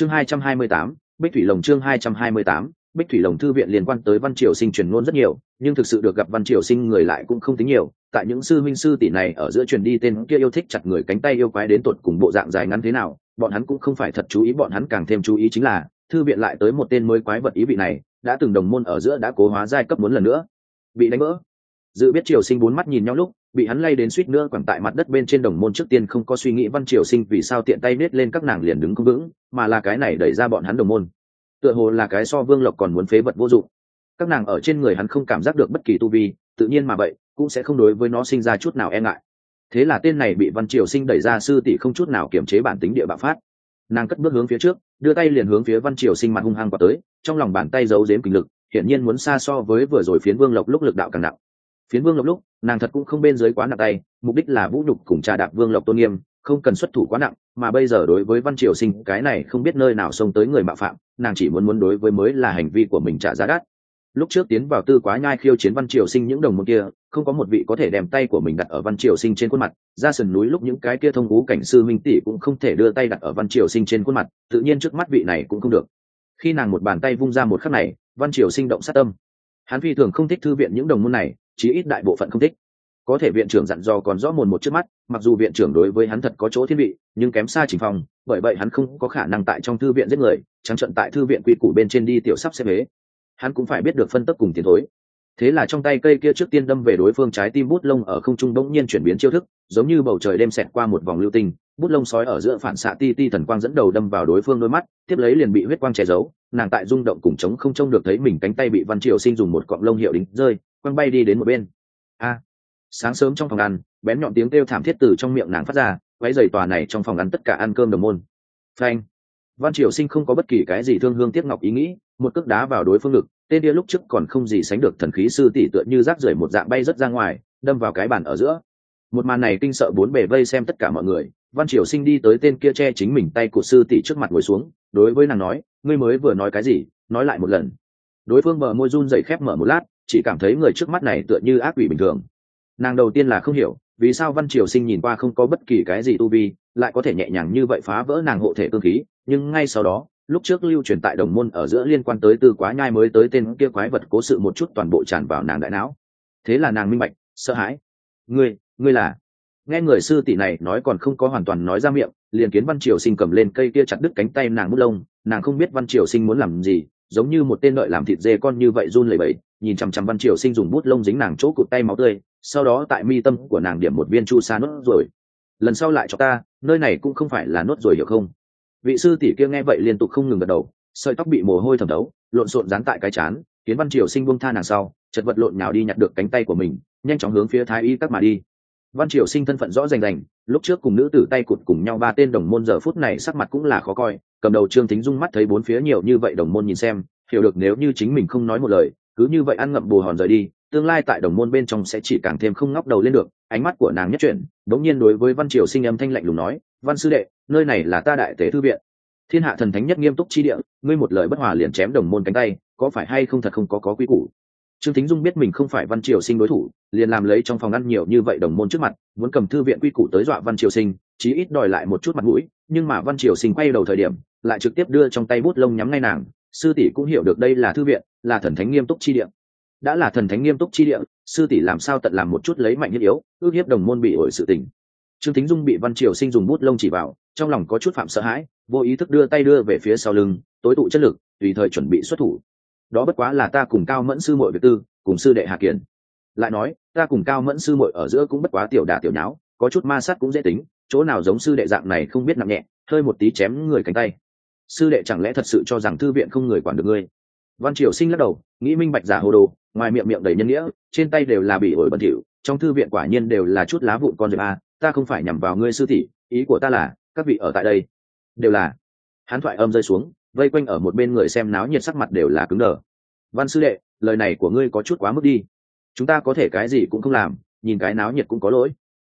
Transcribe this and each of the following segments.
chương hai trăm hai mươi tám, bích thủy lồng chương hai trăm hai mươi tám, bích thủy lồng thư viện liên quan tới văn triều sinh truyền ngôn rất nhiều, nhưng thực sự được gặp văn triều sinh người lại cũng không tính nhiều. Tại những sư minh sư tỷ này ở giữa truyền đi tên kia yêu thích chặt người cánh tay yêu quái đến tột cùng bộ dạng dài ngắn thế nào, bọn hắn cũng không phải thật chú ý, bọn hắn càng thêm chú ý chính là, thư viện lại tới một tên mới quái vật ý vị này, đã từng đồng môn ở giữa đã cố hóa giai cấp muốn lần nữa, bị đánh vỡ. Dự biết triều sinh bốn mắt nhìn nhau lúc bị hắn lay đến suýt nữa quẳng tại mặt đất bên trên đồng môn trước tiên không có suy nghĩ văn triều sinh vì sao tiện tay nết lên các nàng liền đứng không vững, mà là cái này đẩy ra bọn hắn đồng môn. Tựa hồ là cái so vương lộc còn muốn phế vật vô dụng. Các nàng ở trên người hắn không cảm giác được bất kỳ tu vi, tự nhiên mà vậy, cũng sẽ không đối với nó sinh ra chút nào e ngại. Thế là tên này bị văn triều sinh đẩy ra sư tỷ không chút nào kiềm chế bản tính địa bạo phát. Nàng cất bước hướng phía trước, đưa tay liền hướng phía văn triều sinh mặt hung hăng vào tới, trong lòng bàn tay giấu giếm kinh lực, hiển nhiên muốn xa so với vừa rồi phiến vương lộc lúc lực đạo càng nặng phiến vương lộc lúc, nàng thật cũng không bên dưới quá nặng tay, mục đích là vũ nhục cùng trà đạp vương lộc tôn nghiêm, không cần xuất thủ quá nặng, mà bây giờ đối với văn triều sinh, cái này không biết nơi nào xông tới người mạo phạm, nàng chỉ muốn muốn đối với mới là hành vi của mình trả giá đắt. Lúc trước tiến vào tư quá nhai khiêu chiến văn triều sinh những đồng môn kia, không có một vị có thể đem tay của mình đặt ở văn triều sinh trên khuôn mặt, ra sườn núi lúc những cái kia thông cú cảnh sư minh tỷ cũng không thể đưa tay đặt ở văn triều sinh trên khuôn mặt, tự nhiên trước mắt vị này cũng không được. Khi nàng một bàn tay vung ra một khắc này, văn triều sinh động sát tâm. Hắn phi thường không thích thư viện những đồng môn này chí ít đại bộ phận không thích. Có thể viện trưởng dặn dò còn rõ mồn một trước mắt, mặc dù viện trưởng đối với hắn thật có chỗ thiên vị, nhưng kém xa trình phòng bởi vậy hắn không có khả năng tại trong thư viện giết người, trắng trận tại thư viện quy củ bên trên đi tiểu sắp xếp huế hắn cũng phải biết được phân tấp cùng tiến thối. Thế là trong tay cây kia trước tiên đâm về đối phương trái tim bút lông ở không trung bỗng nhiên chuyển biến chiêu thức, giống như bầu trời đêm xẹt qua một vòng lưu tinh, bút lông sói ở giữa phản xạ ti ti thần quang dẫn đầu đâm vào đối phương đôi mắt, tiếp lấy liền bị huyết quang che giấu, nàng tại rung động cùng chống không trông được thấy mình cánh tay bị văn triều sinh dùng một cọng lông hiệu đính rơi quăng bay đi đến một bên. A. Sáng sớm trong phòng ăn, bén nhọn tiếng kêu thảm thiết từ trong miệng nàng phát ra váy dày tòa này trong phòng ăn tất cả ăn cơm đồng môn. Phanh. Văn triều sinh không có bất kỳ cái gì thương hương tiếc ngọc ý nghĩ, một cước đá vào đối phương ngực, tên kia lúc trước còn không gì sánh được thần khí sư tỷ tựa như rác rưởi một dạng bay rất ra ngoài, đâm vào cái bàn ở giữa. Một màn này kinh sợ bốn bề vây xem tất cả mọi người, văn triều sinh đi tới tên kia che chính mình tay của sư tỷ trước mặt ngồi xuống, đối với nàng nói, ngươi mới vừa nói cái gì? Nói lại một lần. Đối phương mở môi run dậy khép mở một lát chỉ cảm thấy người trước mắt này tựa như ác quỷ bình thường. Nàng đầu tiên là không hiểu, vì sao văn triều sinh nhìn qua không có bất kỳ cái gì tu vi, lại có thể nhẹ nhàng như vậy phá vỡ nàng hộ thể cơ khí, nhưng ngay sau đó, lúc trước lưu truyền tại đồng môn ở giữa liên quan tới tư quá nhai mới tới tên kia quái vật cố sự một chút toàn bộ tràn vào nàng đại não. Thế là nàng minh bạch, sợ hãi. Ngươi ngươi là? Nghe người sư tỷ này nói còn không có hoàn toàn nói ra miệng, liền kiến văn triều sinh cầm lên cây kia chặt đứt cánh tay nàng mút lông, nàng không biết văn triều sinh muốn làm gì, giống như một tên lợi làm thịt dê con như vậy run lẩy bẩy nhìn chằm chằm văn triều sinh dùng bút lông dính nàng chỗ cụt tay máu tươi, sau đó tại mi tâm của nàng điểm một viên chu sa nốt rồi lần sau lại cho ta, nơi này cũng không phải là nốt rồi hiểu không? Vị sư tỷ kia nghe vậy liên tục không ngừng gật đầu, sợi tóc bị mồ hôi thẩm đấu lộn xộn dán tại cái chán, khiến văn triều sinh buông tha nàng sau, chật vật lộn nhào đi nhặt được cánh tay của mình, nhanh chóng hướng phía thái y các mà đi. Văn triều sinh thân phận rõ rành rành, lúc trước cùng nữ tử tay cụt cùng nhau ba tên đồng môn giờ phút này sắc mặt cũng là khó coi, cầm đầu trương thính dung mắt thấy bốn phía nhiều như vậy đồng môn nhìn xem, hiểu được nếu như chính mình không nói một lời cứ như vậy ăn ngậm bù hòn rời đi, tương lai tại đồng môn bên trong sẽ chỉ càng thêm không ngóc đầu lên được, ánh mắt của nàng nhất chuyển, đống nhiên đối với văn triều sinh âm thanh lạnh lùng nói, văn sư đệ, nơi này là ta đại tế thư viện. Thiên hạ thần thánh nhất nghiêm túc chi địa, ngươi một lời bất hòa liền chém đồng môn cánh tay, có phải hay không thật không có có quy củ? Trương thính dung biết mình không phải văn triều sinh đối thủ, liền làm lấy trong phòng ăn nhiều như vậy đồng môn trước mặt, muốn cầm thư viện quy củ tới dọa văn triều sinh, chí ít đòi lại một chút mặt mũi, nhưng mà văn triều sinh quay đầu thời điểm, lại trực tiếp đưa trong tay bút lông nhắm ngay nàng sư tỷ cũng hiểu được đây là thư viện, là thần thánh nghiêm túc chi địa. Đã là thần thánh nghiêm túc chi địa, sư tỷ làm sao tận làm một chút lấy mạnh nhất yếu, ước hiếp đồng môn bị ổi sự tình. Trương thính dung bị văn triều sinh dùng bút lông chỉ vào, trong lòng có chút phạm sợ hãi, vô ý thức đưa tay đưa về phía sau lưng, tối tụ chất lực, tùy thời chuẩn bị xuất thủ. Đó bất quá là ta cùng cao mẫn sư muội việt tư, cùng sư đệ Hà kiển lại nói, ta cùng cao mẫn sư muội ở giữa cũng bất quá tiểu đà tiểu nháo, có chút ma sát cũng dễ tính, chỗ nào giống sư đệ dạng này không biết nặng nhẹ, hơi một tí chém người cánh tay sư đệ chẳng lẽ thật sự cho rằng thư viện không người quản được ngươi? Văn triều sinh lắc đầu, nghĩ minh bạch giả hồ đồ, ngoài miệng miệng đầy nhân nghĩa, trên tay đều là bị ổi bẩn thỉu, trong thư viện quả nhiên đều là chút lá vụn con rệp a, ta không phải nhằm vào ngươi sư tỷ, ý của ta là, các vị ở tại đây, đều là. Hắn thoại âm rơi xuống, vây quanh ở một bên người xem náo nhiệt sắc mặt đều là cứng đờ. Văn sư đệ, lời này của ngươi có chút quá mức đi. Chúng ta có thể cái gì cũng không làm, nhìn cái náo nhiệt cũng có lỗi.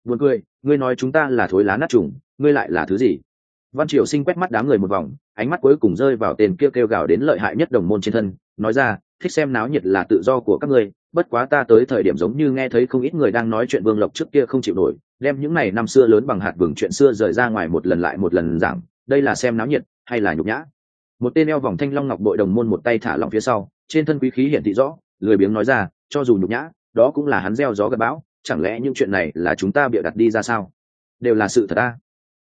Buồn cười, ngươi nói chúng ta là thối lá nát trùng, ngươi lại là thứ gì? Văn triều sinh quét mắt đám người một vòng ánh mắt cuối cùng rơi vào tên kia kêu gào đến lợi hại nhất đồng môn trên thân, nói ra, thích xem náo nhiệt là tự do của các ngươi, bất quá ta tới thời điểm giống như nghe thấy không ít người đang nói chuyện vương lộc trước kia không chịu nổi, đem những này năm xưa lớn bằng hạt vừng chuyện xưa rời ra ngoài một lần lại một lần giảng, đây là xem náo nhiệt hay là nhục nhã? Một tên eo vòng thanh long ngọc bội đồng môn một tay thả lỏng phía sau, trên thân quý khí hiển thị rõ, lười biếng nói ra, cho dù nhục nhã, đó cũng là hắn gieo gió gặp bão, chẳng lẽ những chuyện này là chúng ta bịa đặt đi ra sao? Đều là sự thật a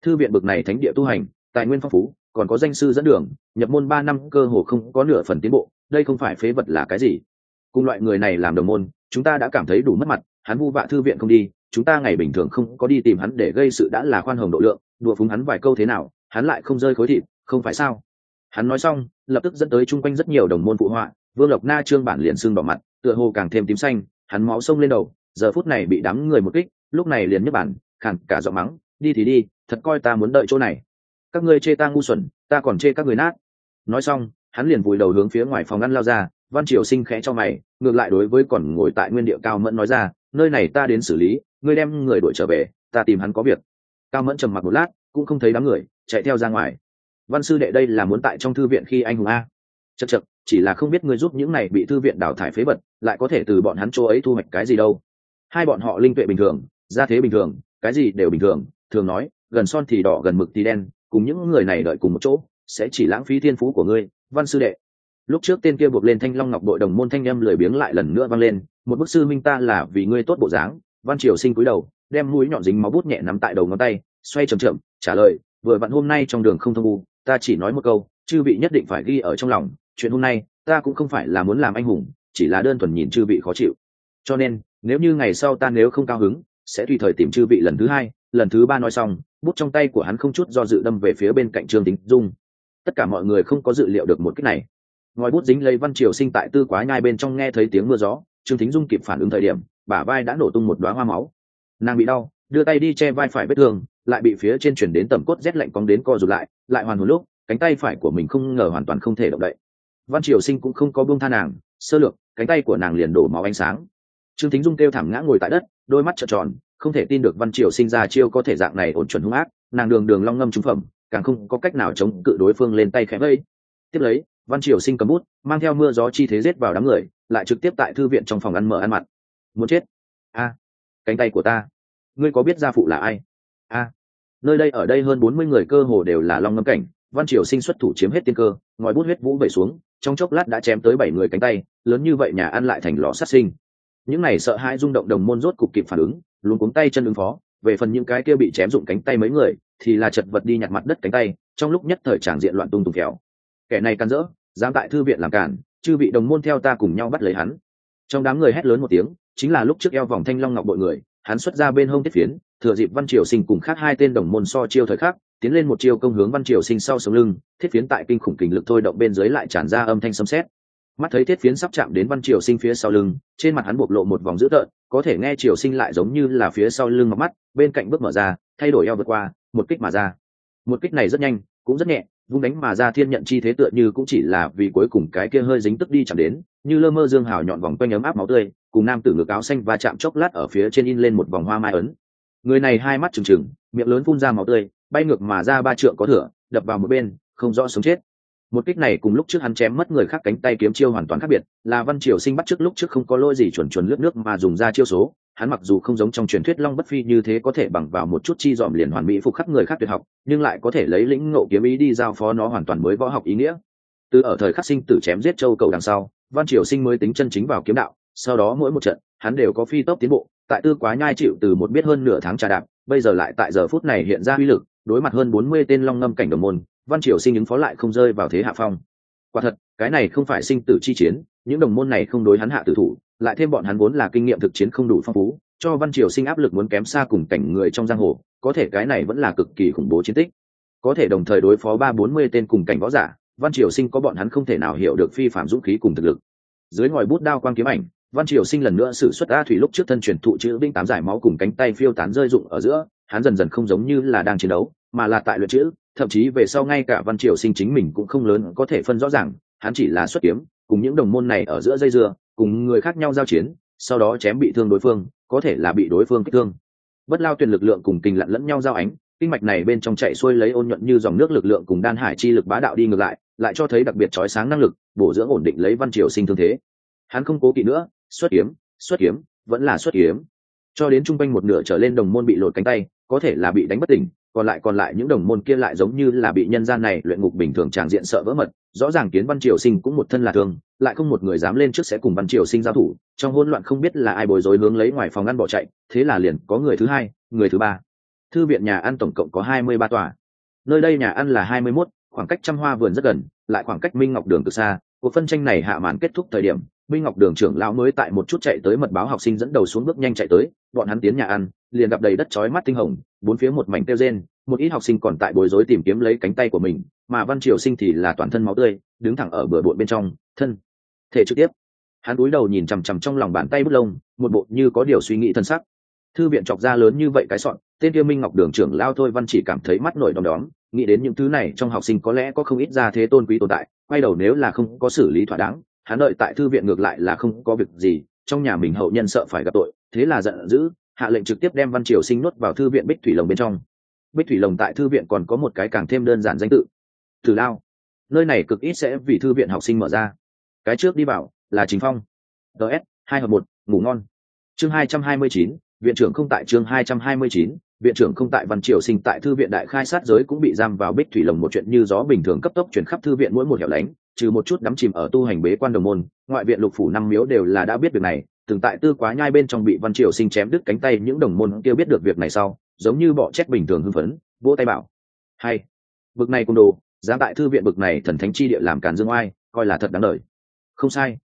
thư viện bực này thánh địa tu hành, tài nguyên phong phú còn có danh sư dẫn đường, nhập môn ba năm cơ hồ không có nửa phần tiến bộ, đây không phải phế vật là cái gì? Cùng loại người này làm đồng môn, chúng ta đã cảm thấy đủ mất mặt, hắn vu vạ thư viện không đi, chúng ta ngày bình thường không có đi tìm hắn để gây sự đã là khoan hồng độ lượng, đùa phúng hắn vài câu thế nào, hắn lại không rơi khối thịt, không phải sao? Hắn nói xong, lập tức dẫn tới chung quanh rất nhiều đồng môn phụ họa, vương lộc na trương bản liền xương đỏ mặt, tựa hồ càng thêm tím xanh, hắn máu sông lên đầu, giờ phút này bị đám người một kích, lúc này liền nhấc bản khẳng cả giọng mắng, đi thì đi, thật coi ta muốn đợi chỗ này các ngươi chê ta ngu xuẩn, ta còn chê các người nát. Nói xong, hắn liền vùi đầu hướng phía ngoài phòng ngăn lao ra, văn triều sinh khẽ cho mày, ngược lại đối với còn ngồi tại nguyên địa cao mẫn nói ra, nơi này ta đến xử lý, ngươi đem người đuổi trở về, ta tìm hắn có việc. Cao mẫn trầm mặc một lát, cũng không thấy đám người, chạy theo ra ngoài. Văn sư đệ đây là muốn tại trong thư viện khi anh hùng a? Chật chật chỉ là không biết ngươi giúp những này bị thư viện đào thải phế vật, lại có thể từ bọn hắn chỗ ấy thu hoạch cái gì đâu. Hai bọn họ linh tuệ bình thường, gia thế bình thường, cái gì đều bình thường thường nói, gần son thì đỏ, gần mực thì đen cùng những người này đợi cùng một chỗ, sẽ chỉ lãng phí thiên phú của ngươi, văn sư đệ. Lúc trước tên kia buộc lên thanh long ngọc đội đồng môn thanh â m lười biếng lại lần nữa vang lên, một bức sư minh ta là vì ngươi tốt bộ dáng. Văn triều sinh cúi đầu, đem mũi nhọn dính máu bút nhẹ nắm tại đầu ngón tay, xoay chầm chậm, trả lời, vừa vặn hôm nay trong đường không thông u, ta chỉ nói một câu, chư vị nhất định phải ghi ở trong lòng, chuyện hôm nay, ta cũng không phải là muốn làm anh hùng, chỉ là đơn thuần nhìn chư vị khó chịu. Cho nên, nếu như ngày sau ta nếu không cao hứng, sẽ tùy thời tìm chư vị lần thứ hai, lần thứ ba nói xong bút trong tay của hắn không chút do dự đâm về phía bên cạnh trương tính dung. Tất cả mọi người không có dự liệu được một cách này. Ngòi bút dính lấy văn triều sinh tại tư quá nhai bên trong nghe thấy tiếng mưa gió, trương thính dung kịp phản ứng thời điểm, bả vai đã nổ tung một đoá hoa máu. Nàng bị đau, đưa tay đi che vai phải vết thương, lại bị phía trên chuyển đến tầm cốt rét lạnh cong đến co rụt lại lại hoàn hồn lúc, cánh tay phải của mình không ngờ hoàn toàn không thể động đậy. Văn triều sinh cũng không có buông tha nàng, sơ lược, cánh tay của nàng liền đổ máu ánh sáng trương thính dung kêu thảm ngã ngồi tại đất, đôi mắt trợn tròn, không thể tin được văn triều sinh ra chiêu có thể dạng này ổn chuẩn hung ác, nàng đường đường long ngâm trung phẩm, càng không có cách nào chống cự đối phương lên tay khẽ vây. Tiếp lấy, văn triều sinh cầm bút, mang theo mưa gió chi thế giết vào đám người, lại trực tiếp tại thư viện trong phòng ăn mở ăn mặn muốn chết? A, cánh tay của ta. Ngươi có biết gia phụ là ai? A, nơi đây ở đây hơn bốn mươi người cơ hồ đều là long ngâm cảnh, văn triều sinh xuất thủ chiếm hết tiên cơ, ngòi bút huyết vũ vẩy xuống, trong chốc lát đã chém tới bảy người cánh tay, lớn như vậy nhà ăn lại thành lò sát sinh những này sợ hãi rung động đồng môn rốt cục kịp phản ứng, luôn cuống tay chân ứng phó. Về phần những cái kia bị chém dụng cánh tay mấy người, thì là chật vật đi nhặt mặt đất cánh tay, trong lúc nhất thời tràng diện loạn tung tùng kéo kẻ này can dỡ, dám tại thư viện làm cản, chư vị đồng môn theo ta cùng nhau bắt lấy hắn. Trong đám người hét lớn một tiếng, chính là lúc trước eo vòng thanh long ngọc bội người, hắn xuất ra bên hông tiết phiến, thừa dịp văn triều sinh cùng khác hai tên đồng môn so chiêu thời khắc, tiến lên một chiêu công hướng văn triều sinh sau sống lưng, thiết phiến tại kinh khủng kình lực thôi động bên dưới lại tràn ra âm thanh sấm sét mắt thấy thiết phiến sắp chạm đến văn triều sinh phía sau lưng, trên mặt hắn bộc lộ một vòng dữ tợn, có thể nghe triều sinh lại giống như là phía sau lưng mặc mắt, bên cạnh bước mở ra, thay đổi eo vượt qua, một kích mà ra. Một kích này rất nhanh, cũng rất nhẹ, vung đánh mà ra thiên nhận chi thế tựa như cũng chỉ là vì cuối cùng cái kia hơi dính tức đi chạm đến, như lơ mơ dương hào nhọn vòng quanh ấm áp máu tươi, cùng nam tử ngực áo xanh và chạm chốc lát ở phía trên in lên một vòng hoa mai ấn. Người này hai mắt trừng trừng, miệng lớn phun ra máu tươi, bay ngược mà ra ba trượng có thửa, đập vào một bên, không rõ sống chết một kích này cùng lúc trước hắn chém mất người khác cánh tay kiếm chiêu hoàn toàn khác biệt, là văn triều sinh bắt trước lúc trước không có lỗi gì chuẩn chuẩn lướt nước mà dùng ra chiêu số, hắn mặc dù không giống trong truyền thuyết long bất phi như thế có thể bằng vào một chút chi dòm liền hoàn mỹ phục khắc người khác tuyệt học, nhưng lại có thể lấy lĩnh ngộ kiếm ý đi giao phó nó hoàn toàn mới võ học ý nghĩa. Từ ở thời khắc sinh tử chém giết châu cầu đằng sau, văn triều sinh mới tính chân chính vào kiếm đạo, sau đó mỗi một trận, hắn đều có phi tốc tiến bộ, tại tư quá nhai chịu từ một biết hơn nửa tháng trà đạp, bây giờ lại tại giờ phút này hiện ra uy lực, đối mặt hơn bốn mươi tên long ngâm cảnh đồng môn văn triều sinh ứng phó lại không rơi vào thế hạ phong. Quả thật, cái này không phải sinh tử chi chiến, những đồng môn này không đối hắn hạ tử thủ, lại thêm bọn hắn vốn là kinh nghiệm thực chiến không đủ phong phú, cho văn triều sinh áp lực muốn kém xa cùng cảnh người trong giang hồ, có thể cái này vẫn là cực kỳ khủng bố chiến tích. Có thể đồng thời đối phó ba bốn mươi tên cùng cảnh võ giả, văn triều sinh có bọn hắn không thể nào hiểu được phi phạm dũng khí cùng thực lực. Dưới ngòi bút đao quang kiếm ảnh, văn triều sinh lần nữa sử xuất a thủy lúc trước thân truyền thụ chữ binh tám giải máu cùng cánh tay phiêu tán rơi rụng ở giữa, hắn dần dần không giống như là đang chiến đấu, mà là tại luyện chữ thậm chí về sau ngay cả văn triều sinh chính mình cũng không lớn có thể phân rõ ràng, hắn chỉ là xuất kiếm, cùng những đồng môn này ở giữa dây dưa, cùng người khác nhau giao chiến, sau đó chém bị thương đối phương, có thể là bị đối phương kích thương. Bất lao tuyển lực lượng cùng kinh lặn lẫn nhau giao ánh, kinh mạch này bên trong chạy xuôi lấy ôn nhuận như dòng nước lực lượng cùng đan hải chi lực bá đạo đi ngược lại lại cho thấy đặc biệt trói sáng năng lực, bổ dưỡng ổn định lấy văn triều sinh thương thế. Hắn không cố kỵ nữa, xuất kiếm xuất kiếm, vẫn là xuất kiếm. Cho đến trung quanh một nửa trở lên đồng môn bị lột cánh tay, có thể là bị đánh bất tỉnh còn lại còn lại những đồng môn kia lại giống như là bị nhân gian này luyện ngục bình thường tràng diện sợ vỡ mật, rõ ràng kiến văn triều sinh cũng một thân là thương, lại không một người dám lên trước sẽ cùng văn triều sinh giao thủ, trong hỗn loạn không biết là ai bối rối hướng lấy ngoài phòng ngăn bỏ chạy, thế là liền có người thứ hai, người thứ ba. Thư viện nhà ăn tổng cộng có hai mươi ba tòa. Nơi đây nhà ăn là hai mươi mốt, khoảng cách trăm hoa vườn rất gần, lại khoảng cách minh ngọc đường từ xa, cuộc phân tranh này hạ màn kết thúc thời điểm minh ngọc đường trưởng lão mới tại một chút chạy tới mật báo học sinh dẫn đầu xuống bước nhanh chạy tới, bọn hắn tiến nhà ăn, liền gặp đầy đất chói mắt tinh hồng, bốn phía một mảnh tiêu rên, một ít học sinh còn tại bối rối tìm kiếm lấy cánh tay của mình, mà văn triều sinh thì là toàn thân máu tươi, đứng thẳng ở bữa bộn bên trong, thân, thể trực tiếp. Hắn cúi đầu nhìn chằm chằm trong lòng bàn tay bút lông, một bộ như có điều suy nghĩ thân sắc. Thư viện chọc ra lớn như vậy cái sọn tên kia minh ngọc đường trưởng lao thôi văn chỉ cảm thấy mắt nổi đom đóm, nghĩ đến những thứ này trong học sinh có lẽ có không ít ra thế tôn quý tồn tại, quay đầu nếu là không có xử lý thỏa đáng hắn đợi tại thư viện ngược lại là không có việc gì, trong nhà mình hậu nhân sợ phải gặp tội, thế là giận dữ, hạ lệnh trực tiếp đem văn triều sinh nuốt vào thư viện bích thủy lồng bên trong. Bích thủy lồng tại thư viện còn có một cái càng thêm đơn giản danh tự, thử lao. Nơi này cực ít sẽ vì thư viện học sinh mở ra. Cái trước đi vào là chính phong. Ts hai hợp một, ngủ ngon. Chương hai trăm hai mươi chín, viện trưởng không tại chương hai trăm hai mươi chín, viện trưởng không tại văn triều sinh tại thư viện đại khai sát giới cũng bị giam vào bích thủy lồng một chuyện như gió bình thường cấp tốc chuyển khắp thư viện mỗi một hẻo lánh trừ một chút đắm chìm ở tu hành bế quan đồng môn, ngoại viện lục phủ năm miếu đều là đã biết việc này, từng tại tư quá nhai bên trong bị văn triều sinh chém đứt cánh tay những đồng môn kia biết được việc này sau, giống như bọ chét bình thường hưng phấn, vỗ tay bảo, hay, bực này cung đồ, dám tại thư viện bực này thần thánh chi địa làm càn dương oai, coi là thật đáng lời không sai.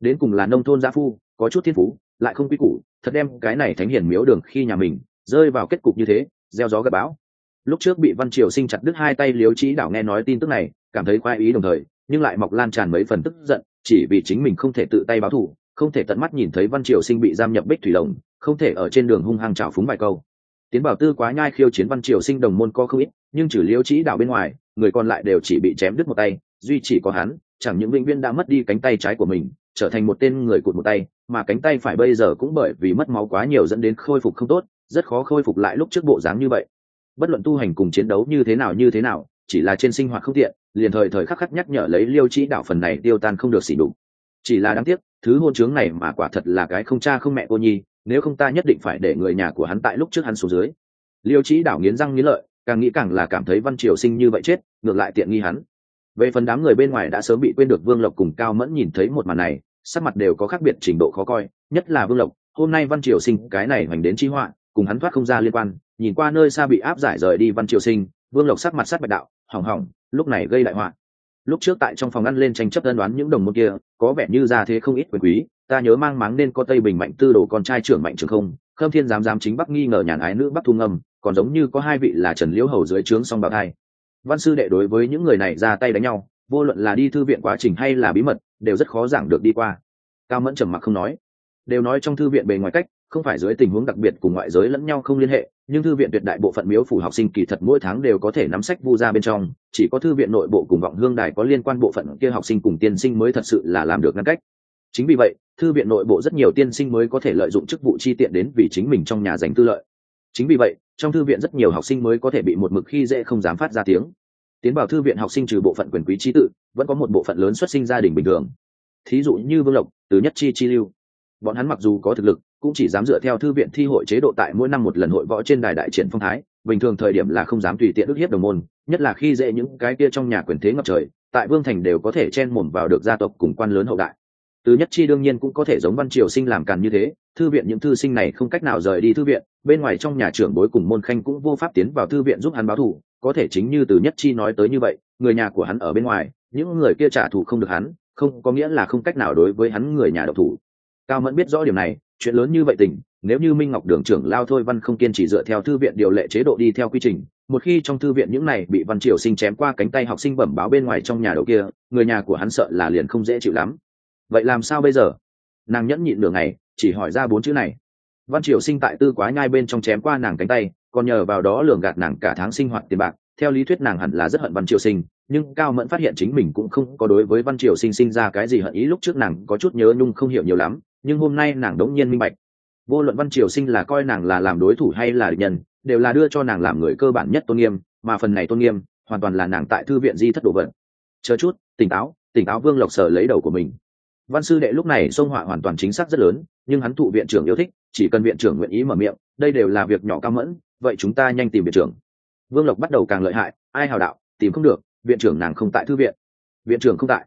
Đến cùng là nông thôn gia phu, có chút thiên phú, lại không quy củ, thật đem cái này thánh hiển miếu đường khi nhà mình, rơi vào kết cục như thế, gieo gió gặp bão. Lúc trước bị văn triều sinh chặt đứt hai tay liếu trí đảo nghe nói tin tức này, cảm thấy khoái ý đồng thời nhưng lại mọc lan tràn mấy phần tức giận, chỉ vì chính mình không thể tự tay báo thù, không thể tận mắt nhìn thấy văn triều sinh bị giam nhập bích thủy lồng, không thể ở trên đường hung hăng trào phúng bài câu. Tiến bảo tư quá nhai khiêu chiến văn triều sinh đồng môn co không ít, nhưng trừ liêu trí đảo bên ngoài, người còn lại đều chỉ bị chém đứt một tay, duy chỉ có hắn, chẳng những vĩnh viên đã mất đi cánh tay trái của mình, trở thành một tên người cụt một tay, mà cánh tay phải bây giờ cũng bởi vì mất máu quá nhiều dẫn đến khôi phục không tốt, rất khó khôi phục lại lúc trước bộ dáng như vậy. Bất luận tu hành cùng chiến đấu như thế nào như thế nào, chỉ là trên sinh hoạt không tiện liền thời thời khắc khắc nhắc nhở lấy liêu trí đạo phần này tiêu tan không được xỉ đục chỉ là đáng tiếc, thứ hôn chướng này mà quả thật là cái không cha không mẹ cô nhi, nếu không ta nhất định phải để người nhà của hắn tại lúc trước hắn xuống dưới. Liêu trí đảo nghiến răng nghiến lợi, càng nghĩ càng là cảm thấy văn triều sinh như vậy chết, ngược lại tiện nghi hắn. Về phần đám người bên ngoài đã sớm bị quên được vương lộc cùng cao mẫn nhìn thấy một màn này, sắc mặt đều có khác biệt trình độ khó coi, nhất là vương lộc, hôm nay văn triều sinh, cái này hoành đến chi họa, cùng hắn thoát không ra liên quan, nhìn qua nơi xa bị áp giải rời đi văn triều sinh, vương lộc sắc mặt sắc bạch đạo, hỏng hỏng lúc này gây đại họa. Lúc trước tại trong phòng ăn lên tranh chấp tân đoán những đồng môn kia, có vẻ như ra thế không ít quyền quý, ta nhớ mang máng nên có tây bình mạnh tư đồ con trai trưởng mạnh trường không, khâm thiên giám giám chính bắc nghi ngờ nhàn ái nữ bắc thu ngâm, còn giống như có hai vị là trần liễu hầu dưới trướng song bạc hai văn sư đệ đối với những người này ra tay đánh nhau, vô luận là đi thư viện quá trình hay là bí mật, đều rất khó giảng được đi qua. Cao mẫn trầm mặc không nói đều nói trong thư viện bề ngoài cách, không phải dưới tình huống đặc biệt cùng ngoại giới lẫn nhau không liên hệ, nhưng thư viện tuyệt đại bộ phận miếu phủ học sinh kỳ thật mỗi tháng đều có thể nắm sách vu ra bên trong, chỉ có thư viện nội bộ cùng vọng hương đài có liên quan bộ phận kia học sinh cùng tiên sinh mới thật sự là làm được ngăn cách. Chính vì vậy, thư viện nội bộ rất nhiều tiên sinh mới có thể lợi dụng chức vụ chi tiện đến vì chính mình trong nhà dành tư lợi. Chính vì vậy, trong thư viện rất nhiều học sinh mới có thể bị một mực khi dễ không dám phát ra tiếng. Tiến vào thư viện học sinh trừ bộ phận quyền quý trí tự, vẫn có một bộ phận lớn xuất sinh gia đình bình thường. Thí dụ như vương lộc, từ nhất chi chi lưu bọn hắn mặc dù có thực lực, cũng chỉ dám dựa theo thư viện thi hội chế độ tại mỗi năm một lần hội võ trên đài đại triển phong thái, bình thường thời điểm là không dám tùy tiện ức hiếp đồng môn, nhất là khi dễ những cái kia trong nhà quyền thế ngập trời, tại vương thành đều có thể chen mồm vào được gia tộc cùng quan lớn hậu đại. Từ nhất chi đương nhiên cũng có thể giống văn triều sinh làm càn như thế, thư viện những thư sinh này không cách nào rời đi thư viện, bên ngoài trong nhà trưởng bối cùng môn khanh cũng vô pháp tiến vào thư viện giúp hắn báo thù, có thể chính như từ nhất chi nói tới như vậy, người nhà của hắn ở bên ngoài, những người kia trả thù không được hắn, không có nghĩa là không cách nào đối với hắn người nhà độc thủ cao mẫn biết rõ điểm này, chuyện lớn như vậy tình, nếu như minh ngọc đường trưởng lao thôi văn không kiên trì dựa theo thư viện điều lệ chế độ đi theo quy trình, một khi trong thư viện những này bị văn triều sinh chém qua cánh tay học sinh bẩm báo bên ngoài trong nhà đầu kia, người nhà của hắn sợ là liền không dễ chịu lắm. Vậy làm sao bây giờ? Nàng nhẫn nhịn nửa ngày, chỉ hỏi ra bốn chữ này. Văn triều sinh tại tư quá nhai bên trong chém qua nàng cánh tay, còn nhờ vào đó lường gạt nàng cả tháng sinh hoạt tiền bạc, theo lý thuyết nàng hẳn là rất hận văn triều sinh, nhưng cao mẫn phát hiện chính mình cũng không có đối với văn triều sinh sinh ra cái gì hận ý lúc trước nàng có chút nhớ nhung không hiểu nhiều lắm nhưng hôm nay nàng đống nhiên minh bạch. Vô luận văn triều sinh là coi nàng là làm đối thủ hay là địch nhân, đều là đưa cho nàng làm người cơ bản nhất tôn nghiêm, mà phần này tôn nghiêm, hoàn toàn là nàng tại thư viện di thất đồ vật. Chờ chút, tỉnh táo tỉnh táo vương lộc sở lấy đầu của mình. Văn sư đệ lúc này xông họa hoàn toàn chính xác rất lớn, nhưng hắn thụ viện trưởng yêu thích, chỉ cần viện trưởng nguyện ý mở miệng, đây đều là việc nhỏ cao mẫn, vậy chúng ta nhanh tìm viện trưởng. Vương lộc bắt đầu càng lợi hại, ai hào đạo, tìm không được, viện trưởng nàng không tại thư viện. Viện trưởng không tại.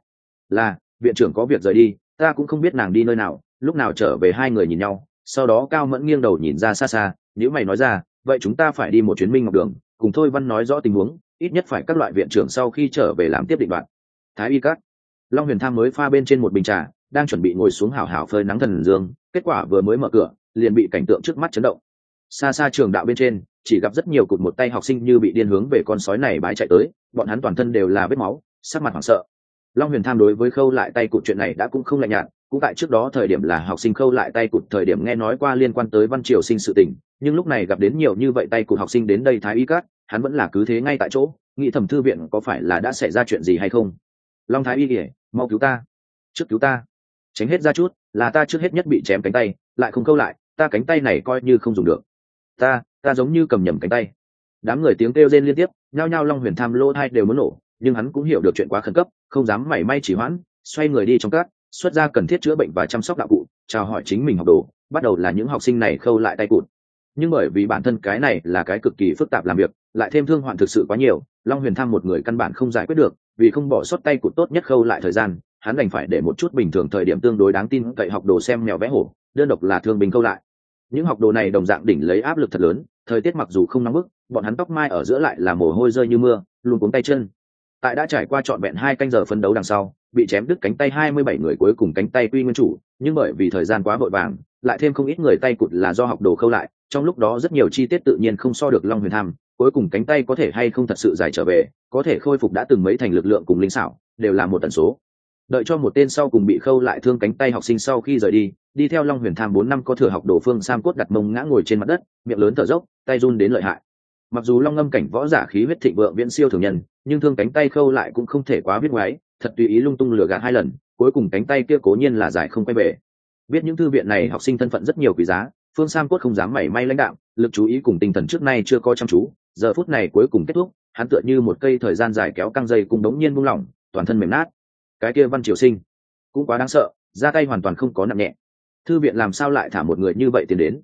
Là, viện trưởng có việc rời đi, ta cũng không biết nàng đi nơi nào lúc nào trở về hai người nhìn nhau, sau đó cao mẫn nghiêng đầu nhìn ra xa xa nếu mày nói ra, vậy chúng ta phải đi một chuyến minh ngọc đường, cùng thôi văn nói rõ tình huống, ít nhất phải các loại viện trưởng sau khi trở về làm tiếp định đoạn thái y cắt. long huyền tham mới pha bên trên một bình trà, đang chuẩn bị ngồi xuống hào hào phơi nắng thần dương, kết quả vừa mới mở cửa, liền bị cảnh tượng trước mắt chấn động xa xa trường đạo bên trên, chỉ gặp rất nhiều cụt một tay học sinh như bị điên hướng về con sói này bái chạy tới, bọn hắn toàn thân đều là vết máu, sắc mặt hoảng sợ long huyền tham đối với khâu lại tay cụt chuyện này đã cũng không lạnh nhạt cũng tại trước đó thời điểm là học sinh khâu lại tay cụt thời điểm nghe nói qua liên quan tới văn triều sinh sự tình, nhưng lúc này gặp đến nhiều như vậy tay cụt học sinh đến đây thái y cát hắn vẫn là cứ thế ngay tại chỗ, nghĩ thẩm thư viện có phải là đã xảy ra chuyện gì hay không. Long thái y kể mau cứu ta. Trước cứu ta. Tránh hết ra chút, là ta trước hết nhất bị chém cánh tay, lại không câu lại, ta cánh tay này coi như không dùng được. Ta ta giống như cầm nhầm cánh tay. Đám người tiếng kêu rên liên tiếp, nhao nhao long huyền tham lô thai đều muốn nổ, nhưng hắn cũng hiểu được chuyện quá khẩn cấp, không dám mảy may chỉ hoãn, xoay người đi trong cát xuất ra cần thiết chữa bệnh và chăm sóc đạo cụ, chào hỏi chính mình học đồ, bắt đầu là những học sinh này khâu lại tay cụt. Nhưng bởi vì bản thân cái này là cái cực kỳ phức tạp làm việc, lại thêm thương hoạn thực sự quá nhiều, long huyền Thăng một người căn bản không giải quyết được, vì không bỏ sót tay cụt tốt nhất khâu lại thời gian, hắn đành phải để một chút bình thường thời điểm tương đối đáng tin cậy học đồ xem mèo vẽ hổ, đơn độc là thương bình khâu lại. Những học đồ này đồng dạng đỉnh lấy áp lực thật lớn, thời tiết mặc dù không nóng bức, bọn hắn tóc mai ở giữa lại là mồ hôi rơi như mưa, luôn cuống tay chân tại đã trải qua trọn vẹn hai canh giờ phấn đấu đằng sau, bị chém đứt cánh tay hai mươi bảy người cuối cùng cánh tay quy nguyên chủ, nhưng bởi vì thời gian quá vội vàng, lại thêm không ít người tay cụt là do học đồ khâu lại, trong lúc đó rất nhiều chi tiết tự nhiên không so được long huyền tham, cuối cùng cánh tay có thể hay không thật sự dài trở về, có thể khôi phục đã từng mấy thành lực lượng cùng linh xảo, đều là một tần số. Đợi cho một tên sau cùng bị khâu lại thương cánh tay học sinh sau khi rời đi đi theo long huyền tham bốn năm có thừa học đồ phương sam cốt đặt mông ngã ngồi trên mặt đất, miệng lớn thở dốc, tay run đến lợi hại. Mặc dù long ngâm cảnh võ giả khí huyết thịnh vượng viễn siêu thường nhân nhưng thương cánh tay khâu lại cũng không thể quá biết ngoái thật tùy ý lung tung lừa gạt hai lần, cuối cùng cánh tay kia cố nhiên là giải không quay về. Biết những thư viện này học sinh thân phận rất nhiều quý giá, phương sam cốt không dám mảy may lãnh đạo, lực chú ý cùng tinh thần trước nay chưa có chăm chú, giờ phút này cuối cùng kết thúc, hắn tựa như một cây thời gian dài kéo căng dây cùng đống nhiên buông lỏng, toàn thân mềm nát. Cái kia văn triều sinh, cũng quá đáng sợ, ra tay hoàn toàn không có nặng nhẹ. Thư viện làm sao lại thả một người như vậy tiến đến?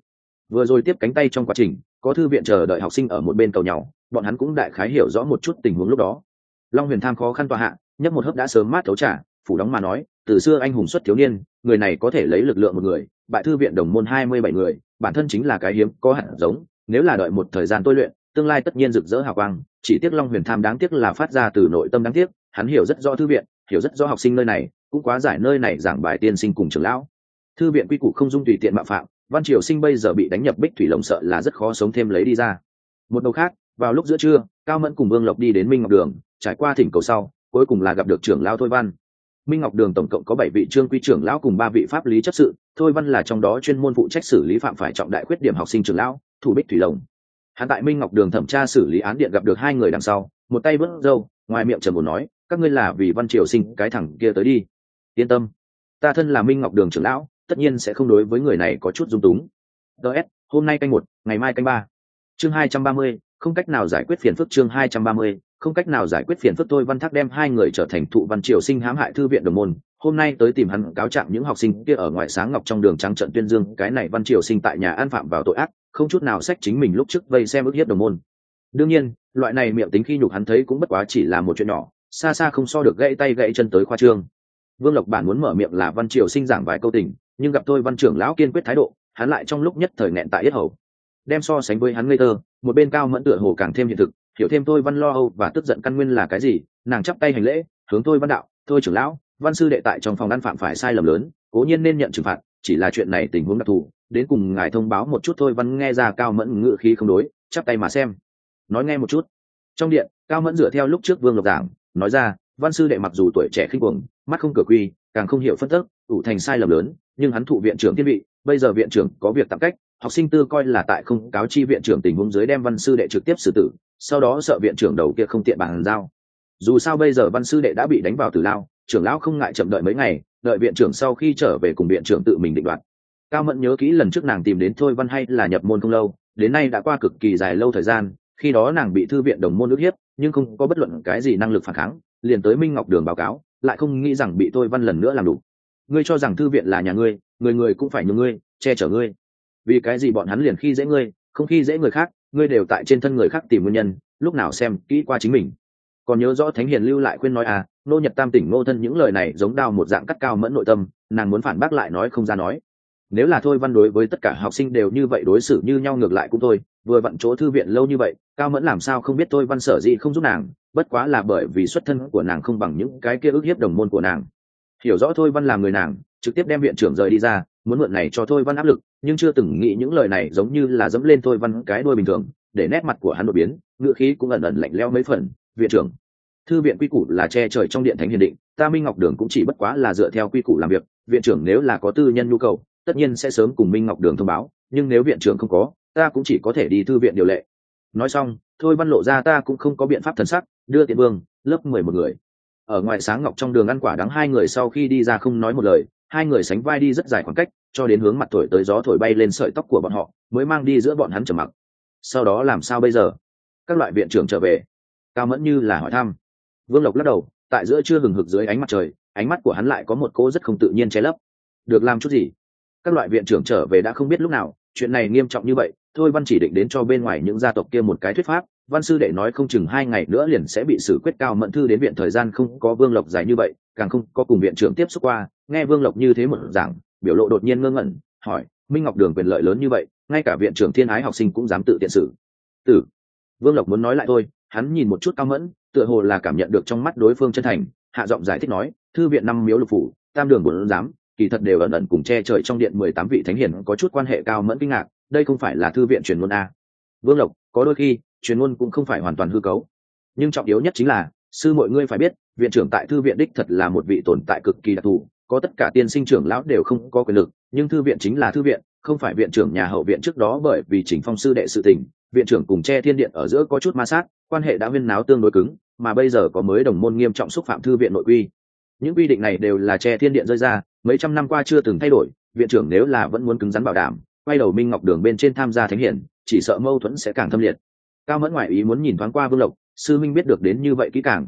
Vừa rồi tiếp cánh tay trong quá trình, có thư viện chờ đợi học sinh ở một bên cầu nhau bọn hắn cũng đại khái hiểu rõ một chút tình huống lúc đó. Long huyền tham khó khăn tòa hạ nhấp một hớp đã sớm mát thấu trả phủ đóng mà nói, từ xưa anh hùng xuất thiếu niên, người này có thể lấy lực lượng một người, bại thư viện đồng môn hai mươi bảy người, bản thân chính là cái hiếm, có hạn giống, nếu là đợi một thời gian tôi luyện, tương lai tất nhiên rực rỡ hào quang, chỉ tiếc long huyền tham đáng tiếc là phát ra từ nội tâm đáng tiếc, hắn hiểu rất rõ thư viện, hiểu rất rõ học sinh nơi này, cũng quá giải nơi này giảng bài tiên sinh cùng trưởng lão. Thư viện quy củ không dung tùy tiện mạo phạm, văn triều sinh bây giờ bị đánh nhập bích thủy lồng sợ là rất khó sống thêm lấy đi ra. Một đầu khác vào lúc giữa trưa, cao mẫn cùng vương lộc đi đến minh ngọc đường, trải qua thỉnh cầu sau, cuối cùng là gặp được trưởng lão thôi văn. Minh ngọc đường tổng cộng có bảy vị trương quy trưởng lão cùng ba vị pháp lý chấp sự, thôi văn là trong đó chuyên môn phụ trách xử lý phạm phải trọng đại khuyết điểm học sinh trưởng lão, thủ bích thủy lồng. Hắn tại minh ngọc đường thẩm tra xử lý án điện gặp được hai người đằng sau, một tay vớt râu, ngoài miệng trần một nói, các ngươi là vì văn triều sinh cái thẳng kia tới đi. Yên tâm, ta thân là minh ngọc đường trưởng lão, tất nhiên sẽ không đối với người này có chút dung túng. Ts hôm nay canh một, ngày mai canh ba. Chương hai trăm ba mươi không cách nào giải quyết phiền phức chương hai trăm ba mươi, không cách nào giải quyết phiền phức tôi văn thác đem hai người trở thành thụ văn triều sinh hãm hại thư viện đồng môn. Hôm nay tới tìm hắn cáo trạng những học sinh kia ở ngoài sáng ngọc trong đường trắng trận tuyên dương cái này văn triều sinh tại nhà an phạm vào tội ác, không chút nào sách chính mình lúc trước vây xem ức hiếp đồng môn. Đương nhiên, loại này miệng tính khi nhục hắn thấy cũng bất quá chỉ là một chuyện nhỏ, xa xa không so được gãy tay gãy chân tới khoa trương. Vương lộc bản muốn mở miệng là văn triều sinh giảng vài câu tình, nhưng gặp tôi văn trưởng lão kiên quyết thái độ, hắn lại trong lúc nhất thời nghẹn tại yết hầu đem so sánh với hắn ngây thơ, một bên cao mẫn tựa hồ càng thêm hiện thực hiểu thêm tôi văn lo âu và tức giận căn nguyên là cái gì? Nàng chắp tay hành lễ hướng tôi văn đạo thôi trưởng lão văn sư đệ tại trong phòng ăn phạm phải sai lầm lớn cố nhiên nên nhận trừng phạt chỉ là chuyện này tình huống đặc thù đến cùng ngài thông báo một chút thôi. Văn nghe ra cao mẫn ngự khí không đối chắp tay mà xem. Nói nghe một chút. Trong điện cao mẫn dựa theo lúc trước vương lộc giảng nói ra văn sư đệ mặc dù tuổi trẻ khinh cuồng mắt không cửa quy càng không hiểu phân tức ủ thành sai lầm lớn nhưng hắn thụ viện trưởng thiên vị bây giờ viện trưởng có việc tạm cách học sinh tư coi là tại không cáo chi viện trưởng tình huống dưới đem văn sư đệ trực tiếp xử tử, sau đó sợ viện trưởng đầu kia không tiện bàn giao. Dù sao bây giờ văn sư đệ đã bị đánh vào tử lao, trưởng lão không ngại chậm đợi mấy ngày, đợi viện trưởng sau khi trở về cùng viện trưởng tự mình định đoạt. Cao mẫn nhớ kỹ lần trước nàng tìm đến thôi văn hay là nhập môn không lâu, đến nay đã qua cực kỳ dài lâu thời gian, khi đó nàng bị thư viện đồng môn ước hiếp, nhưng không có bất luận cái gì năng lực phản kháng, liền tới minh ngọc đường báo cáo, lại không nghĩ rằng bị thôi văn lần nữa làm đủ. Ngươi cho rằng thư viện là nhà ngươi, người người cũng phải nhường ngươi, che chở ngươi vì cái gì bọn hắn liền khi dễ ngươi, không khi dễ người khác, ngươi đều tại trên thân người khác tìm nguyên nhân, lúc nào xem kỹ qua chính mình. Còn nhớ rõ thánh hiền lưu lại khuyên nói à nô nhật tam tỉnh ngô thân những lời này giống đao một dạng cắt cao mẫn nội tâm, nàng muốn phản bác lại nói không ra nói. Nếu là thôi văn đối với tất cả học sinh đều như vậy đối xử như nhau ngược lại cũng thôi, vừa vặn chỗ thư viện lâu như vậy, cao mẫn làm sao không biết thôi văn sở gì không giúp nàng, bất quá là bởi vì xuất thân của nàng không bằng những cái kia ước hiếp đồng môn của nàng. Hiểu rõ thôi văn làm người nàng trực tiếp đem viện trưởng rời đi ra, muốn mượn này cho thôi văn áp lực, nhưng chưa từng nghĩ những lời này giống như là dẫm lên thôi văn cái đôi bình thường, để nét mặt của hắn đột biến ngựa khí cũng ẩn ẩn lạnh leo mấy phần, viện trưởng, thư viện quy củ là che trời trong điện thánh hiền định, ta minh ngọc đường cũng chỉ bất quá là dựa theo quy củ làm việc, viện trưởng nếu là có tư nhân nhu cầu, tất nhiên sẽ sớm cùng minh ngọc đường thông báo, nhưng nếu viện trưởng không có, ta cũng chỉ có thể đi thư viện điều lệ. Nói xong, thôi văn lộ ra ta cũng không có biện pháp thần sắc, đưa tiện vương, lớp mười một người. Ở ngoài sáng ngọc trong đường ăn quả đắng hai người sau khi đi ra không nói một lời hai người sánh vai đi rất dài khoảng cách, cho đến hướng mặt thổi tới gió thổi bay lên sợi tóc của bọn họ, mới mang đi giữa bọn hắn trầm mặc. Sau đó làm sao bây giờ? Các loại viện trưởng trở về. Cao mẫn như là hỏi thăm. Vương lộc lắc đầu, tại giữa chưa hừng hực dưới ánh mặt trời, ánh mắt của hắn lại có một cô rất không tự nhiên che lấp. Được làm chút gì? Các loại viện trưởng trở về đã không biết lúc nào, chuyện này nghiêm trọng như vậy, thôi văn chỉ định đến cho bên ngoài những gia tộc kia một cái thuyết pháp văn sư đệ nói không chừng hai ngày nữa liền sẽ bị xử quyết cao mẫn thư đến viện thời gian không có vương lộc dài như vậy, càng không có cùng viện trưởng tiếp xúc qua, nghe vương lộc như thế một giảng, biểu lộ đột nhiên ngơ ngẩn, hỏi, minh ngọc đường quyền lợi lớn như vậy, ngay cả viện trưởng thiên ái học sinh cũng dám tự tiện xử. Tử. Vương lộc muốn nói lại thôi, hắn nhìn một chút cao mẫn, tựa hồ là cảm nhận được trong mắt đối phương chân thành, hạ giọng giải thích nói, thư viện năm miếu lục phủ, tam đường bốn giám, kỳ thật đều ẩn ẩn cùng che trời trong điện mười tám vị thánh hiền có chút quan hệ cao mẫn kinh ngạc, đây không phải là thư viện truyền ngôn a. Vương lộc, có đôi khi truyền ngôn cũng không phải hoàn toàn hư cấu. Nhưng trọng yếu nhất chính là, sư mọi ngươi phải biết, viện trưởng tại thư viện đích thật là một vị tồn tại cực kỳ đặc thù, có tất cả tiên sinh trưởng lão đều không có quyền lực, nhưng thư viện chính là thư viện, không phải viện trưởng nhà hậu viện trước đó bởi vì chỉnh phong sư đệ sự tình, viện trưởng cùng che thiên điện ở giữa có chút ma sát, quan hệ đã viên náo tương đối cứng, mà bây giờ có mới đồng môn nghiêm trọng xúc phạm thư viện nội quy. Những quy định này đều là che thiên điện rơi ra, mấy trăm năm qua chưa từng thay đổi, viện trưởng nếu là vẫn muốn cứng rắn bảo đảm, quay đầu minh ngọc đường bên trên tham gia thánh hiển, chỉ sợ mâu thuẫn sẽ càng thâm liệt cao mẫn ngoại ý muốn nhìn thoáng qua vương lộc, sư minh biết được đến như vậy kỹ càng.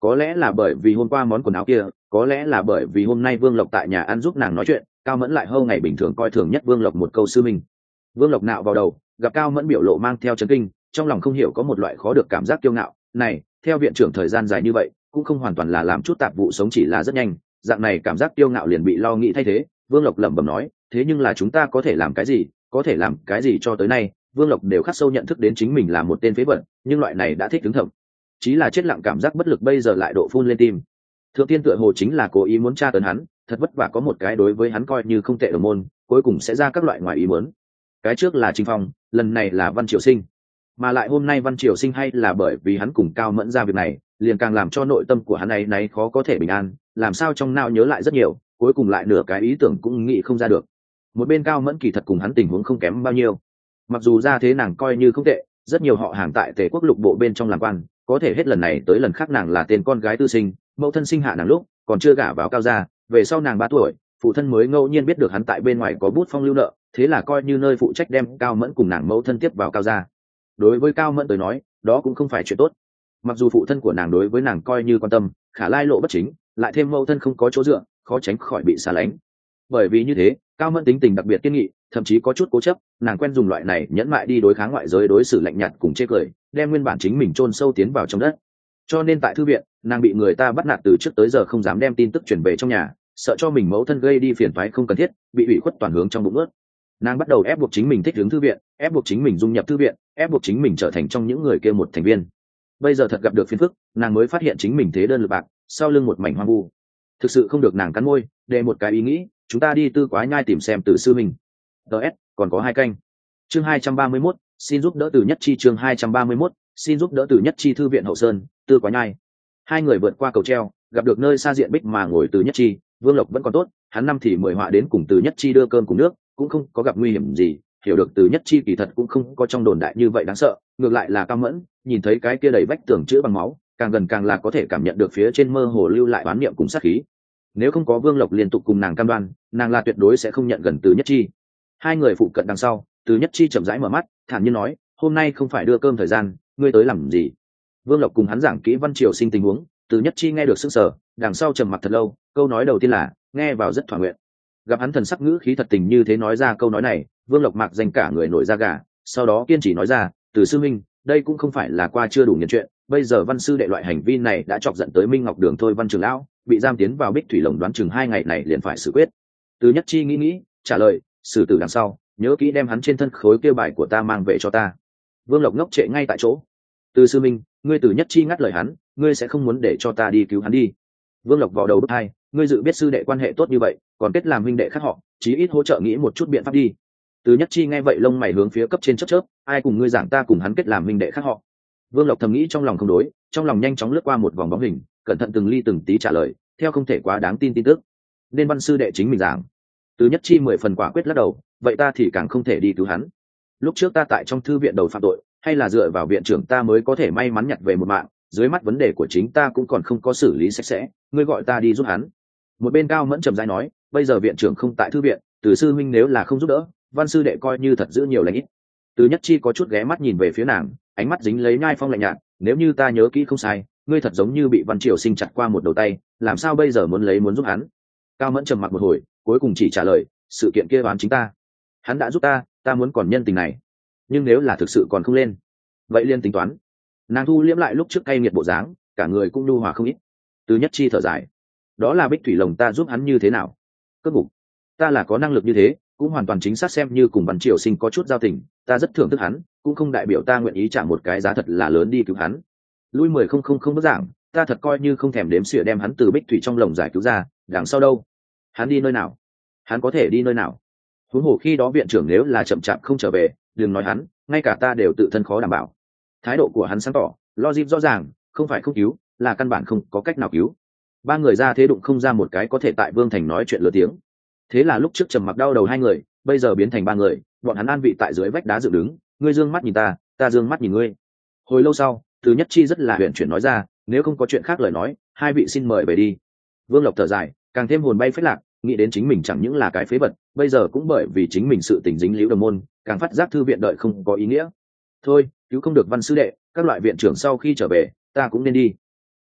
Có lẽ là bởi vì hôm qua món quần áo kia, có lẽ là bởi vì hôm nay vương lộc tại nhà ăn giúp nàng nói chuyện, cao mẫn lại hâu ngày bình thường coi thường nhất vương lộc một câu sư minh. Vương lộc nạo vào đầu, gặp cao mẫn biểu lộ mang theo chấn kinh, trong lòng không hiểu có một loại khó được cảm giác kiêu ngạo. Này, theo viện trưởng thời gian dài như vậy, cũng không hoàn toàn là làm chút tạp vụ sống chỉ là rất nhanh. Dạng này cảm giác kiêu ngạo liền bị lo nghĩ thay thế, vương lộc lẩm bẩm nói, thế nhưng là chúng ta có thể làm cái gì, có thể làm cái gì cho tới nay vương lộc đều khắc sâu nhận thức đến chính mình là một tên phế vật nhưng loại này đã thích đứng thầm, chí là chết lặng cảm giác bất lực bây giờ lại độ phun lên tim. Thượng tiên tựa hồ chính là cố ý muốn tra tấn hắn thật vất vả có một cái đối với hắn coi như không tệ ở môn cuối cùng sẽ ra các loại ngoài ý muốn. Cái trước là trinh phong lần này là văn triều sinh. Mà lại hôm nay văn triều sinh hay là bởi vì hắn cùng cao mẫn ra việc này liền càng làm cho nội tâm của hắn ấy náy khó có thể bình an làm sao trong nao nhớ lại rất nhiều cuối cùng lại nửa cái ý tưởng cũng nghĩ không ra được. Một bên cao mẫn kỳ thật cùng hắn tình huống không kém bao nhiêu mặc dù ra thế nàng coi như không tệ, rất nhiều họ hàng tại tề quốc lục bộ bên trong làm quan, có thể hết lần này tới lần khác nàng là tên con gái tư sinh, mẫu thân sinh hạ nàng lúc, còn chưa gả vào cao gia, về sau nàng ba tuổi, phụ thân mới ngẫu nhiên biết được hắn tại bên ngoài có bút phong lưu nợ, thế là coi như nơi phụ trách đem cao mẫn cùng nàng mẫu thân tiếp vào cao gia. Đối với cao mẫn tới nói, đó cũng không phải chuyện tốt. Mặc dù phụ thân của nàng đối với nàng coi như quan tâm, khả lai lộ bất chính, lại thêm mẫu thân không có chỗ dựa, khó tránh khỏi bị xa lánh. Bởi vì như thế, cao mẫn tính tình đặc biệt kiên nghị thậm chí có chút cố chấp, nàng quen dùng loại này nhẫn mại đi đối kháng ngoại giới đối xử lạnh nhạt cùng chê cười, đem nguyên bản chính mình chôn sâu tiến vào trong đất. Cho nên tại thư viện, nàng bị người ta bắt nạt từ trước tới giờ không dám đem tin tức chuyển về trong nhà, sợ cho mình mẫu thân gây đi phiền toái không cần thiết, bị ủy khuất toàn hướng trong bụng ướt. Nàng bắt đầu ép buộc chính mình thích hướng thư viện, ép buộc chính mình dung nhập thư viện, ép buộc chính mình trở thành trong những người kia một thành viên. Bây giờ thật gặp được phiền phức, nàng mới phát hiện chính mình thế đơn lực bạc, sau lưng một mảnh hoang vu. Thực sự không được nàng cắn môi, để một cái ý nghĩ, chúng ta đi tư quá nhai tìm xem từ sư mình ts còn có hai canh chương hai trăm ba mươi 231, xin giúp đỡ từ nhất chi chương hai trăm ba mươi 231, xin giúp đỡ từ nhất chi thư viện hậu sơn tư quá nhai. Hai người vượt qua cầu treo gặp được nơi xa diện bích mà ngồi từ nhất chi vương lộc vẫn còn tốt hắn năm thì mời họa đến cùng từ nhất chi đưa cơm cùng nước cũng không có gặp nguy hiểm gì hiểu được từ nhất chi kỳ thật cũng không có trong đồn đại như vậy đáng sợ ngược lại là cao mẫn nhìn thấy cái kia đầy vách tường chữa bằng máu càng gần càng là có thể cảm nhận được phía trên mơ hồ lưu lại bán niệm cùng sát khí. Nếu không có vương lộc liên tục cùng nàng cam đoan nàng là tuyệt đối sẽ không nhận gần từ nhất chi hai người phụ cận đằng sau, từ nhất chi chậm rãi mở mắt, thản nhiên nói, hôm nay không phải đưa cơm thời gian, ngươi tới làm gì? Vương lộc cùng hắn giảng kỹ văn triều sinh tình huống, từ nhất chi nghe được sức sở đằng sau trầm mặt thật lâu, câu nói đầu tiên là, nghe vào rất thỏa nguyện. Gặp hắn thần sắc ngữ khí thật tình như thế nói ra câu nói này, vương lộc mạc danh cả người nổi ra gà, sau đó kiên trì nói ra, từ sư minh đây cũng không phải là qua chưa đủ nghiền chuyện, bây giờ văn sư đệ loại hành vi này đã chọc giận tới minh ngọc đường thôi văn trường lão, bị giam tiến vào bích thủy lồng đoán chừng hai ngày này liền phải xử quyết. Từ nhất chi nghĩ nghĩ, trả lời xử tử đằng sau, nhớ kỹ đem hắn trên thân khối kêu bài của ta mang về cho ta. Vương lộc ngốc trệ ngay tại chỗ. Từ sư minh, ngươi từ nhất chi ngắt lời hắn, ngươi sẽ không muốn để cho ta đi cứu hắn đi. Vương lộc vào đầu bước hai, ngươi dự biết sư đệ quan hệ tốt như vậy, còn kết làm huynh đệ khác họ, chí ít hỗ trợ nghĩ một chút biện pháp đi. Từ nhất chi nghe vậy lông mày hướng phía cấp trên chấp chớp, ai cùng ngươi giảng ta cùng hắn kết làm huynh đệ khác họ. Vương lộc thầm nghĩ trong lòng không đối, trong lòng nhanh chóng lướt qua một vòng bóng hình, cẩn thận từng ly từng tí trả lời, theo không thể quá đáng tin tin tức. Nên văn sư đệ chính mình giảng từ nhất chi mười phần quả quyết lắc đầu, vậy ta thì càng không thể đi cứu hắn. Lúc trước ta tại trong thư viện đầu phạm tội, hay là dựa vào viện trưởng ta mới có thể may mắn nhặt về một mạng, dưới mắt vấn đề của chính ta cũng còn không có xử lý sạch sẽ, ngươi gọi ta đi giúp hắn. Một bên cao mẫn trầm dai nói, bây giờ viện trưởng không tại thư viện, từ sư minh nếu là không giúp đỡ, văn sư đệ coi như thật giữ nhiều lãnh ít. Từ nhất chi có chút ghé mắt nhìn về phía nàng, ánh mắt dính lấy nhai phong lạnh nhạt, nếu như ta nhớ kỹ không sai, ngươi thật giống như bị văn triều sinh chặt qua một đầu tay, làm sao bây giờ muốn lấy muốn giúp hắn? Cao mẫn trầm mặc một hồi, cuối cùng chỉ trả lời, sự kiện kia bán chính ta. Hắn đã giúp ta ta muốn còn nhân tình này. Nhưng nếu là thực sự còn không lên, vậy liên tính toán. Nàng thu liễm lại lúc trước cay nghiệt bộ dáng, cả người cũng lưu hòa không ít. Từ nhất chi thở dài. Đó là bích thủy lồng ta giúp hắn như thế nào? Cất ngục ta là có năng lực như thế, cũng hoàn toàn chính xác xem như cùng văn triều sinh có chút giao tình, ta rất thưởng thức hắn, cũng không đại biểu ta nguyện ý trả một cái giá thật là lớn đi cứu hắn. Lui mười không không không bất giảng, ta thật coi như không thèm đếm xỉa đem hắn từ bích thủy trong lồng giải cứu ra, đằng sau đâu? Hắn đi nơi nào? Hắn có thể đi nơi nào? Huống hồ khi đó viện trưởng nếu là chậm chạp không trở về, đừng nói hắn, ngay cả ta đều tự thân khó đảm bảo. Thái độ của hắn sáng tỏ, logic rõ ràng, không phải không cứu, là căn bản không có cách nào cứu. Ba người ra thế đụng không ra một cái có thể tại vương thành nói chuyện lớn tiếng. Thế là lúc trước trầm mặc đau đầu hai người, bây giờ biến thành ba người, bọn hắn an vị tại dưới vách đá dựng đứng, ngươi dương mắt nhìn ta ta dương mắt nhìn ngươi. Hồi lâu sau thứ nhất chi rất là huyện chuyển nói ra, nếu không có chuyện khác lời nói, hai vị xin mời về đi. Vương lộc thở dài càng thêm hồn bay phết lạc, nghĩ đến chính mình chẳng những là cái phế vật, bây giờ cũng bởi vì chính mình sự tình dính liễu đồng môn, càng phát giác thư viện đợi không có ý nghĩa. Thôi, cứu không được văn sư đệ, các loại viện trưởng sau khi trở về, ta cũng nên đi.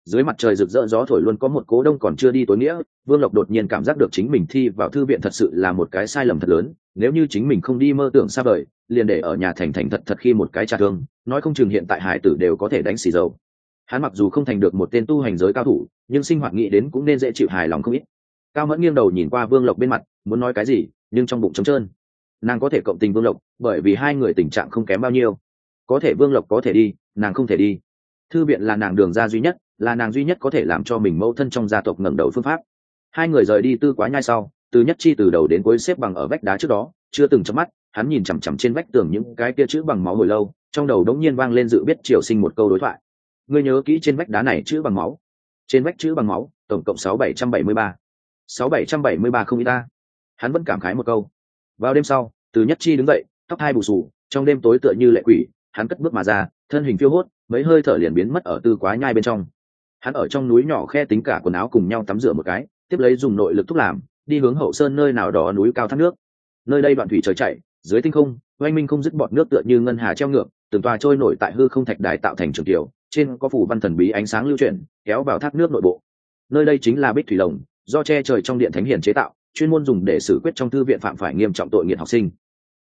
Dưới mặt trời rực rỡ gió thổi luôn có một cố đông còn chưa đi tối nghĩa, vương lộc đột nhiên cảm giác được chính mình thi vào thư viện thật sự là một cái sai lầm thật lớn, nếu như chính mình không đi mơ tưởng xa vời, liền để ở nhà thành thành thật thật khi một cái trà thương, nói không chừng hiện tại hải tử đều có thể đánh xì dầu. Hắn mặc dù không thành được một tên tu hành giới cao thủ, nhưng sinh hoạt nghĩ đến cũng nên dễ chịu hài lòng không ít cao mẫn nghiêng đầu nhìn qua vương lộc bên mặt, muốn nói cái gì, nhưng trong bụng trống trơn. Nàng có thể cộng tình vương lộc, bởi vì hai người tình trạng không kém bao nhiêu. Có thể vương lộc có thể đi, nàng không thể đi. Thư viện là nàng đường ra duy nhất, là nàng duy nhất có thể làm cho mình mẫu thân trong gia tộc ngẩng đầu phương pháp. Hai người rời đi tư quá nhai sau, từ nhất chi từ đầu đến cuối xếp bằng ở vách đá trước đó, chưa từng chớp mắt, hắn nhìn chằm chằm trên vách tường những cái kia chữ bằng máu hồi lâu, trong đầu đống nhiên vang lên dự biết triều sinh một câu đối thoại. Ngươi nhớ kỹ trên vách đá này chữ bằng máu. Trên vách chữ bằng máu, tổng cộng sáu bảy trăm bảy mươi ba sáu bảy trăm bảy mươi ba không y ta. Hắn vẫn cảm khái một câu. Vào đêm sau, từ nhất chi đứng dậy, tóc hai bù sù trong đêm tối tựa như lệ quỷ, hắn cất bước mà ra, thân hình phiêu hốt, mấy hơi thở liền biến mất ở tư quá nhai bên trong. Hắn ở trong núi nhỏ khe tính cả quần áo cùng nhau tắm rửa một cái, tiếp lấy dùng nội lực thúc làm, đi hướng hậu sơn nơi nào đó núi cao thác nước. Nơi đây đoạn thủy trời chạy dưới tinh không, oanh minh không dứt bọt nước tựa như ngân hà treo ngược, từng tòa trôi nổi tại hư không thạch đài tạo thành trường tiểu, trên có phủ văn thần bí ánh sáng lưu chuyển, kéo vào thác nước nội bộ. Nơi đây chính là bích thủy lồng do che trời trong điện thánh hiền chế tạo, chuyên môn dùng để xử quyết trong thư viện phạm phải nghiêm trọng tội nghiệt học sinh.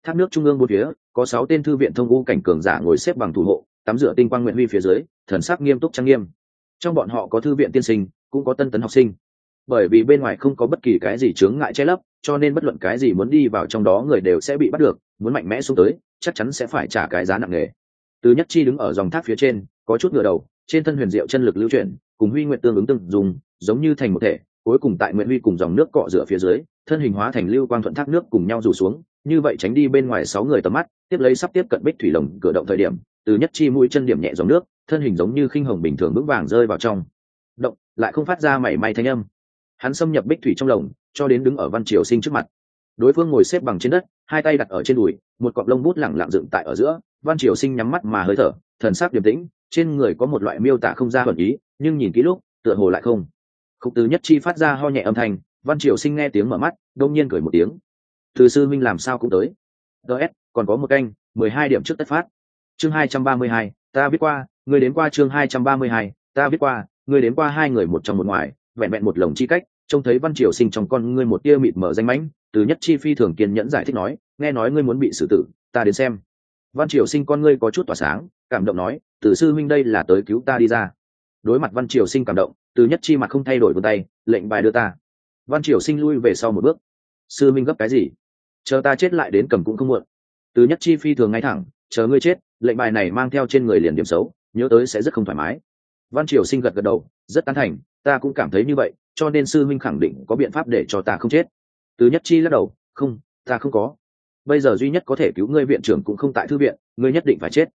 Thác nước trung ương bốn phía, có sáu tên thư viện thông u cảnh cường giả ngồi xếp bằng thủ hộ, tắm rửa tinh quang nguyện huy phía dưới, thần sắc nghiêm túc trang nghiêm. Trong bọn họ có thư viện tiên sinh, cũng có tân tấn học sinh. Bởi vì bên ngoài không có bất kỳ cái gì chướng ngại che lấp, cho nên bất luận cái gì muốn đi vào trong đó người đều sẽ bị bắt được, muốn mạnh mẽ xuống tới, chắc chắn sẽ phải trả cái giá nặng nề. Từ nhất chi đứng ở dòng thác phía trên, có chút ngựa đầu, trên thân huyền diệu chân lực lưu chuyển, cùng huy nguyện tương ứng từng dùng, giống như thành một thể cuối cùng tại nguyện huy cùng dòng nước cọ rửa phía dưới, thân hình hóa thành lưu quang thuận thác nước cùng nhau rủ xuống, như vậy tránh đi bên ngoài sáu người tầm mắt, tiếp lấy sắp tiếp cận bích thủy lồng cửa động thời điểm, từ nhất chi mũi chân điểm nhẹ dòng nước, thân hình giống như khinh hồng bình thường vững vàng rơi vào trong. Động, lại không phát ra mảy may thanh âm. Hắn xâm nhập bích thủy trong lồng, cho đến đứng ở văn triều sinh trước mặt. Đối phương ngồi xếp bằng trên đất, hai tay đặt ở trên đùi, một cọp lông bút lẳng lặng dựng tại ở giữa. Văn triều sinh nhắm mắt mà hơi thở, thần sắc điềm tĩnh, trên người có một loại miêu tả không ra thuần ý, nhưng nhìn kỹ lúc, tựa hồ lại không khúc tứ nhất chi phát ra ho nhẹ âm thanh, văn triều sinh nghe tiếng mở mắt, đông nhiên cười một tiếng. Từ sư minh làm sao cũng tới. Ts còn có một canh, mười hai điểm trước tất phát. Chương hai trăm ba mươi hai, ta viết qua người đến qua chương hai trăm ba mươi hai, ta viết qua người đến qua hai người một trong một ngoài, vẹn vẹn một lồng chi cách, trông thấy văn triều sinh trong con ngươi một tia mịt mở danh mãnh, từ nhất chi phi thường kiên nhẫn giải thích nói, nghe nói ngươi muốn bị xử tử, ta đến xem. Văn triều sinh con ngươi có chút tỏa sáng, cảm động nói, từ sư minh đây là tới cứu ta đi ra. Đối mặt văn triều sinh cảm động từ nhất chi mặt không thay đổi vươn tay, lệnh bài đưa ta. Văn triều sinh lui về sau một bước. Sư minh gấp cái gì? Chờ ta chết lại đến cầm cũng không muộn. Từ nhất chi phi thường ngay thẳng, chờ ngươi chết, lệnh bài này mang theo trên người liền điểm xấu, nhớ tới sẽ rất không thoải mái. Văn triều sinh gật gật đầu, rất tán thành, ta cũng cảm thấy như vậy, cho nên sư minh khẳng định có biện pháp để cho ta không chết. Từ nhất chi lắc đầu, không, ta không có. Bây giờ duy nhất có thể cứu ngươi viện trưởng cũng không tại thư viện, ngươi nhất định phải chết.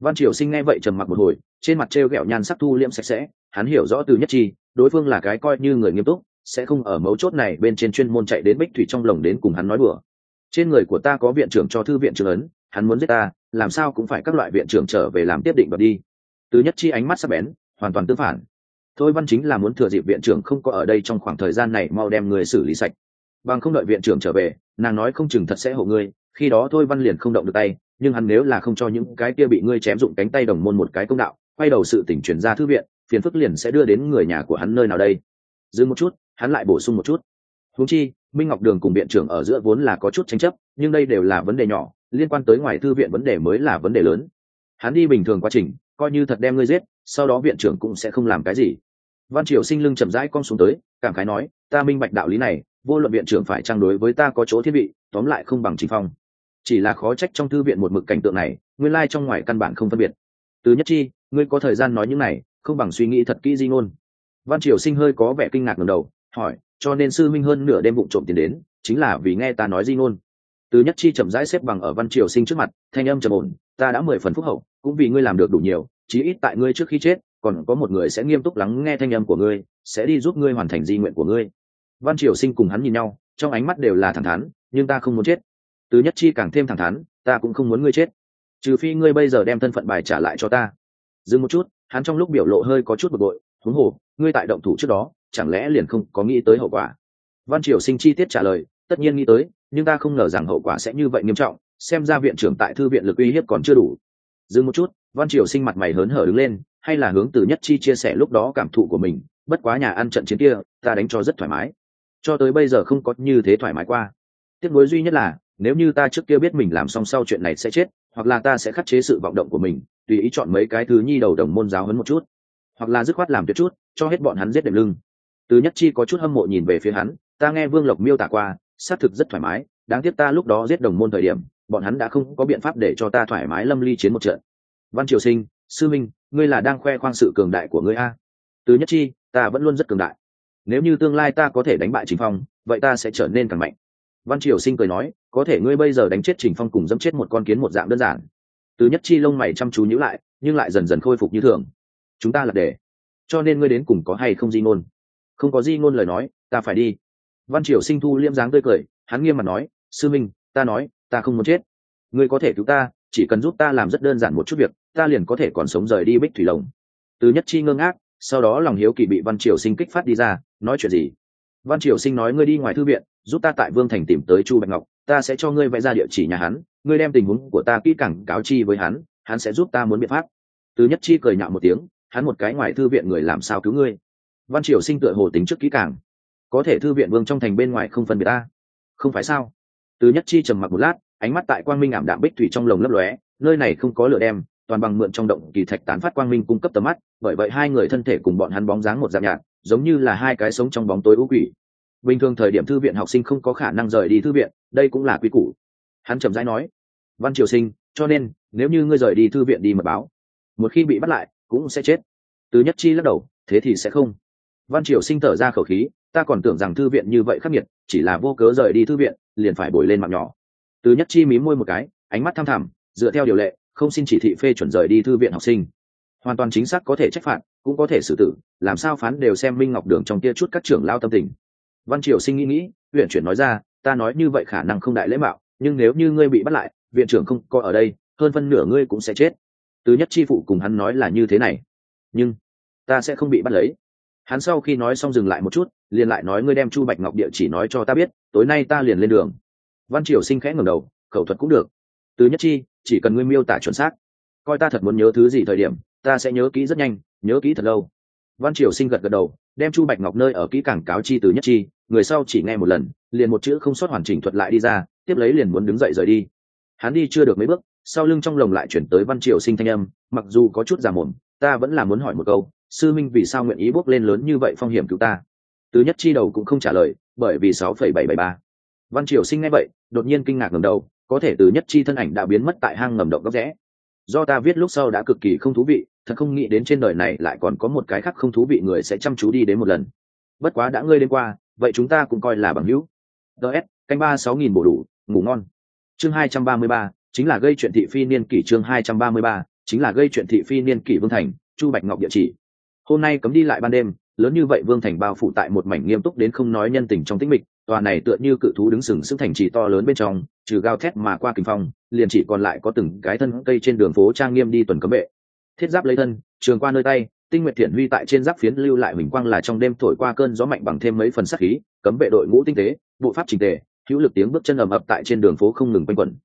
Văn triều sinh nghe vậy trầm mặc một hồi trên mặt treo r nhan sắc thu liễm sạch sẽ, hắn hiểu rõ từ nhất chi, đối phương là cái coi như người nghiêm túc, sẽ không ở mấu chốt này bên trên chuyên môn chạy đến bích thủy trong lồng đến cùng hắn nói bừa trên người của ta có viện trưởng cho thư viện trưởng ấn, hắn muốn giết ta, làm sao cũng phải các loại viện trưởng trở về làm tiếp định và đi. Từ nhất chi ánh mắt sắc bén, hoàn toàn tương phản. Thôi văn chính là muốn thừa dịp viện trưởng không có ở đây trong khoảng thời gian này mau đem người xử lý sạch. Bằng không đợi viện trưởng trở về, nàng nói không chừng thật sẽ hộ ngươi, khi đó thôi văn liền không động được tay, nhưng hắn nếu là không cho những cái kia bị ngươi chém dụng cánh tay đồng môn một cái công đạo quay đầu sự tỉnh chuyển ra thư viện, phiền phức liền sẽ đưa đến người nhà của hắn nơi nào đây? Dừng một chút, hắn lại bổ sung một chút. Húng chi, minh ngọc đường cùng viện trưởng ở giữa vốn là có chút tranh chấp, nhưng đây đều là vấn đề nhỏ, liên quan tới ngoài thư viện vấn đề mới là vấn đề lớn. Hắn đi bình thường quá trình, coi như thật đem ngươi giết, sau đó viện trưởng cũng sẽ không làm cái gì. Văn triều sinh lưng chậm rãi con xuống tới, cảm khái nói, ta minh bạch đạo lý này, vô luận viện trưởng phải trang đối với ta có chỗ thiết bị, tóm lại không bằng trình phong. Chỉ là khó trách trong thư viện một mực cảnh tượng này, nguyên lai trong ngoài căn bản không phân biệt. Từ nhất chi ngươi có thời gian nói những này, không bằng suy nghĩ thật kỹ di ngôn. Văn triều sinh hơi có vẻ kinh ngạc ngầm đầu, hỏi, cho nên sư minh hơn nửa đêm vụ trộm tiền đến, chính là vì nghe ta nói di ngôn. Từ nhất chi chậm rãi xếp bằng ở văn triều sinh trước mặt, thanh âm trầm ổn, ta đã mười phần phúc hậu, cũng vì ngươi làm được đủ nhiều, chí ít tại ngươi trước khi chết, còn có một người sẽ nghiêm túc lắng nghe thanh âm của ngươi, sẽ đi giúp ngươi hoàn thành di nguyện của ngươi. Văn triều sinh cùng hắn nhìn nhau, trong ánh mắt đều là thẳng thắn, nhưng ta không muốn chết. Từ nhất chi càng thêm thẳng thắn, ta cũng không muốn ngươi chết. Trừ phi ngươi bây giờ đem thân phận bài trả lại cho ta dừng một chút, hắn trong lúc biểu lộ hơi có chút bực bội, huống hồ, ngươi tại động thủ trước đó, chẳng lẽ liền không có nghĩ tới hậu quả? Văn triều sinh chi tiết trả lời, tất nhiên nghĩ tới, nhưng ta không ngờ rằng hậu quả sẽ như vậy nghiêm trọng, xem ra viện trưởng tại thư viện lực uy hiếp còn chưa đủ. Dừng một chút, văn triều sinh mặt mày hớn hở đứng lên, hay là hướng từ nhất chi chia sẻ lúc đó cảm thụ của mình, bất quá nhà ăn trận chiến kia, ta đánh cho rất thoải mái. Cho tới bây giờ không có như thế thoải mái qua. Tiếc nuối duy nhất là, nếu như ta trước kia biết mình làm xong sau chuyện này sẽ chết hoặc là ta sẽ khắc chế sự vọng động của mình, tùy ý chọn mấy cái thứ nhi đầu đồng môn giáo hấn một chút. Hoặc là dứt khoát làm tuyệt chút, cho hết bọn hắn giết đệm lưng. Từ nhất chi có chút hâm mộ nhìn về phía hắn, ta nghe vương lộc miêu tả qua, xác thực rất thoải mái, đáng tiếc ta lúc đó giết đồng môn thời điểm, bọn hắn đã không có biện pháp để cho ta thoải mái lâm ly chiến một trận. Văn triều sinh, sư minh, ngươi là đang khoe khoang sự cường đại của ngươi a? Từ nhất chi, ta vẫn luôn rất cường đại. Nếu như tương lai ta có thể đánh bại chính phong, vậy ta sẽ trở nên càng mạnh văn triều sinh cười nói, có thể ngươi bây giờ đánh chết trình phong cùng dẫm chết một con kiến một dạng đơn giản. Từ nhất chi lông mày chăm chú nhữ lại, nhưng lại dần dần khôi phục như thường. Chúng ta là để. Cho nên ngươi đến cùng có hay không di ngôn? Không có di ngôn lời nói, ta phải đi. Văn triều sinh thu liêm dáng tươi cười, hắn nghiêm mặt nói, sư minh, ta nói, ta không muốn chết. Ngươi có thể cứu ta, chỉ cần giúp ta làm rất đơn giản một chút việc, ta liền có thể còn sống rời đi bích thủy lồng. Từ nhất chi ngơ ngác, sau đó lòng hiếu kỳ bị văn triều sinh kích phát đi ra, nói chuyện gì? Văn triều sinh nói ngươi đi ngoài thư viện, giúp ta tại vương thành tìm tới chu bạch ngọc, ta sẽ cho ngươi vẽ ra địa chỉ nhà hắn, ngươi đem tình huống của ta kỹ càng cáo chi với hắn hắn sẽ giúp ta muốn biện pháp. Từ nhất chi cười nhạo một tiếng, hắn một cái ngoài thư viện người làm sao cứu ngươi? Văn triều sinh tựa hồ tính trước kỹ càng. Có thể thư viện vương trong thành bên ngoài không phân biệt ta. Không phải sao? Từ nhất chi trầm mặc một lát, ánh mắt tại quang minh ảm đạm bích thủy trong lồng lấp lóe, nơi này không có lửa đem toàn bằng mượn trong động kỳ thạch tán phát quang minh cung cấp tầm mắt, bởi vậy hai người thân thể cùng bọn hắn bóng dáng một dạng nhạt giống như là hai cái sống trong bóng tối ưu quỷ. Bình thường thời điểm thư viện học sinh không có khả năng rời đi thư viện, đây cũng là quy củ. Hắn chậm rãi nói, văn triều sinh, cho nên, nếu như ngươi rời đi thư viện đi mật báo, một khi bị bắt lại, cũng sẽ chết. Từ nhất chi lắc đầu, thế thì sẽ không. Văn triều sinh thở ra khẩu khí, ta còn tưởng rằng thư viện như vậy khắc nghiệt, chỉ là vô cớ rời đi thư viện, liền phải bồi lên mạng nhỏ. Từ nhất chi mí môi một cái, ánh mắt tham thẳm, dựa theo điều lệ, không xin chỉ thị phê chuẩn rời đi thư viện học sinh hoàn toàn chính xác có thể trách phạt, cũng có thể xử tử, làm sao phán đều xem minh ngọc đường trong kia chút các trưởng lao tâm tình. Văn triều sinh nghĩ nghĩ, huyện chuyển nói ra, ta nói như vậy khả năng không đại lễ mạo, nhưng nếu như ngươi bị bắt lại, viện trưởng không có ở đây, hơn phân nửa ngươi cũng sẽ chết. Từ nhất chi phụ cùng hắn nói là như thế này. Nhưng ta sẽ không bị bắt lấy. Hắn sau khi nói xong dừng lại một chút, liền lại nói, ngươi đem chu bạch ngọc địa chỉ nói cho ta biết, tối nay ta liền lên đường. Văn triều sinh khẽ ngẩng đầu, khẩu thuật cũng được. Từ nhất chi, chỉ cần ngươi miêu tả chuẩn xác, coi ta thật muốn nhớ thứ gì thời điểm ta sẽ nhớ kỹ rất nhanh, nhớ kỹ thật lâu. Văn triều sinh gật gật đầu, đem chu bạch ngọc nơi ở kỹ cảng cáo chi từ nhất chi, người sau chỉ nghe một lần, liền một chữ không sót hoàn chỉnh thuật lại đi ra, tiếp lấy liền muốn đứng dậy rời đi. Hắn đi chưa được mấy bước, sau lưng trong lồng lại chuyển tới văn triều sinh thanh âm, mặc dù có chút già mồm, ta vẫn là muốn hỏi một câu, sư minh vì sao nguyện ý bốc lên lớn như vậy phong hiểm cứu ta? Từ nhất chi đầu cũng không trả lời, bởi vì sáu phẩy bảy bảy ba. Văn triều sinh nghe vậy, đột nhiên kinh ngạc ngầm đầu, có thể từ nhất chi thân ảnh đã biến mất tại hang ngầm động góc rẽ do ta viết lúc sau đã cực kỳ không thú vị, thật không nghĩ đến trên đời này lại còn có một cái khác không thú vị người sẽ chăm chú đi đến một lần. Bất quá đã ngươi đến qua, vậy chúng ta cũng coi là bằng hữu. Ts canh ba sáu nghìn bộ đủ, ngủ ngon. Chương hai trăm ba mươi ba, chính là gây chuyện thị phi niên kỷ chương hai trăm ba mươi ba, chính là gây chuyện thị phi niên kỷ vương thành, chu bạch ngọc địa chỉ. Hôm nay cấm đi lại ban đêm, lớn như vậy vương thành bao phủ tại một mảnh nghiêm túc đến không nói nhân tình trong tĩnh mịch tòa này tựa như cự thú đứng sừng sững thành trì to lớn bên trong, trừ gao thét mà qua kinh phong, liền chỉ còn lại có từng cái thân cây trên đường phố trang nghiêm đi tuần cấm vệ. Thiết giáp lấy thân, trường qua nơi tay, tinh nguyệt thiện huy tại trên giáp phiến lưu lại huỳnh quang là trong đêm thổi qua cơn gió mạnh bằng thêm mấy phần sắc khí, cấm vệ đội ngũ tinh tế, bộ pháp trình tề, hữu lực tiếng bước chân ầm ập tại trên đường phố không ngừng quanh quẩn.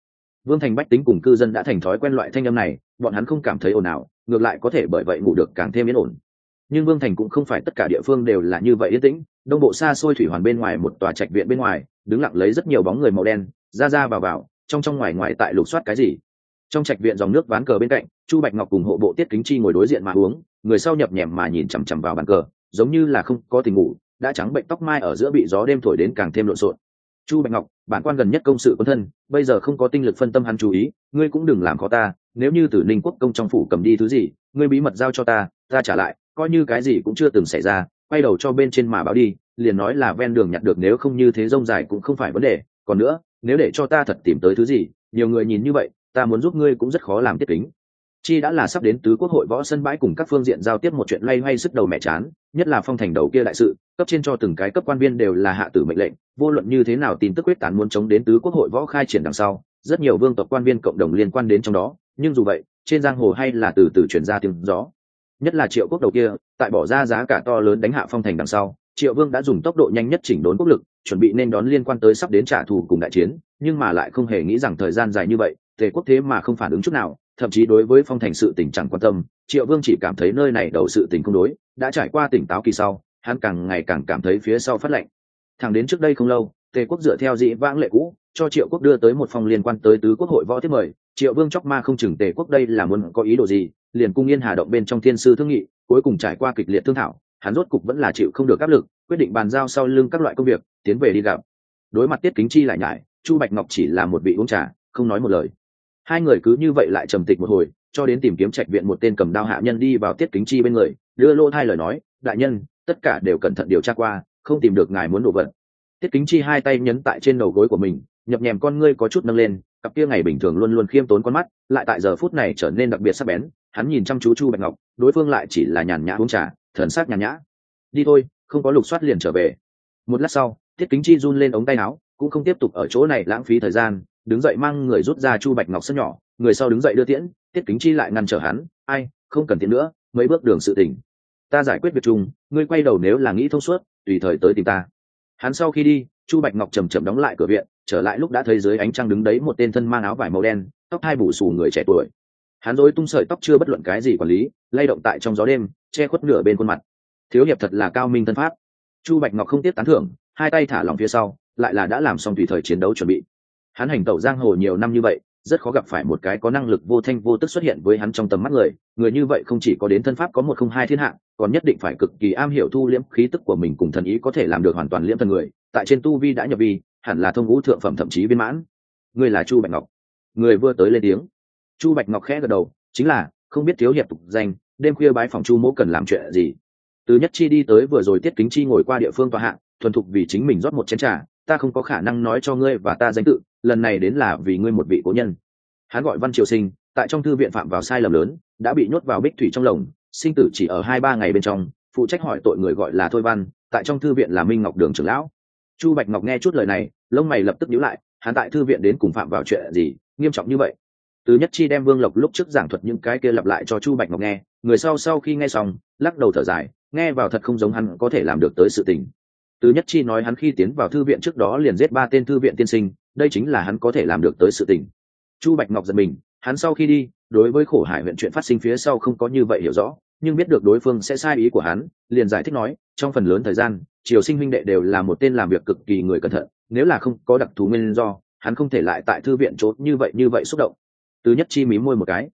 Vương thành bách tính cùng cư dân đã thành thói quen loại thanh âm này, bọn hắn không cảm thấy ồn ào, ngược lại có thể bởi vậy ngủ được càng thêm yên ổn nhưng vương thành cũng không phải tất cả địa phương đều là như vậy yên tĩnh, đông bộ xa xôi thủy hoàn bên ngoài một tòa trạch viện bên ngoài, đứng lặng lấy rất nhiều bóng người màu đen, ra ra vào vào, trong trong ngoài ngoài tại lục soát cái gì. Trong trạch viện dòng nước ván cờ bên cạnh, chu bạch ngọc cùng hộ bộ tiết kính chi ngồi đối diện mà uống, người sau nhập nhèm mà nhìn chằm chằm vào bàn cờ, giống như là không có tình ngủ, đã trắng bệnh tóc mai ở giữa bị gió đêm thổi đến càng thêm lộn xộn. Chu bạch ngọc bản quan gần nhất công sự quân thân, bây giờ không có tinh lực phân tâm hắn chú ý, ngươi cũng đừng làm khó ta, nếu như tử ninh quốc công trong phủ cầm đi thứ gì, ngươi bí mật giao cho ta ta trả lại coi như cái gì cũng chưa từng xảy ra, quay đầu cho bên trên mà báo đi, liền nói là ven đường nhặt được nếu không như thế rông dài cũng không phải vấn đề, còn nữa, nếu để cho ta thật tìm tới thứ gì, nhiều người nhìn như vậy, ta muốn giúp ngươi cũng rất khó làm tiết kính. Chi đã là sắp đến tứ quốc hội võ sân bãi cùng các phương diện giao tiếp một chuyện loay hoay sức đầu mẹ chán, nhất là phong thành đầu kia đại sự, cấp trên cho từng cái cấp quan viên đều là hạ tử mệnh lệnh, vô luận như thế nào tin tức quyết tán muốn chống đến tứ quốc hội võ khai triển đằng sau, rất nhiều vương tộc quan viên cộng đồng liên quan đến trong đó, nhưng dù vậy, trên giang hồ hay là từ từ chuyển ra tiếng gió nhất là triệu quốc đầu kia, tại bỏ ra giá cả to lớn đánh hạ phong thành đằng sau, triệu vương đã dùng tốc độ nhanh nhất chỉnh đốn quốc lực, chuẩn bị nên đón liên quan tới sắp đến trả thù cùng đại chiến, nhưng mà lại không hề nghĩ rằng thời gian dài như vậy, tề quốc thế mà không phản ứng chút nào, thậm chí đối với phong thành sự tình chẳng quan tâm, triệu vương chỉ cảm thấy nơi này đầu sự tình không đối, đã trải qua tỉnh táo kỳ sau, hắn càng ngày càng cảm thấy phía sau phát lệnh. Thẳng đến trước đây không lâu, tề quốc dựa theo dị vãng lệ cũ, cho triệu quốc đưa tới một phòng liên quan tới tứ quốc hội võ tiếp mời, triệu vương chóc ma không chừng tề quốc đây là muốn có ý đồ gì liền cung yên hà động bên trong thiên sư thương nghị, cuối cùng trải qua kịch liệt thương thảo, hắn rốt cục vẫn là chịu không được áp lực, quyết định bàn giao sau lưng các loại công việc, tiến về đi gặp. Đối mặt tiết kính chi lại nhải, chu bạch ngọc chỉ là một vị uống trà, không nói một lời. Hai người cứ như vậy lại trầm tịch một hồi, cho đến tìm kiếm trạch viện một tên cầm đao hạ nhân đi vào tiết kính chi bên người, đưa lô hai lời nói, đại nhân, tất cả đều cẩn thận điều tra qua, không tìm được ngài muốn đổ vật. Tiết kính chi hai tay nhấn tại trên đầu gối của mình, nhập nhèm con ngươi có chút nâng lên, cặp kia ngày bình thường luôn luôn khiêm tốn con mắt, lại tại giờ phút này trở nên đặc biệt sắc bén hắn nhìn chăm chú chu bạch ngọc, đối phương lại chỉ là nhàn nhã uống trà, thần sắc nhàn nhã. Đi thôi, không có lục soát liền trở về. Một lát sau tiết kính chi run lên ống tay áo, cũng không tiếp tục ở chỗ này lãng phí thời gian, đứng dậy mang người rút ra chu bạch ngọc sân nhỏ. Người sau đứng dậy đưa tiễn tiết kính chi lại ngăn trở hắn. Ai, không cần tiễn nữa, mấy bước đường sự tình. Ta giải quyết việc chung, ngươi quay đầu nếu là nghĩ thông suốt, tùy thời tới tìm ta. Hắn sau khi đi, chu bạch ngọc chầm chậm đóng lại cửa viện, trở lại lúc đã thấy dưới ánh trăng đứng đấy một tên thân mang áo vải màu đen, tóc hai bù xù người trẻ tuổi hắn rối tung sợi tóc chưa bất luận cái gì quản lý, lay động tại trong gió đêm, che khuất nửa bên khuôn mặt. Thiếu hiệp thật là cao minh thân pháp. Chu bạch ngọc không tiếp tán thưởng, hai tay thả lòng phía sau, lại là đã làm xong tùy thời chiến đấu chuẩn bị. Hắn hành tẩu giang hồ nhiều năm như vậy, rất khó gặp phải một cái có năng lực vô thanh vô tức xuất hiện với hắn trong tầm mắt người. Người như vậy không chỉ có đến thân pháp có một không hai thiên hạ, còn nhất định phải cực kỳ am hiểu thu liễm khí tức của mình cùng thần ý có thể làm được hoàn toàn liễm thần người. Tại trên tu vi đã nhập vi, hẳn là thông ngũ thượng phẩm thậm chí viên mãn. Người là chu bạch ngọc. Người vừa tới lên tiếng chu bạch ngọc khẽ gật đầu, chính là, không biết thiếu hiệp tục danh, đêm khuya bái phòng chu mỗ cần làm chuyện gì. Từ nhất chi đi tới vừa rồi tiết kính chi ngồi qua địa phương tòa hạng thuần thục vì chính mình rót một chén trà, ta không có khả năng nói cho ngươi và ta danh tự, lần này đến là vì ngươi một vị cố nhân. Hắn gọi văn triều sinh, tại trong thư viện phạm vào sai lầm lớn, đã bị nhốt vào bích thủy trong lồng, sinh tử chỉ ở hai ba ngày bên trong, phụ trách hỏi tội người gọi là thôi văn, tại trong thư viện là minh ngọc đường trưởng lão. Chu bạch ngọc nghe chút lời này, lông mày lập tức nhíu lại, hắn tại thư viện đến cùng phạm vào chuyện gì, nghiêm trọng như vậy? Từ nhất chi đem vương lộc lúc trước giảng thuật những cái kia lặp lại cho chu bạch ngọc nghe, người sau sau khi nghe xong, lắc đầu thở dài, nghe vào thật không giống hắn có thể làm được tới sự tình. Từ nhất chi nói hắn khi tiến vào thư viện trước đó liền giết ba tên thư viện tiên sinh, đây chính là hắn có thể làm được tới sự tình. Chu bạch ngọc giật mình, hắn sau khi đi, đối với khổ hải huyện chuyện phát sinh phía sau không có như vậy hiểu rõ, nhưng biết được đối phương sẽ sai ý của hắn, liền giải thích nói, trong phần lớn thời gian, triều sinh huynh đệ đều là một tên làm việc cực kỳ người cẩn thận, nếu là không có đặc thù nguyên do, hắn không thể lại tại thư viện chốt như vậy như vậy xúc động từ nhất chi mí môi một cái.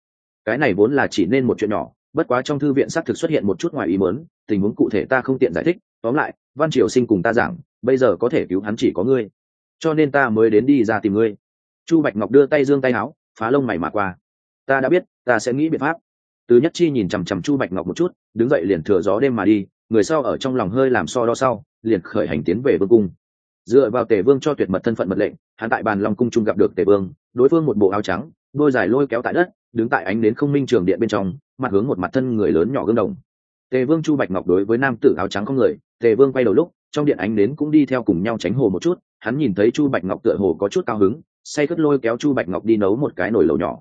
Cái này vốn là chỉ nên một chuyện nhỏ, bất quá trong thư viện xác thực xuất hiện một chút ngoài ý muốn, tình huống cụ thể ta không tiện giải thích, tóm lại, văn triều sinh cùng ta giảng, bây giờ có thể cứu hắn chỉ có ngươi. Cho nên ta mới đến đi ra tìm ngươi. Chu bạch ngọc đưa tay dương tay áo, phá lông mày mà qua. Ta đã biết, ta sẽ nghĩ biện pháp. Từ nhất chi nhìn chằm chằm chu bạch ngọc một chút, đứng dậy liền thừa gió đêm mà đi, người sau ở trong lòng hơi làm so đo sau, liền khởi hành tiến về vương cung. Dựa vào tề vương cho tuyệt mật thân phận mật lệnh, hắn tại bàn long cung trung gặp được tề vương, đối phương một bộ áo trắng đôi dài lôi kéo tại đất, đứng tại ánh đến không minh trường điện bên trong, mặt hướng một mặt thân người lớn nhỏ gương đồng. Tề vương chu bạch ngọc đối với nam tử áo trắng không người, tề vương quay đầu lúc, trong điện ánh đến cũng đi theo cùng nhau tránh hồ một chút, hắn nhìn thấy chu bạch ngọc tựa hồ có chút cao hứng, say cất lôi kéo chu bạch ngọc đi nấu một cái nồi lẩu nhỏ.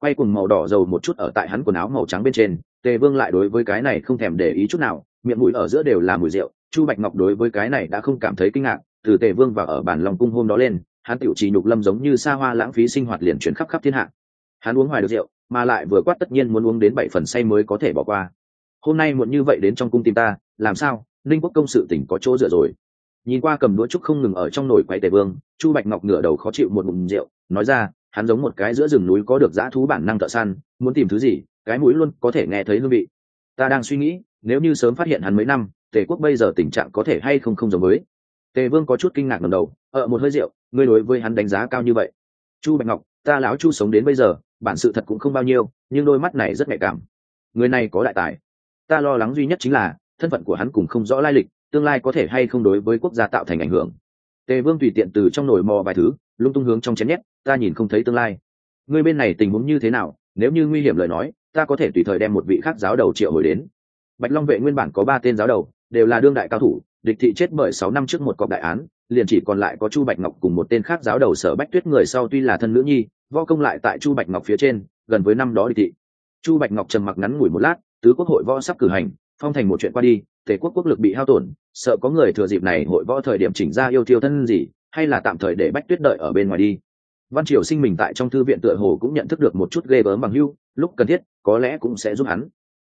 Quay cùng màu đỏ dầu một chút ở tại hắn quần áo màu trắng bên trên, tề vương lại đối với cái này không thèm để ý chút nào, miệng mũi ở giữa đều là mùi rượu, chu bạch ngọc đối với cái này đã không cảm thấy kinh ngạc, từ tề vương và ở bản lòng cung hôm đó lên hắn tiểu trì nhục lâm giống như xa hoa lãng phí sinh hoạt liền chuyển khắp khắp thiên hạ. Hắn uống hoài được rượu, mà lại vừa quát tất nhiên muốn uống đến bảy phần say mới có thể bỏ qua. Hôm nay muộn như vậy đến trong cung tìm ta, làm sao? Ninh quốc công sự tỉnh có chỗ dựa rồi. Nhìn qua cầm đũa trúc không ngừng ở trong nồi quay tề vương, chu bạch ngọc ngửa đầu khó chịu một ngụm rượu, nói ra, hắn giống một cái giữa rừng núi có được dã thú bản năng thợ săn, muốn tìm thứ gì, cái mũi luôn có thể nghe thấy hương vị. Ta đang suy nghĩ, nếu như sớm phát hiện hắn mấy năm, tề quốc bây giờ tình trạng có thể hay không không giống với tề vương có chút kinh ngạc ngầm đầu ở một hơi rượu, ngươi đối với hắn đánh giá cao như vậy? Chu bạch ngọc, ta lão chu sống đến bây giờ, bản sự thật cũng không bao nhiêu, nhưng đôi mắt này rất nhạy cảm. Người này có đại tài. Ta lo lắng duy nhất chính là, thân phận của hắn cũng không rõ lai lịch, tương lai có thể hay không đối với quốc gia tạo thành ảnh hưởng. Tề vương tùy tiện từ trong nồi mò vài thứ, lung tung hướng trong chén nhét, ta nhìn không thấy tương lai. Người bên này tình huống như thế nào? Nếu như nguy hiểm lời nói, ta có thể tùy thời đem một vị khác giáo đầu triệu hồi đến. Bạch long vệ nguyên bản có ba tên giáo đầu, đều là đương đại cao thủ địch thị chết bởi sáu năm trước một cọc đại án, liền chỉ còn lại có chu bạch ngọc cùng một tên khác giáo đầu sở bách tuyết người sau tuy là thân nữ nhi vo công lại tại chu bạch ngọc phía trên, gần với năm đó địch thị. Chu bạch ngọc trầm mặc ngắn ngủi một lát, tứ quốc hội võ sắp cử hành, phong thành một chuyện qua đi, tề quốc quốc lực bị hao tổn, sợ có người thừa dịp này hội võ thời điểm chỉnh ra yêu tiêu thân gì, hay là tạm thời để bách tuyết đợi ở bên ngoài đi. Văn triều sinh mình tại trong thư viện tựa hồ cũng nhận thức được một chút ghê gớm bằng hưu, lúc cần thiết, có lẽ cũng sẽ giúp hắn.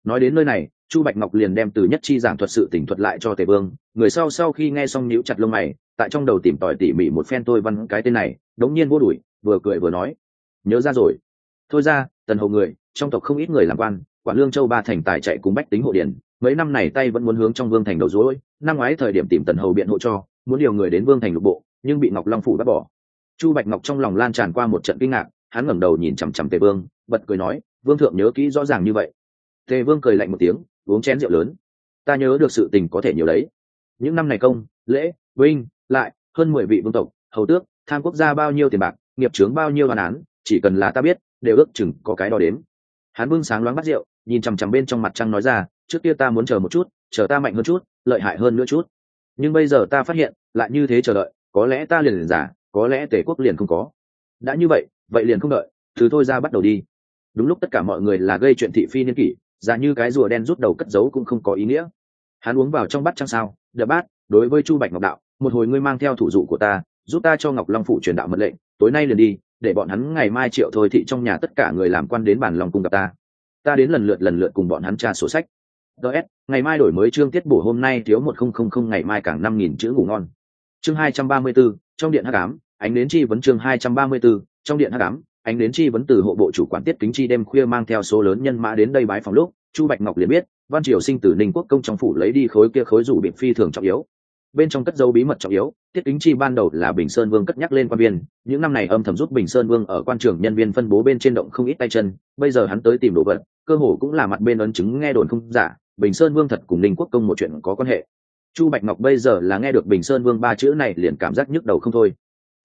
Nói đến nơi này chu bạch ngọc liền đem từ nhất chi giảng thuật sự tỉnh thuật lại cho tề vương. Người sau sau khi nghe xong nhíu chặt lông mày, tại trong đầu tìm tòi tỉ mỉ một phen tôi văn cái tên này, đống nhiên vô đuổi, vừa cười vừa nói, nhớ ra rồi. Thôi ra, tần hầu người, trong tộc không ít người làm quan quản lương châu ba thành tài chạy cùng bách tính hộ điển, mấy năm này tay vẫn muốn hướng trong vương thành đầu dối năm ngoái thời điểm tìm tần hầu biện hộ cho, muốn điều người đến vương thành lục bộ, nhưng bị ngọc long phủ bắt bỏ. Chu bạch ngọc trong lòng lan tràn qua một trận kinh ngạc, hắn ngẩng đầu nhìn chằm chằm tề vương, bật cười nói, vương thượng nhớ kỹ rõ ràng như vậy. Tề vương cười lạnh một tiếng uống chén rượu lớn. Ta nhớ được sự tình có thể nhiều đấy. Những năm này công, lễ, vinh, lại, hơn mười vị vương tộc, hầu tước, tham quốc gia bao nhiêu tiền bạc, nghiệp trướng bao nhiêu hoàn án, chỉ cần là ta biết, đều ước chừng có cái đo đến hắn bưng sáng loáng bắt rượu, nhìn chằm chằm bên trong mặt trăng nói ra, trước kia ta muốn chờ một chút, chờ ta mạnh hơn chút, lợi hại hơn nữa chút. Nhưng bây giờ ta phát hiện, lại như thế chờ đợi, có lẽ ta liền liền giả, có lẽ tể quốc liền không có. Đã như vậy vậy liền không đợi, thứ thôi ra bắt đầu đi. Đúng lúc tất cả mọi người là gây chuyện thị phi niên kỷ giả như cái rùa đen rút đầu cất giấu cũng không có ý nghĩa. Hắn uống vào trong bát trăng sao? Đỡ bát đối với chu bạch ngọc đạo một hồi ngươi mang theo thủ dụ của ta giúp ta cho ngọc long phụ truyền đạo mật lệnh tối nay liền đi để bọn hắn ngày mai triệu thôi thị trong nhà tất cả người làm quan đến bản lòng cùng gặp ta. Ta đến lần lượt lần lượt cùng bọn hắn tra sổ sách. Ts ngày mai đổi mới chương tiết bổ hôm nay thiếu một không không không ngày mai càng năm nghìn chữ ngủ ngon. Chương hai trăm ba mươi 234, trong điện hắc ám ánh đến chi vấn chương hai trăm ba mươi 234, trong điện hắc ám ánh đến chi vấn từ hộ bộ chủ quản tiết kính chi đêm khuya mang theo số lớn nhân mã đến đây bái phòng lúc, chu bạch ngọc liền biết, văn triều sinh từ ninh quốc công trong phủ lấy đi khối kia khối rủ bị phi thường trọng yếu. Bên trong cất dấu bí mật trọng yếu, tiết kính chi ban đầu là bình sơn vương cất nhắc lên quan viên, những năm này âm thầm giúp bình sơn vương ở quan trường nhân viên phân bố bên trên động không ít tay chân, bây giờ hắn tới tìm đồ vật, cơ hồ cũng là mặt bên ấn chứng nghe đồn không giả, bình sơn vương thật cùng ninh quốc công một chuyện có quan hệ. Chu bạch ngọc bây giờ là nghe được bình sơn vương ba chữ này liền cảm giác nhức đầu không thôi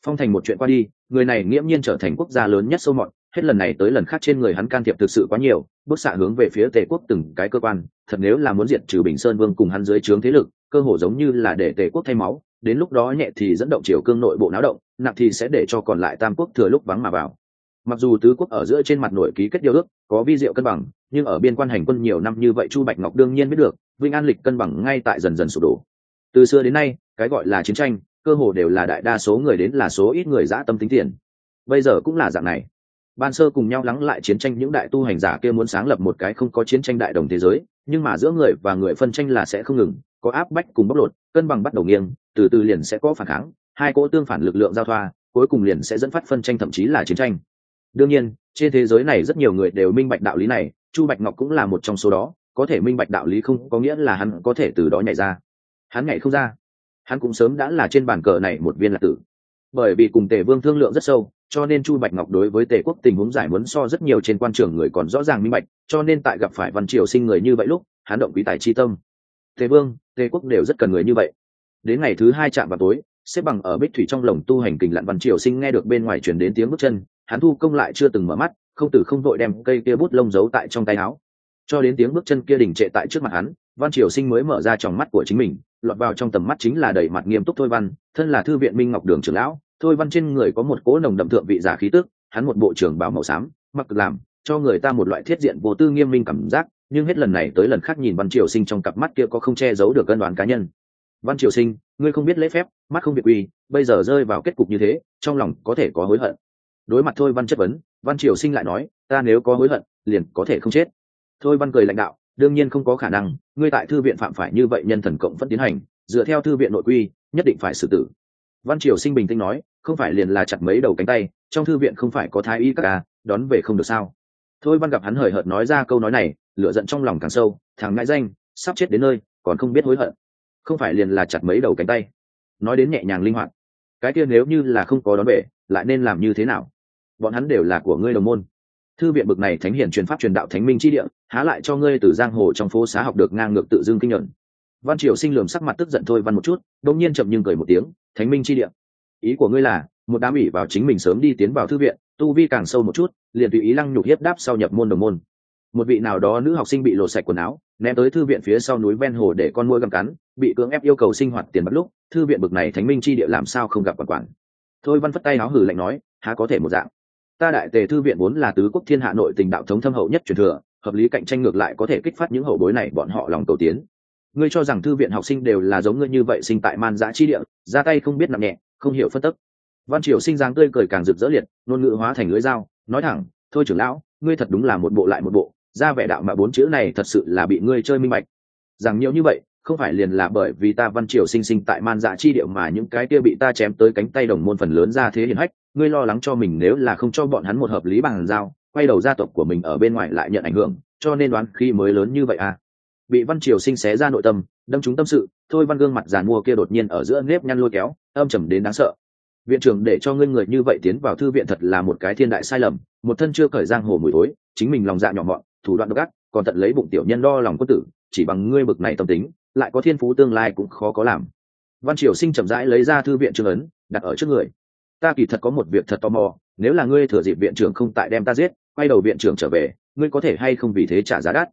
phong thành một chuyện qua đi, người này nghiễm nhiên trở thành quốc gia lớn nhất sâu mọt, hết lần này tới lần khác trên người hắn can thiệp thực sự quá nhiều bức xạ hướng về phía tề quốc từng cái cơ quan, thật nếu là muốn diệt trừ bình sơn vương cùng hắn dưới trướng thế lực, cơ hồ giống như là để tề quốc thay máu, đến lúc đó nhẹ thì dẫn động triều cương nội bộ náo động, nặng thì sẽ để cho còn lại tam quốc thừa lúc vắng mà vào. Mặc dù tứ quốc ở giữa trên mặt nội ký kết điều ước, có vi diệu cân bằng, nhưng ở biên quan hành quân nhiều năm như vậy chu bạch ngọc đương nhiên biết được, vinh an lịch cân bằng ngay tại dần dần sụp đổ. Từ xưa đến nay, cái gọi là chiến tranh cơ hồ đều là đại đa số người đến là số ít người dã tâm tính tiền. Bây giờ cũng là dạng này. Ban sơ cùng nhau lắng lại chiến tranh những đại tu hành giả kia muốn sáng lập một cái không có chiến tranh đại đồng thế giới, nhưng mà giữa người và người phân tranh là sẽ không ngừng, có áp bách cùng bóc lột, cân bằng bắt đầu nghiêng, từ từ liền sẽ có phản kháng, hai cỗ tương phản lực lượng giao thoa, cuối cùng liền sẽ dẫn phát phân tranh thậm chí là chiến tranh. Đương nhiên, trên thế giới này rất nhiều người đều minh bạch đạo lý này, chu bạch ngọc cũng là một trong số đó, có thể minh bạch đạo lý không có nghĩa là hắn có thể từ đó nhảy ra. Hắn nhảy không ra hắn cũng sớm đã là trên bàn cờ này một viên lạc tử. Bởi vì cùng tề vương thương lượng rất sâu, cho nên chu bạch ngọc đối với tề quốc tình huống giải muốn so rất nhiều trên quan trường người còn rõ ràng minh bạch, cho nên tại gặp phải văn triều sinh người như vậy lúc, hắn động quý tài chi tâm. Tề vương, tề quốc đều rất cần người như vậy. Đến ngày thứ hai chạm vào tối, xếp bằng ở bích thủy trong lồng tu hành kình lặn văn triều sinh nghe được bên ngoài chuyển đến tiếng bước chân, hắn thu công lại chưa từng mở mắt, không từ không vội đem cây kia bút lông giấu tại trong tay áo. Cho đến tiếng bước chân kia đình trệ tại trước mặt hắn, văn triều sinh mới mở ra tròng mắt của chính mình lọt vào trong tầm mắt chính là đầy mặt nghiêm túc thôi văn, thân là thư viện minh ngọc đường trưởng lão, thôi văn trên người có một cỗ nồng đậm thượng vị giả khí tức, hắn một bộ trưởng báo màu xám, mặc làm, cho người ta một loại thiết diện vô tư nghiêm minh cảm giác, nhưng hết lần này tới lần khác nhìn văn triều sinh trong cặp mắt kia có không che giấu được cân đoán cá nhân. Văn triều sinh, ngươi không biết lễ phép, mắt không việc uy, bây giờ rơi vào kết cục như thế, trong lòng có thể có hối hận. Đối mặt thôi văn chất vấn, văn triều sinh lại nói, ta nếu có hối hận, liền có thể không chết. Thôi văn cười lãnh đạo đương nhiên không có khả năng, ngươi tại thư viện phạm phải như vậy nhân thần cộng vẫn tiến hành, dựa theo thư viện nội quy, nhất định phải xử tử. Văn triều sinh bình tĩnh nói, không phải liền là chặt mấy đầu cánh tay, trong thư viện không phải có thái y các ca đón về không được sao? Thôi văn gặp hắn hời hợt nói ra câu nói này lựa giận trong lòng càng sâu, thằng ngại danh, sắp chết đến nơi, còn không biết hối hận. Không phải liền là chặt mấy đầu cánh tay. Nói đến nhẹ nhàng linh hoạt. Cái kia nếu như là không có đón về, lại nên làm như thế nào? Bọn hắn đều là của ngươi đồng môn thư viện bực này thánh hiển truyền pháp truyền đạo thánh minh chi địa, há lại cho ngươi từ giang hồ trong phố xá học được ngang ngược tự dưng kinh nhuận. Văn triều sinh lườm sắc mặt tức giận thôi văn một chút đông nhiên chậm nhưng cười một tiếng, thánh minh chi địa, ý của ngươi là, một đám ủy vào chính mình sớm đi tiến vào thư viện, tu vi càng sâu một chút, liền tùy ý lăng nhục hiếp đáp sau nhập môn đồng môn. Một vị nào đó nữ học sinh bị lộ sạch quần áo, ném tới thư viện phía sau núi ven hồ để con nuôi găm cắn, bị cưỡng ép yêu cầu sinh hoạt tiền bất lúc, thư viện bực này thánh minh chi địa làm sao không gặp quản quản? Thôi văn phất tay áo hử lạnh nói, há có thể một dạng ta đại tề thư viện vốn là tứ quốc thiên hạ nội tình đạo thống thâm hậu nhất truyền thừa, hợp lý cạnh tranh ngược lại có thể kích phát những hậu bối này, bọn họ lòng cầu tiến. Ngươi cho rằng thư viện học sinh đều là giống ngươi như vậy sinh tại man giã chi địa, ra tay không biết nặng nhẹ, không hiểu phân tức. Văn triều sinh dáng tươi cười càng rực rỡ liệt, ngôn ngữ hóa thành lưới dao, nói thẳng, thôi trưởng lão, ngươi thật đúng là một bộ lại một bộ, ra vẻ đạo mà bốn chữ này thật sự là bị ngươi chơi minh bạch. Rằng nhiều như vậy, không phải liền là bởi vì ta văn triều sinh sinh tại man dạ chi điệu mà những cái kia bị ta chém tới cánh tay đồng môn phần lớn ra thế hiển hách ngươi lo lắng cho mình nếu là không cho bọn hắn một hợp lý bằng giao, quay đầu gia tộc của mình ở bên ngoài lại nhận ảnh hưởng, cho nên đoán khi mới lớn như vậy à. Bị văn triều sinh xé ra nội tâm, đâm chúng tâm sự, thôi văn gương mặt giàn mua kia đột nhiên ở giữa nếp nhăn lôi kéo, âm trầm đến đáng sợ. Viện trưởng để cho ngươi người như vậy tiến vào thư viện thật là một cái thiên đại sai lầm, một thân chưa cởi giang hồ mùi tối chính mình lòng dạ nhỏ mọn, thủ đoạn độc ác, còn tận lấy bụng tiểu nhân đo lòng quân tử, chỉ bằng ngươi bực này tâm tính, lại có thiên phú tương lai cũng khó có làm. Văn triều sinh chậm rãi lấy ra thư viện trương ấn, đặt ở trước người ta kỳ thật có một việc thật tò mò, nếu là ngươi thừa dịp viện trưởng không tại đem ta giết, quay đầu viện trưởng trở về, ngươi có thể hay không vì thế trả giá đắt?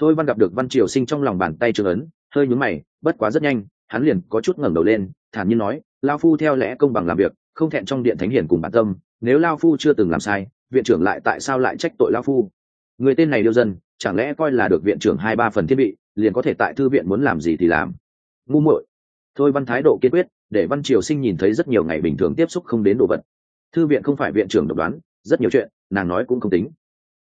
Thôi văn gặp được văn triều sinh trong lòng bàn tay trương ấn, hơi nhúm mày, bất quá rất nhanh, hắn liền có chút ngẩng đầu lên, thản nhiên nói, lao phu theo lẽ công bằng làm việc, không thẹn trong điện thánh hiển cùng bản tâm, nếu lao phu chưa từng làm sai, viện trưởng lại tại sao lại trách tội lao phu? Người tên này điêu dân, chẳng lẽ coi là được viện trưởng hai ba phần thiết bị, liền có thể tại thư viện muốn làm gì thì làm? Ngu muội. Thôi văn thái độ kiên quyết để văn triều sinh nhìn thấy rất nhiều ngày bình thường tiếp xúc không đến đồ vật. Thư viện không phải viện trưởng độc đoán, rất nhiều chuyện, nàng nói cũng không tính.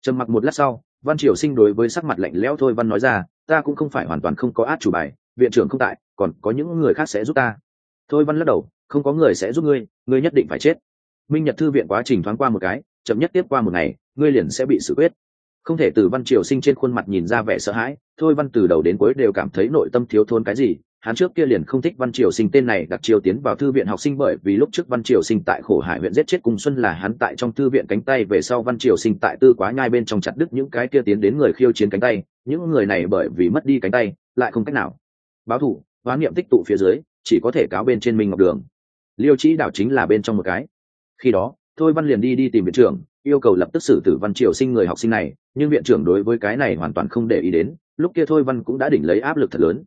Trầm mặc một lát sau, văn triều sinh đối với sắc mặt lạnh lẽo thôi văn nói ra, ta cũng không phải hoàn toàn không có át chủ bài, viện trưởng không tại, còn có những người khác sẽ giúp ta. Thôi văn lắc đầu, không có người sẽ giúp ngươi ngươi nhất định phải chết. Minh nhật thư viện quá trình thoáng qua một cái, chậm nhất tiếp qua một ngày, ngươi liền sẽ bị xử quyết. Không thể từ văn triều sinh trên khuôn mặt nhìn ra vẻ sợ hãi, thôi văn từ đầu đến cuối đều cảm thấy nội tâm thiếu thốn cái gì hắn trước kia liền không thích văn triều sinh tên này đặt triều tiến vào thư viện học sinh bởi vì lúc trước văn triều sinh tại khổ hải huyện giết chết cùng xuân là hắn tại trong thư viện cánh tay, về sau văn triều sinh tại tư quá nhai bên trong chặt đứt những cái kia tiến đến người khiêu chiến cánh tay. Những người này bởi vì mất đi cánh tay, lại không cách nào. Báo thủ hoán niệm tích tụ phía dưới, chỉ có thể cáo bên trên minh ngọc đường. Liêu trí đảo chính là bên trong một cái. Khi đó, thôi văn liền đi đi tìm viện trưởng, yêu cầu lập tức xử tử văn triều sinh người học sinh này, nhưng viện trưởng đối với cái này hoàn toàn không để ý đến. Lúc kia thôi văn cũng đã đỉnh lấy áp lực thật lớn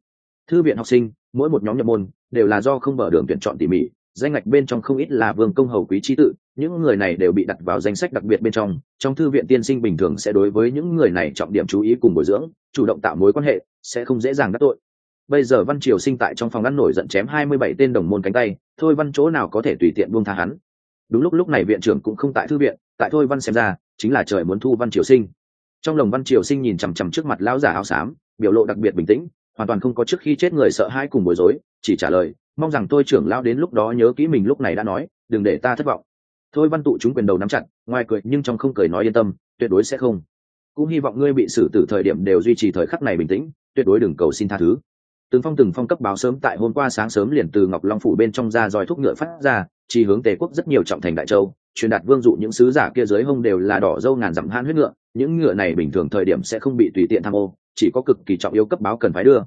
thư viện học sinh, mỗi một nhóm nhập môn, đều là do không mở đường tuyển chọn tỉ mỉ, danh ngạch bên trong không ít là vương công hầu quý trí tự, những người này đều bị đặt vào danh sách đặc biệt bên trong trong thư viện tiên sinh bình thường sẽ đối với những người này trọng điểm chú ý cùng bồi dưỡng, chủ động tạo mối quan hệ, sẽ không dễ dàng đắc tội. Bây giờ văn triều sinh tại trong phòng ăn nổi giận chém hai mươi bảy tên đồng môn cánh tay, thôi văn chỗ nào có thể tùy tiện buông tha hắn. Đúng lúc lúc này viện trưởng cũng không tại thư viện, tại thôi văn xem ra, chính là trời muốn thu văn triều sinh. Trong lòng văn triều sinh nhìn chằm chằm trước mặt lão giả áo xám, biểu lộ đặc biệt bình tĩnh hoàn toàn không có trước khi chết người sợ hãi cùng bối rối, chỉ trả lời, mong rằng tôi trưởng lão đến lúc đó nhớ kỹ mình lúc này đã nói, đừng để ta thất vọng. Thôi văn tụ chúng quyền đầu nắm chặt, ngoài cười nhưng trong không cười nói yên tâm, tuyệt đối sẽ không. Cũng hy vọng ngươi bị xử tử thời điểm đều duy trì thời khắc này bình tĩnh, tuyệt đối đừng cầu xin tha thứ. Từng phong từng phong cấp báo sớm tại hôm qua sáng sớm liền từ ngọc long phủ bên trong ra dòi thúc ngựa phát ra chỉ hướng tề quốc rất nhiều trọng thành đại châu, truyền đạt vương dụ những sứ giả kia dưới hông đều là đỏ dâu ngàn dặm han huyết ngựa, những ngựa này bình thường thời điểm sẽ không bị tùy tiện tham ô chỉ có cực kỳ trọng yếu cấp báo cần phải đưa.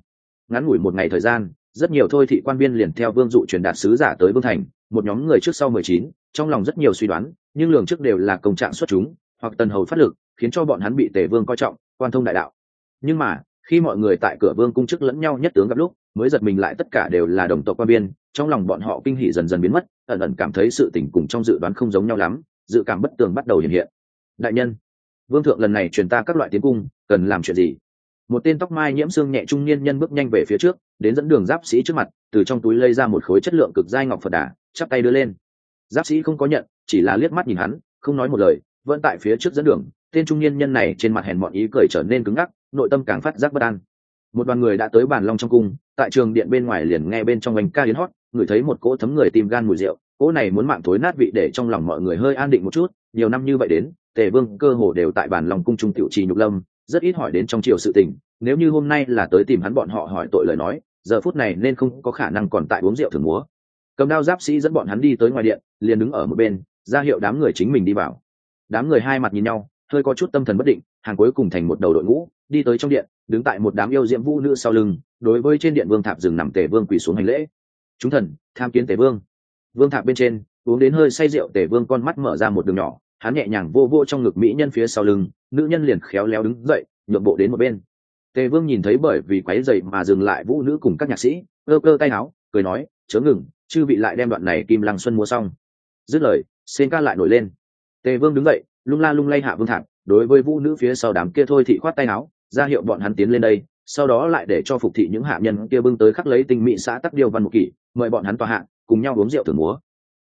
Ngắn ngủi một ngày thời gian, rất nhiều thôi thị quan biên liền theo vương dụ truyền đạt sứ giả tới vương thành, một nhóm người trước sau mười chín, trong lòng rất nhiều suy đoán, nhưng lường trước đều là công trạng xuất chúng, hoặc tần hầu phát lực, khiến cho bọn hắn bị tề vương coi trọng, quan thông đại đạo. Nhưng mà, khi mọi người tại cửa vương cung chức lẫn nhau nhất tướng gặp lúc, mới giật mình lại tất cả đều là đồng tộc quan biên trong lòng bọn họ kinh hỉ dần dần biến mất, ẩn ẩn cảm thấy sự tình cùng trong dự đoán không giống nhau lắm, dự cảm bất tường bắt đầu hiện hiện. Đại nhân, vương thượng lần này truyền ta các loại tiến cung, cần làm chuyện gì? Một tên tóc mai nhiễm xương nhẹ trung niên nhân bước nhanh về phía trước, đến dẫn đường giáp sĩ trước mặt, từ trong túi lây ra một khối chất lượng cực dai ngọc phật đà, chắp tay đưa lên. Giáp sĩ không có nhận, chỉ là liếc mắt nhìn hắn, không nói một lời, vẫn tại phía trước dẫn đường, tên trung niên nhân này trên mặt hèn mọn ý cười trở nên cứng ngắc, nội tâm càng phát giác bất an. Một đoàn người đã tới bàn long trong cung, tại trường điện bên ngoài liền nghe bên trong anh ca hiến hót, người thấy một cỗ thấm người tìm gan mùi rượu, cỗ này muốn mạng thối nát vị để trong lòng mọi người hơi an định một chút, nhiều năm như vậy đến, tề vương cơ hồ đều tại bàn long cung trung tiểu trì nhục lâm rất ít hỏi đến trong triều sự tình, nếu như hôm nay là tới tìm hắn bọn họ hỏi tội lời nói, giờ phút này nên không có khả năng còn tại uống rượu thường múa. Cầm đao giáp sĩ dẫn bọn hắn đi tới ngoài điện, liền đứng ở một bên, ra hiệu đám người chính mình đi vào. Đám người hai mặt nhìn nhau, hơi có chút tâm thần bất định, hàng cuối cùng thành một đầu đội ngũ, đi tới trong điện, đứng tại một đám yêu diễm vũ nữ sau lưng, đối với trên điện vương thạp rừng nằm tề vương quỳ xuống hành lễ. Chúng thần, tham kiến tề vương. Vương thạp bên trên, uống đến hơi say rượu, tề vương con mắt mở ra một đường nhỏ hắn nhẹ nhàng vô vô trong ngực mỹ nhân phía sau lưng, nữ nhân liền khéo léo đứng dậy, nhượng bộ đến một bên. Tề vương nhìn thấy bởi vì quáy dậy mà dừng lại vũ nữ cùng các nhạc sĩ cơ cơ tay áo cười nói, chớ ngừng, chư vị lại đem đoạn này kim lăng xuân mua xong. Dứt lời xin ca lại nổi lên. Tề vương đứng dậy, lung la lung lay hạ vương thạc đối với vũ nữ phía sau đám kia thôi thị khoát tay áo ra hiệu bọn hắn tiến lên đây, sau đó lại để cho phục thị những hạ nhân kia bưng tới khắc lấy tinh mỹ xã tắc điều văn một kỷ, mời bọn hắn tòa hạ, cùng nhau uống rượu thưởng múa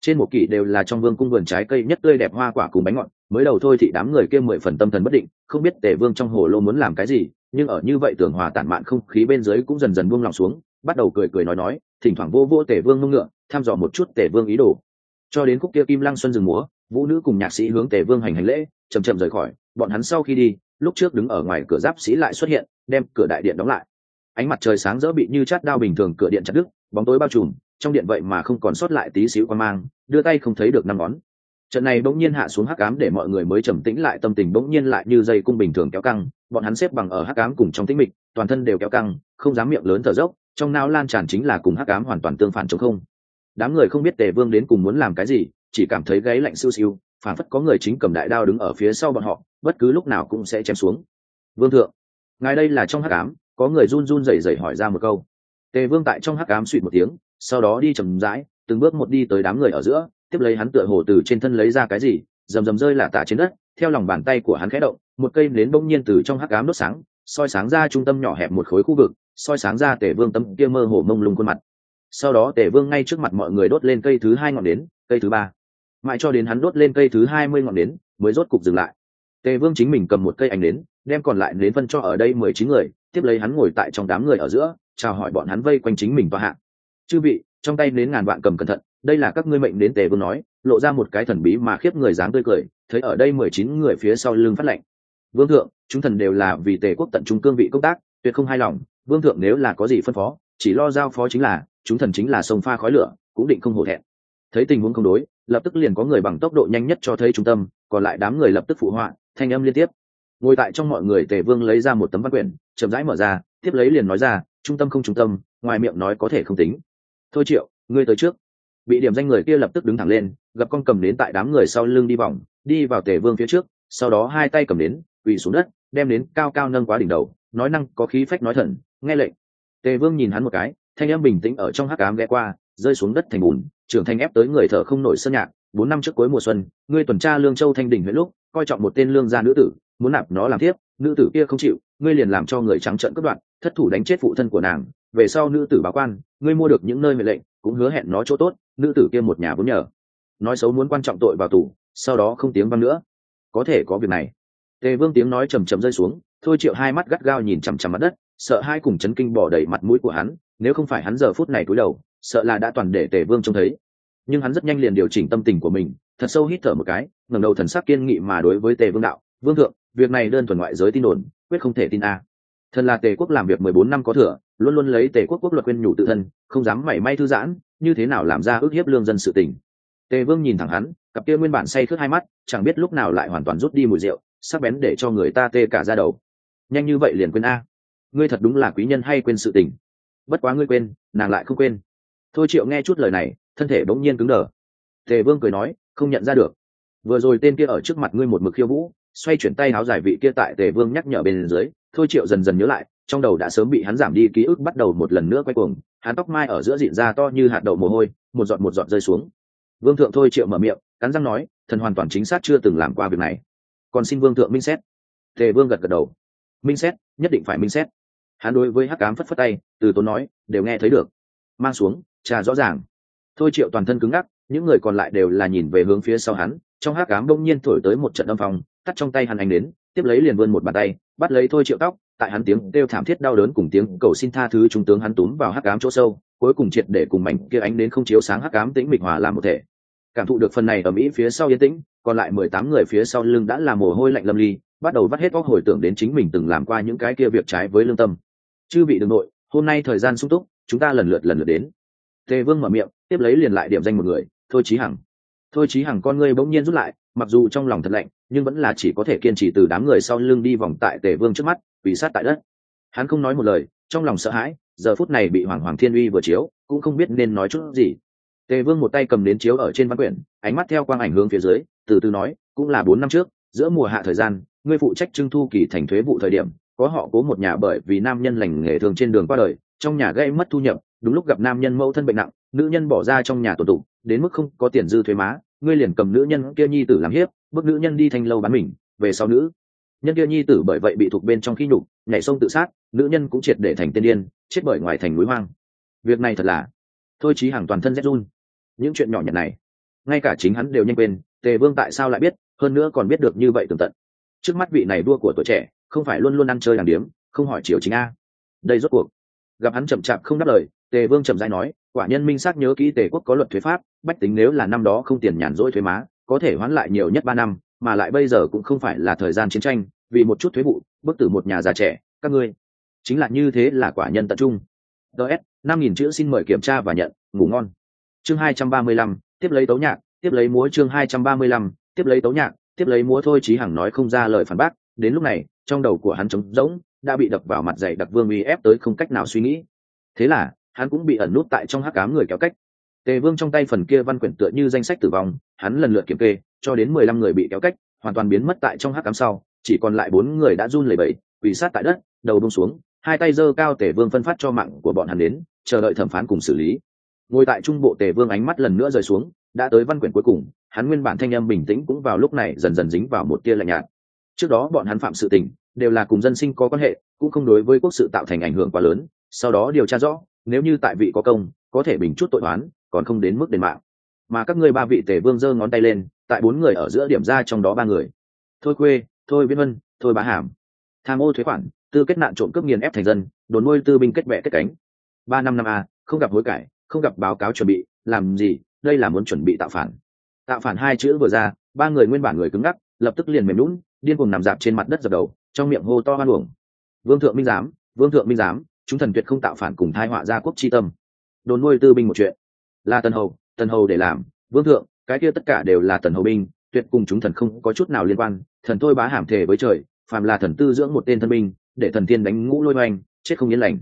trên một kỷ đều là trong vương cung vườn trái cây nhất tươi đẹp hoa quả cùng bánh ngọt, mới đầu thôi thì đám người kia mười phần tâm thần bất định, không biết tề vương trong hồ lô muốn làm cái gì, nhưng ở như vậy tưởng hòa tản mạn không khí bên dưới cũng dần dần buông lòng xuống, bắt đầu cười cười nói nói, thỉnh thoảng vô vô tề vương ngưng ngựa, thăm dò một chút tề vương ý đồ. Cho đến khúc kia kim lăng xuân rừng múa, vũ nữ cùng nhạc sĩ hướng tề vương hành hành lễ chầm chậm rời khỏi, bọn hắn sau khi đi, lúc trước đứng ở ngoài cửa giáp sĩ lại xuất hiện, đem cửa đại điện đóng lại. Ánh mặt trời sáng rỡ bị như chát đao bình thường cửa điện chặt đứt, bóng tối bao trùm trong điện vậy mà không còn sót lại tí xíu quan mang, đưa tay không thấy được năm ngón. Trận này bỗng nhiên hạ xuống hắc ám để mọi người mới trầm tĩnh lại, tâm tình bỗng nhiên lại như dây cung bình thường kéo căng, bọn hắn xếp bằng ở hắc ám cùng trong tĩnh mịch, toàn thân đều kéo căng, không dám miệng lớn thở dốc, trong não lan tràn chính là cùng hắc ám hoàn toàn tương phản chống không. Đám người không biết tề vương đến cùng muốn làm cái gì, chỉ cảm thấy gáy lạnh siêu siêu, phản phất có người chính cầm đại đao đứng ở phía sau bọn họ, bất cứ lúc nào cũng sẽ chém xuống. Vương thượng, ngài đây là trong hắc ám, có người run run rẩy rẩy hỏi ra một câu. Tề vương tại trong hắc ám suỵt một tiếng sau đó đi chầm rãi, từng bước một đi tới đám người ở giữa, tiếp lấy hắn tựa hồ từ trên thân lấy ra cái gì, rầm rầm rơi lả tả trên đất, theo lòng bàn tay của hắn khẽ động, một cây nến bỗng nhiên từ trong hắc ám đốt sáng, soi sáng ra trung tâm nhỏ hẹp một khối khu vực, soi sáng ra tề vương tâm kia mơ hồ mông lung khuôn mặt. Sau đó tề vương ngay trước mặt mọi người đốt lên cây thứ hai ngọn nến, cây thứ ba. Mãi cho đến hắn đốt lên cây thứ hai mươi ngọn nến, mới rốt cục dừng lại. Tề vương chính mình cầm một cây ảnh nến, đem còn lại nến phân cho ở đây mười chín người, tiếp lấy hắn ngồi tại trong đám người ở giữa, chào hỏi bọn hắn vây quanh chính mình và hạng chư vị, trong tay nến ngàn vạn cầm cẩn thận, đây là các ngươi mệnh đến tề vương nói. Lộ ra một cái thần bí mà khiếp người dáng tươi cười, thấy ở đây mười chín người phía sau lưng phát lệnh. Vương thượng, chúng thần đều là vì tề quốc tận trung cương vị công tác, tuyệt không hài lòng. Vương thượng nếu là có gì phân phó, chỉ lo giao phó chính là, chúng thần chính là sông pha khói lửa, cũng định không hổ thẹn. Thấy tình huống không đối, lập tức liền có người bằng tốc độ nhanh nhất cho thấy trung tâm, còn lại đám người lập tức phụ họa, thanh âm liên tiếp. Ngồi tại trong mọi người, tề vương lấy ra một tấm văn quyển, chậm rãi mở ra, tiếp lấy liền nói ra, trung tâm không trung tâm, ngoài miệng nói có thể không tính thôi triệu, ngươi tới trước. Bị điểm danh người kia lập tức đứng thẳng lên, gặp con cầm đến tại đám người sau lưng đi vòng, đi vào tề vương phía trước, sau đó hai tay cầm đến quỳ xuống đất, đem đến cao cao nâng quá đỉnh đầu, nói năng có khí phách nói thần, nghe lệnh. Tề vương nhìn hắn một cái, thanh em bình tĩnh ở trong hắc ám ghé qua, rơi xuống đất thành bùn, trưởng thành ép tới người thở không nổi sân nhạc, bốn năm trước cuối mùa xuân, ngươi tuần tra lương châu thanh đình huyện lúc, coi trọng một tên lương gia nữ tử, muốn nạp nó làm tiếp nữ tử kia không chịu, ngươi liền làm cho người trắng trợn cướp đoạn thất thủ đánh chết phụ thân của nàng về sau nữ tử báo quan, ngươi mua được những nơi mệnh lệnh, cũng hứa hẹn nó chỗ tốt, nữ tử kia một nhà vốn nhờ. Nói xấu muốn quan trọng tội vào tù, sau đó không tiếng văng nữa. Có thể có việc này. Tề vương tiếng nói trầm trầm rơi xuống, thôi triệu hai mắt gắt gao nhìn chằm chằm mặt đất, sợ hai cùng chấn kinh bỏ đầy mặt mũi của hắn, nếu không phải hắn giờ phút này cúi đầu, sợ là đã toàn để tề vương trông thấy. Nhưng hắn rất nhanh liền điều chỉnh tâm tình của mình, thật sâu hít thở một cái, ngẩng đầu thần sắc kiên nghị mà đối với tề vương đạo, vương thượng, việc này đơn thuần ngoại giới tin đồn, quyết không thể tin a. Thần là tề quốc làm việc mười bốn năm có thừa luôn luôn lấy tề quốc quốc luật quyên nhủ tự thân, không dám mảy may thư giãn, như thế nào làm ra ước hiếp lương dân sự tình. Tề vương nhìn thẳng hắn, cặp kia nguyên bản say khướt hai mắt, chẳng biết lúc nào lại hoàn toàn rút đi mùi rượu, sắc bén để cho người ta tê cả ra đầu. Nhanh như vậy liền quên a. Ngươi thật đúng là quý nhân hay quên sự tình. Bất quá ngươi quên, nàng lại không quên. Thôi triệu nghe chút lời này, thân thể bỗng nhiên cứng đờ. Tề vương cười nói, không nhận ra được. Vừa rồi tên kia ở trước mặt ngươi một mực khiêu vũ, xoay chuyển tay áo giải vị kia tại tề vương nhắc nhở bên dưới, thôi triệu dần dần nhớ lại trong đầu đã sớm bị hắn giảm đi ký ức bắt đầu một lần nữa quay cuồng, hắn tóc mai ở giữa dịn ra to như hạt đậu mồ hôi, một giọt một giọt rơi xuống. Vương thượng thôi triệu mở miệng, cắn răng nói, thần hoàn toàn chính xác chưa từng làm qua việc này. Còn xin vương thượng minh xét. Tề vương gật gật đầu. Minh xét, nhất định phải minh xét. Hắn đối với hắc cám phất phất tay, từ tốn nói, đều nghe thấy được. Mang xuống trà rõ ràng. Thôi triệu toàn thân cứng ngắc, những người còn lại đều là nhìn về hướng phía sau hắn, trong hắc cám đông nhiên thổi tới một trận âm phòng tắt trong tay hắn anh đến, tiếp lấy liền vươn một bàn tay, bắt lấy thôi triệu tóc tại hắn tiếng kêu thảm thiết đau đớn cùng tiếng cầu xin tha thứ trung tướng hắn túm vào hắc ám chỗ sâu, cuối cùng triệt để cùng mảnh kia ánh đến không chiếu sáng hắc ám tĩnh mịch hòa làm một thể. Cảm thụ được phần này ở mỹ phía sau yên tĩnh, còn lại mười tám người phía sau lưng đã là mồ hôi lạnh lâm ly, bắt đầu vắt hết óc hồi tưởng đến chính mình từng làm qua những cái kia việc trái với lương tâm. Chư vị đường nội, hôm nay thời gian sung túc, chúng ta lần lượt lần lượt đến. Tề vương mở miệng, tiếp lấy liền lại điểm danh một người, thôi chí hằng. Thôi chí hằng, con ngươi bỗng nhiên rút lại, mặc dù trong lòng thật lạnh, nhưng vẫn là chỉ có thể kiên trì từ đám người sau lưng đi vòng tại tề vương trước mắt quỳ sát tại đất. Hắn không nói một lời trong lòng sợ hãi giờ phút này bị hoàng hoàng thiên uy vừa chiếu cũng không biết nên nói chút gì. Tề vương một tay cầm đến chiếu ở trên văn quyển ánh mắt theo quang ảnh hướng phía dưới từ từ nói cũng là bốn năm trước giữa mùa hạ thời gian ngươi phụ trách trưng thu kỳ thành thuế vụ thời điểm có họ cố một nhà bởi vì nam nhân lành nghề thường trên đường qua đời trong nhà gây mất thu nhập đúng lúc gặp nam nhân mẫu thân bệnh nặng nữ nhân bỏ ra trong nhà tổ tụ, đến mức không có tiền dư thuế má ngươi liền cầm nữ nhân kia nhi tử làm hiếp bước nữ nhân đi thanh lâu bán mình về sau nữ nhân kia nhi tử bởi vậy bị thuộc bên trong khi nhục, nhảy sông tự sát, nữ nhân cũng triệt để thành tiên điên, chết bởi ngoài thành núi hoang. Việc này thật là, thôi chí hàng toàn thân rét run. Những chuyện nhỏ nhặt này, ngay cả chính hắn đều nhanh quên, tề vương tại sao lại biết, hơn nữa còn biết được như vậy tường tận. Trước mắt vị này đua của tuổi trẻ, không phải luôn luôn ăn chơi làm điếm, không hỏi chiều chính a. Đây rốt cuộc, gặp hắn chậm chạp không đáp lời, tề vương chậm dãi nói, quả nhân minh xác nhớ kỹ tề quốc có luật thuế pháp, bách tính nếu là năm đó không tiền nhàn rỗi thuế má, có thể hoãn lại nhiều nhất ba năm mà lại bây giờ cũng không phải là thời gian chiến tranh, vì một chút thuế vụ, bức tử một nhà già trẻ, các ngươi. Chính là như thế là quả nhân tận trung. Ts năm nghìn chữ xin mời kiểm tra và nhận, ngủ ngon. Chương hai trăm ba mươi lăm, tiếp lấy tấu nhạc, tiếp lấy múa chương hai trăm ba mươi lăm, tiếp lấy tấu nhạc, tiếp lấy múa thôi chí hằng nói không ra lời phản bác. Đến lúc này, trong đầu của hắn trống rỗng, đã bị đập vào mặt dày đặc vương uy ép tới không cách nào suy nghĩ. Thế là, hắn cũng bị ẩn nút tại trong hắc cám người kéo cách. Tề vương trong tay phần kia văn quyển tựa như danh sách tử vong, hắn lần lượt kiểm kê cho đến mười lăm người bị kéo cách, hoàn toàn biến mất tại trong hắc cám sau, chỉ còn lại bốn người đã run lẩy bẩy, quỳ sát tại đất, đầu bông xuống, hai tay giơ cao tề vương phân phát cho mạng của bọn hắn đến, chờ đợi thẩm phán cùng xử lý. Ngồi tại trung bộ tề vương ánh mắt lần nữa rời xuống, đã tới văn quyển cuối cùng, hắn nguyên bản thanh âm bình tĩnh cũng vào lúc này dần dần dính vào một tia lạnh nhạt. Trước đó bọn hắn phạm sự tình, đều là cùng dân sinh có quan hệ, cũng không đối với quốc sự tạo thành ảnh hưởng quá lớn, sau đó điều tra rõ, nếu như tại vị có công, có thể bình chút tội oán, còn không đến mức đền mạng. Mà các ngươi ba vị tề vương giơ ngón tay lên tại bốn người ở giữa điểm ra trong đó ba người. Thôi quê thôi viễn vân, thôi bá hàm. Tham ô thuế khoản, tư kết nạn trộm cướp nghiền ép thành dân, đồn nuôi tư binh kết vẽ kết cánh. Ba năm năm a, không gặp hối cải, không gặp báo cáo chuẩn bị, làm gì? Đây là muốn chuẩn bị tạo phản. Tạo phản hai chữ vừa ra, ba người nguyên bản người cứng ngắc, lập tức liền mềm lún điên cuồng nằm dạp trên mặt đất dập đầu, trong miệng hô to hoan uổng. Vương thượng minh giám, vương thượng minh giám, chúng thần tuyệt không tạo phản cùng thai họa gia quốc chi tâm. Đồn nuôi tư binh một chuyện. Là tần hầu tần hầu để làm, vương thượng cái kia tất cả đều là tần hầu binh, tuyệt cùng chúng thần không có chút nào liên quan, thần tôi bá hàm thể với trời, phàm là thần tư dưỡng một tên thân binh, để thần tiên đánh ngũ lôi oanh chết không yên lành.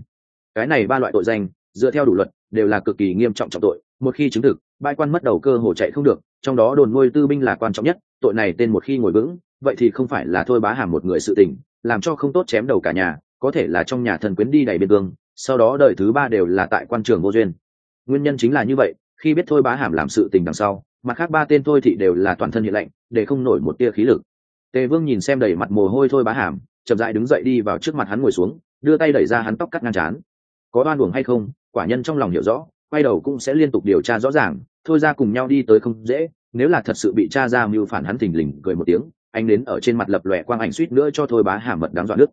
Cái này ba loại tội danh, dựa theo đủ luật, đều là cực kỳ nghiêm trọng trọng tội, một khi chứng thực, bãi quan mất đầu cơ hồ chạy không được, trong đó đồn nuôi tư binh là quan trọng nhất, tội này tên một khi ngồi vững, vậy thì không phải là thôi bá hàm một người sự tình, làm cho không tốt chém đầu cả nhà, có thể là trong nhà thần quyến đi đầy biên cương, sau đó đời thứ ba đều là tại quan trường vô duyên. Nguyên nhân chính là như vậy, khi biết thôi bá hàm làm sự tình đằng sau mặt khác ba tên thôi thị đều là toàn thân hiện lạnh, để không nổi một tia khí lực. Tề vương nhìn xem đầy mặt mồ hôi thôi bá hàm, chậm dại đứng dậy đi vào trước mặt hắn ngồi xuống, đưa tay đẩy ra hắn tóc cắt ngang chán có oan uổng hay không, quả nhân trong lòng hiểu rõ, quay đầu cũng sẽ liên tục điều tra rõ ràng, thôi ra cùng nhau đi tới không dễ, nếu là thật sự bị cha ra mưu phản hắn thình lình, cười một tiếng anh đến ở trên mặt lập lòe quang ảnh suýt nữa cho thôi bá hàm mật đáng dọa nước.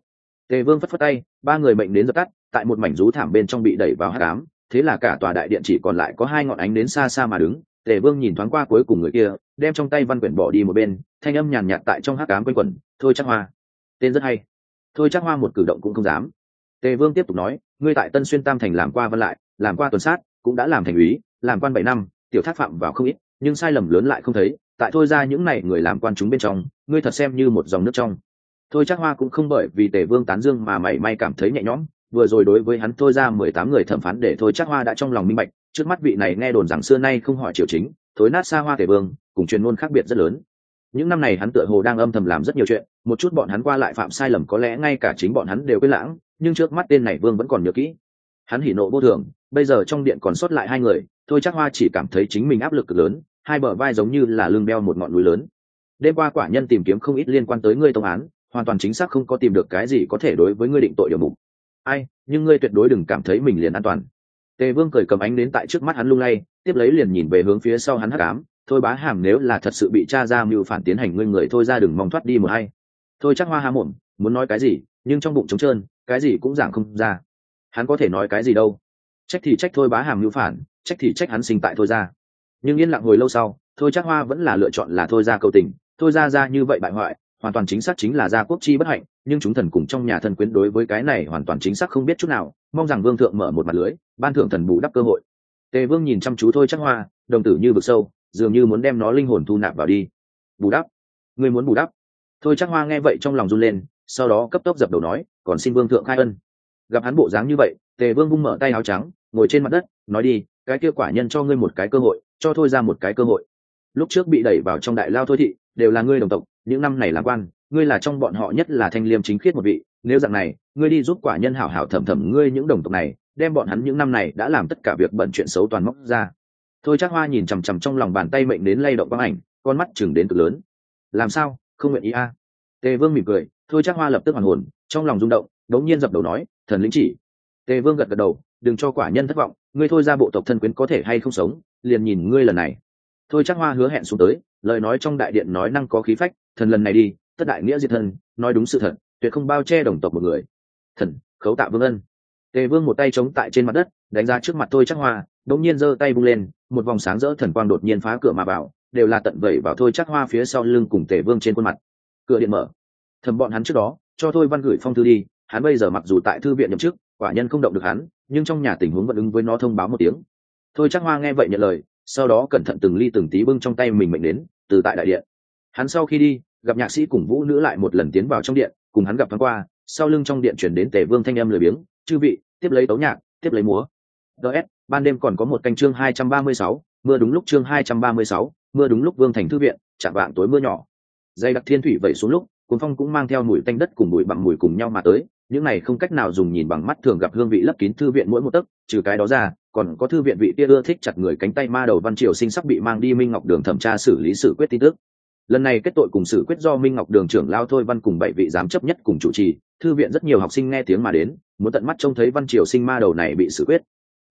Tề vương phất phất tay, ba người mệnh đến dập tắt, tại một mảnh rú thảm bên trong bị đẩy vào hát cám thế là cả tòa đại điện chỉ còn lại có hai ngọn ánh đến xa xa mà đứng tề vương nhìn thoáng qua cuối cùng người kia, đem trong tay văn quyển bỏ đi một bên, thanh âm nhàn nhạt tại trong hát cám quanh quẩn, thôi chắc hoa. Tên rất hay. Thôi chắc hoa một cử động cũng không dám. Tề vương tiếp tục nói, ngươi tại tân xuyên tam thành làm qua văn lại, làm qua tuần sát, cũng đã làm thành úy, làm quan bảy năm, tiểu thác phạm vào không ít, nhưng sai lầm lớn lại không thấy, tại thôi ra những này người làm quan chúng bên trong, ngươi thật xem như một dòng nước trong. Thôi chắc hoa cũng không bởi vì tề vương tán dương mà mảy may cảm thấy nhẹ nhõm, vừa rồi đối với hắn thôi ra mười tám người thẩm phán để thôi chắc hoa đã trong lòng minh bạch trước mắt vị này nghe đồn rằng xưa nay không hỏi triều chính, thối nát xa hoa thể vương, cùng truyền ngôn khác biệt rất lớn. Những năm này hắn tựa hồ đang âm thầm làm rất nhiều chuyện, một chút bọn hắn qua lại phạm sai lầm có lẽ ngay cả chính bọn hắn đều quên lãng, nhưng trước mắt tên này vương vẫn còn nhớ kỹ. Hắn hỉ nộ vô thường, bây giờ trong điện còn sót lại hai người, thôi chắc hoa chỉ cảm thấy chính mình áp lực cực lớn, hai bờ vai giống như là lưng đeo một ngọn núi lớn. Đêm qua quả nhân tìm kiếm không ít liên quan tới ngươi tông án, hoàn toàn chính xác không có tìm được cái gì có thể đối với ngươi định tội điều mục. Ai, nhưng ngươi tuyệt đối đừng cảm thấy mình liền an toàn tề vương cười cầm ánh đến tại trước mắt hắn lung lay, tiếp lấy liền nhìn về hướng phía sau hắn hắc ám, thôi bá hàm, nếu là thật sự bị cha ra mưu phản tiến hành ngươi người thôi ra đừng mong thoát đi một hay thôi chắc hoa há mồm muốn nói cái gì, nhưng trong bụng trống trơn, cái gì cũng giảng không ra. Hắn có thể nói cái gì đâu. Trách thì trách thôi bá hàm mưu phản, trách thì trách hắn sinh tại thôi ra. Nhưng yên lặng hồi lâu sau, thôi chắc hoa vẫn là lựa chọn là thôi ra cầu tình, thôi ra ra như vậy bại hoại hoàn toàn chính xác chính là gia quốc chi bất hạnh, nhưng chúng thần cùng trong nhà thần quyến đối với cái này hoàn toàn chính xác không biết chút nào, mong rằng vương thượng mở một mặt lưới, ban thượng thần bù đắp cơ hội. Tề vương nhìn chăm chú thôi chắc hoa, đồng tử như vực sâu, dường như muốn đem nó linh hồn thu nạp vào đi. Bù đắp. Người muốn bù đắp. Thôi chắc hoa nghe vậy trong lòng run lên, sau đó cấp tốc dập đầu nói, còn xin vương thượng khai ân. Gặp hắn bộ dáng như vậy, tề vương vung mở tay áo trắng, ngồi trên mặt đất, nói đi, cái kia quả nhân cho ngươi một cái cơ hội, cho thôi ra một cái cơ hội lúc trước bị đẩy vào trong đại lao thôi thị, đều là ngươi đồng tộc, những năm này làm quan, ngươi là trong bọn họ nhất là thanh liêm chính khiết một vị, nếu dạng này, ngươi đi giúp quả nhân hảo hảo thẩm thẩm ngươi những đồng tộc này, đem bọn hắn những năm này đã làm tất cả việc bận chuyện xấu toàn móc ra. Thôi chắc hoa nhìn chằm chằm trong lòng bàn tay mệnh đến lay động quang ảnh, con mắt chừng đến cực lớn. Làm sao? Không nguyện ý a. À? tề vương mỉm cười, thôi chắc hoa lập tức hoàn hồn, trong lòng rung động, đống nhiên dập đầu nói, thần lĩnh chỉ. Tề vương gật gật đầu, đừng cho quả nhân thất vọng, ngươi thôi ra bộ tộc thân quyến có thể hay không sống, liền nhìn ngươi lần này thôi chắc hoa hứa hẹn xuống tới, lời nói trong đại điện nói năng có khí phách, thần lần này đi, tất đại nghĩa diệt thân nói đúng sự thật, tuyệt không bao che đồng tộc một người. Thần, khấu tạ vương ân. Tề vương một tay chống tại trên mặt đất, đánh ra trước mặt thôi chắc hoa đột nhiên giơ tay bung lên, một vòng sáng rỡ thần quang đột nhiên phá cửa mà vào, đều là tận vẩy vào thôi chắc hoa phía sau lưng cùng tề vương trên khuôn mặt. Cửa điện mở. Thầm bọn hắn trước đó, cho thôi văn gửi phong thư đi, hắn bây giờ mặc dù tại thư viện nhậm chức, quả nhân không động được hắn, nhưng trong nhà tình huống vẫn ứng với nó thông báo một tiếng. Thôi chắc hoa nghe vậy nhận lời sau đó cẩn thận từng ly từng tí bưng trong tay mình mệnh đến, từ tại đại điện. Hắn sau khi đi, gặp nhạc sĩ cùng vũ nữ lại một lần tiến vào trong điện, cùng hắn gặp thoáng qua, sau lưng trong điện chuyển đến tề vương thanh em lười biếng, chư vị, tiếp lấy tấu nhạc, tiếp lấy múa. Ts ban đêm còn có một canh chương hai trăm ba mươi sáu, mưa đúng lúc chương hai trăm ba mươi sáu, mưa đúng lúc vương thành thư viện, chạm vạng tối mưa nhỏ. Dây đặc thiên thủy vẩy xuống lúc, cuốn phong cũng mang theo mùi tanh đất cùng mùi bằng mùi cùng nhau mà tới, những này không cách nào dùng nhìn bằng mắt thường gặp hương vị lấp kín thư viện mỗi một tấc, trừ cái đó ra còn có thư viện vị kia ưa thích chặt người cánh tay ma đầu văn triều sinh sắp bị mang đi minh ngọc đường thẩm tra xử lý sự quyết tin tức. Lần này kết tội cùng xử quyết do minh ngọc đường trưởng lao thôi văn cùng bảy vị giám chấp nhất cùng chủ trì, thư viện rất nhiều học sinh nghe tiếng mà đến, muốn tận mắt trông thấy văn triều sinh ma đầu này bị xử quyết.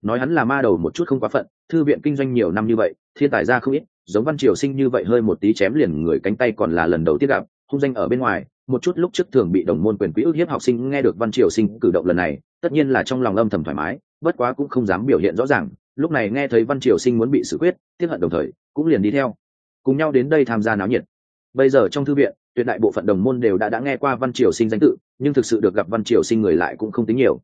Nói hắn là ma đầu một chút không quá phận, thư viện kinh doanh nhiều năm như vậy, thiên tài ra không ít, giống văn triều sinh như vậy hơi một tí chém liền người cánh tay còn là lần đầu tiên gặp, hung danh ở bên ngoài một chút lúc trước thường bị đồng môn quyền quý ước hiếp học sinh nghe được văn triều sinh cử động lần này, tất nhiên là trong lòng âm thầm thoải mái, bất quá cũng không dám biểu hiện rõ ràng. Lúc này nghe thấy văn triều sinh muốn bị xử quyết, tiếp hận đồng thời, cũng liền đi theo. Cùng nhau đến đây tham gia náo nhiệt. Bây giờ trong thư viện, tuyệt đại bộ phận đồng môn đều đã đã nghe qua văn triều sinh danh tự, nhưng thực sự được gặp văn triều sinh người lại cũng không tính nhiều.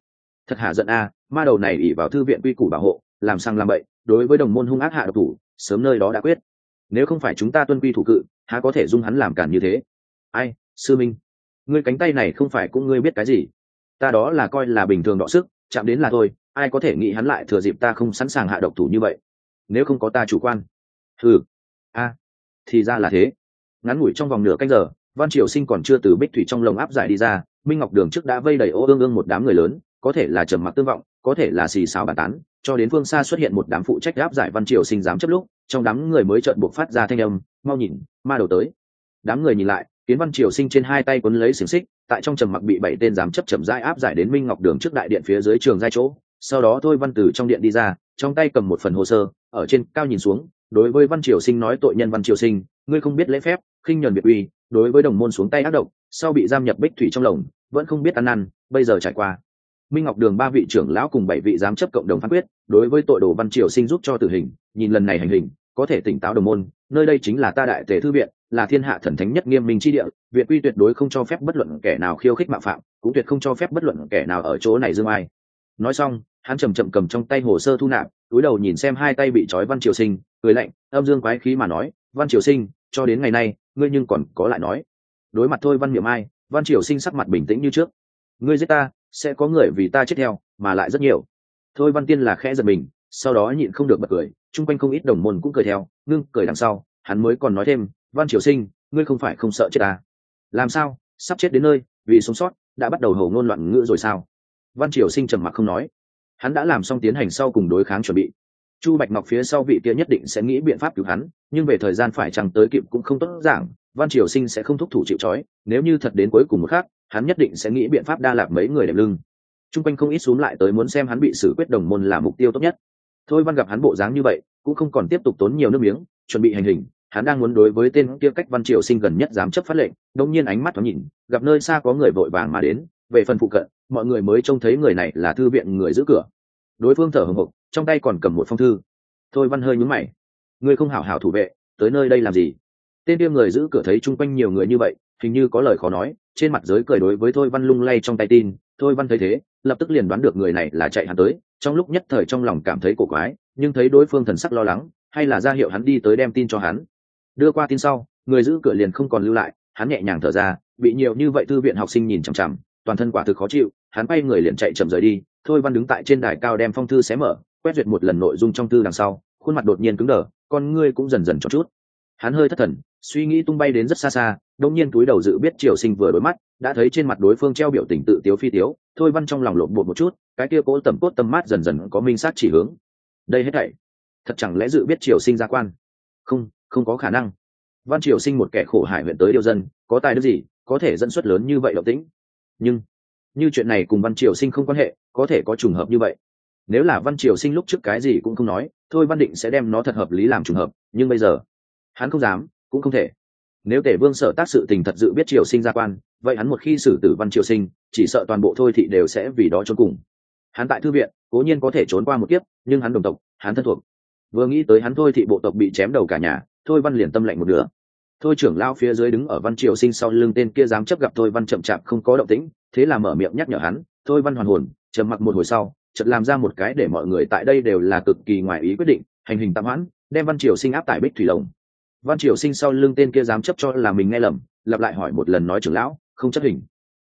Thật hạ giận a, ma đầu này ỉ vào thư viện quy củ bảo hộ, làm sang làm bậy, đối với đồng môn hung ác hạ độc thủ, sớm nơi đó đã quyết. Nếu không phải chúng ta tuân quy thủ cự, há có thể dung hắn làm cản như thế? Ai? Sư minh, ngươi cánh tay này không phải cũng ngươi biết cái gì? Ta đó là coi là bình thường đọ sức, chạm đến là thôi, ai có thể nghĩ hắn lại thừa dịp ta không sẵn sàng hạ độc thủ như vậy? Nếu không có ta chủ quan. Ừ a. Thì ra là thế. Ngắn ngủi trong vòng nửa canh giờ, văn triều sinh còn chưa từ bích thủy trong lồng áp giải đi ra, minh ngọc đường trước đã vây đầy ô ương ương một đám người lớn, có thể là trầm mặc tương vọng, có thể là xì xào bàn tán, cho đến phương xa xuất hiện một đám phụ trách áp giải văn triều sinh dám chấp lúc, trong đám người mới trợn buộc phát ra thanh âm, mau nhìn, ma đầu tới. Đám người nhìn lại kiến văn triều sinh trên hai tay quấn lấy xiềng xích, tại trong trầm mặc bị bảy tên giám chấp chậm rãi áp giải đến minh ngọc đường trước đại điện phía dưới trường giai chỗ. Sau đó thôi văn từ trong điện đi ra, trong tay cầm một phần hồ sơ, ở trên cao nhìn xuống, đối với văn triều sinh nói tội nhân văn triều sinh, ngươi không biết lễ phép, khinh nhuần biệt uy, đối với đồng môn xuống tay ác độc, sau bị giam nhập bích thủy trong lồng, vẫn không biết ăn năn, bây giờ trải qua. Minh ngọc đường ba vị trưởng lão cùng bảy vị giám chấp cộng đồng phán quyết, đối với tội đồ văn triều sinh giúp cho tử hình, nhìn lần này hành hình, có thể tỉnh táo đồng môn, nơi đây chính là ta đại tề thư viện là thiên hạ thần thánh nhất nghiêm minh chi địa viện quy tuyệt đối không cho phép bất luận kẻ nào khiêu khích mạo phạm, cũng tuyệt không cho phép bất luận kẻ nào ở chỗ này dương ai. Nói xong, hắn chầm chậm cầm trong tay hồ sơ thu nạp, túi đầu nhìn xem hai tay bị trói văn triều sinh, cười lạnh, âm dương quái khí mà nói, văn triều sinh, cho đến ngày nay, ngươi nhưng còn có lại nói. Đối mặt thôi văn niệm ai, văn triều sinh sắc mặt bình tĩnh như trước. Ngươi giết ta, sẽ có người vì ta chết theo, mà lại rất nhiều. Thôi văn tiên là khẽ giật mình, sau đó nhịn không được bật cười, chung quanh không ít đồng môn cũng cười theo, ngưng cười đằng sau, hắn mới còn nói thêm văn triều sinh, ngươi không phải không sợ chết à? làm sao? Sắp chết đến nơi, vì sống sót, đã bắt đầu hầu ngôn loạn ngữ rồi sao? Văn triều sinh trầm mặc không nói. Hắn đã làm xong tiến hành sau cùng đối kháng chuẩn bị. Chu bạch ngọc phía sau vị kia nhất định sẽ nghĩ biện pháp cứu hắn, nhưng về thời gian phải chẳng tới kịp cũng không tốt giảng, văn triều sinh sẽ không thúc thủ chịu trói, nếu như thật đến cuối cùng một khác hắn nhất định sẽ nghĩ biện pháp đa lạc mấy người đẹp lưng. T r u n g quanh không ít xuống lại tới muốn xem hắn bị xử quyết đồng môn là mục tiêu tốt nhất. Thôi văn gặp hắn bộ dáng như vậy, cũng không còn tiếp tục tốn nhiều nước miếng, chuẩn bị hành hình hắn đang muốn đối với tên kia cách văn triều sinh gần nhất dám chấp phát lệnh đông nhiên ánh mắt thoáng nhìn, gặp nơi xa có người vội vàng mà đến, về phần phụ cận, mọi người mới trông thấy người này là thư viện người giữ cửa. Đối phương thở hồng hộc trong tay còn cầm một phong thư. Thôi văn hơi nhúng mày. Ngươi không hảo hảo thủ vệ, tới nơi đây làm gì? Tên kia người giữ cửa thấy chung quanh nhiều người như vậy, hình như có lời khó nói, trên mặt giới cười đối với thôi văn lung lay trong tay tin, thôi văn thấy thế, lập tức liền đoán được người này là chạy hắn tới, trong lúc nhất thời trong lòng cảm thấy cổ quái, nhưng thấy đối phương thần sắc lo lắng, hay là ra hiệu hắn đi tới đem tin cho hắn đưa qua tin sau, người giữ cửa liền không còn lưu lại, hắn nhẹ nhàng thở ra, bị nhiều như vậy thư viện học sinh nhìn chằm chằm, toàn thân quả thực khó chịu, hắn bay người liền chạy chậm rời đi, thôi văn đứng tại trên đài cao đem phong thư xé mở, quét duyệt một lần nội dung trong thư đằng sau, khuôn mặt đột nhiên cứng đờ, con ngươi cũng dần dần cho chút hắn hơi thất thần, suy nghĩ tung bay đến rất xa xa đông nhiên túi đầu dự biết triều sinh vừa đối mắt, đã thấy trên mặt đối phương treo biểu tình tự tiếu phi tiếu, thôi văn trong lòng lộn bột một chút, cái kia cố tầm cốt tầm mát dần dần có minh sát chỉ hướng. Đây hết thảy, thật chẳng lẽ dự biết triều sinh ra quan? Không không có khả năng. Văn triều sinh một kẻ khổ hải huyện tới điều dân, có tài đức gì, có thể dẫn xuất lớn như vậy động tĩnh? Nhưng, như chuyện này cùng văn triều sinh không quan hệ, có thể có trùng hợp như vậy. Nếu là văn triều sinh lúc trước cái gì cũng không nói, thôi văn định sẽ đem nó thật hợp lý làm trùng hợp, nhưng bây giờ, hắn không dám, cũng không thể. Nếu tể vương sở tác sự tình thật dự biết triều sinh ra quan, vậy hắn một khi xử tử văn triều sinh, chỉ sợ toàn bộ thôi thị đều sẽ vì đó trốn cùng. Hắn tại thư viện, cố nhiên có thể trốn qua một kiếp, nhưng hắn đồng tộc, hắn thân thuộc. Vừa nghĩ tới hắn thôi thị bộ tộc bị chém đầu cả nhà thôi văn liền tâm lạnh một nửa. Thôi trưởng lao phía dưới đứng ở văn triều sinh sau lưng tên kia dám chấp gặp thôi văn chậm chạp không có động tĩnh, thế là mở miệng nhắc nhở hắn, thôi văn hoàn hồn, trầm mặc một hồi sau, chợt làm ra một cái để mọi người tại đây đều là cực kỳ ngoài ý quyết định, hành hình tạm hoãn, đem văn triều sinh áp tải bích thủy lồng. Văn triều sinh sau lưng tên kia dám chấp cho là mình nghe lầm, lặp lại hỏi một lần nói trưởng lão, không chấp hình.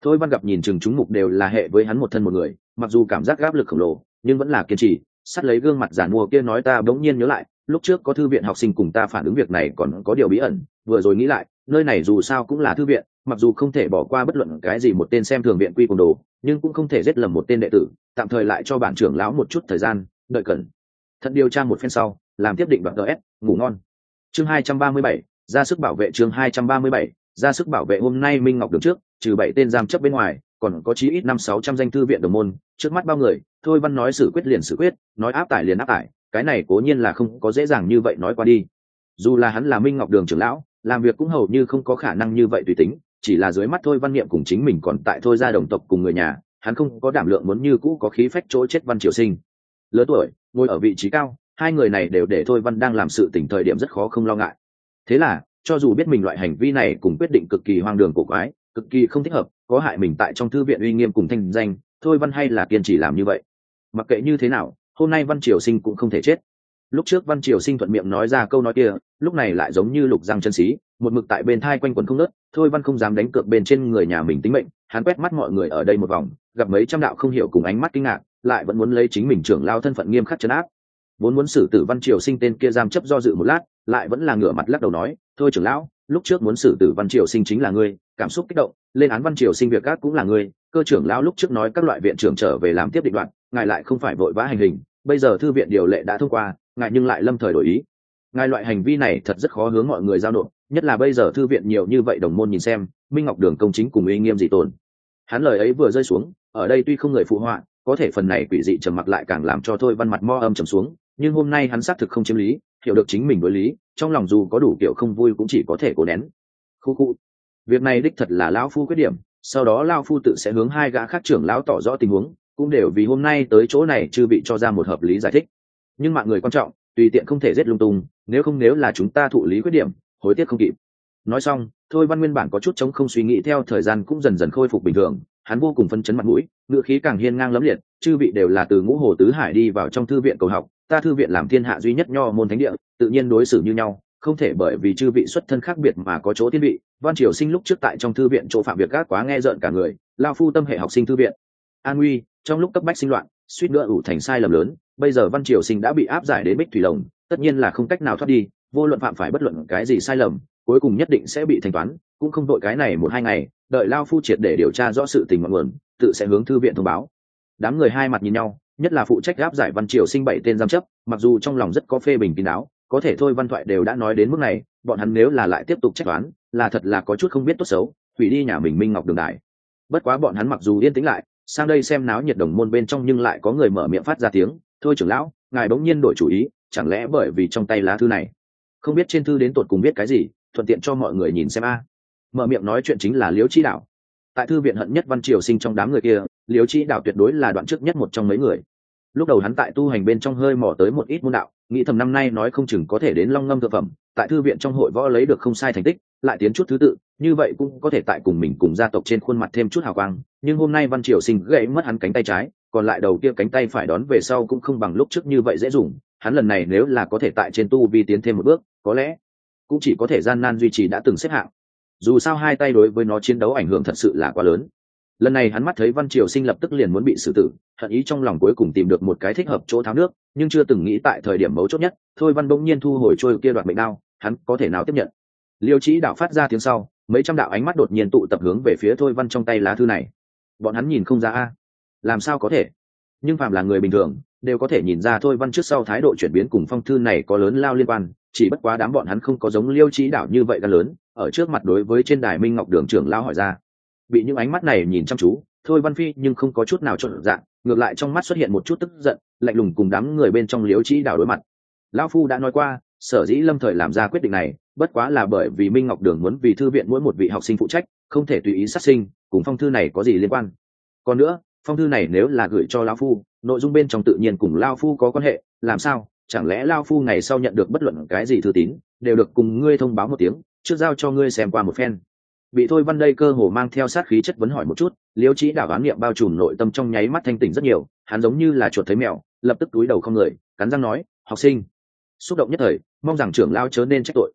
Thôi văn gặp nhìn chừng chúng mục đều là hệ với hắn một thân một người, mặc dù cảm giác gáp lực khổng lồ, nhưng vẫn là kiên trì, sắt lấy gương mặt giản mua kia nói ta bỗng nhiên nhớ lại lúc trước có thư viện học sinh cùng ta phản ứng việc này còn có điều bí ẩn vừa rồi nghĩ lại nơi này dù sao cũng là thư viện mặc dù không thể bỏ qua bất luận cái gì một tên xem thường viện quy cùng đồ nhưng cũng không thể giết lầm một tên đệ tử tạm thời lại cho bản trưởng lão một chút thời gian đợi cần thận điều tra một phen sau làm tiếp định đoạn ts ngủ ngon. Chương 237, ra sức bảo vệ chương 237, ra sức bảo vệ hôm nay minh ngọc đứng trước trừ bảy tên giam chấp bên ngoài còn có chí ít năm sáu trăm danh thư viện đồng môn trước mắt bao người thôi văn nói xử quyết liền xử quyết nói áp tải liền áp tải cái này cố nhiên là không có dễ dàng như vậy nói qua đi. Dù là hắn là minh ngọc đường trưởng lão, làm việc cũng hầu như không có khả năng như vậy tùy tính, chỉ là dưới mắt thôi văn niệm cùng chính mình còn tại thôi ra đồng tộc cùng người nhà, hắn không có đảm lượng muốn như cũ có khí phách chỗ chết văn triều sinh. Lớn tuổi, ngồi ở vị trí cao, hai người này đều để thôi văn đang làm sự tỉnh thời điểm rất khó không lo ngại. Thế là, cho dù biết mình loại hành vi này cùng quyết định cực kỳ hoang đường cổ quái, cực kỳ không thích hợp, có hại mình tại trong thư viện uy nghiêm cùng thanh danh, thôi văn hay là kiên trì làm như vậy. Mặc kệ như thế nào hôm nay văn triều sinh cũng không thể chết. Lúc trước văn triều sinh thuận miệng nói ra câu nói kia, lúc này lại giống như lục răng chân xí, một mực tại bên thai quanh quần không nớt thôi văn không dám đánh cược bên trên người nhà mình tính mệnh, hắn quét mắt mọi người ở đây một vòng, gặp mấy trăm đạo không hiểu cùng ánh mắt kinh ngạc, lại vẫn muốn lấy chính mình trưởng lao thân phận nghiêm khắc chấn áp. Vốn muốn xử tử văn triều sinh tên kia giam chấp do dự một lát, lại vẫn là ngửa mặt lắc đầu nói, thôi trưởng lão, lúc trước muốn xử tử văn triều sinh chính là ngươi, cảm xúc kích động, lên án văn triều sinh việc các cũng là ngươi, cơ trưởng lão lúc trước nói các loại viện trưởng trở về làm tiếp định đoạn, ngài lại không phải vội vã hành hình bây giờ thư viện điều lệ đã thông qua, ngài nhưng lại lâm thời đổi ý. Ngài loại hành vi này thật rất khó hướng mọi người giao nộp, nhất là bây giờ thư viện nhiều như vậy đồng môn nhìn xem, minh ngọc đường công chính cùng uy nghiêm dị tồn. Hắn lời ấy vừa rơi xuống, ở đây tuy không người phụ họa, có thể phần này quỷ dị trầm mặc lại càng làm cho thôi văn mặt mo âm trầm xuống, nhưng hôm nay hắn xác thực không chiếm lý, hiểu được chính mình đối lý, trong lòng dù có đủ kiểu không vui cũng chỉ có thể cố nén. Khu khu. Việc này đích thật là lão phu quyết điểm, sau đó lao phu tự sẽ hướng hai gã khác trưởng lão tỏ rõ tình huống cũng đều vì hôm nay tới chỗ này chưa bị cho ra một hợp lý giải thích. Nhưng mạng người quan trọng, tùy tiện không thể giết lung tung, nếu không nếu là chúng ta thụ lý khuyết điểm, hối tiếc không kịp. Nói xong, thôi văn nguyên bản có chút chống không suy nghĩ theo thời gian cũng dần dần khôi phục bình thường, hắn vô cùng phân chấn mặt mũi ngựa khí càng hiên ngang lẫm liệt, chư vị đều là từ ngũ hồ tứ hải đi vào trong thư viện cầu học, ta thư viện làm thiên hạ duy nhất nho môn thánh địa, tự nhiên đối xử như nhau, không thể bởi vì chư vị xuất thân khác biệt mà có chỗ thiên vị. Văn triều sinh lúc trước tại trong thư viện chỗ phạm việc gác quá nghe rợn cả người, lao phu tâm hệ học sinh thư viện. An nguy trong lúc cấp bách sinh loạn, suýt nữa ủ thành sai lầm lớn, bây giờ văn triều sinh đã bị áp giải đến bích thủy lồng, tất nhiên là không cách nào thoát đi, vô luận phạm phải bất luận cái gì sai lầm, cuối cùng nhất định sẽ bị thanh toán, cũng không đội cái này một hai ngày, đợi lao phu triệt để điều tra rõ sự tình ngọn nguồn, tự sẽ hướng thư viện thông báo. Đám người hai mặt nhìn nhau, nhất là phụ trách áp giải văn triều sinh bảy tên giam chấp, mặc dù trong lòng rất có phê bình kín đáo, có thể thôi văn thoại đều đã nói đến mức này, bọn hắn nếu là lại tiếp tục trách toán là thật là có chút không biết tốt xấu, hủy đi nhà mình minh ngọc đường đại bất quá bọn hắn mặc dù yên tĩnh lại sang đây xem náo nhiệt đồng môn bên trong nhưng lại có người mở miệng phát ra tiếng, thôi trưởng lão, ngài bỗng nhiên đổi chủ ý, chẳng lẽ bởi vì trong tay lá thư này, không biết trên thư đến tột cùng biết cái gì, thuận tiện cho mọi người nhìn xem a? Mở miệng nói chuyện chính là liễu chi đạo. Tại thư viện hận nhất văn triều sinh trong đám người kia, liễu chi đạo tuyệt đối là đoạn trước nhất một trong mấy người. Lúc đầu hắn tại tu hành bên trong hơi mò tới một ít môn đạo, nghĩ thầm năm nay nói không chừng có thể đến long ngâm thực phẩm, tại thư viện trong hội võ lấy được không sai thành tích, lại tiến chút thứ tự, như vậy cũng có thể tại cùng mình cùng gia tộc trên khuôn mặt thêm chút hào quang nhưng hôm nay văn triều sinh gãy mất hắn cánh tay trái, còn lại đầu kia cánh tay phải đón về sau cũng không bằng lúc trước như vậy dễ dùng, hắn lần này nếu là có thể tại trên tu vi tiến thêm một bước, có lẽ cũng chỉ có thể gian nan duy trì đã từng xếp hạng. Dù sao hai tay đối với nó chiến đấu ảnh hưởng thật sự là quá lớn. Lần này hắn mắt thấy văn triều sinh lập tức liền muốn bị xử tử, hận ý trong lòng cuối cùng tìm được một cái thích hợp chỗ tháo nước, nhưng chưa từng nghĩ tại thời điểm mấu chốt nhất, thôi văn bỗng nhiên thu hồi trôi kia đoạt mệnh đao, hắn có thể nào tiếp nhận? Liêu trí đạo phát ra tiếng sau, mấy trăm đạo ánh mắt đột nhiên tụ tập hướng về phía thôi văn trong tay lá thư này bọn hắn nhìn không ra a. Làm sao có thể? Nhưng phạm là người bình thường, đều có thể nhìn ra thôi văn trước sau thái độ chuyển biến cùng phong thư này có lớn lao liên quan, chỉ bất quá đám bọn hắn không có giống liêu trí đảo như vậy gan lớn, ở trước mặt đối với trên đài minh ngọc đường trưởng lao hỏi ra. Bị những ánh mắt này nhìn chăm chú, thôi văn phi nhưng không có chút nào trộn dạng, ngược lại trong mắt xuất hiện một chút tức giận, lạnh lùng cùng đám người bên trong liêu trí đảo đối mặt. Lão phu đã nói qua, sở dĩ lâm thời làm ra quyết định này, bất quá là bởi vì minh ngọc đường muốn vì thư viện mỗi một vị học sinh phụ trách không thể tùy ý sát sinh, cùng phong thư này có gì liên quan. Còn nữa, phong thư này nếu là gửi cho lão phu, nội dung bên trong tự nhiên cùng lao phu có quan hệ, làm sao? Chẳng lẽ lao phu ngày sau nhận được bất luận cái gì thư tín, đều được cùng ngươi thông báo một tiếng, trước giao cho ngươi xem qua một phen. Bị thôi văn đây cơ hồ mang theo sát khí chất vấn hỏi một chút, liêu trí đảo án niệm bao trùm nội tâm trong nháy mắt thanh tỉnh rất nhiều, hắn giống như là chuột thấy mèo, lập tức túi đầu không người, cắn răng nói, học sinh. Xúc động nhất thời, mong rằng trưởng lao chớ nên trách tội.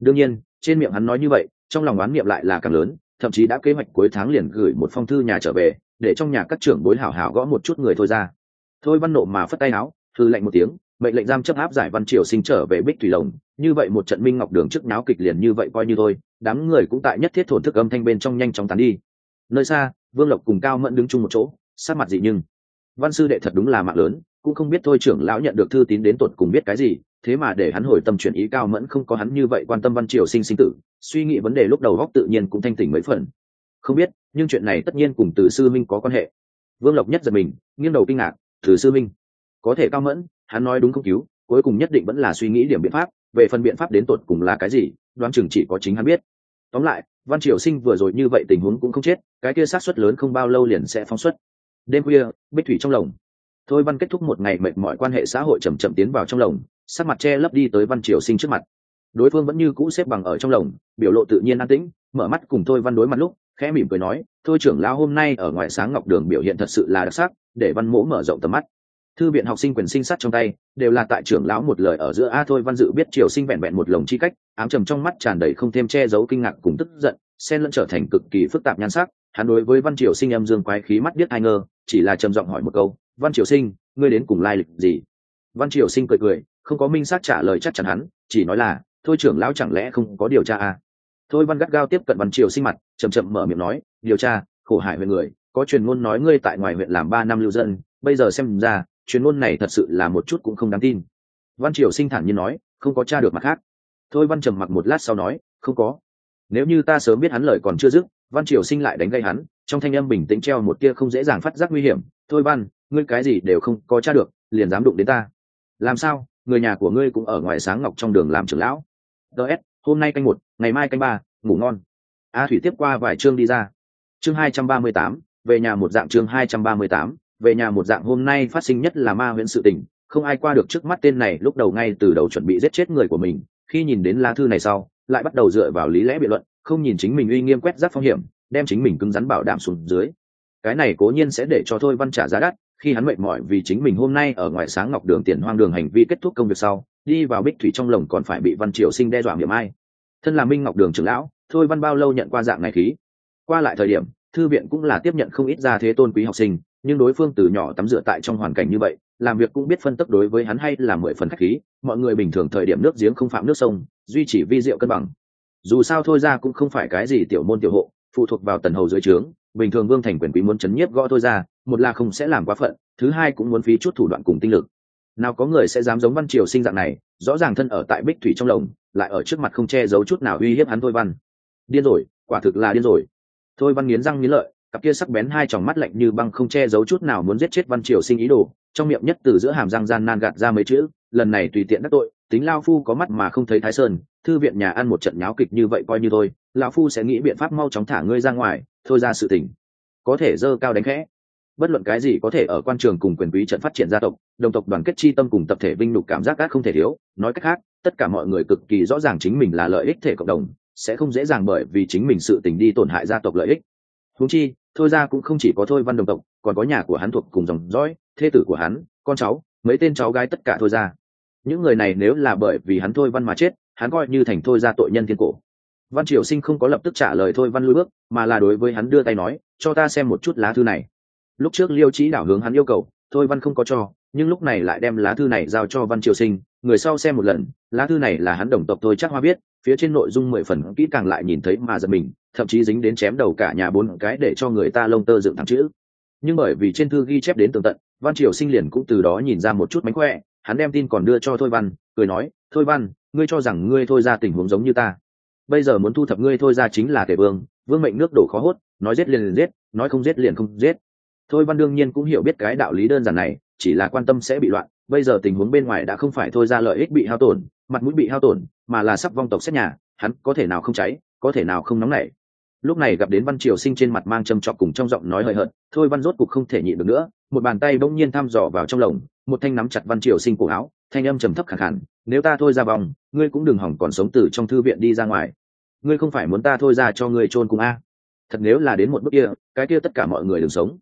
Đương nhiên, trên miệng hắn nói như vậy, trong lòng oán niệm lại là càng lớn thậm chí đã kế hoạch cuối tháng liền gửi một phong thư nhà trở về, để trong nhà các trưởng bối hảo hảo gõ một chút người thôi ra. Thôi văn nộ mà phất tay áo, thư lệnh một tiếng, mệnh lệnh giam chấp áp giải văn triều sinh trở về bích thủy lồng. Như vậy một trận minh ngọc đường trước náo kịch liền như vậy coi như thôi, đám người cũng tại nhất thiết thổn thức âm thanh bên trong nhanh chóng tán đi. Nơi xa, vương lộc cùng cao mẫn đứng chung một chỗ sát mặt dị nhưng. Văn sư đệ thật đúng là mạng lớn, cũng không biết thôi trưởng lão nhận được thư tín đến tột cùng biết cái gì thế mà để hắn hồi tâm chuyển ý cao mẫn không có hắn như vậy quan tâm văn triều sinh sinh tử, suy nghĩ vấn đề lúc đầu góc tự nhiên cũng thanh tỉnh mấy phần. Không biết, nhưng chuyện này tất nhiên cùng từ sư minh có quan hệ. Vương lộc nhất giật mình, nghiêng đầu kinh ngạc, từ sư minh, có thể cao mẫn, hắn nói đúng không cứu, cuối cùng nhất định vẫn là suy nghĩ điểm biện pháp, về phần biện pháp đến tột cùng là cái gì, đoán chừng chỉ có chính hắn biết. Tóm lại, văn triều sinh vừa rồi như vậy tình huống cũng không chết, cái kia sát xuất lớn không bao lâu liền sẽ phóng xuất. Đêm khuya, bích thủy trong lồng. Thôi văn kết thúc một ngày mệt mỏi quan hệ xã hội chầm chậm tiến vào trong lồng sắc mặt che lấp đi tới văn triều sinh trước mặt. Đối phương vẫn như cũ xếp bằng ở trong lồng, biểu lộ tự nhiên an tĩnh, mở mắt cùng thôi văn đối mặt lúc, khẽ mỉm cười nói, thôi trưởng lão, hôm nay ở ngoài sáng ngọc đường biểu hiện thật sự là đặc sắc, để văn mỗ mở rộng tầm mắt. Thư viện học sinh quyền sinh sát trong tay, đều là tại trưởng lão một lời ở giữa, a, thôi văn dự biết triều sinh vẹn vẹn một lồng chi cách. Ám trầm trong mắt tràn đầy không thêm che giấu kinh ngạc cùng tức giận, xen lẫn trở thành cực kỳ phức tạp nhan sắc. Hắn đối với văn triều sinh âm dương quái khí mắt biết ai ngơ chỉ là trầm giọng hỏi một câu, văn triều sinh, ngươi đến cùng lai lịch gì? Văn triều sinh cười cười không có minh sát trả lời chắc chắn hắn, chỉ nói là, thôi trưởng lão chẳng lẽ không có điều tra à? thôi văn gắt gao tiếp cận văn triều sinh mặt chầm chậm mở miệng nói, điều tra, khổ hại huyện người, có truyền ngôn nói ngươi tại ngoài huyện làm ba năm lưu dân, bây giờ xem ra, truyền ngôn này thật sự là một chút cũng không đáng tin. Văn triều sinh thản nhiên nói, không có t r a được mặt khác. Thôi văn trầm mặc một lát sau nói, không có. Nếu như ta sớm biết hắn lời còn chưa dứt, văn triều sinh lại đánh gây hắn, trong thanh âm bình tĩnh treo một kia không dễ dàng phát giác nguy hiểm. Thôi văn, ngươi cái gì đều không có t r a được, liền dám đụng đến ta. Làm sao? Người nhà của ngươi cũng ở ngoài sáng ngọc trong đường làm trưởng lão. Ts hôm nay canh một, ngày mai canh ba, ngủ ngon. A thủy tiếp qua vài chương đi ra. Chương hai trăm ba mươi tám, về nhà một dạng chương hai trăm ba mươi tám, về nhà một dạng hôm nay phát sinh nhất là ma huyễn sự tình, không ai qua được trước mắt tên này lúc đầu ngay từ đầu chuẩn bị giết chết người của mình, khi nhìn đến lá thư này sau, lại bắt đầu dựa vào lý lẽ biện luận, không nhìn chính mình uy nghiêm quét rác phong hiểm, đem chính mình cứng rắn bảo đảm xuống dưới. Cái này cố nhiên sẽ để cho thôi văn trả giá đắt khi hắn mệt mỏi vì chính mình hôm nay ở ngoài sáng ngọc đường tiền hoang đường hành vi kết thúc công việc sau, đi vào bích thủy trong lồng còn phải bị văn triều sinh đe dọa miệng ai. Thân là minh ngọc đường trưởng lão, thôi văn bao lâu nhận qua dạng này khí. Qua lại thời điểm, thư viện cũng là tiếp nhận không ít ra thế tôn quý học sinh, nhưng đối phương từ nhỏ tắm rửa tại trong hoàn cảnh như vậy, làm việc cũng biết phân tích đối với hắn hay là mười phần khách khí, mọi người bình thường thời điểm nước giếng không phạm nước sông, duy trì vi diệu cân bằng. Dù sao thôi ra cũng không phải cái gì tiểu môn tiểu hộ, phụ thuộc vào tần hầu dưới trướng bình thường vương thành quyền quý muốn chấn nhiếp gõ thôi ra, một là không sẽ làm quá phận, thứ hai cũng muốn phí chút thủ đoạn cùng tinh lực. Nào có người sẽ dám giống văn triều sinh dạng này, rõ ràng thân ở tại bích thủy trong lồng, lại ở trước mặt không che giấu chút nào uy hiếp hắn thôi văn. Điên rồi, quả thực là điên rồi. Thôi văn nghiến răng nghiến lợi, cặp kia sắc bén hai tròng mắt lạnh như băng không che giấu chút nào muốn giết chết văn triều sinh ý đồ, trong miệng nhất từ giữa hàm răng gian nan gạt ra mấy chữ, lần này tùy tiện đắc tội, tính lao phu có mắt mà không thấy thái sơn, thư viện nhà ăn một trận nháo kịch như vậy coi như thôi lão phu sẽ nghĩ biện pháp mau chóng thả ngươi ra ngoài, thôi ra sự tình. Có thể dơ cao đánh khẽ. Bất luận cái gì có thể ở quan trường cùng quyền quý trận phát triển gia tộc, đồng tộc đoàn kết chi tâm cùng tập thể vinh lục cảm giác các không thể thiếu. Nói cách khác, tất cả mọi người cực kỳ rõ ràng chính mình là lợi ích thể cộng đồng, sẽ không dễ dàng bởi vì chính mình sự tình đi tổn hại gia tộc lợi ích. Huống chi, thôi ra cũng không chỉ có thôi văn đồng tộc, còn có nhà của hắn thuộc cùng dòng dõi, thê tử của hắn, con cháu, mấy tên cháu gái tất cả thôi ra. Những người này nếu là bởi vì hắn thôi văn mà chết, hắn coi như thành thôi ra tội nhân thiên cổ văn triều sinh không có lập tức trả lời thôi văn lui bước, mà là đối với hắn đưa tay nói, cho ta xem một chút lá thư này. Lúc trước liêu trí đảo hướng hắn yêu cầu, thôi văn không có cho, nhưng lúc này lại đem lá thư này giao cho văn triều sinh, người sau xem một lần, lá thư này là hắn đồng tộc thôi chắc hoa biết phía trên nội dung mười phần kỹ càng lại nhìn thấy mà giật mình, thậm chí dính đến chém đầu cả nhà bốn cái để cho người ta lông tơ dựng thẳng chữ. Nhưng bởi vì trên thư ghi chép đến tường tận, văn triều sinh liền cũng từ đó nhìn ra một chút mánh khỏe, hắn đem tin còn đưa cho thôi văn, cười nói, thôi văn, ngươi cho rằng ngươi thôi ra tình huống giống như ta bây giờ muốn thu thập ngươi thôi ra chính là tề vương vương mệnh nước đổ khó hốt, nói giết liền liền giết, nói không giết liền không giết. Thôi văn đương nhiên cũng hiểu biết cái đạo lý đơn giản này, chỉ là quan tâm sẽ bị loạn, bây giờ tình huống bên ngoài đã không phải thôi ra lợi ích bị hao tổn, mặt mũi bị hao tổn, mà là sắp vong tộc xét nhà, hắn có thể nào không cháy, có thể nào không nóng nảy. Lúc này gặp đến văn triều sinh trên mặt mang châm trọc cùng trong giọng nói hời hợt, thôi văn rốt cục không thể nhịn được nữa, một bàn tay bỗng nhiên thăm dò vào trong lồng, một thanh nắm chặt văn triều sinh cổ áo, thanh âm trầm thấp khẳng hẳn nếu ta thôi ra vòng, ngươi cũng đừng hỏng còn sống từ trong thư viện đi ra ngoài ngươi không phải muốn ta thôi ra cho ngươi chôn cùng a? Thật nếu là đến một bước kia, cái kia tất cả mọi người đừng sống.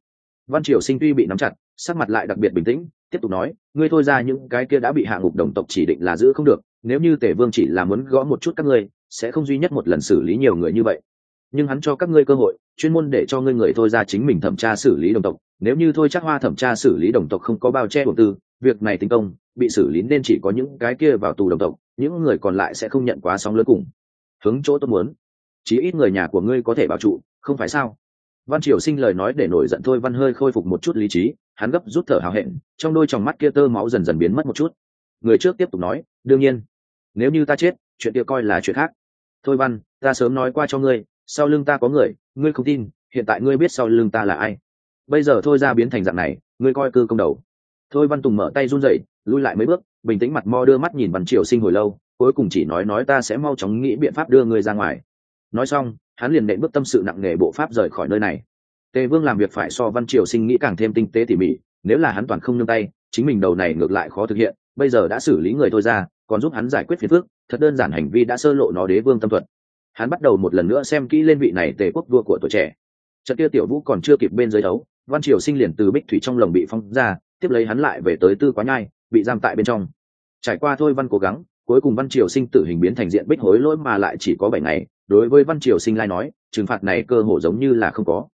Văn triều sinh tuy bị nắm chặt, sắc mặt lại đặc biệt bình tĩnh, tiếp tục nói, ngươi thôi ra những cái kia đã bị hạ ngục đồng tộc chỉ định là giữ không được, nếu như tể vương chỉ là muốn gõ một chút các ngươi, sẽ không duy nhất một lần xử lý nhiều người như vậy. Nhưng hắn cho các ngươi cơ hội, chuyên môn để cho ngươi người thôi ra chính mình thẩm tra xử lý đồng tộc, nếu như thôi chắc hoa thẩm tra xử lý đồng tộc không có bao che đầu tư, việc này tính công, bị xử lý nên chỉ có những cái kia vào tù đồng tộc, những người còn lại sẽ không nhận quá sóng lớn cùng hướng chỗ tôi muốn. Chí ít người nhà của ngươi có thể bảo trụ, không phải sao? Văn triều sinh lời nói để nổi giận thôi, văn hơi khôi phục một chút lý trí, hắn gấp rút thở hào hẹn, trong đôi tròng mắt kia tơ máu dần dần biến mất một chút. Người trước tiếp tục nói, đương nhiên, nếu như ta chết, chuyện kia coi là chuyện khác. Thôi văn, ta sớm nói qua cho ngươi, sau lưng ta có người, ngươi không tin, hiện tại ngươi biết sau lưng ta là ai. Bây giờ thôi ra biến thành dạng này, ngươi coi cư công đầu. Thôi văn tùng mở tay run rẩy, lui lại mấy bước, bình tĩnh mặt mo đưa mắt nhìn văn triều sinh hồi lâu cuối cùng chỉ nói nói ta sẽ mau chóng nghĩ biện pháp đưa ngươi ra ngoài. Nói xong, hắn liền nện bước tâm sự nặng nề bộ pháp rời khỏi nơi này. Tề vương làm việc phải so văn triều sinh nghĩ càng thêm tinh tế tỉ mỉ, nếu là hắn toàn không nương tay, chính mình đầu này ngược lại khó thực hiện, bây giờ đã xử lý người thôi ra, còn giúp hắn giải quyết phiền phức, thật đơn giản hành vi đã sơ lộ nó đế vương tâm thuật. Hắn bắt đầu một lần nữa xem kỹ lên vị này tề quốc vua của tuổi trẻ. Trận kia tiểu vũ còn chưa kịp bên dưới đấu, văn triều sinh liền từ bích thủy trong lồng bị phong ra, tiếp lấy hắn lại về tới tư quá nhai, bị giam tại bên trong. Trải qua thôi văn cố gắng cuối cùng văn triều sinh tử hình biến thành diện bích hối lỗi mà lại chỉ có bảy ngày, đối với văn triều sinh lai nói, trừng phạt này cơ hồ giống như là không có.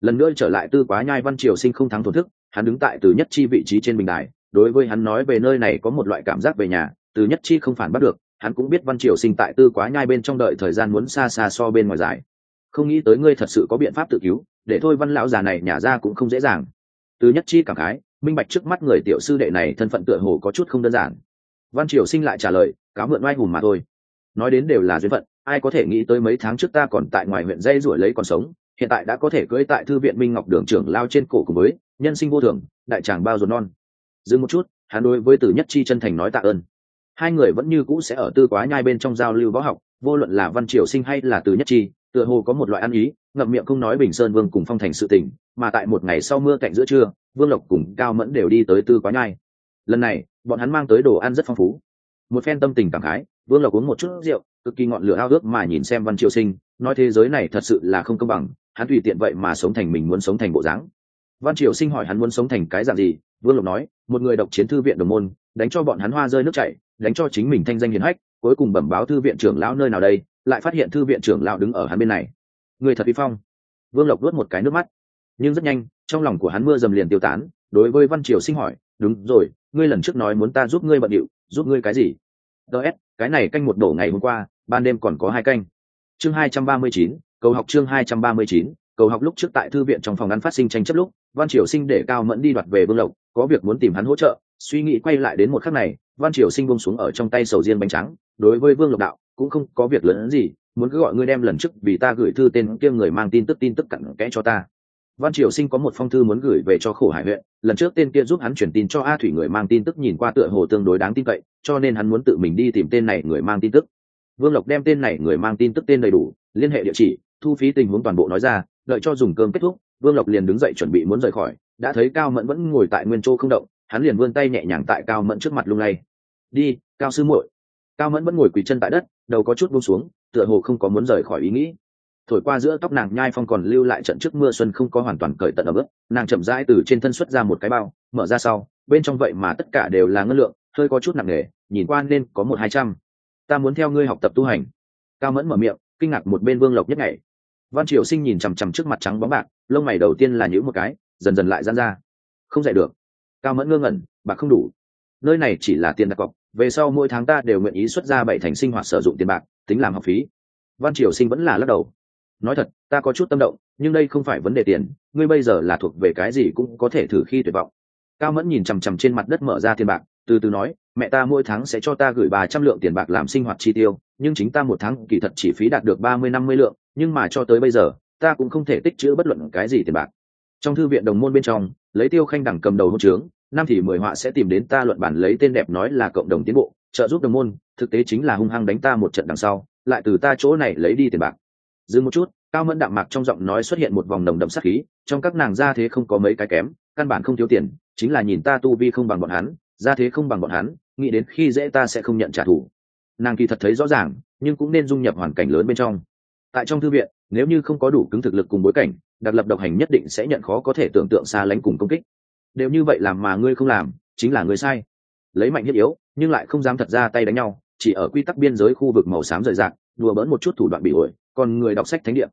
Lần nữa trở lại tư quá nhai văn triều sinh không thắng thổn thức, hắn đứng tại từ nhất chi vị trí trên bình đài, đối với hắn nói về nơi này có một loại cảm giác về nhà, từ nhất chi không phản bắt được, hắn cũng biết văn triều sinh tại tư quá nhai bên trong đợi thời gian muốn xa xa so bên ngoài dài không nghĩ tới ngươi thật sự có biện pháp tự cứu, để thôi văn lão già này nhả ra cũng không dễ dàng. Từ nhất chi cảm khái, minh bạch trước mắt người tiểu sư đệ này thân phận tựa hồ có chút không đơn giản. Văn triều sinh lại trả lời cáo mượn oai hùng mà thôi. Nói đến đều là duyên phận, ai có thể nghĩ tới mấy tháng trước ta còn tại ngoài huyện dây ruổi lấy còn sống, hiện tại đã có thể cưỡi tại thư viện minh ngọc đường trưởng lao trên cổ cùng với, nhân sinh vô thường, đại tràng bao dồn non. Dừng một chút, hắn đối với từ nhất chi chân thành nói tạ ơn. Hai người vẫn như cũ sẽ ở tư quá nhai bên trong giao lưu võ học, vô luận là văn triều sinh hay là từ nhất chi, tựa hồ có một loại ăn ý, ngậm miệng không nói bình sơn vương cùng phong thành sự tình, mà tại một ngày sau mưa cạnh giữa trưa, vương lộc cùng cao mẫn đều đi tới tư quá nhai. Lần này, bọn hắn mang tới đồ ăn rất phong phú một phen tâm tình cảm khái, vương lộc uống một chút rượu, cực kỳ ngọn lửa ao ước mà nhìn xem văn triều sinh, nói thế giới này thật sự là không công bằng, hắn tùy tiện vậy mà sống thành mình muốn sống thành bộ dáng. Văn triều sinh hỏi hắn muốn sống thành cái dạng gì, vương lộc nói, một người độc chiến thư viện đồng môn, đánh cho bọn hắn hoa rơi nước chảy, đánh cho chính mình thanh danh hiền hách, cuối cùng bẩm báo thư viện trưởng lão nơi nào đây, lại phát hiện thư viện trưởng lão đứng ở hắn bên này. Người thật vi phong. Vương lộc nuốt một cái nước mắt. Nhưng rất nhanh, trong lòng của hắn mưa dầm liền tiêu tán, đối với văn triều sinh hỏi, đúng rồi, ngươi lần trước nói muốn ta giúp ngươi bận điệu giúp ngươi cái gì? Ts cái này canh một đổ ngày hôm qua, ban đêm còn có hai canh. Chương hai trăm ba mươi chín, cầu học chương hai trăm ba mươi chín, cầu học lúc trước tại thư viện trong phòng ăn phát sinh tranh chấp lúc, văn triều sinh để cao mẫn đi đoạt về vương lộc, có việc muốn tìm hắn hỗ trợ, suy nghĩ quay lại đến một khắc này, văn triều sinh bông xuống ở trong tay sầu riêng bánh trắng, đối với vương lộc đạo, cũng không có việc lớn gì, muốn cứ gọi ngươi đem lần trước vì ta gửi thư tên kia người mang tin tức tin tức cặn kẽ cho ta văn triều sinh có một phong thư muốn gửi về cho khổ hải huyện. Lần trước tên kia giúp hắn chuyển tin cho a thủy người mang tin tức nhìn qua tựa hồ tương đối đáng tin cậy, cho nên hắn muốn tự mình đi tìm tên này người mang tin tức. Vương lộc đem tên này người mang tin tức tên đầy đủ, liên hệ địa chỉ, thu phí tình huống toàn bộ nói ra, đợi cho dùng cơm kết thúc, vương lộc liền đứng dậy chuẩn bị muốn rời khỏi. Đã thấy cao mẫn vẫn ngồi tại nguyên chỗ không động, hắn liền vươn tay nhẹ nhàng tại cao mẫn trước mặt lung lay. Đi, cao sư muội. Cao mẫn vẫn ngồi quỳ chân tại đất, đầu có chút buông xuống, tựa hồ không có muốn rời khỏi ý nghĩ thổi qua giữa tóc nàng nhai phong còn lưu lại trận trước mưa xuân không có hoàn toàn cởi tận ở bước nàng chậm rãi từ trên thân xuất ra một cái bao, mở ra sau, bên trong vậy mà tất cả đều là ngân lượng, hơi có chút nặng nề, nhìn qua nên có một hai trăm. Ta muốn theo ngươi học tập tu hành. Cao mẫn mở miệng, kinh ngạc một bên vương lộc nhất ngày. Văn triều sinh nhìn chằm chằm trước mặt trắng bóng bạc, lông mày đầu tiên là nhữ một cái, dần dần lại dán ra. Không dạy được. Cao mẫn ngơ ngẩn, bạc không đủ. Nơi này chỉ là tiền đặt cọc, về sau mỗi tháng ta đều nguyện ý xuất ra bảy thành sinh hoạt sử dụng tiền bạc, tính làm học phí. Văn triều sinh vẫn là lắc đầu nói thật, ta có chút tâm động, nhưng đây không phải vấn đề tiền, ngươi bây giờ là thuộc về cái gì cũng có thể thử khi tuyệt vọng. Cao mẫn nhìn chằm chằm trên mặt đất mở ra tiền bạc, từ từ nói, mẹ ta mỗi tháng sẽ cho ta gửi ba trăm lượng tiền bạc làm sinh hoạt chi tiêu, nhưng chính ta một tháng kỳ thật chỉ phí đạt được ba mươi, năm mươi lượng, nhưng mà cho tới bây giờ, ta cũng không thể tích chữ bất luận cái gì tiền bạc. Trong thư viện đồng môn bên trong, lấy tiêu khanh đẳng cầm đầu hôn trướng, năm thì mười họa sẽ tìm đến ta luận bản lấy tên đẹp nói là cộng đồng tiến bộ, trợ giúp đồng môn, thực tế chính là hung hăng đánh ta một trận đằng sau, lại từ ta chỗ này lấy đi tiền bạc dừng một chút, cao mẫn đạm mạc trong giọng nói xuất hiện một vòng nồng đậm sắc khí, trong các nàng gia thế không có mấy cái kém, căn bản không thiếu tiền, chính là nhìn ta tu vi không bằng bọn hắn gia thế không bằng bọn hắn, nghĩ đến khi dễ ta sẽ không nhận trả thù. Nàng kỳ thật thấy rõ ràng, nhưng cũng nên dung nhập hoàn cảnh lớn bên trong. Tại trong thư viện, nếu như không có đủ cứng thực lực cùng bối cảnh, đặc lập độc hành nhất định sẽ nhận khó có thể tưởng tượng xa lánh cùng công kích. Đều như vậy làm mà ngươi không làm, chính là ngươi sai. Lấy mạnh nhất yếu, nhưng lại không dám thật ra tay đánh nhau, chỉ ở quy tắc biên giới khu vực màu xám rời rạc, đùa bỡn một chút thủ đoạn bị ổi còn người đọc sách thánh địa.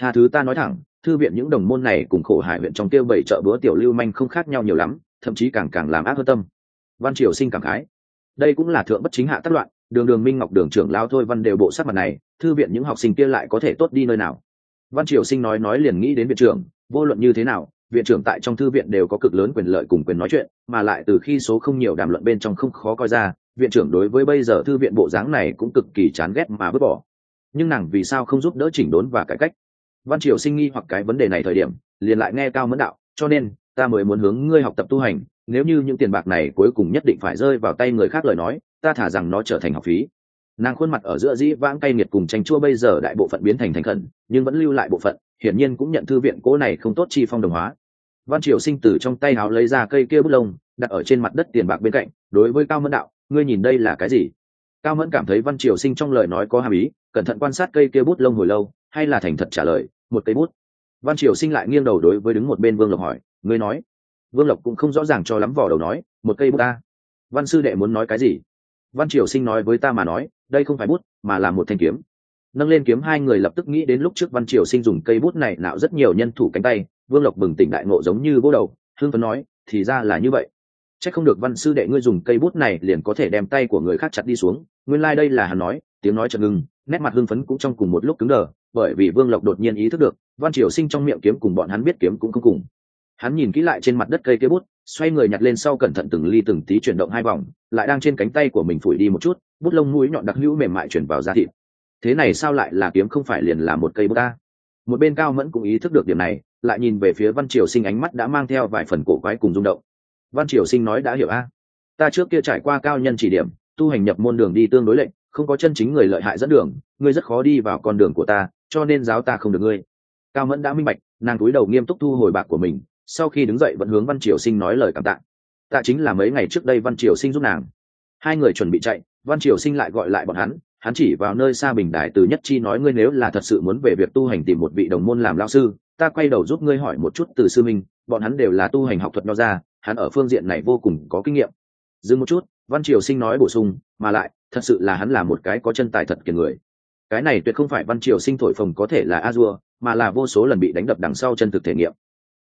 Tha thứ ta nói thẳng, thư viện những đồng môn này cùng khổ hải huyện trong tiêu bảy chợ bữa tiểu lưu manh không khác nhau nhiều lắm, thậm chí càng càng làm ác hơn tâm. Văn triều sinh cảm khái. Đây cũng là thượng bất chính hạ tác loạn, đường đường minh ngọc đường trưởng lao thôi văn đều bộ sắc mặt này, thư viện những học sinh kia lại có thể tốt đi nơi nào? Văn triều sinh nói nói liền nghĩ đến viện trưởng, vô luận như thế nào, viện trưởng tại trong thư viện đều có cực lớn quyền lợi cùng quyền nói chuyện, mà lại từ khi số không nhiều đàm luận bên trong không khó coi ra, viện trưởng đối với bây giờ thư viện bộ dáng này cũng cực kỳ chán ghét mà vứt bỏ nhưng nàng vì sao không giúp đỡ chỉnh đốn và cải cách? Văn triều sinh nghi hoặc cái vấn đề này thời điểm, liền lại nghe cao mẫn đạo, cho nên, ta mới muốn hướng ngươi học tập tu hành, nếu như những tiền bạc này cuối cùng nhất định phải rơi vào tay người khác lời nói, ta thả rằng nó trở thành học phí. Nàng khuôn mặt ở giữa dĩ vãng cay nghiệt cùng tranh chua bây giờ đại bộ phận biến thành thành khẩn, nhưng vẫn lưu lại bộ phận, hiển nhiên cũng nhận thư viện cố này không tốt chi phong đồng hóa. Văn triều sinh từ trong tay áo lấy ra cây kia bút lông, đặt ở trên mặt đất tiền bạc bên cạnh, đối với cao mẫn đạo, ngươi nhìn đây là cái gì? Cao mẫn cảm thấy văn triều sinh trong lời nói có hàm ý cẩn thận quan sát cây kia bút lông hồi lâu, hay là thành thật trả lời, một cây bút. Văn triều sinh lại nghiêng đầu đối với đứng một bên vương lộc hỏi, ngươi nói? Vương lộc cũng không rõ ràng cho lắm vỏ đầu nói, một cây bút ta. Văn sư đệ muốn nói cái gì? Văn triều sinh nói với ta mà nói, đây không phải bút, mà là một thanh kiếm. Nâng lên kiếm hai người lập tức nghĩ đến lúc trước văn triều sinh dùng cây bút này nạo rất nhiều nhân thủ cánh tay, vương lộc bừng tỉnh đại ngộ giống như bố đầu hương phấn nói, thì ra là như vậy. C h ắ c không được văn sư đệ ngươi dùng cây bút này liền có thể đem tay của người khác chặt đi xuống. Nguyên lai、like、đây là hắn nói, tiếng nói chật ngừng nét mặt hưng phấn cũng trong cùng một lúc cứng đờ, bởi vì vương lộc đột nhiên ý thức được, văn triều sinh trong miệng kiếm cùng bọn hắn biết kiếm cũng không cùng. Hắn nhìn kỹ lại trên mặt đất cây kia bút, xoay người nhặt lên sau cẩn thận từng ly từng tí chuyển động hai vòng, lại đang trên cánh tay của mình phủi đi một chút, bút lông mũi nhọn đặc hữu mềm mại chuyển vào da thịt. Thế này sao lại là kiếm không phải liền là một cây bút ta một bên cao mẫn cũng ý thức được điểm này, lại nhìn về phía văn triều sinh ánh mắt đã mang theo vài phần cổ quái cùng rung động. Văn triều sinh nói đã hiểu a. Ta trước kia trải qua cao nhân chỉ điểm tu hành nhập môn đường đi tương đối lệnh, không có chân chính người lợi hại dẫn đường, ngươi rất khó đi vào con đường của ta, cho nên giáo ta không được ngươi. Cao mẫn đã minh bạch, nàng cúi đầu nghiêm túc thu hồi bạc của mình, sau khi đứng dậy vẫn hướng văn triều sinh nói lời cảm tạ. Tạ chính là mấy ngày trước đây văn triều sinh giúp nàng. Hai người chuẩn bị chạy, văn triều sinh lại gọi lại bọn hắn hắn chỉ vào nơi xa bình đài từ nhất chi nói, ngươi nếu là thật sự muốn về việc tu hành tìm một vị đồng môn làm lao sư, ta quay đầu giúp ngươi hỏi một chút từ sư minh, bọn hắn đều là tu hành học thuật nho ra hắn ở phương diện này vô cùng có kinh nghiệm. Dừng một chút văn triều sinh nói bổ sung, mà lại, thật sự là hắn là một cái có chân tài thật kiệt người. Cái này tuyệt không phải văn triều sinh thổi phồng có thể là a dua mà là vô số lần bị đánh đập đằng sau chân thực thể nghiệm.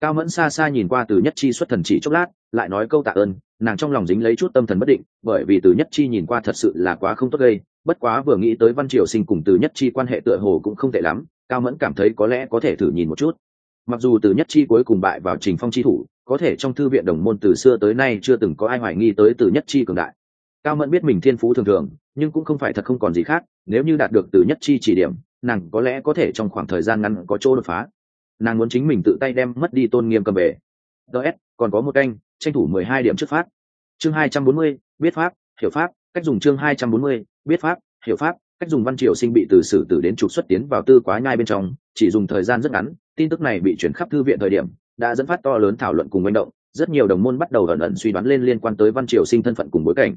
Cao mẫn xa xa nhìn qua từ nhất chi xuất thần chỉ chốc lát, lại nói câu tạ ơn, nàng trong lòng dính lấy chút tâm thần bất định, bởi vì từ nhất chi nhìn qua thật sự là quá không tốt gây, bất quá vừa nghĩ tới văn triều sinh cùng từ nhất chi quan hệ tựa hồ cũng không tệ lắm, cao mẫn cảm thấy có lẽ có thể thử nhìn một chút mặc dù từ nhất chi cuối cùng bại vào trình phong chi thủ, có thể trong thư viện đồng môn từ xưa tới nay chưa từng có ai hoài nghi tới từ nhất chi cường đại. Cao mẫn biết mình thiên phú thường thường, nhưng cũng không phải thật không còn gì khác, nếu như đạt được từ nhất chi chỉ điểm, nàng có lẽ có thể trong khoảng thời gian ngắn có chỗ đột phá. Nàng muốn chính mình tự tay đem mất đi tôn nghiêm cầm về ts còn có một canh, tranh thủ mười hai điểm trước phát chương hai trăm bốn mươi, biết pháp, hiểu pháp, cách dùng chương hai trăm bốn mươi, biết pháp, hiểu pháp, cách dùng văn triều sinh bị từ sử tử đến trục xuất tiến vào tư quá nhai bên trong, chỉ dùng thời gian rất ngắn tin tức này bị chuyển khắp thư viện thời điểm, đã dẫn phát to lớn thảo luận cùng manh động, rất nhiều đồng môn bắt đầu ẩn ẩn suy đoán lên liên quan tới văn triều sinh thân phận cùng bối cảnh.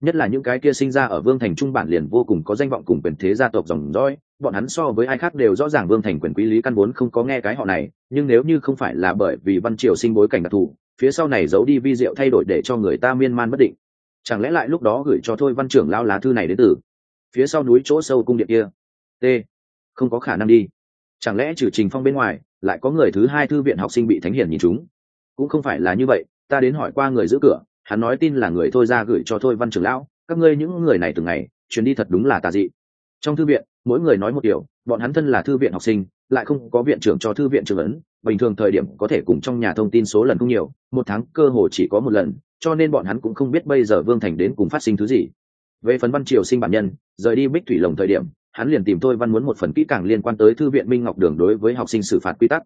Nhất là những cái kia sinh ra ở vương thành trung bản liền vô cùng có danh vọng cùng quyền thế gia tộc dòng dõi, bọn hắn so với ai khác đều rõ ràng vương thành quyền quý lý căn vốn không có nghe cái họ này, nhưng nếu như không phải là bởi vì văn triều sinh bối cảnh đặc thù, phía sau này giấu đi vi diệu thay đổi để cho người ta miên man bất định. Chẳng lẽ lại lúc đó gửi cho thôi văn trưởng lao lá thư này đến từ? Phía sau núi chỗ sâu cung điện kia. T. Không có khả năng đi chẳng lẽ trừ trình phong bên ngoài, lại có người thứ hai thư viện học sinh bị thánh hiển nhìn chúng cũng không phải là như vậy, ta đến hỏi qua người giữ cửa, hắn nói tin là người thôi ra gửi cho thôi văn trưởng lão, các ngươi những người này từng ngày, chuyến đi thật đúng là tà dị. Trong thư viện, mỗi người nói một điều, bọn hắn thân là thư viện học sinh, lại không có viện trưởng cho thư viện trường ấn, bình thường thời điểm có thể cùng trong nhà thông tin số lần không nhiều, một tháng cơ hồ chỉ có một lần, cho nên bọn hắn cũng không biết bây giờ vương thành đến cùng phát sinh thứ gì. Về phần văn triều sinh bản nhân, rời đi bích thủy lồng thời điểm hắn liền tìm tôi văn muốn một phần kỹ càng liên quan tới thư viện minh ngọc đường đối với học sinh xử phạt quy tắc.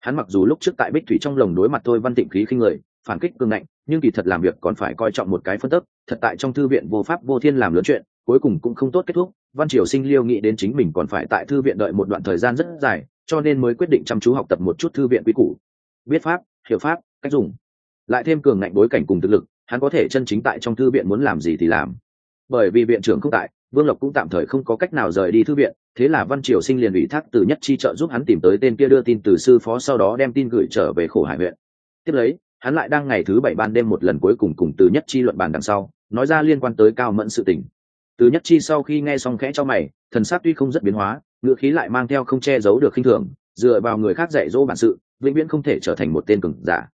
Hắn mặc dù lúc trước tại bích thủy trong lồng đối mặt tôi văn tịnh khí khinh người, phản kích cương ngạnh, nhưng kỳ thật làm việc còn phải coi trọng một cái phân tấp thật tại trong thư viện vô pháp vô thiên làm lớn chuyện, cuối cùng cũng không tốt kết thúc. Văn triều sinh liêu nghĩ đến chính mình còn phải tại thư viện đợi một đoạn thời gian rất dài, cho nên mới quyết định chăm chú học tập một chút thư viện quy củ. Biết pháp, hiểu pháp, cách dùng. Lại thêm cường ngạnh bối cảnh cùng thực lực, hắn có thể chân chính tại trong thư viện muốn làm gì thì làm. Bởi vì viện trưởng không tại vương lộc cũng tạm thời không có cách nào rời đi thư viện, thế là văn triều sinh liền ủy thác từ nhất chi trợ giúp hắn tìm tới tên kia đưa tin từ sư phó sau đó đem tin gửi trở về khổ hải huyện. Tiếp lấy, hắn lại đang ngày thứ bảy ban đêm một lần cuối cùng cùng từ nhất chi luận bàn đằng sau, nói ra liên quan tới cao mẫn sự tình. Từ nhất chi sau khi nghe xong khẽ cho mày, thần sát tuy không rất biến hóa ngựa khí lại mang theo không che giấu được khinh thường, dựa vào người khác dạy dỗ bản sự, vĩnh viễn không thể trở thành một tên cường giả.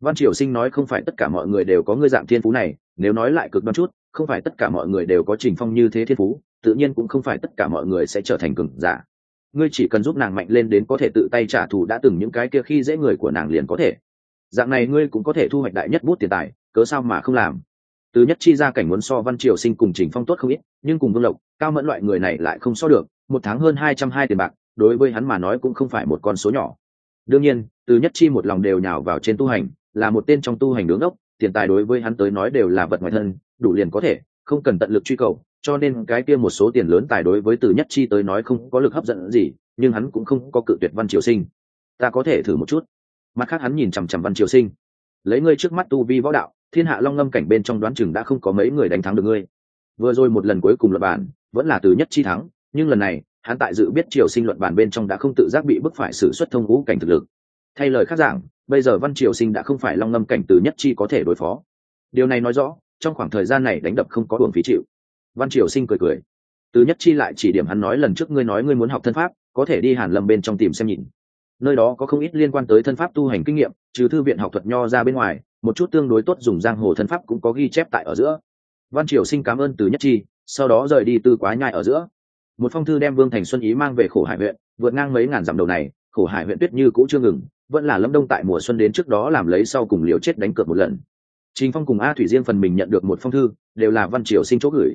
Văn triều sinh nói không phải tất cả mọi người đều có ngươi dạng thiên phú này, nếu nói lại cực đoan chút không phải tất cả mọi người đều có trình phong như thế thiên phú, tự nhiên cũng không phải tất cả mọi người sẽ trở thành cường giả. Ngươi chỉ cần giúp nàng mạnh lên đến có thể tự tay trả thù đã từng những cái kia khi dễ người của nàng liền có thể. Dạng này ngươi cũng có thể thu hoạch đại nhất bút tiền tài, cớ sao mà không làm? Từ nhất chi ra cảnh muốn so văn triều sinh cùng trình phong tốt không ít, nhưng cùng vương lộc, cao mẫn loại người này lại không so được, một tháng hơn hai trăm hai tiền bạc, đối với hắn mà nói cũng không phải một con số nhỏ. Đương nhiên, từ nhất chi một lòng đều nhào vào trên tu hành, là một tên trong tu hành đứng ốc tiền tài đối với hắn tới nói đều là vật ngoài thân, đủ liền có thể, không cần tận lực truy cầu, cho nên cái kia một số tiền lớn tài đối với từ nhất chi tới nói không có lực hấp dẫn gì, nhưng hắn cũng không có cự tuyệt văn triều sinh. Ta có thể thử một chút. Mặt khác hắn nhìn chằm chằm văn triều sinh. Lấy ngươi trước mắt tu vi võ đạo, thiên hạ long ngâm cảnh bên trong đoán chừng đã không có mấy người đánh thắng được ngươi. Vừa rồi một lần cuối cùng luận bản vẫn là từ nhất chi thắng, nhưng lần này, hắn tại dự biết triều sinh luận bản bên trong đã không tự giác bị bức phải xử xuất thông ngũ cảnh thực lực. Thay lời khác giảng bây giờ văn triều sinh đã không phải long ngâm cảnh từ nhất chi có thể đối phó. Điều này nói rõ, trong khoảng thời gian này đánh đập không có đường phí chịu. Văn triều sinh cười cười. Từ nhất chi lại chỉ điểm hắn nói lần trước ngươi nói ngươi muốn học thân pháp, có thể đi hàn lâm bên trong tìm xem nhìn. Nơi đó có không ít liên quan tới thân pháp tu hành kinh nghiệm, trừ thư viện học thuật nho ra bên ngoài, một chút tương đối tốt dùng giang hồ thân pháp cũng có ghi chép tại ở giữa. Văn triều sinh cảm ơn từ nhất chi, sau đó rời đi từ quá nhai ở giữa. Một phong thư đem vương thành xuân ý mang về khổ hải huyện, vượt ngang mấy ngàn dặm đầu này, khổ hải huyện tuyết như cũ chưa ngừng vẫn là lâm đông tại mùa xuân đến trước đó làm lấy sau cùng liều chết đánh cược một lần. Trình phong cùng a thủy riêng phần mình nhận được một phong thư, đều là văn triều sinh chỗ gửi.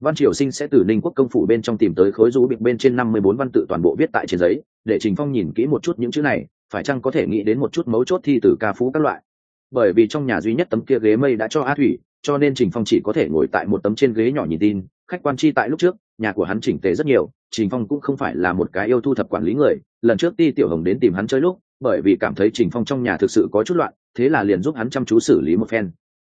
Văn triều sinh sẽ từ ninh quốc công phủ bên trong tìm tới khối rũ bịch bên trên năm mươi bốn văn tự toàn bộ viết tại trên giấy, để trình phong nhìn kỹ một chút những chữ này, phải chăng có thể nghĩ đến một chút mấu chốt thi từ ca phú các loại. Bởi vì trong nhà duy nhất tấm kia ghế mây đã cho a thủy, cho nên trình phong chỉ có thể ngồi tại một tấm trên ghế nhỏ nhìn tin, khách quan chi tại lúc trước, nhà của hắn chỉnh tề rất nhiều, trình phong cũng không phải là một cái yêu thu thập quản lý người, lần trước ti tiểu hồng đến tìm hắn chơi lúc bởi vì cảm thấy trình phong trong nhà thực sự có chút loạn, thế là liền giúp hắn chăm chú xử lý một phen.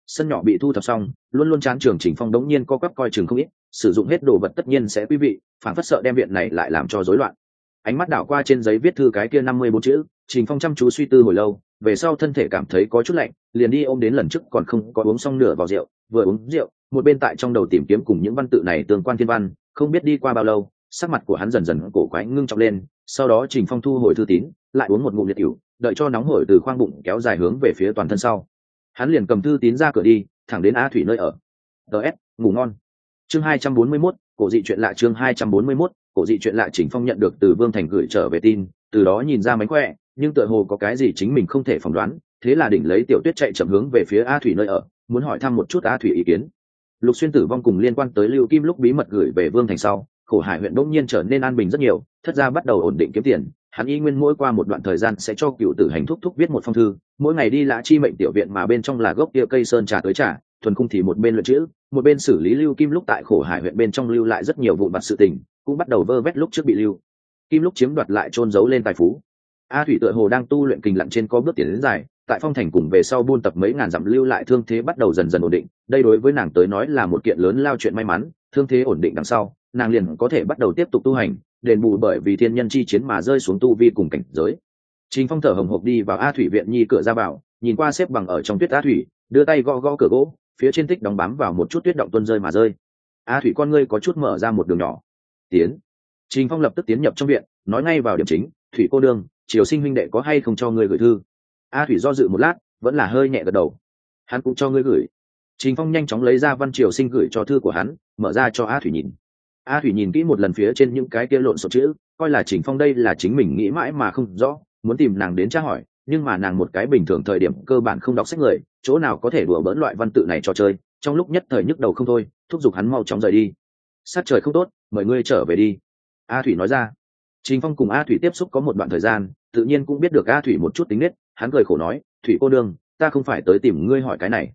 Sân nhỏ bị thu thập xong, luôn luôn chán trường trình phong đống nhiên co quắp coi chừng không ít, sử dụng hết đồ vật tất nhiên sẽ quý vị, phản phất sợ đem viện này lại làm cho rối loạn. Ánh mắt đảo qua trên giấy viết thư cái kia năm mươi bốn chữ, trình phong chăm chú suy tư hồi lâu, về sau thân thể cảm thấy có chút lạnh, liền đi ôm đến lần trước còn không có uống xong nửa vào rượu, vừa uống rượu, một bên tại trong đầu tìm kiếm cùng những văn tự này tương quan thiên văn, không biết đi qua bao lâu sắc mặt của hắn dần dần cổ quái ngưng trọng lên sau đó trình phong thu hồi thư tín lại uống một ngụm liệt cựu đợi cho nóng hổi từ khoang bụng kéo dài hướng về phía toàn thân sau. Hắn liền cầm thư tín ra cửa đi thẳng đến a thủy nơi ở. Ts ngủ ngon. Chương hai trăm bốn mươi 241, cổ dị chuyện lạ chương hai trăm bốn mươi 241, cổ dị chuyện lạ trình phong nhận được từ vương thành gửi trở về tin từ đó nhìn ra mánh khỏe nhưng tựa hồ có cái gì chính mình không thể phỏng đoán thế là đỉnh lấy tiểu tuyết chạy chậm hướng về phía a thủy nơi ở muốn hỏi thăm một chút a thủy ý kiến. Lục xuyên tử vong cùng liên quan tới lưu kim lúc bí mật gửi về vương thành sau cổ hải huyện đông nhiên trở nên an bình rất nhiều, thất gia bắt đầu ổn định kiếm tiền. Hắn y nguyên mỗi qua một đoạn thời gian sẽ cho cựu tử hành thúc thúc viết một phong thư. Mỗi ngày đi lã chi mệnh tiểu viện mà bên trong là gốc kia cây sơn trà tới trà, thuần cung thì một bên luyện chữ, một bên xử lý lưu kim lúc tại khổ hải huyện bên trong lưu lại rất nhiều vụ mặt sự tình, cũng bắt đầu vơ vét lúc trước bị lưu. Kim lúc chiếm đoạt lại trôn giấu lên tài phú. A thủy tựa hồ đang tu luyện kình lặn trên có bước tiền đến dài, tại phong thành cùng về sau buôn tập mấy ngàn dặm lưu lại thương thế bắt đầu dần dần ổn định. Đây đối với nàng tới nói là một kiện lớn lao chuyện may mắn, thương thế ổn định đằng sau nàng liền có thể bắt đầu tiếp tục tu hành, đền bù bởi vì thiên nhân chi chiến mà rơi xuống tu vi cùng cảnh giới. Chính phong thở hồng hộc đi vào a thủy viện nhi cửa ra vào, nhìn qua xếp bằng ở trong tuyết a thủy, đưa tay gõ gõ cửa gỗ, phía trên tích đóng bám vào một chút tuyết động tuân rơi mà rơi. A thủy con ngươi có chút mở ra một đường nhỏ. Tiến. Trình phong lập tức tiến nhập trong viện, nói ngay vào điểm chính, thủy cô đương triều sinh huynh đệ có hay không cho ngươi gửi thư? A thủy do dự một lát, vẫn là hơi nhẹ gật đầu. Hắn cũng cho ngươi gửi. Trình phong nhanh chóng lấy ra văn triều sinh gửi cho thư của hắn, mở ra cho a thủy nhìn a thủy nhìn kỹ một lần phía trên những cái kia lộn xộn chữ, coi là trình phong đây là chính mình nghĩ mãi mà không rõ, muốn tìm nàng đến tra hỏi, nhưng mà nàng một cái bình thường thời điểm cơ bản không đọc sách người, chỗ nào có thể đùa bỡn loại văn tự này cho chơi, trong lúc nhất thời nhức đầu không thôi, thúc giục hắn mau chóng rời đi. Sát trời không tốt, mời ngươi trở về đi. A thủy nói ra. Trình phong cùng a thủy tiếp xúc có một đoạn thời gian, tự nhiên cũng biết được a thủy một chút tính nết, hắn cười khổ nói, thủy cô đương ta không phải tới tìm ngươi hỏi cái này.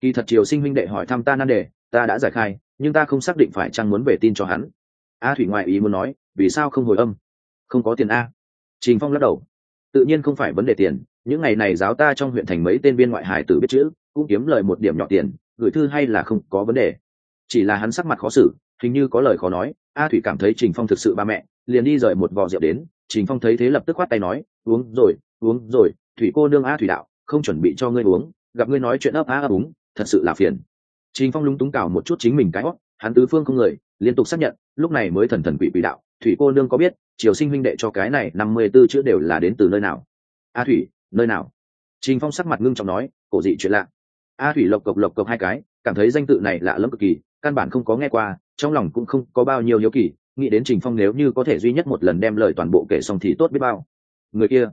Kỳ thật triều sinh huynh đệ hỏi thăm ta nan đề, ta đã giải khai nhưng ta không xác định phải chăng muốn về tin cho hắn. A thủy ngoại ý muốn nói, vì sao không hồi âm? Không có tiền a. Trình phong lắc đầu. Tự nhiên không phải vấn đề tiền, những ngày này giáo ta trong huyện thành mấy tên viên ngoại hải tử biết chữ, cũng kiếm lời một điểm nhỏ tiền, gửi thư hay là không có vấn đề. Chỉ là hắn sắc mặt khó xử, hình như có lời khó nói, a thủy cảm thấy trình phong thực sự ba mẹ, liền đi rời một vò rượu đến, trình phong thấy thế lập tức khoát tay nói, uống rồi uống rồi, thủy cô nương a thủy đạo, không chuẩn bị cho ngươi uống, gặp ngươi nói chuyện ấp á ấp úng, thật sự là phiền trình phong lúng túng cào một chút chính mình cái hót hắn tứ phương không người, liên tục xác nhận, lúc này mới thần thần quỷ quỷ đạo, thủy cô nương có biết, triều sinh huynh đệ cho cái này năm mươi b ố chữ đều là đến từ nơi nào? A thủy, nơi nào? Trình phong sắc mặt ngưng trọng nói, cổ dị chuyện lạ. A thủy lộc cộc lộc cộc hai cái, cảm thấy danh tự này lạ lẫm cực kỳ, căn bản không có nghe qua, trong lòng cũng không có bao nhiêu hiếu kỳ, nghĩ đến trình phong nếu như có thể duy nhất một lần đem lời toàn bộ kể xong thì tốt biết bao. Người kia,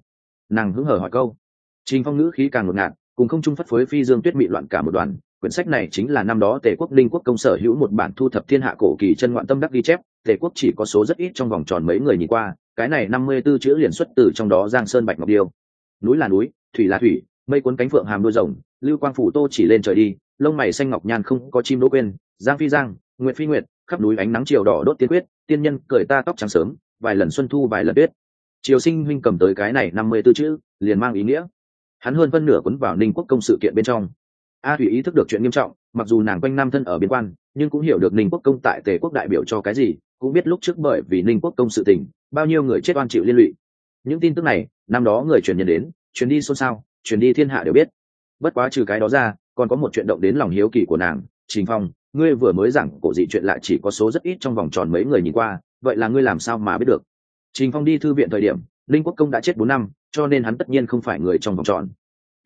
nàng hứng hở hỏi câu. Trình phong ngữ khí càng ngột ngạt, cùng không trung phất phới phi dương tuyết mị loạn cả một đoàn quyển sách này chính là năm đó tề quốc linh quốc công sở hữu một bản thu thập thiên hạ cổ kỳ chân ngoạn tâm đắc ghi chép. Tề quốc chỉ có số rất ít trong vòng tròn mấy người nhìn qua, cái này năm mươi 54 chữ liền xuất từ trong đó giang sơn bạch ngọc điêu. Núi là núi, thủy là thủy, mây cuốn cánh phượng hàm đuôi rồng, lưu quang phủ tô chỉ lên trời đi, lông mày xanh ngọc nhàn không có chim đỗ quên, giang phi giang nguyện phi nguyệt, khắp núi ánh nắng chiều đỏ đốt tiên quyết, tiên nhân cởi ta tóc trắng sớm, vài lần xuân thu vài lần tuyết. Triều sinh huynh cầm tới cái này năm mươi tư chữ, liền mang ý nghĩa. Hắn hơn phân nửa quấn vào ninh quốc công sự kiện bên trong a thủy ý thức được chuyện nghiêm trọng, mặc dù nàng quanh nam thân ở biên quan, nhưng cũng hiểu được ninh quốc công tại tề quốc đại biểu cho cái gì, cũng biết lúc trước bởi vì ninh quốc công sự tình, bao nhiêu người chết oan chịu liên lụy. Những tin tức này, năm đó người truyền nhân đến, truyền đi xôn xao, truyền đi thiên hạ đều biết. Bất quá trừ cái đó ra, còn có một chuyện động đến lòng hiếu kỳ của nàng, trình phong, ngươi vừa mới giảng cổ dị chuyện lại chỉ có số rất ít trong vòng tròn mấy người nhìn qua, vậy là ngươi làm sao mà biết được? Trình phong đi thư viện thời điểm linh quốc công đã chết bốn năm, cho nên hắn tất nhiên không phải người trong vòng tròn.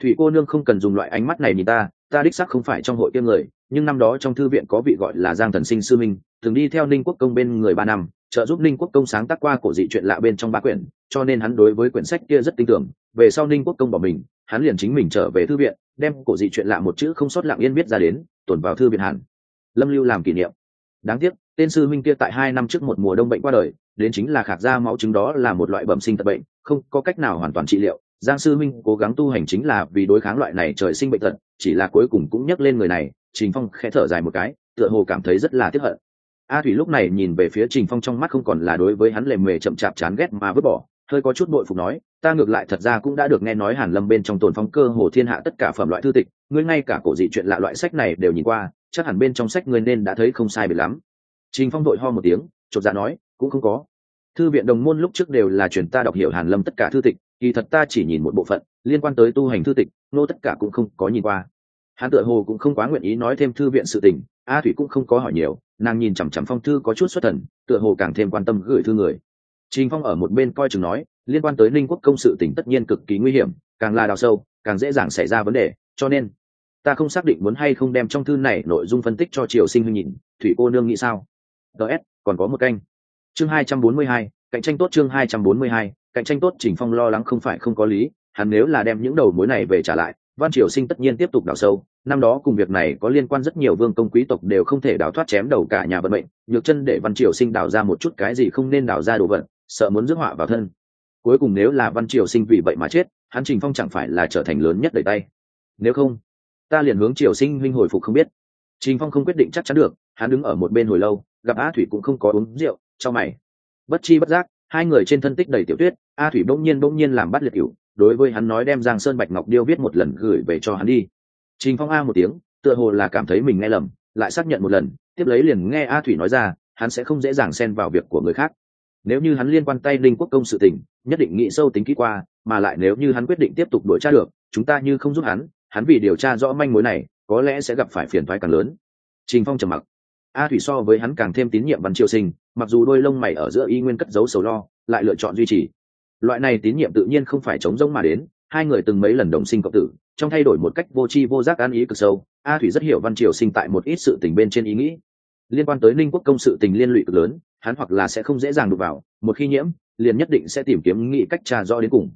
Thủy cô nương không cần dùng loại ánh mắt này nhìn ta ta đích sắc không phải trong hội kiêm người, nhưng năm đó trong thư viện có vị gọi là giang thần sinh sư minh thường đi theo ninh quốc công bên người ba năm, trợ giúp ninh quốc công sáng tác qua cổ dị chuyện lạ bên trong ba quyển, cho nên hắn đối với quyển sách kia rất tin tưởng. Về sau ninh quốc công bỏ mình, hắn liền chính mình trở về thư viện, đem cổ dị chuyện lạ một chữ không sót lặng yên biết ra đến tổn vào thư viện hẳn. Lâm lưu làm kỷ niệm. Đáng tiếc, tên sư minh kia tại hai năm trước một mùa đông bệnh qua đời, đến chính là khạc ra máu chứng đó là một loại bẩm sinh tật bệnh, không có cách nào hoàn toàn trị liệu giang sư minh cố gắng tu hành chính là vì đối kháng loại này trời sinh bệnh tật, chỉ là cuối cùng cũng nhắc lên người này, trình phong khẽ thở dài một cái, tựa hồ cảm thấy rất là tiếc hận. A thủy lúc này nhìn về phía trình phong trong mắt không còn là đối với hắn lề mề chậm chạp chán ghét mà vứt bỏ, hơi có chút bội phục nói, ta ngược lại thật ra cũng đã được nghe nói hàn lâm bên trong tồn phong cơ hồ thiên hạ tất cả phẩm loại thư tịch, ngươi ngay cả cổ dị chuyện lạ loại sách này đều nhìn qua, chắc hẳn bên trong sách ngươi nên đã thấy không sai biệt lắm. Trình phong đội ho một tiếng, chột dạ nói, cũng không có. Thư viện đồng môn lúc trước đều là truyền ta đọc hiểu hàn lâm tất cả thư tịch kỳ thật ta chỉ nhìn một bộ phận, liên quan tới tu hành thư tịch, nô tất cả cũng không có nhìn qua. Hắn tựa hồ cũng không quá nguyện ý nói thêm thư viện sự tình, a thủy cũng không có hỏi nhiều, nàng nhìn chằm chằm phong thư có chút xuất thần, tựa hồ càng thêm quan tâm gửi thư người. Trình phong ở một bên coi chừng nói, liên quan tới ninh quốc công sự tỉnh tất nhiên cực kỳ nguy hiểm, càng là đào sâu, càng dễ dàng xảy ra vấn đề, cho nên, ta không xác định muốn hay không đem trong thư này nội dung phân tích cho triều sinh huynh nhìn, thủy cô nương nghĩ sao? Ts còn có một canh. Chương hai trăm bốn mươi hai, cạnh tranh tốt chương hai trăm bốn mươi hai cạnh tranh tốt trình phong lo lắng không phải không có lý, hắn nếu là đem những đầu mối này về trả lại, văn triều sinh tất nhiên tiếp tục đào sâu. Năm đó cùng việc này có liên quan rất nhiều vương công quý tộc đều không thể đào thoát chém đầu cả nhà vận mệnh, nhược chân để văn triều sinh đào ra một chút cái gì không nên đào ra đồ vật, sợ muốn rước họa vào thân. Cuối cùng nếu là văn triều sinh vì vậy mà chết, hắn trình phong chẳng phải là trở thành lớn nhất đời tay. Nếu không, ta liền hướng triều sinh huynh hồi phục không biết. Trình phong không quyết định chắc chắn được, hắn đứng ở một bên hồi lâu, gặp Á thủy cũng không có uống rượu, cho mày. Bất chi bất giác hai người trên thân tích đầy tiểu tuyết, a thủy bỗng nhiên bỗng nhiên làm bắt liệt cựu đối với hắn nói đem giang sơn bạch ngọc điêu viết một lần gửi về cho hắn đi. Trình phong a một tiếng, tựa hồ là cảm thấy mình nghe lầm, lại xác nhận một lần, tiếp lấy liền nghe a thủy nói ra, hắn sẽ không dễ dàng xen vào việc của người khác. Nếu như hắn liên quan tay linh quốc công sự tình, nhất định nghĩ sâu tính kỹ qua, mà lại nếu như hắn quyết định tiếp tục đuổi tra được, chúng ta như không giúp hắn hắn vì điều tra rõ manh mối này, có lẽ sẽ gặp phải phiền thoái càng lớn. Trình phong trầm mặc. A thủy so với hắn càng thêm tín nhiệm văn triều sinh mặc dù đôi lông mày ở giữa y nguyên cất dấu sầu lo, lại lựa chọn duy trì. Loại này tín nhiệm tự nhiên không phải chống rông mà đến, hai người từng mấy lần đồng sinh cộng tử, trong thay đổi một cách vô tri vô giác an ý cực sâu, a thủy rất hiểu văn triều sinh tại một ít sự tình bên trên ý nghĩ. Liên quan tới ninh quốc công sự tình liên lụy cực lớn, hắn hoặc là sẽ không dễ dàng đụng vào, một khi nhiễm, liền nhất định sẽ tìm kiếm nghĩ cách trà rõ đến cùng.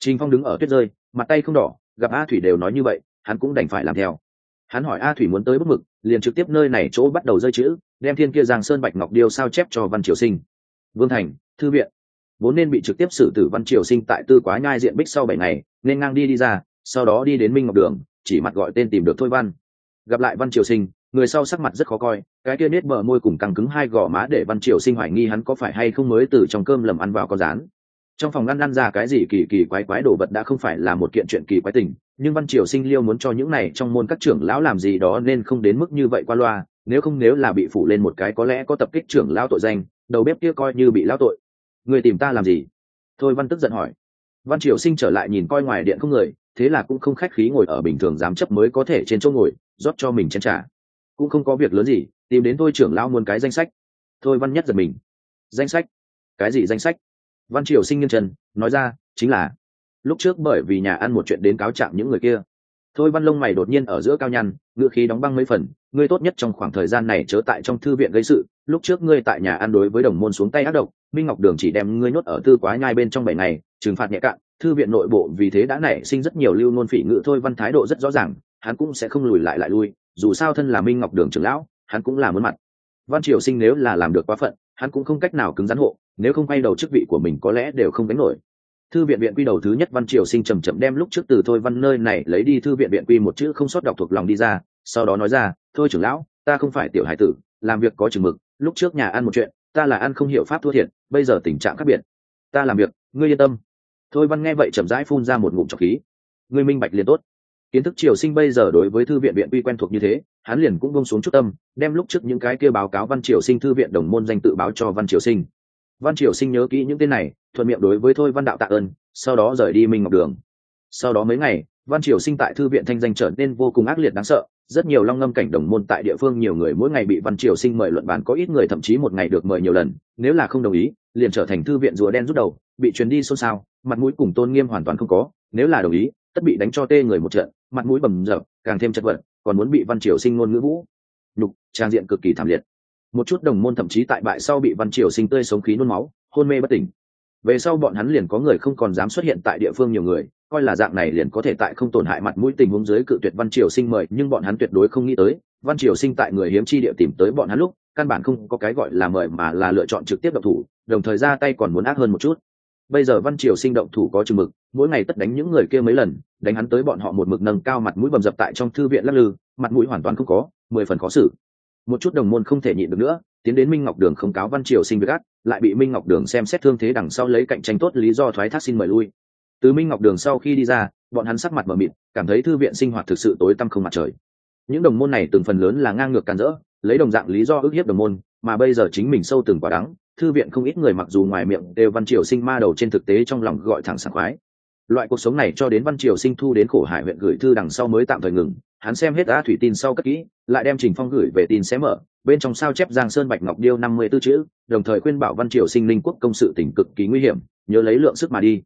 Trình phong đứng ở tuyết rơi, mặt tay không đỏ, gặp a thủy đều nói như vậy, hắn cũng đành phải làm theo hắn hỏi a thủy muốn tới bức mực, liền trực tiếp nơi này chỗ bắt đầu rơi chữ, đem thiên kia giang sơn bạch ngọc điêu sao chép cho văn triều sinh. Vương thành, thư viện. Vốn nên bị trực tiếp xử tử văn triều sinh tại tư quá nhai diện bích sau bảy ngày, nên ngang đi đi ra, sau đó đi đến minh ngọc đường, chỉ mặt gọi tên tìm được thôi văn. Gặp lại văn triều sinh, người sau sắc mặt rất khó coi, cái kia nết bờ môi cùng căng cứng hai gò má để văn triều sinh hoài nghi hắn có phải hay không mới từ trong cơm lầm ăn vào con rán. Trong phòng ngăn ngăn ra cái gì kỳ kỳ quái quái đồ vật đã không phải là một kiện chuyện kỳ quái tình nhưng văn triều sinh liêu muốn cho những này trong môn các trưởng lão làm gì đó nên không đến mức như vậy qua loa, nếu không nếu là bị phủ lên một cái có lẽ có tập kích trưởng lão tội danh, đầu bếp kia coi như bị lão tội. Người tìm ta làm gì? Thôi văn tức giận hỏi. Văn triều sinh trở lại nhìn coi ngoài điện không người, thế là cũng không khách khí ngồi ở bình thường dám chấp mới có thể trên chỗ ngồi, rót cho mình chén trả cũng không có việc lớn gì, tìm đến tôi trưởng lão muốn cái danh sách. Thôi văn nhất giật mình. Danh sách? Cái gì danh sách? Văn triều sinh nghiêng trần nói ra, chính là lúc trước bởi vì nhà ăn một chuyện đến cáo trạng những người kia. Thôi văn lông mày đột nhiên ở giữa cao nhăn, ngựa khí đóng băng mấy phần, ngươi tốt nhất trong khoảng thời gian này chớ tại trong thư viện gây sự, lúc trước ngươi tại nhà ăn đối với đồng môn xuống tay ác độc, minh ngọc đường chỉ đem ngươi nhốt ở tư quá nhai bên trong bảy ngày, trừng phạt nhẹ cạn, thư viện nội bộ vì thế đã nảy sinh rất nhiều lưu nôn phỉ ngự thôi văn thái độ rất rõ ràng, hắn cũng sẽ không lùi lại lại lui, dù sao thân là minh ngọc đường trưởng lão, hắn cũng là muốn mặt. Văn triều sinh nếu là làm được quá phận, hắn cũng không cách nào cứng rắn hộ, nếu không quay đầu chức vị của mình có lẽ đều không đánh nổi thư viện viện quy đầu thứ nhất văn triều sinh trầm chậm đem lúc trước từ thôi văn nơi này lấy đi thư viện viện quy một chữ không sót đọc thuộc lòng đi ra, sau đó nói ra, thôi trưởng lão, ta không phải tiểu hải tử, làm việc có chừng mực, lúc trước nhà ăn một chuyện, ta là ăn không hiểu pháp thua thiệt, bây giờ tình trạng khác biệt. Ta làm việc, ngươi yên tâm. Thôi văn nghe vậy chậm rãi phun ra một ngụm trọc khí. Ngươi minh bạch liền tốt. Kiến thức triều sinh bây giờ đối với thư viện viện quy quen thuộc như thế, hắn liền cũng bông xuống chút tâm, đem lúc trước những cái kia báo cáo văn triều sinh thư viện đồng môn danh tự báo cho văn triều sinh văn triều sinh nhớ kỹ những tên này, thuận miệng đối với thôi văn đạo tạ ơn, sau đó rời đi minh ngọc đường. Sau đó mấy ngày, văn triều sinh tại thư viện thanh danh trở nên vô cùng ác liệt đáng sợ, rất nhiều long ngâm cảnh đồng môn tại địa phương nhiều người mỗi ngày bị văn triều sinh mời luận bàn, có ít người thậm chí một ngày được mời nhiều lần, nếu là không đồng ý, liền trở thành thư viện rùa đen rút đầu, bị truyền đi xôn xao, mặt mũi cùng tôn nghiêm hoàn toàn không có, nếu là đồng ý, tất bị đánh cho tê người một trận, mặt mũi bầm dập, càng thêm chất vật, còn muốn bị văn triều sinh ngôn ngữ vũ. Nhục, trang diện cực kỳ thảm liệt một chút đồng môn thậm chí tại bại sau bị văn triều sinh tươi sống khí nôn máu, hôn mê bất tỉnh. Về sau bọn hắn liền có người không còn dám xuất hiện tại địa phương nhiều người, coi là dạng này liền có thể tại không tổn hại mặt mũi tình huống dưới cự tuyệt văn triều sinh mời, nhưng bọn hắn tuyệt đối không nghĩ tới, văn triều sinh tại người hiếm chi địa tìm tới bọn hắn lúc, căn bản không có cái gọi là mời mà là lựa chọn trực tiếp độc thủ, đồng thời ra tay còn muốn ác hơn một chút. Bây giờ văn triều sinh động thủ có chừng mực, mỗi ngày tất đánh những người kia mấy lần, đánh hắn tới bọn họ một mực nâng cao mặt mũi bầm dập tại trong thư viện lắc lư, mặt mũi hoàn toàn không có, mười phần khó xử một chút đồng môn không thể nhịn được nữa, tiến đến minh ngọc đường không cáo văn triều sinh với gắt lại bị minh ngọc đường xem xét thương thế đằng sau lấy cạnh tranh tốt lý do thoái thác xin mời lui. Từ minh ngọc đường sau khi đi ra, bọn hắn sắc mặt mờ mịt, cảm thấy thư viện sinh hoạt thực sự tối tăm không mặt trời. Những đồng môn này từng phần lớn là ngang ngược càn rỡ, lấy đồng dạng lý do ức hiếp đồng môn, mà bây giờ chính mình sâu từng quả đắng, thư viện không ít người mặc dù ngoài miệng đều văn triều sinh ma đầu trên thực tế trong lòng gọi thẳng sảng khoái loại cuộc sống này cho đến văn triều sinh thu đến khổ hải huyện gửi thư đằng sau mới tạm thời ngừng. Hắn xem hết á thủy tin sau cất kỹ, lại đem trình phong gửi về tin xé mở, bên trong sao chép giang sơn bạch ngọc điêu năm mươi tư chữ, đồng thời khuyên bảo văn triều sinh linh quốc công sự tỉnh cực kỳ nguy hiểm, nhớ lấy lượng sức mà đi.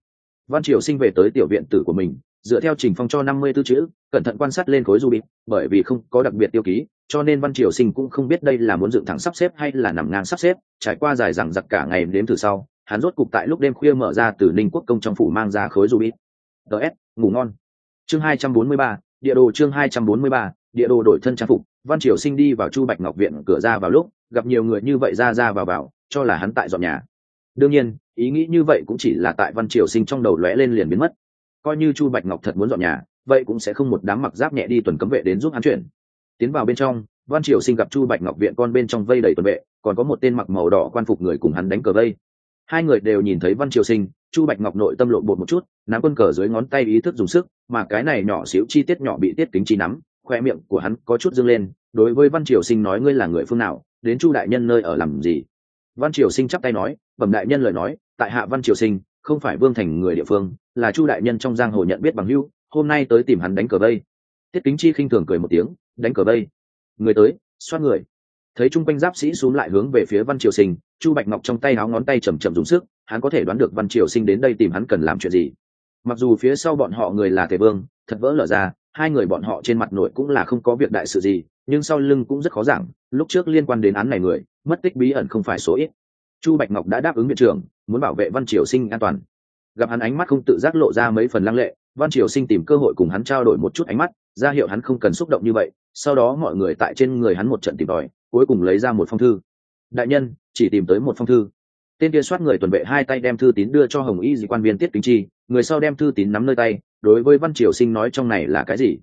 Văn triều sinh về tới tiểu viện tử của mình, dựa theo trình phong cho năm mươi tư chữ, cẩn thận quan sát lên khối du bịt bởi vì không có đặc biệt tiêu ký, cho nên văn triều sinh cũng không biết đây là muốn dựng thẳng sắp xếp hay là nằm ngang sắp xếp, trải qua dài rằng giặc cả ngày đến từ sau hắn rốt cục tại lúc đêm khuya mở ra từ ninh quốc công trong phủ mang ra khối rubit. Ts ngủ ngon. Chương hai trăm bốn mươi ba, địa đồ chương hai trăm bốn mươi ba, địa đồ đổi thân trang phục. Văn triều sinh đi vào chu bạch ngọc viện, cửa ra vào lúc, gặp nhiều người như vậy ra ra vào vào, cho là hắn tại dọn nhà. Đương nhiên, ý nghĩ như vậy cũng chỉ là tại văn triều sinh trong đầu lóe lên liền biến mất. Coi như chu bạch ngọc thật muốn dọn nhà, vậy cũng sẽ không một đám mặc giáp nhẹ đi tuần cấm vệ đến giúp hắn chuyển. Tiến vào bên trong, văn triều sinh gặp chu bạch ngọc viện con bên trong vây đầy tuần vệ, còn có một tên mặc màu đỏ quan phục người cùng hắn đánh cờ vây hai người đều nhìn thấy văn triều sinh, chu bạch ngọc nội tâm lộn bột một chút, nắm quân cờ dưới ngón tay ý thức dùng sức, mà cái này nhỏ xíu chi tiết nhỏ bị tiết kính chi nắm khoe miệng của hắn có chút dâng lên, đối với văn triều sinh nói ngươi là người phương nào, đến chu đại nhân nơi ở làm gì? Văn triều sinh chắp tay nói, bẩm đại nhân lời nói, tại hạ văn triều sinh, không phải vương thành người địa phương, là chu đại nhân trong giang hồ nhận biết bằng hữu, hôm nay tới tìm hắn đánh cờ vây. Tiết kính chi khinh thường cười một tiếng, đánh cờ vây. Người tới, xoát người. Thấy chung quanh giáp sĩ xuống lại hướng về phía văn triều sinh chu bạch ngọc trong tay áo ngón tay chầm chậm dùng sức, hắn có thể đoán được văn triều sinh đến đây tìm hắn cần làm chuyện gì. Mặc dù phía sau bọn họ người là tề vương, thật vỡ lở ra, hai người bọn họ trên mặt nội cũng là không có việc đại sự gì, nhưng sau lưng cũng rất khó giảng, lúc trước liên quan đến án này người, mất tích bí ẩn không phải số ít. Chu bạch ngọc đã đáp ứng viện trưởng, muốn bảo vệ văn triều sinh an toàn. Gặp hắn ánh mắt không tự giác lộ ra mấy phần lăng lệ, văn triều sinh tìm cơ hội cùng hắn trao đổi một chút ánh mắt, ra hiệu hắn không cần xúc động như vậy, sau đó mọi người tại trên người hắn một trận tìm tòi, cuối cùng lấy ra một phong thư đại nhân, chỉ tìm tới một phong thư. Tên kia soát người tuần vệ hai tay đem thư tín đưa cho hồng y dị quan viên tiết kính chi, người sau đem thư tín nắm nơi tay, đối với văn triều sinh nói trong này là cái gì?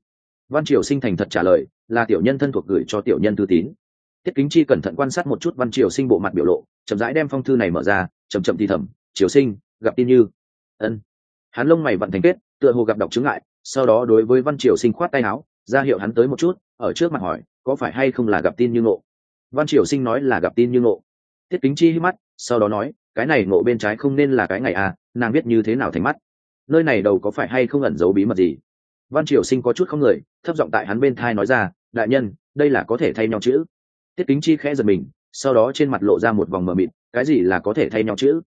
Văn triều sinh thành thật trả lời, là tiểu nhân thân thuộc gửi cho tiểu nhân thư tín. Tiết kính chi cẩn thận quan sát một chút văn triều sinh bộ mặt biểu lộ, chậm rãi đem phong thư này mở ra, chậm chậm thì thầm, triều sinh, gặp tin như. Ân. Hắn lông mày vặn thành kết, tựa hồ gặp đọc chứng lại sau đó đối với văn triều sinh khoát tay áo, ra hiệu hắn tới một chút, ở trước mặt hỏi, có phải hay không là gặp tin như ngộ? Văn triều sinh nói là gặp tin như ngộ. Tiết kính chi hít mắt, sau đó nói, cái này ngộ bên trái không nên là cái ngày à nàng biết như thế nào thành mắt. Nơi này đầu có phải hay không ẩn giấu bí mật gì? Văn triều sinh có chút không người, thấp giọng tại hắn bên thai nói ra, đại nhân, đây là có thể thay nhau chữ. Tiết kính chi khẽ giật mình, sau đó trên mặt lộ ra một vòng mờ mịt, cái gì là có thể thay nhau chữ?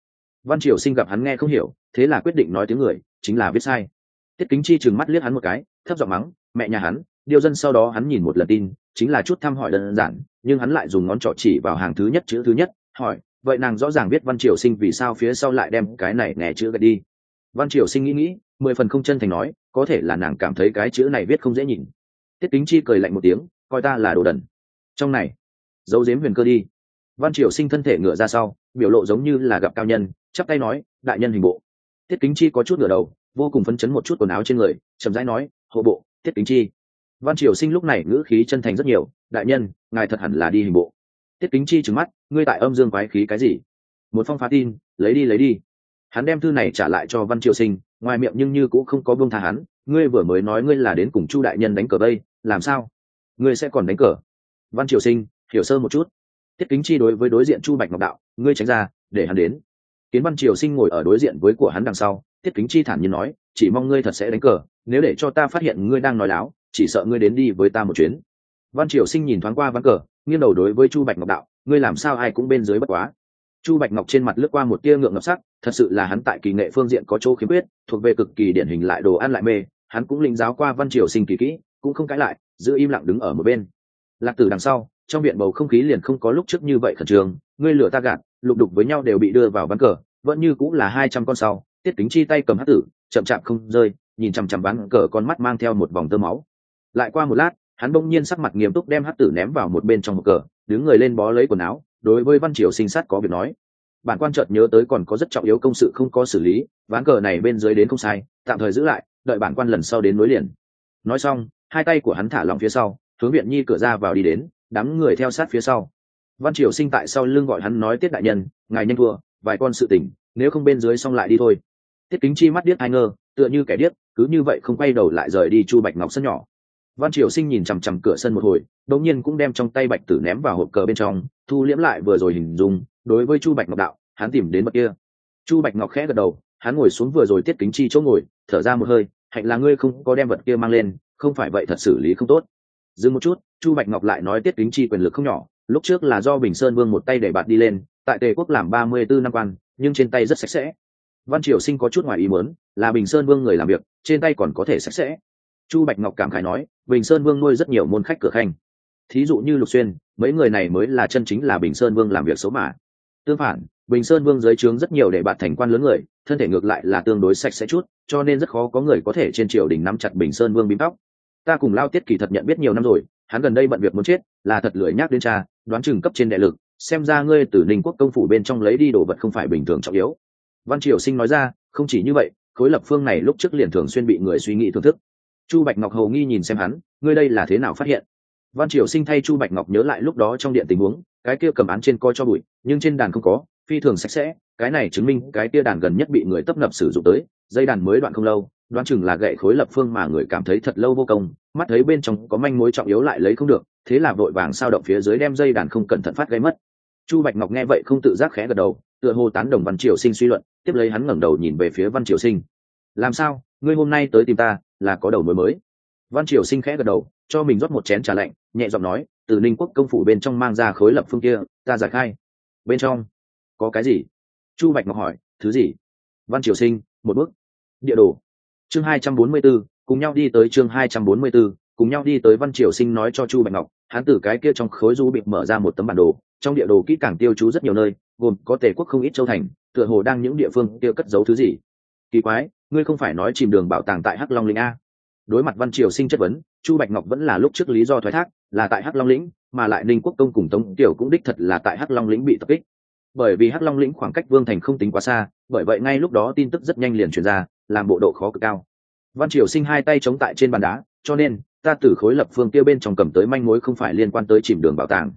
Văn triều sinh gặp hắn nghe không hiểu, thế là quyết định nói tiếng người, chính là viết sai. Tiết kính chi trừng mắt liếc hắn một cái, thấp giọng mắng, mẹ nhà hắn, điều dân sau đó hắn nhìn một lần tin, chính là chút thăm hỏi đơn giản nhưng hắn lại dùng ngón trỏ chỉ vào hàng thứ nhất chữ thứ nhất, hỏi, vậy nàng rõ ràng biết văn triều sinh vì sao phía sau lại đem cái này nghe chữ gật đi? Văn triều sinh nghĩ nghĩ, mười phần không chân thành nói, có thể là nàng cảm thấy cái chữ này viết không dễ nhìn. Tiết kính chi cười lạnh một tiếng, coi ta là đồ đần. Trong này dấu dếm huyền cơ đi. Văn triều sinh thân thể ngựa ra sau, biểu lộ giống như là gặp cao nhân, chắp tay nói, đại nhân hình bộ. Tiết kính chi có chút ngựa đầu, vô cùng phấn chấn một chút quần áo trên người, chậm rãi nói, hộ bộ, tiết kính chi. Văn triều sinh lúc này ngữ khí chân thành rất nhiều đại nhân, ngài thật hẳn là đi hình bộ. Tiết kính chi trừng mắt, ngươi tại âm dương quái khí cái gì? Một phong phá tin, lấy đi lấy đi. Hắn đem thư này trả lại cho văn triều sinh, ngoài miệng nhưng như cũng không có buông tha hắn, ngươi vừa mới nói ngươi là đến cùng chu đại nhân đánh cờ đây, làm sao? Ngươi sẽ còn đánh cờ? Văn triều sinh, hiểu sơ một chút. Tiết kính chi đối với đối diện chu bạch ngọc đạo, ngươi tránh ra, để hắn đến. Kiến văn triều sinh ngồi ở đối diện với của hắn đằng sau, tiết kính chi thản nhiên nói, chỉ mong ngươi thật sẽ đánh cờ, nếu để cho ta phát hiện ngươi đang nói láo, chỉ sợ ngươi đến đi với ta một chuyến văn triều sinh nhìn thoáng qua ván cờ, nghiêng đầu đối với chu bạch ngọc đạo, ngươi làm sao ai cũng bên dưới bất quá? Chu bạch ngọc trên mặt lướt qua một tia ngượng ngập sắc, thật sự là hắn tại kỳ nghệ phương diện có chỗ khiếm khuyết, thuộc về cực kỳ điển hình lại đồ ăn lại mê, hắn cũng lĩnh giáo qua văn triều sinh kỳ kỹ, cũng không cãi lại, giữ im lặng đứng ở một bên. Lạc tử đằng sau, trong viện bầu không khí liền không có lúc trước như vậy khẩn trương, ngươi lửa ta gạt, lục đục với nhau đều bị đưa vào ván cờ, vẫn như cũng là hai trăm con sau, tiết kính chi tay cầm hát tử, chậm chạp không rơi, nhìn chằm chằm ván cờ con mắt mang theo một vòng tơ máu. Lại qua một lát hắn bỗng nhiên sắc mặt nghiêm túc đem hát tử ném vào một bên trong một cờ, đứng người lên bó lấy quần áo, đối với văn triều sinh sát có việc nói. Bản quan chợt nhớ tới còn có rất trọng yếu công sự không có xử lý, ván cờ này bên dưới đến không sai, tạm thời giữ lại, đợi bản quan lần sau đến nối liền. Nói xong, hai tay của hắn thả lỏng phía sau, hướng viện nhi cửa ra vào đi đến, đám người theo sát phía sau. Văn triều sinh tại sau lưng gọi hắn nói tiết đại nhân, ngài nhanh thua, vài con sự tỉnh nếu không bên dưới xong lại đi thôi. Tiết kính chi mắt điếc ai ngơ tựa như kẻ điếc, cứ như vậy không quay đầu lại rời đi chu bạch ngọc sân nhỏ văn triều sinh nhìn chằm chằm cửa sân một hồi, đột nhiên cũng đem trong tay bạch tử ném vào hộp cờ bên trong, thu liễm lại vừa rồi hình dung, đối với chu bạch ngọc đạo, hắn tìm đến bậc kia. Chu bạch ngọc khẽ gật đầu, hắn ngồi xuống vừa rồi tiết kính chi chỗ ngồi, thở ra một hơi, hạnh là ngươi không có đem vật kia mang lên, không phải vậy thật xử lý không tốt. Dừng một chút, chu bạch ngọc lại nói tiết kính chi quyền lực không nhỏ, lúc trước là do bình sơn vương một tay để bạn đi lên, tại tề quốc làm ba mươi bốn năm quan, nhưng trên tay rất sạch sẽ. Văn triều sinh có chút ngoài ý muốn, là bình sơn vương người làm việc, trên tay còn có thể sạch sẽ chu bạch ngọc cảm khải nói, bình sơn vương nuôi rất nhiều môn khách cửa khanh. Thí dụ như lục xuyên, mấy người này mới là chân chính là bình sơn vương làm việc xấu mà. Tương phản, bình sơn vương giới trướng rất nhiều để bạn thành quan lớn người, thân thể ngược lại là tương đối sạch sẽ chút, cho nên rất khó có người có thể trên triều đình nắm chặt bình sơn vương bím tóc. Ta cùng lao tiết kỳ thật nhận biết nhiều năm rồi, hắn gần đây bận việc muốn chết, là thật lười nhắc đến cha, đoán chừng cấp trên đại lực, xem ra ngươi từ ninh quốc công phủ bên trong lấy đi đồ vật không phải bình thường trọng yếu. Văn triều sinh nói ra, không chỉ như vậy, khối lập phương này lúc trước liền thường xuyên bị người suy nghĩ thưởng thức chu bạch ngọc hầu nghi nhìn xem hắn, ngươi đây là thế nào phát hiện? Văn triều sinh thay chu bạch ngọc nhớ lại lúc đó trong điện tình huống, cái kia cầm án trên coi cho bụi, nhưng trên đàn không có, phi thường sạch sẽ, cái này chứng minh cái kia đàn gần nhất bị người tấp nập sử dụng tới, dây đàn mới đoạn không lâu, đoán chừng là gậy khối lập phương mà người cảm thấy thật lâu vô công, mắt thấy bên trong có manh mối trọng yếu lại lấy không được, thế là vội vàng sao động phía dưới đem dây đàn không cẩn thận phát gây mất. Chu bạch ngọc nghe vậy không tự giác khẽ gật đầu, tựa hồ tán đồng văn triều sinh suy luận, tiếp lấy hắn ngẩng đầu nhìn về phía văn triều sinh. Làm sao? Ngươi hôm nay tới tìm ta là có đầu mối mới. Văn triều sinh khẽ gật đầu cho mình rót một chén trà lạnh nhẹ giọng nói từ ninh quốc công phủ bên trong mang ra khối lập phương kia ta giải khai. Bên trong? Có cái gì? Chu bạch ngọc hỏi thứ gì? Văn triều sinh một bước. Địa đồ. Chương hai trăm bốn mươi 244, cùng nhau đi tới chương hai trăm bốn mươi 244, cùng nhau đi tới văn triều sinh nói cho chu bạch ngọc hắn từ cái kia trong khối du bị mở ra một tấm bản đồ trong địa đồ kỹ càng tiêu chú rất nhiều nơi gồm có tề quốc không ít châu thành tựa hồ đang những địa phương kia cất giấu thứ gì. Kỳ quái ngươi không phải nói chìm đường bảo tàng tại hắc long linh a. Đối mặt văn triều sinh chất vấn, chu bạch ngọc vẫn là lúc trước lý do thoái thác, là tại hắc long lĩnh, mà lại ninh quốc công cùng tống tiểu cũng đích thật là tại hắc long lĩnh bị tập kích. Bởi vì hắc long lĩnh khoảng cách vương thành không tính quá xa, bởi vậy ngay lúc đó tin tức rất nhanh liền truyền ra, làm bộ độ khó cực cao. Văn triều sinh hai tay chống tại trên bàn đá, cho nên, ta từ khối lập phương tiêu bên trong cầm tới manh mối không phải liên quan tới chìm đường bảo tàng.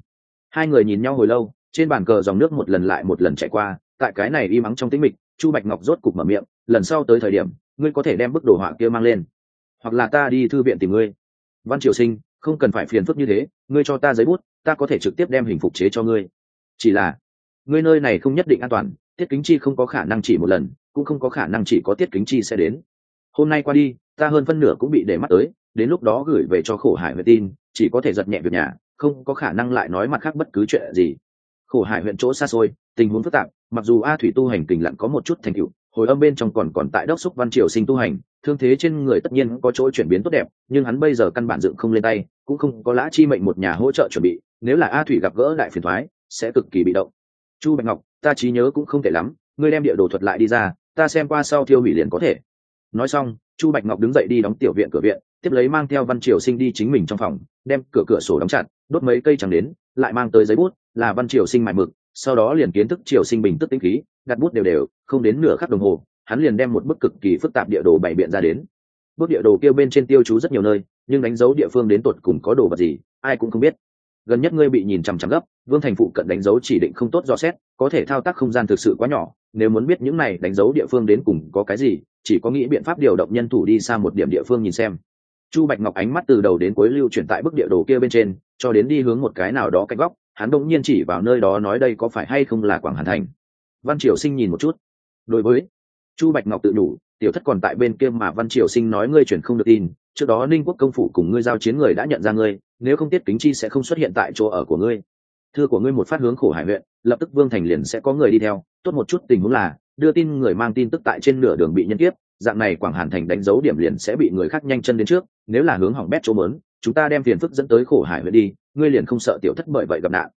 Hai người nhìn nhau hồi lâu, trên bàn cờ dòng nước một lần lại một lần chạy qua, tại cái này y mắng trong tĩnh mịch chu bạch ngọc rốt cục mở miệng, lần sau tới thời điểm, ngươi có thể đem bức đồ họa kia mang lên. Hoặc là ta đi thư viện tìm ngươi. Văn triều sinh, không cần phải phiền phức như thế, ngươi cho ta giấy bút, ta có thể trực tiếp đem hình phục chế cho ngươi. Chỉ là, ngươi nơi này không nhất định an toàn, tiết kính chi không có khả năng chỉ một lần, cũng không có khả năng chỉ có tiết kính chi sẽ đến. Hôm nay qua đi, ta hơn phân nửa cũng bị để mắt tới, đến lúc đó gửi về cho khổ hải về tin, chỉ có thể giật nhẹ việc nhà, không có khả năng lại nói mặt khác bất cứ chuyện gì khổ hải huyện chỗ xa xôi, tình huống phức tạp, mặc dù a thủy tu hành kình lặn có một chút thành tựu, hồi âm bên trong còn còn tại đốc xúc văn triều sinh tu hành, thương thế trên người tất nhiên có chỗ chuyển biến tốt đẹp, nhưng hắn bây giờ căn bản dựng không lên tay, cũng không có lã chi mệnh một nhà hỗ trợ chuẩn bị, nếu là a thủy gặp gỡ đại phiền thoái, sẽ cực kỳ bị động. Chu bạch ngọc, ta trí nhớ cũng không tệ lắm, ngươi đem địa đồ thuật lại đi ra, ta xem qua sau thiêu hủy liền có thể. Nói xong, chu bạch ngọc đứng dậy đi đóng tiểu viện cửa viện, tiếp lấy mang theo văn triều sinh đi chính mình trong phòng, đem cửa cửa sổ đóng chặt, đốt mấy cây chẳng đến, lại mang tới giấy bút là văn triều sinh mài mực, sau đó liền kiến thức triều sinh bình tức tinh khí, đặt bút đều đều, không đến nửa khắc đồng hồ, hắn liền đem một bức cực kỳ phức tạp địa đồ bày biện ra đến. Bức địa đồ kêu bên trên tiêu chú rất nhiều nơi, nhưng đánh dấu địa phương đến tột cùng có đồ vật gì, ai cũng không biết. Gần nhất ngươi bị nhìn chằm chằm gấp, vương thành phụ cận đánh dấu chỉ định không tốt do xét, có thể thao tác không gian thực sự quá nhỏ, nếu muốn biết những này đánh dấu địa phương đến cùng có cái gì, chỉ có nghĩ biện pháp điều động nhân thủ đi xa một điểm địa phương nhìn xem. Chu bạch ngọc ánh mắt từ đầu đến cuối lưu chuyển tại bức địa đồ kia bên trên, cho đến đi hướng một cái nào đó cạnh góc hắn đông nhiên chỉ vào nơi đó nói đây có phải hay không là quảng hàn thành? Văn triều sinh nhìn một chút. Đối với chu bạch ngọc tự đủ, tiểu thất còn tại bên kia mà văn triều sinh nói ngươi chuyển không được tin, trước đó ninh quốc công phủ cùng ngươi giao chiến người đã nhận ra ngươi, nếu không tiết kính chi sẽ không xuất hiện tại chỗ ở của ngươi. Thư của ngươi một phát hướng khổ hải huyện, lập tức vương thành liền sẽ có người đi theo. Tốt một chút tình huống là, đưa tin người mang tin tức tại trên nửa đường bị nhân tiếp dạng này quảng hàn thành đánh dấu điểm liền sẽ bị người khác nhanh chân đến trước, nếu là hướng hỏng bét chỗ mớn, chúng ta đem phiền phức dẫn tới khổ hải huyện đi ngươi liền không sợ tiểu thất bởi vậy gặp nạn.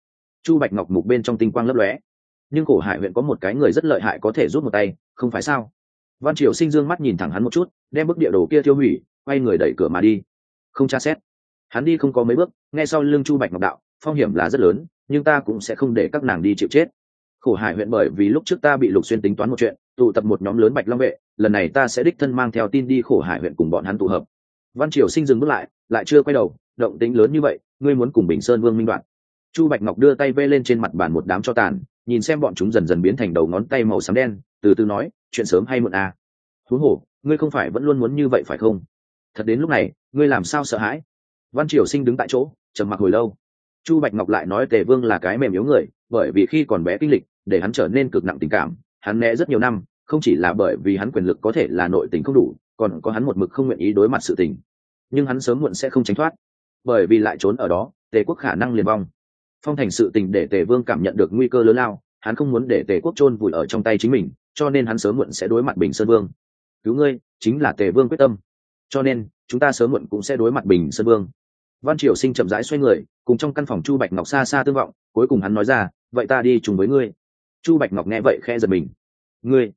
Chu bạch ngọc mục bên trong tinh quang lấp lóe. Nhưng Cổ hải huyện có một cái người rất lợi hại có thể rút một tay, không phải sao? Văn triều sinh dương mắt nhìn thẳng hắn một chút, đem bức địa đồ kia tiêu hủy, quay người đẩy cửa mà đi. Không tra xét. Hắn đi không có mấy bước, nghe sau lưng chu bạch ngọc đạo, phong hiểm là rất lớn, nhưng ta cũng sẽ không để các nàng đi chịu chết. Khổ hải huyện bởi vì lúc trước ta bị lục xuyên tính toán một chuyện, tụ tập một nhóm lớn bạch long vệ, lần này ta sẽ đích thân mang theo tin đi khổ hải huyện cùng bọn hắn tụ hợp. Văn triều sinh dừng bước lại lại chưa quay đầu, động tính lớn như vậy ngươi muốn cùng bình sơn vương minh đoạn chu bạch ngọc đưa tay vê lên trên mặt bàn một đám cho tàn nhìn xem bọn chúng dần dần biến thành đầu ngón tay màu xám đen từ từ nói chuyện sớm hay muộn à. thú hổ ngươi không phải vẫn luôn muốn như vậy phải không thật đến lúc này ngươi làm sao sợ hãi văn triều sinh đứng tại chỗ trầm mặc hồi lâu chu bạch ngọc lại nói tề vương là cái mềm yếu người bởi vì khi còn bé kinh lịch để hắn trở nên cực nặng tình cảm hắn né rất nhiều năm không chỉ là bởi vì hắn quyền lực có thể là nội tình không đủ còn có hắn một mực không nguyện ý đối mặt sự tình nhưng hắn sớm muộn sẽ không tránh thoát bởi vì lại trốn ở đó, tề quốc khả năng liền vong. Phong thành sự tình để tề vương cảm nhận được nguy cơ lớn lao, hắn không muốn để tề quốc chôn vùi ở trong tay chính mình, cho nên hắn sớm muộn sẽ đối mặt bình sơn vương. Cứu ngươi, chính là tề vương quyết tâm. Cho nên, chúng ta sớm muộn cũng sẽ đối mặt bình sơn vương. Văn triều sinh chậm rãi xoay người, cùng trong căn phòng chu bạch ngọc xa xa tương vọng, cuối cùng hắn nói ra, vậy ta đi chung với ngươi. Chu bạch ngọc nghe vậy khe giật mình. Ngươi,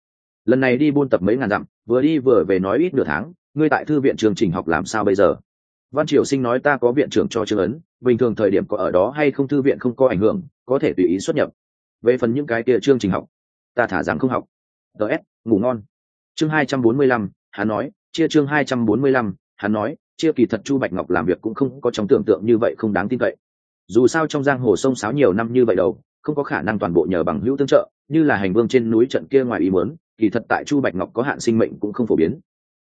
lần này đi buôn tập mấy ngàn dặm, vừa đi vừa về nói ít nửa tháng, ngươi tại thư viện chương trình học làm sao bây giờ? Văn triều sinh nói ta có viện trưởng cho chương ấn, bình thường thời điểm có ở đó hay không thư viện không có ảnh hưởng, có thể tùy ý xuất nhập. Về phần những cái kia chương trình học, ta thả rằng không học. Ts ngủ ngon. Chương hai trăm bốn mươi lăm, hắn nói, chia chương hai trăm bốn mươi lăm, hắn nói, chia kỳ thật chu bạch ngọc làm việc cũng không có trong tưởng tượng như vậy không đáng tin cậy. Dù sao trong giang hồ sông sáo nhiều năm như vậy đâu, không có khả năng toàn bộ nhờ bằng hữu tương trợ, như là hành vương trên núi trận kia ngoài ý muốn, kỳ thật tại chu bạch ngọc có hạn sinh mệnh cũng không phổ biến.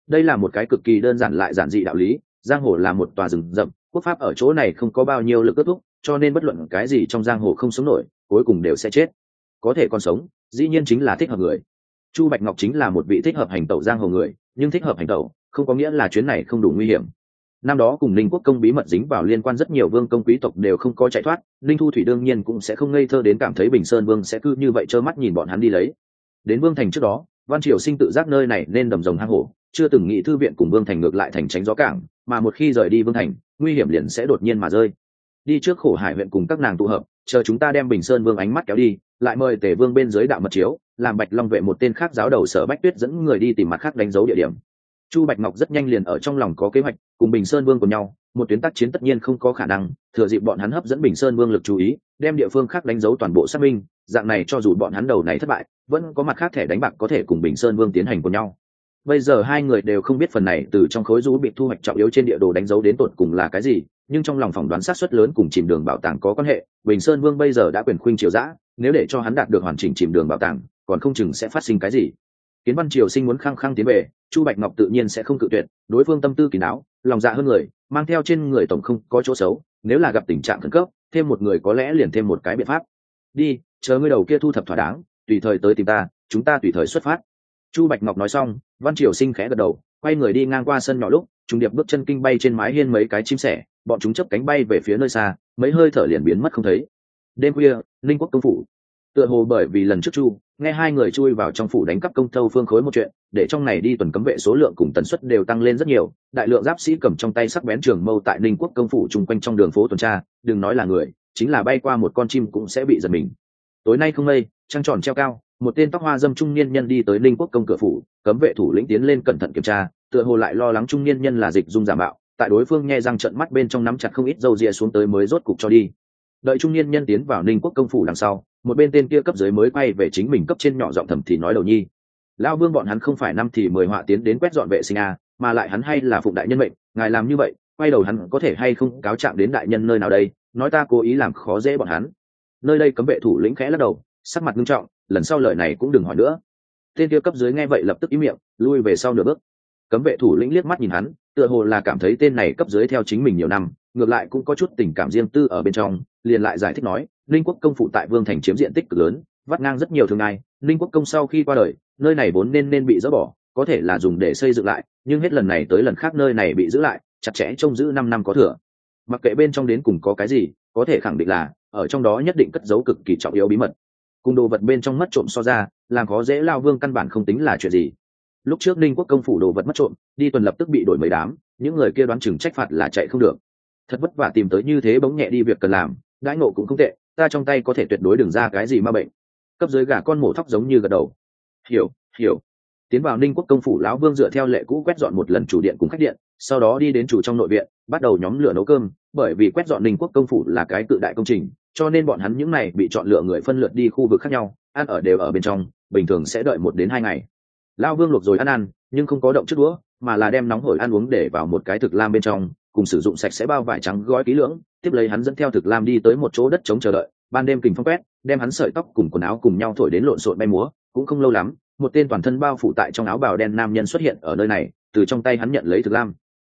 Đây là một cái cực kỳ đơn giản lại giản dị đạo lý giang hồ là một tòa rừng rậm, quốc pháp ở chỗ này không có bao nhiêu lực kết thúc, cho nên bất luận cái gì trong giang hồ không sống nổi, cuối cùng đều sẽ chết. Có thể còn sống, dĩ nhiên chính là thích hợp người. Chu bạch ngọc chính là một vị thích hợp hành tẩu giang hồ người, nhưng thích hợp hành tẩu, không có nghĩa là chuyến này không đủ nguy hiểm. Năm đó cùng linh quốc công bí mật dính vào liên quan rất nhiều vương công quý tộc đều không có chạy thoát, ninh thu thủy đương nhiên cũng sẽ không ngây thơ đến cảm thấy bình sơn vương sẽ cứ như vậy trơ mắt nhìn bọn hắn đi lấy. Đến vương thành trước đó, văn triều sinh tự giác nơi này nên đầm rồng hang hổ, chưa từng nghĩ thư viện cùng vương thành ngược lại thành tránh gió cảng mà một khi rời đi vương thành, nguy hiểm liền sẽ đột nhiên mà rơi. Đi trước khổ hải huyện cùng các nàng tụ hợp, chờ chúng ta đem bình sơn vương ánh mắt kéo đi, lại mời tề vương bên dưới đạo mật chiếu, làm bạch long vệ một tên khác giáo đầu sở bách tuyết dẫn người đi tìm mặt khác đánh dấu địa điểm. Chu bạch ngọc rất nhanh liền ở trong lòng có kế hoạch, cùng bình sơn vương của nhau, một tuyến tác chiến tất nhiên không có khả năng, thừa dịp bọn hắn hấp dẫn bình sơn vương lực chú ý, đem địa phương khác đánh dấu toàn bộ xác minh, dạng này cho dù bọn hắn đầu này thất bại, vẫn có mặt khác thẻ đánh bạc có thể cùng bình sơn vương tiến hành cùng nhau bây giờ hai người đều không biết phần này từ trong khối rũ bị thu hoạch trọng yếu trên địa đồ đánh dấu đến tột cùng là cái gì, nhưng trong lòng phỏng đoán sát xuất lớn cùng chìm đường bảo tàng có quan hệ, bình sơn vương bây giờ đã quyền khuynh triều giã, nếu để cho hắn đạt được hoàn chỉnh chìm đường bảo tàng, còn không chừng sẽ phát sinh cái gì. Kiến văn triều sinh muốn khăng khăng tiến về, chu bạch ngọc tự nhiên sẽ không cự tuyệt, đối phương tâm tư kỳ não, lòng dạ hơn người, mang theo trên người tổng không có chỗ xấu, nếu là gặp tình trạng khẩn cấp, thêm một người có lẽ liền thêm một cái biện pháp. Đi, chờ ngươi đầu kia thu thập thỏa đáng, tùy thời tới tìm ta, chúng ta tùy thời xuất phát chu bạch ngọc nói xong, văn triều sinh khẽ gật đầu, quay người đi ngang qua sân nhỏ lúc chúng điệp bước chân kinh bay trên mái hiên mấy cái chim sẻ, bọn chúng chấp cánh bay về phía nơi xa, mấy hơi thở liền biến mất không thấy. Đêm khuya Ninh quốc công phủ. Tựa hồ bởi vì lần trước chu, nghe hai người chui vào trong phủ đánh cắp công thâu phương khối một chuyện, để trong này đi tuần cấm vệ số lượng cùng tần suất đều tăng lên rất nhiều, đại lượng giáp sĩ cầm trong tay sắc bén trường mâu tại ninh quốc công phủ chung quanh trong đường phố tuần tra, đừng nói là người, chính là bay qua một con chim cũng sẽ bị giật mình. Tối nay không mây, trăng tròn treo cao một tên tóc hoa dâm trung niên nhân đi tới ninh quốc công cửa phủ, cấm vệ thủ lĩnh tiến lên cẩn thận kiểm tra, tựa hồ lại lo lắng trung niên nhân là dịch dung giả mạo, tại đối phương nghe răng trận mắt bên trong nắm chặt không ít dâu rìa xuống tới mới rốt cục cho đi. Đợi trung niên nhân tiến vào ninh quốc công phủ đằng sau, một bên tên kia cấp dưới mới quay về chính mình cấp trên nhỏ giọng thầm thì nói đầu nhi. Lao vương bọn hắn không phải năm thì mười họa tiến đến quét dọn vệ sinh a mà lại hắn hay là phụng đại nhân mệnh, ngài làm như vậy, quay đầu hắn có thể hay không cáo trạng đến đại nhân nơi nào đây, nói ta cố ý làm khó dễ bọn hắn. Nơi đây cấm vệ thủ lĩnh khẽ lắc đầu, sắc mặt nghiêm trọng lần sau lời này cũng đừng hỏi nữa. Tên kia cấp dưới nghe vậy lập tức ý miệng, lui về sau nửa bước. Cấm vệ thủ lĩnh liếc mắt nhìn hắn, tựa hồ là cảm thấy tên này cấp dưới theo chính mình nhiều năm, ngược lại cũng có chút tình cảm riêng tư ở bên trong, liền lại giải thích nói, linh quốc công phụ tại vương thành chiếm diện tích cực lớn, vắt ngang rất nhiều thương ai, linh quốc công sau khi qua đời, nơi này vốn nên nên bị dỡ bỏ, có thể là dùng để xây dựng lại, nhưng hết lần này tới lần khác nơi này bị giữ lại, chặt chẽ trông giữ năm năm có thừa. Mặc kệ bên trong đến cùng có cái gì, có thể khẳng định là, ở trong đó nhất định cất giấu cực kỳ trọng yếu bí mật cùng đồ vật bên trong mất trộm so ra, làm khó dễ lao vương căn bản không tính là chuyện gì. Lúc trước ninh quốc công phủ đồ vật mất trộm, đi tuần lập tức bị đổi mấy đám, những người kia đoán chừng trách phạt là chạy không được. Thật vất vả tìm tới như thế bỗng nhẹ đi việc cần làm, đãi ngộ cũng không tệ, ta trong tay có thể tuyệt đối đừng ra cái gì ma bệnh. Cấp dưới gà con mổ thóc giống như gật đầu. Hiểu hiểu. Tiến vào ninh quốc công phủ, lão vương dựa theo lệ cũ quét dọn một lần chủ điện cùng khách điện, sau đó đi đến chủ trong nội viện, bắt đầu nhóm lửa nấu cơm, bởi vì quét dọn ninh quốc công phủ là cái cự đại công trình cho nên bọn hắn những này bị chọn lựa người phân lượt đi khu vực khác nhau, ăn ở đều ở bên trong, bình thường sẽ đợi một đến hai ngày. Lao vương luộc rồi ăn ăn, nhưng không có động chút đũa, mà là đem nóng hổi ăn uống để vào một cái thực lam bên trong, cùng sử dụng sạch sẽ bao vải trắng gói kỹ lưỡng, tiếp lấy hắn dẫn theo thực lam đi tới một chỗ đất chống chờ đợi. Ban đêm kình phong quét, đem hắn sợi tóc cùng quần áo cùng nhau thổi đến lộn xộn bay múa, cũng không lâu lắm, một tên toàn thân bao phủ tại trong áo bào đen nam nhân xuất hiện ở nơi này, từ trong tay hắn nhận lấy thực lam.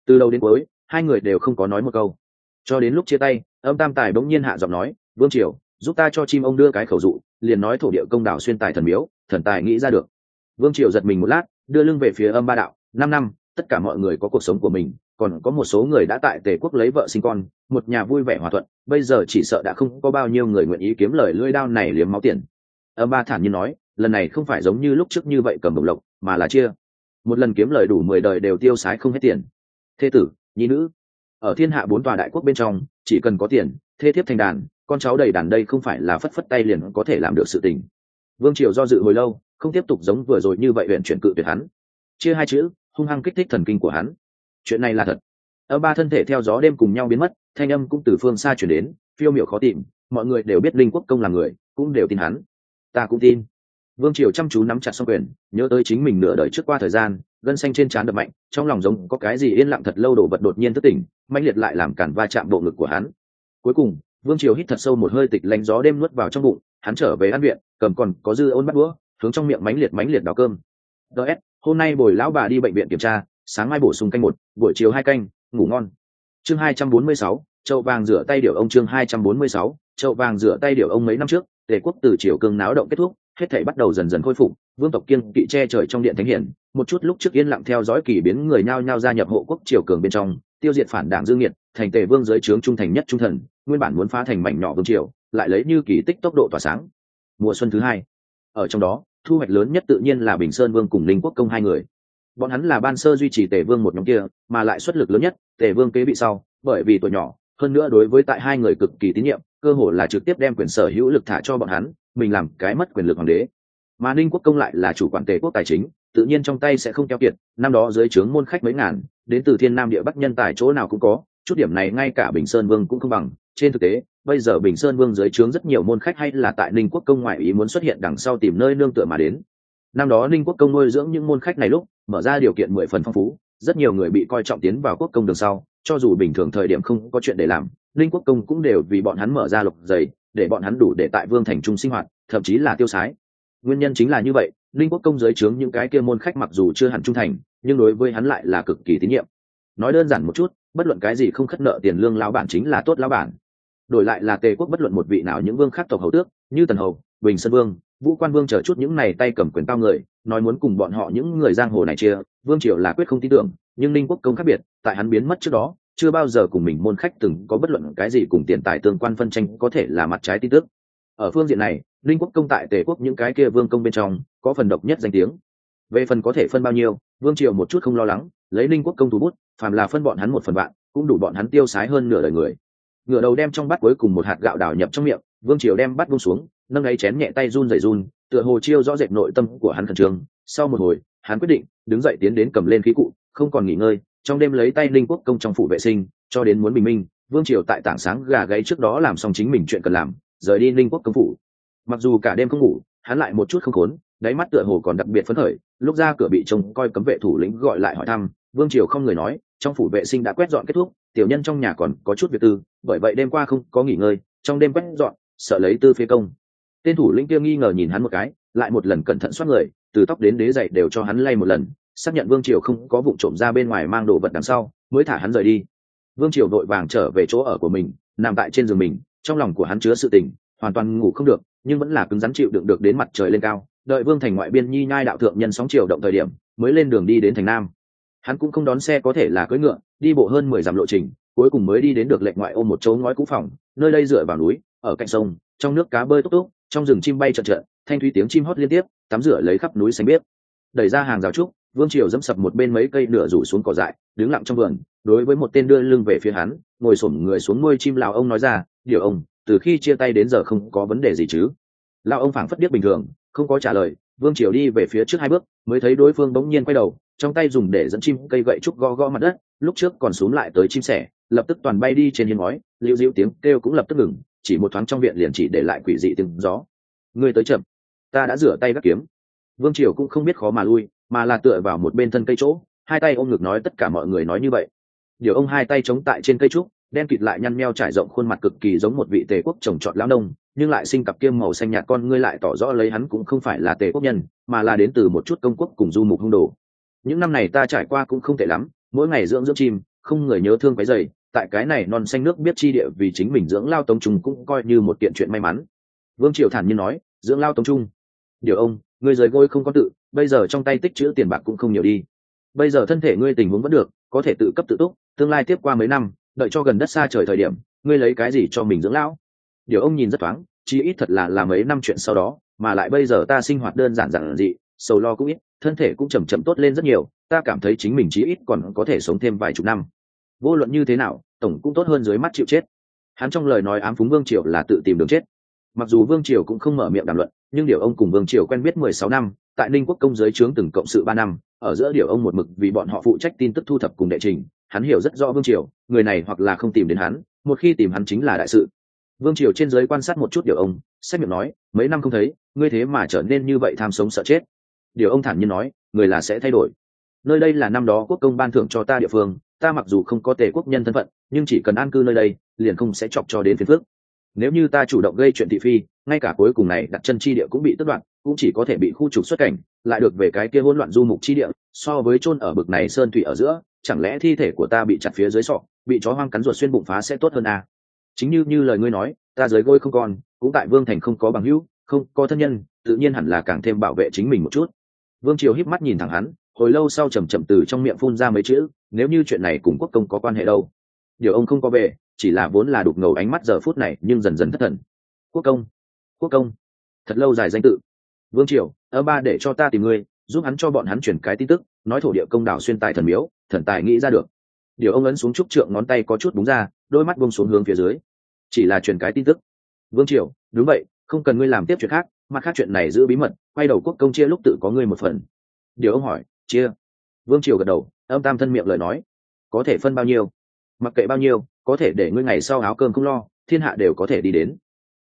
Từ đầu đến cuối, hai người đều không có nói một câu. Cho đến lúc chia tay, âm tam tài bỗng nhiên hạ giọng nói vương triều, giúp ta cho chim ông đưa cái khẩu dụ, liền nói thổ địa công đảo xuyên tài thần miếu, thần tài nghĩ ra được. Vương triều giật mình một lát, đưa lưng về phía âm ba đạo, năm năm, tất cả mọi người có cuộc sống của mình, còn có một số người đã tại tề quốc lấy vợ sinh con, một nhà vui vẻ hòa thuận, bây giờ chỉ sợ đã không có bao nhiêu người nguyện ý kiếm lời lưỡi đao này liếm máu tiền. Âm ba thản nhiên nói, lần này không phải giống như lúc trước như vậy cầm bổng lộc, mà là chia. Một lần kiếm lời đủ mười đời đều tiêu sái không hết tiền. Thế tử, nhi nữ, ở thiên hạ bốn tòa đại quốc bên trong, chỉ cần có tiền, thê thiếp thành đàn con cháu đầy đàn đây không phải là phất phất tay liền có thể làm được sự tình. Vương triều do dự hồi lâu, không tiếp tục giống vừa rồi như vậy huyện chuyển cự tuyệt hắn. Chia hai chữ, hung hăng kích thích thần kinh của hắn. Chuyện này là thật. Ở ba thân thể theo gió đêm cùng nhau biến mất, thanh âm cũng từ phương xa chuyển đến, phiêu miểu khó tìm, mọi người đều biết linh quốc công là người, cũng đều tin hắn. Ta cũng tin. Vương triều chăm chú nắm chặt xong quyền, nhớ tới chính mình nửa đời trước qua thời gian, gân xanh trên trán đập mạnh, trong lòng giống có cái gì yên lặng thật lâu đổ vật đột nhiên thức tỉnh, mãnh liệt lại làm cản va chạm bộ ngực của hắn. Cuối cùng vương triều hít thật sâu một hơi tịch lánh gió đêm nuốt vào trong bụng, hắn trở về ăn viện, cầm còn có dư ôn bắt đũa, hướng trong miệng mánh liệt mánh liệt đào cơm. Ts hôm nay bồi lão bà đi bệnh viện kiểm tra, sáng mai bổ sung canh một, buổi chiều hai canh, ngủ ngon. Chương hai trăm bốn mươi sáu châu vàng rửa tay điệu ông chương hai trăm bốn mươi sáu châu vàng rửa tay điệu ông mấy năm trước, tề quốc từ triều cương náo động kết thúc, hết thảy bắt đầu dần dần khôi phục, vương tộc kiên kỵ che trời trong điện thánh hiển, một chút lúc trước yên lặng theo dõi kỳ biến người nhao nhao gia nhập hộ quốc triều cường bên trong, tiêu diệt phản đảng dương nhiệt thành tề vương giới trướng trung thành nhất trung thần, nguyên bản muốn phá thành mảnh nhỏ vương triều, lại lấy như kỳ tích tốc độ tỏa sáng. Mùa xuân thứ hai, ở trong đó, thu hoạch lớn nhất tự nhiên là bình sơn vương cùng linh quốc công hai người. Bọn hắn là ban sơ duy trì tề vương một nhóm kia, mà lại xuất lực lớn nhất, tề vương kế bị sau, bởi vì tuổi nhỏ, hơn nữa đối với tại hai người cực kỳ tín nhiệm, cơ hồ là trực tiếp đem quyền sở hữu lực thả cho bọn hắn, mình làm cái mất quyền lực hoàng đế. Mà ninh quốc công lại là chủ quản tề quốc tài chính, tự nhiên trong tay sẽ không keo kiệt, năm đó dưới trướng môn khách mấy ngàn, đến từ thiên nam địa bắc nhân tài chỗ nào cũng có chút điểm này ngay cả bình sơn vương cũng không bằng. Trên thực tế, bây giờ bình sơn vương dưới trướng rất nhiều môn khách hay là tại ninh quốc công ngoại ý muốn xuất hiện đằng sau tìm nơi nương tựa mà đến. Năm đó ninh quốc công nuôi dưỡng những môn khách này lúc, mở ra điều kiện mười phần phong phú, rất nhiều người bị coi trọng tiến vào quốc công đường sau, cho dù bình thường thời điểm không có chuyện để làm, ninh quốc công cũng đều vì bọn hắn mở ra lục giày, để bọn hắn đủ để tại vương thành trung sinh hoạt, thậm chí là tiêu sái. Nguyên nhân chính là như vậy, ninh quốc công giới trướng những cái kia môn khách mặc dù chưa hẳn trung thành, nhưng đối với hắn lại là cực kỳ tín nhiệm. Nói đơn giản một chút bất luận cái gì không khất nợ tiền lương lão bản chính là tốt lão bản. Đổi lại là tề quốc bất luận một vị nào những vương khác tộc hầu tước, như tần hầu, bình sơn vương, vũ quan vương chờ chút những này tay cầm quyền cao người, nói muốn cùng bọn họ những người giang hồ này chia, vương triều là quyết không tin tưởng, nhưng ninh quốc công khác biệt, tại hắn biến mất trước đó, chưa bao giờ cùng mình môn khách từng có bất luận cái gì cùng tiền tài tương quan phân tranh có thể là mặt trái tin tức. Ở phương diện này, ninh quốc công tại tề quốc những cái kia vương công bên trong, có phần độc nhất danh tiếng. Về phần có thể phân bao nhiêu, vương triều một chút không lo lắng lấy linh quốc công thủ bút, phàm là phân bọn hắn một phần bạn cũng đủ bọn hắn tiêu sái hơn nửa đời người. Ngựa đầu đem trong bát cuối cùng một hạt gạo đào nhập trong miệng, vương triều đem bắt buông xuống, nâng ấy chén nhẹ tay run rẩy run, tựa hồ chiêu rõ rệt nội tâm của hắn khẩn trương. Sau một hồi, hắn quyết định, đứng dậy tiến đến cầm lên khí cụ, không còn nghỉ ngơi, trong đêm lấy tay linh quốc công trong phủ vệ sinh, cho đến muốn bình minh, vương triều tại tảng sáng gà gáy trước đó làm xong chính mình chuyện cần làm, rời đi linh quốc công phủ. Mặc dù cả đêm không ngủ, hắn lại một chút không khốn, đáy mắt tựa hồ còn đặc biệt phấn khởi lúc ra cửa bị trông coi cấm vệ thủ lĩnh gọi lại hỏi thăm, vương triều không người nói, trong phủ vệ sinh đã quét dọn kết thúc, tiểu nhân trong nhà còn có chút việc tư, bởi vậy đêm qua không có nghỉ ngơi, trong đêm quét dọn, sợ lấy tư phê công. Tên thủ lĩnh kia nghi ngờ nhìn hắn một cái, lại một lần cẩn thận xoát người, từ tóc đến đế dậy đều cho hắn lay một lần, xác nhận vương triều không có vụ trộm ra bên ngoài mang đồ vật đằng sau, mới thả hắn rời đi. Vương triều vội vàng trở về chỗ ở của mình, nằm tại trên giường mình, trong lòng của hắn chứa sự tình, hoàn toàn ngủ không được, nhưng vẫn là cứng rắn chịu đựng được đến mặt trời lên cao đợi vương thành ngoại biên nhi nhai đạo thượng nhân sóng triều động thời điểm, mới lên đường đi đến thành nam. Hắn cũng không đón xe có thể là cưỡi ngựa, đi bộ hơn mười dặm lộ trình, cuối cùng mới đi đến được lệnh ngoại ô một chỗ ngói cũ phòng, nơi đây dựa vào núi, ở cạnh sông, trong nước cá bơi túc túc, trong rừng chim bay chợt chợt, thanh thúy tiếng chim hót liên tiếp, tắm rửa lấy khắp núi xanh biếc. Đẩy ra hàng rào trúc, vương triều dẫm sập một bên mấy cây nửa rủ xuống cỏ dại, đứng lặng trong vườn, đối với một tên đưa lưng về phía hắn, ngồi xổm người xuống nuôi chim lào ông nói ra, điều ông, từ khi chia tay đến giờ không có vấn đề gì chứ? Lao ông phảng phất biết bình thường không có trả lời, vương triều đi về phía trước hai bước, mới thấy đối phương bỗng nhiên quay đầu, trong tay dùng để dẫn chim cây gậy trúc go go mặt đất, lúc trước còn xuống lại tới chim sẻ, lập tức toàn bay đi trên hiên ngói, liễu diễu tiếng kêu cũng lập tức ngừng, chỉ một thoáng trong viện liền chỉ để lại quỷ dị tiếng gió. Người tới chậm, ta đã rửa tay gắt kiếm. Vương triều cũng không biết khó mà lui, mà là tựa vào một bên thân cây chỗ, hai tay ôm ngực nói tất cả mọi người nói như vậy. Điều ông hai tay chống tại trên cây trúc đen kịt lại nhăn meo trải rộng khuôn mặt cực kỳ giống một vị tề quốc trồng trọt lão nông, nhưng lại sinh cặp kiêm màu xanh nhạt con ngươi lại tỏ rõ lấy hắn cũng không phải là tề quốc nhân, mà là đến từ một chút công quốc cùng du mục hung đồ. Những năm này ta trải qua cũng không tệ lắm, mỗi ngày dưỡng dưỡng chim, không người nhớ thương cái dày, tại cái này non xanh nước biết chi địa vì chính mình dưỡng lao tống trung cũng coi như một kiện chuyện may mắn. Vương triều thản nhiên nói, dưỡng lao tống trung? Điều ông, người rời gôi không có tự, bây giờ trong tay tích chữ tiền bạc cũng không nhiều đi. Bây giờ thân thể ngươi tình huống vẫn được, có thể tự cấp tự túc, tương lai tiếp qua mấy năm đợi cho gần đất xa trời thời điểm, ngươi lấy cái gì cho mình dưỡng lão? Điều ông nhìn rất thoáng, chí ít thật là làm mấy năm chuyện sau đó, mà lại bây giờ ta sinh hoạt đơn giản giản dị, sầu lo cũng ít, thân thể cũng chầm chậm tốt lên rất nhiều, ta cảm thấy chính mình chí ít còn có thể sống thêm vài chục năm. Vô luận như thế nào, tổng cũng tốt hơn dưới mắt chịu chết. Hắn trong lời nói ám phúng vương triều là tự tìm đường chết. Mặc dù vương triều cũng không mở miệng đàm luận, nhưng điều ông cùng vương triều quen biết mười sáu năm, tại ninh quốc công giới trướng từng cộng sự ba năm ở giữa điều ông một mực vì bọn họ phụ trách tin tức thu thập cùng đệ trình, hắn hiểu rất rõ vương triều, người này hoặc là không tìm đến hắn, một khi tìm hắn chính là đại sự. Vương triều trên giới quan sát một chút điều ông, xét miệng nói, mấy năm không thấy, ngươi thế mà trở nên như vậy tham sống sợ chết. Điều ông thản nhiên nói, người là sẽ thay đổi. Nơi đây là năm đó quốc công ban thưởng cho ta địa phương, ta mặc dù không có tề quốc nhân thân phận, nhưng chỉ cần an cư nơi đây, liền không sẽ chọc cho đến phiền phước nếu như ta chủ động gây chuyện thị phi ngay cả cuối cùng này, đặt chân chi địa cũng bị tất đoạn cũng chỉ có thể bị khu trục xuất cảnh, lại được về cái kia hỗn loạn du mục chi địa, so với chôn ở bực này sơn thủy ở giữa, chẳng lẽ thi thể của ta bị chặt phía dưới sọ, bị chó hoang cắn ruột xuyên bụng phá sẽ tốt hơn à? chính như như lời ngươi nói, ta dưới gôi không còn, cũng tại vương thành không có bằng hữu, không có thân nhân, tự nhiên hẳn là càng thêm bảo vệ chính mình một chút. Vương triều híp mắt nhìn thẳng hắn, hồi lâu sau chầm chậm từ trong miệng phun ra mấy chữ, nếu như chuyện này cùng quốc công có quan hệ đâu. Điều ông không có về, chỉ là vốn là đục ngầu ánh mắt giờ phút này, nhưng dần dần thất thần. Quốc công quốc công. Thật lâu dài danh tự. Vương triều, ơ ba để cho ta tìm ngươi, giúp hắn cho bọn hắn chuyển cái tin tức, nói thổ địa công đảo xuyên tài thần miếu, thần tài nghĩ ra được. Điều ông ấn xuống trúc trượng ngón tay có chút búng ra, đôi mắt bông xuống hướng phía dưới. Chỉ là truyền cái tin tức. Vương triều, đúng vậy, không cần ngươi làm tiếp chuyện khác, mặt khác chuyện này giữ bí mật, quay đầu quốc công chia lúc tự có ngươi một phần. Điều ông hỏi, chia. Vương triều gật đầu, âm tam thân miệng lời nói. Có thể phân bao nhiêu? Mặc kệ bao nhiêu, có thể để ngươi ngày sau áo cơm không lo, thiên hạ đều có thể đi đến.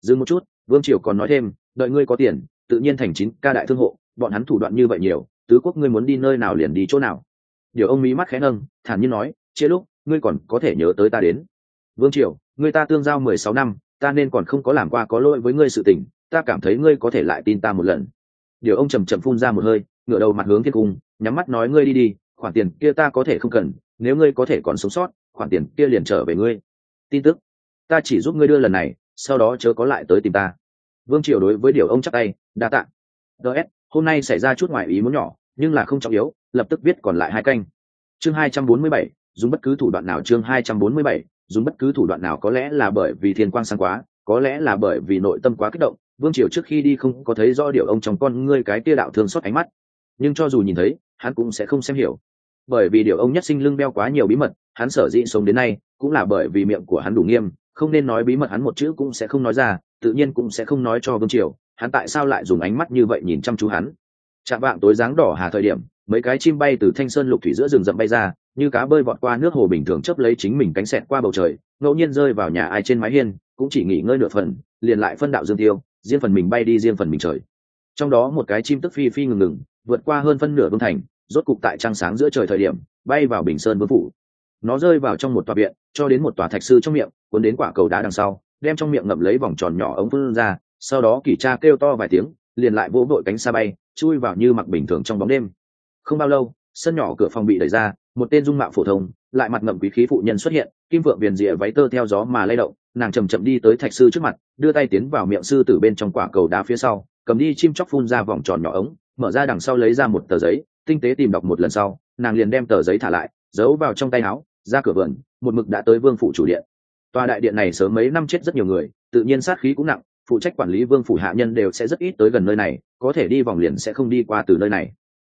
Dừng một chút vương triều còn nói thêm, đợi ngươi có tiền, tự nhiên thành chín ca đại thương hộ, bọn hắn thủ đoạn như vậy nhiều, tứ quốc ngươi muốn đi nơi nào liền đi chỗ nào. Điều ông mỹ mắt khẽ nâng, thản nhiên nói, chia lúc, ngươi còn có thể nhớ tới ta đến. Vương triều, ngươi ta tương giao mười sáu năm, ta nên còn không có làm qua có lỗi với ngươi sự tình, ta cảm thấy ngươi có thể lại tin ta một lần. Điều ông chầm chậm phun ra một hơi, ngửa đầu mặt hướng thiên cung, nhắm mắt nói, ngươi đi đi, khoản tiền kia ta có thể không cần, nếu ngươi có thể còn sống sót, khoản tiền kia liền trở về ngươi. Tin tức, ta chỉ giúp ngươi đưa lần này sau đó chớ có lại tới tìm ta. Vương triều đối với điều ông chắc tay, đa tạ. Gs hôm nay xảy ra chút ngoại ý muốn nhỏ, nhưng là không trọng yếu, lập tức viết còn lại hai canh. Chương hai trăm bốn mươi bảy, dùng bất cứ thủ đoạn nào chương hai trăm bốn mươi bảy, dùng bất cứ thủ đoạn nào có lẽ là bởi vì thiên quang sáng quá, có lẽ là bởi vì nội tâm quá kích động, vương triều trước khi đi không có thấy rõ điều ông trong con ngươi cái tia đạo thương xót ánh mắt. Nhưng cho dù nhìn thấy, hắn cũng sẽ không xem hiểu. Bởi vì điều ông nhất sinh lưng beo quá nhiều bí mật, hắn sở dĩ sống đến nay, cũng là bởi vì miệng của hắn đủ nghiêm không nên nói bí mật hắn một chữ cũng sẽ không nói ra, tự nhiên cũng sẽ không nói cho vương triều, hắn tại sao lại dùng ánh mắt như vậy nhìn chăm chú hắn? Chạm vạng tối dáng đỏ hà thời điểm, mấy cái chim bay từ thanh sơn lục thủy giữa rừng rậm bay ra, như cá bơi vọt qua nước hồ bình thường chấp lấy chính mình cánh xẹt qua bầu trời, ngẫu nhiên rơi vào nhà ai trên mái hiên, cũng chỉ nghỉ ngơi nửa phần, liền lại phân đạo dương tiêu, riêng phần mình bay đi riêng phần mình trời. Trong đó một cái chim tức phi phi ngừng ngừng, vượt qua hơn phân nửa vương thành, rốt cục tại trăng sáng giữa trời thời điểm, bay vào bình sơn vương phủ nó rơi vào trong một tòa viện, cho đến một tòa thạch sư trong miệng, cuốn đến quả cầu đá đằng sau, đem trong miệng ngậm lấy vòng tròn nhỏ ống phun ra, sau đó kỳ cha kêu to vài tiếng, liền lại vỗ vội cánh xa bay, chui vào như mặc bình thường trong bóng đêm. Không bao lâu, sân nhỏ cửa phòng bị đẩy ra, một tên dung mạo phổ thông, lại mặt ngậm quý khí phụ nhân xuất hiện, kim vượng viền rìa váy tơ theo gió mà lay động, nàng chầm chậm đi tới thạch sư trước mặt, đưa tay tiến vào miệng sư từ bên trong quả cầu đá phía sau, cầm đi chim chóc phun ra vòng tròn nhỏ ống, mở ra đằng sau lấy ra một tờ giấy, tinh tế tìm đọc một lần sau, nàng liền đem tờ giấy thả lại, giấu vào trong tay áo ra cửa vườn, một mực đã tới vương phủ chủ điện. Tòa đại điện này sớm mấy năm chết rất nhiều người, tự nhiên sát khí cũng nặng, phụ trách quản lý vương phủ hạ nhân đều sẽ rất ít tới gần nơi này, có thể đi vòng liền sẽ không đi qua từ nơi này.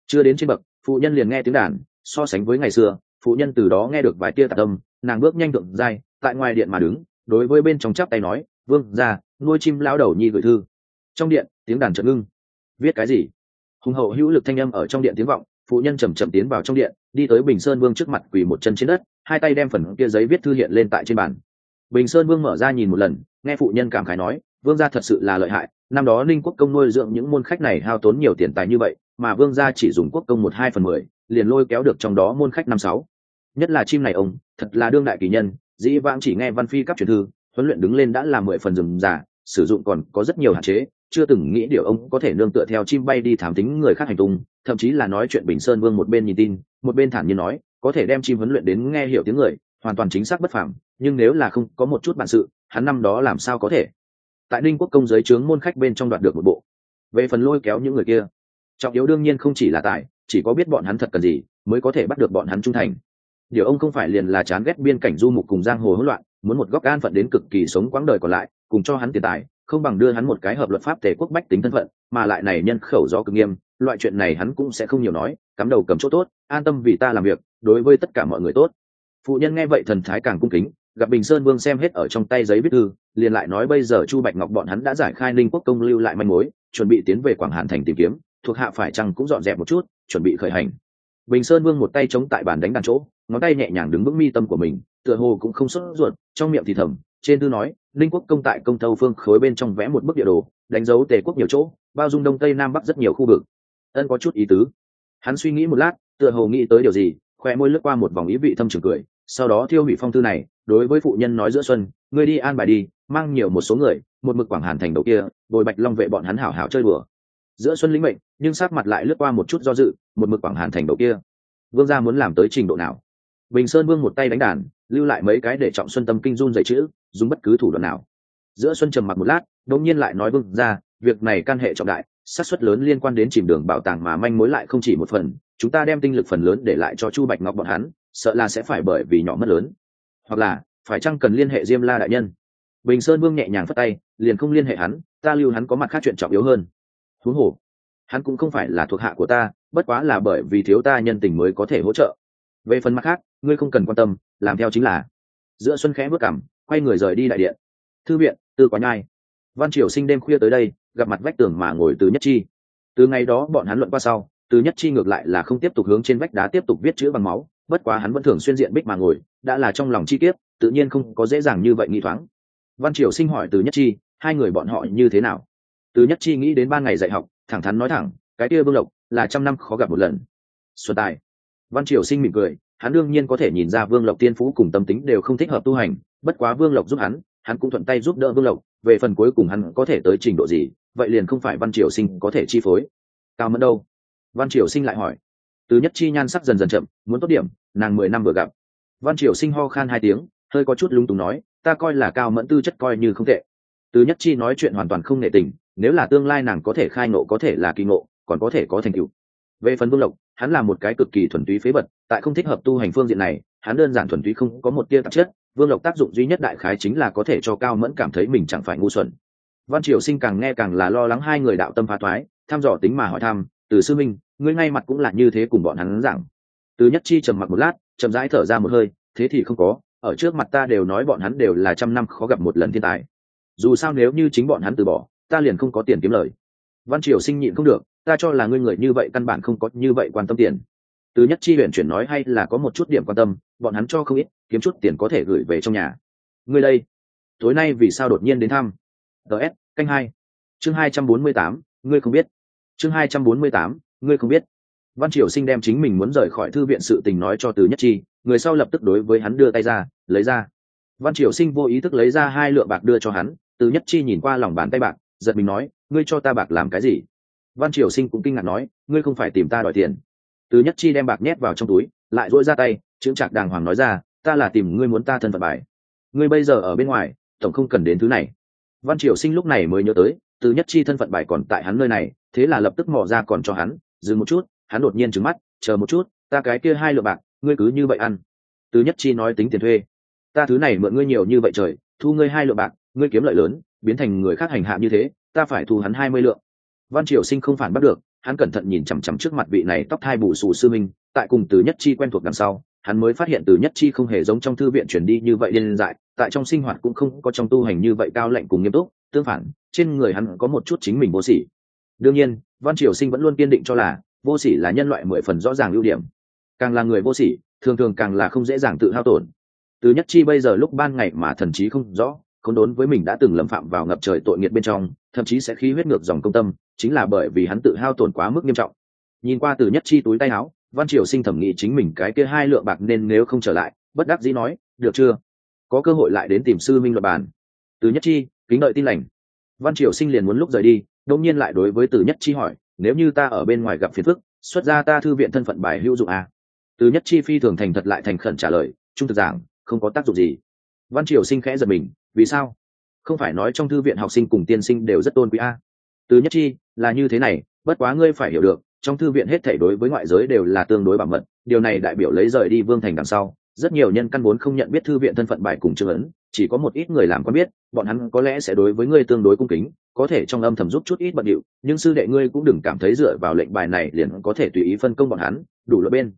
Chưa đến trên bậc, phụ nhân liền nghe tiếng đàn, so sánh với ngày xưa, phụ nhân từ đó nghe được vài tia tạc tâm nàng bước nhanh thượng dai tại ngoài điện mà đứng, đối với bên trong chắp tay nói, vương ra nuôi chim lão đầu nhi gửi thư. Trong điện, tiếng đàn chợt ngưng. Viết cái gì? Hùng hậu hữu lực thanh âm ở trong điện tiếng vọng phụ nhân chầm chậm tiến vào trong điện, đi tới bình sơn vương trước mặt quỳ một chân trên đất, hai tay đem phần kia giấy viết thư hiện lên tại trên bàn. Bình sơn vương mở ra nhìn một lần, nghe phụ nhân cảm khái nói, vương gia thật sự là lợi hại, năm đó ninh quốc công nuôi dưỡng những môn khách này hao tốn nhiều tiền tài như vậy, mà vương gia chỉ dùng quốc công một hai phần mười, liền lôi kéo được trong đó môn khách năm sáu. Nhất là chim này ông, thật là đương đại kỳ nhân, dĩ vãng chỉ nghe văn phi các truyền thư, huấn luyện đứng lên đã là mười phần rừng giả sử dụng còn có rất nhiều hạn chế chưa từng nghĩ điều ông có thể nương tựa theo chim bay đi thám tính người khác hành tung, thậm chí là nói chuyện bình sơn vương một bên nhìn tin, một bên thản nhiên nói, có thể đem chim huấn luyện đến nghe hiểu tiếng người, hoàn toàn chính xác bất phẳng nhưng nếu là không có một chút bản sự, hắn năm đó làm sao có thể? Tại ninh quốc công giới trướng môn khách bên trong đoạt được một bộ. Về phần lôi kéo những người kia, trọng yếu đương nhiên không chỉ là tài, chỉ có biết bọn hắn thật cần gì, mới có thể bắt được bọn hắn trung thành. Điều ông không phải liền là chán ghét biên cảnh du mục cùng giang hồ hỗn loạn, muốn một góc an phận đến cực kỳ sống quãng đời còn lại, cùng cho hắn tiền tài không bằng đưa hắn một cái hợp luật pháp tề quốc bách tính thân phận, mà lại này nhân khẩu do cực nghiêm, loại chuyện này hắn cũng sẽ không nhiều nói, cắm đầu cầm chỗ tốt, an tâm vì ta làm việc, đối với tất cả mọi người tốt. Phụ nhân nghe vậy thần thái càng cung kính, gặp bình sơn vương xem hết ở trong tay giấy viết thư, liền lại nói bây giờ chu bạch ngọc bọn hắn đã giải khai linh quốc công lưu lại manh mối, chuẩn bị tiến về quảng hàn thành tìm kiếm, thuộc hạ phải chăng cũng dọn dẹp một chút, chuẩn bị khởi hành. Bình sơn vương một tay chống tại bàn đánh đàn chỗ, ngón tay nhẹ nhàng đứng vững mi tâm của mình, tựa hồ cũng không sốt ruột, trong miệng thì thầm trên thư nói, linh quốc công tại công tâu phương khối bên trong vẽ một bức địa đồ, đánh dấu tề quốc nhiều chỗ, bao dung đông tây nam bắc rất nhiều khu vực. Ân có chút ý tứ. Hắn suy nghĩ một lát, tựa hồ nghĩ tới điều gì, khoe môi lướt qua một vòng ý vị thâm trường cười. Sau đó thiêu hủy phong thư này, đối với phụ nhân nói giữa xuân, ngươi đi an bài đi, mang nhiều một số người, một mực quảng hàn thành đầu kia, bồi bạch long vệ bọn hắn hảo hảo chơi bừa giữa xuân lĩnh mệnh, nhưng sát mặt lại lướt qua một chút do dự, một mực quảng hàn thành đầu kia. Vương gia muốn làm tới trình độ nào? Bình sơn vương một tay đánh đàn lưu lại mấy cái để trọng xuân tâm kinh run dạy chữ, dùng bất cứ thủ đoạn nào. Giữa xuân trầm mặc một lát, đột nhiên lại nói vương ra, việc này can hệ trọng đại, xác suất lớn liên quan đến chìm đường bảo tàng mà manh mối lại không chỉ một phần, chúng ta đem tinh lực phần lớn để lại cho chu bạch ngọc bọn hắn, sợ là sẽ phải bởi vì nhỏ mất lớn. Hoặc là, phải chăng cần liên hệ diêm la đại nhân? Bình sơn vương nhẹ nhàng phất tay, liền không liên hệ hắn, ta lưu hắn có mặt khác chuyện trọng yếu hơn. Huống hồ, hắn cũng không phải là thuộc hạ của ta, bất quá là bởi vì thiếu ta nhân tình mới có thể hỗ trợ. Về phần mặt khác, ngươi không cần quan tâm làm theo chính là. Giữa xuân khẽ bước cảm, quay người rời đi đại điện. Thư viện, tư quá nhai. Văn triều sinh đêm khuya tới đây, gặp mặt vách tường mà ngồi từ nhất chi. Từ ngày đó bọn hắn luận qua sau, từ nhất chi ngược lại là không tiếp tục hướng trên vách đá tiếp tục viết chữ bằng máu, bất quá hắn vẫn thường xuyên diện bích mà ngồi, đã là trong lòng chi tiết tự nhiên không có dễ dàng như vậy nghi thoáng. Văn triều sinh hỏi từ nhất chi, hai người bọn họ như thế nào? Từ nhất chi nghĩ đến ba ngày dạy học, thẳng thắn nói thẳng, cái kia vương lộc là trăm năm khó gặp một lần. Xuân tài. Văn triều sinh mỉm cười hắn đương nhiên có thể nhìn ra vương lộc tiên phú cùng tâm tính đều không thích hợp tu hành, bất quá vương lộc giúp hắn hắn cũng thuận tay giúp đỡ vương lộc, về phần cuối cùng hắn có thể tới trình độ gì, vậy liền không phải văn triều sinh có thể chi phối. Cao mẫn đâu? Văn triều sinh lại hỏi. Từ nhất chi nhan sắc dần dần chậm, muốn tốt điểm, nàng mười năm vừa gặp. Văn triều sinh ho khan hai tiếng, hơi có chút lung túng nói, ta coi là cao mẫn tư chất coi như không tệ. Từ nhất chi nói chuyện hoàn toàn không nệ tình, nếu là tương lai nàng có thể khai ngộ có thể là kỳ ngộ, còn có thể có thành tựu. Về phần vương lộc hắn là một cái cực kỳ thuần túy phế vật, tại không thích hợp tu hành phương diện này, hắn đơn giản thuần túy không có một tia tạp chất, vương lộc tác dụng duy nhất đại khái chính là có thể cho cao mẫn cảm thấy mình chẳng phải ngu xuẩn. Văn triều sinh càng nghe càng là lo lắng hai người đạo tâm phá thoái, thăm dò tính mà hỏi thăm, từ sư minh, ngươi ngay mặt cũng là như thế cùng bọn hắn giảng. Từ nhất chi trầm mặc một lát, chậm rãi thở ra một hơi, thế thì không có, ở trước mặt ta đều nói bọn hắn đều là trăm năm khó gặp một lần thiên tài. Dù sao nếu như chính bọn hắn từ bỏ, ta liền không có tiền kiếm lời. Văn triều sinh nhịn không được ta cho là ngươi người như vậy căn bản không có như vậy quan tâm tiền. Từ nhất chi huyện chuyển nói hay là có một chút điểm quan tâm, bọn hắn cho không ít, kiếm chút tiền có thể gửi về trong nhà. Ngươi đây, tối nay vì sao đột nhiên đến thăm? Ts canh hai. Chương hai trăm bốn mươi tám, ngươi không biết. Chương hai trăm bốn mươi tám, ngươi không biết. Văn triều sinh đem chính mình muốn rời khỏi thư viện sự tình nói cho từ nhất chi, người sau lập tức đối với hắn đưa tay ra, lấy ra. Văn triều sinh vô ý thức lấy ra hai lượng bạc đưa cho hắn, từ nhất chi nhìn qua lòng bàn tay bạc, giật mình nói, ngươi cho ta bạc làm cái gì? Văn triều sinh cũng kinh ngạc nói, ngươi không phải tìm ta đòi tiền. Từ nhất chi đem bạc nhét vào trong túi, lại dỗi ra tay, chững chạc đàng hoàng nói ra, ta là tìm ngươi muốn ta thân phận bài. Ngươi bây giờ ở bên ngoài, tổng không cần đến thứ này. Văn triều sinh lúc này mới nhớ tới, từ nhất chi thân phận bài còn tại hắn nơi này, thế là lập tức mò ra còn cho hắn, dừng một chút. Hắn đột nhiên trứng mắt, chờ một chút, ta cái kia hai lượng bạc, ngươi cứ như vậy ăn. Từ nhất chi nói tính tiền thuê, ta thứ này mượn ngươi nhiều như vậy trời, thu ngươi hai lượng bạc, ngươi kiếm lợi lớn, biến thành người khác hành hạ như thế, ta phải thu hắn hai mươi lượng văn triều sinh không phản bắt được, hắn cẩn thận nhìn chằm chằm trước mặt vị này tóc thai bù xù sư minh, tại cùng từ nhất chi quen thuộc đằng sau, hắn mới phát hiện từ nhất chi không hề giống trong thư viện chuyển đi như vậy liên dại, tại trong sinh hoạt cũng không có trong tu hành như vậy cao lạnh cùng nghiêm túc, tương phản, trên người hắn có một chút chính mình vô sỉ. Đương nhiên, văn triều sinh vẫn luôn kiên định cho là, vô sỉ là nhân loại mười phần rõ ràng ưu điểm. Càng là người vô sỉ, thường thường càng là không dễ dàng tự hao tổn. Từ nhất chi bây giờ lúc ban ngày mà thần chí không rõ, không đốn với mình đã từng lầm phạm vào ngập trời tội nghiệt bên trong, thậm chí sẽ khí huyết ngược dòng công tâm chính là bởi vì hắn tự hao tổn quá mức nghiêm trọng. Nhìn qua từ nhất chi túi tay áo, văn triều sinh thẩm nghĩ chính mình cái kia hai lượng bạc nên nếu không trở lại, bất đắc dĩ nói, được chưa? Có cơ hội lại đến tìm sư minh luật bàn. Từ nhất chi, kính đợi tin lành. Văn triều sinh liền muốn lúc rời đi đông nhiên lại đối với từ nhất chi hỏi, nếu như ta ở bên ngoài gặp phiền phức, xuất ra ta thư viện thân phận bài hữu dụng à? từ nhất chi phi thường thành thật lại thành khẩn trả lời, trung thực giảng, không có tác dụng gì. Văn triều sinh khẽ giật mình, vì sao? Không phải nói trong thư viện học sinh cùng tiên sinh đều rất tôn quý a à? Từ nhất chi, là như thế này, bất quá ngươi phải hiểu được, trong thư viện hết thể đối với ngoại giới đều là tương đối bảo mật, điều này đại biểu lấy rời đi vương thành đằng sau, rất nhiều nhân căn vốn không nhận biết thư viện thân phận bài cùng chương ấn, chỉ có một ít người làm quen biết, bọn hắn có lẽ sẽ đối với ngươi tương đối cung kính, có thể trong âm thầm giúp chút ít bận điệu, nhưng sư đệ ngươi cũng đừng cảm thấy dựa vào lệnh bài này liền có thể tùy ý phân công bọn hắn, đủ lỡ bên.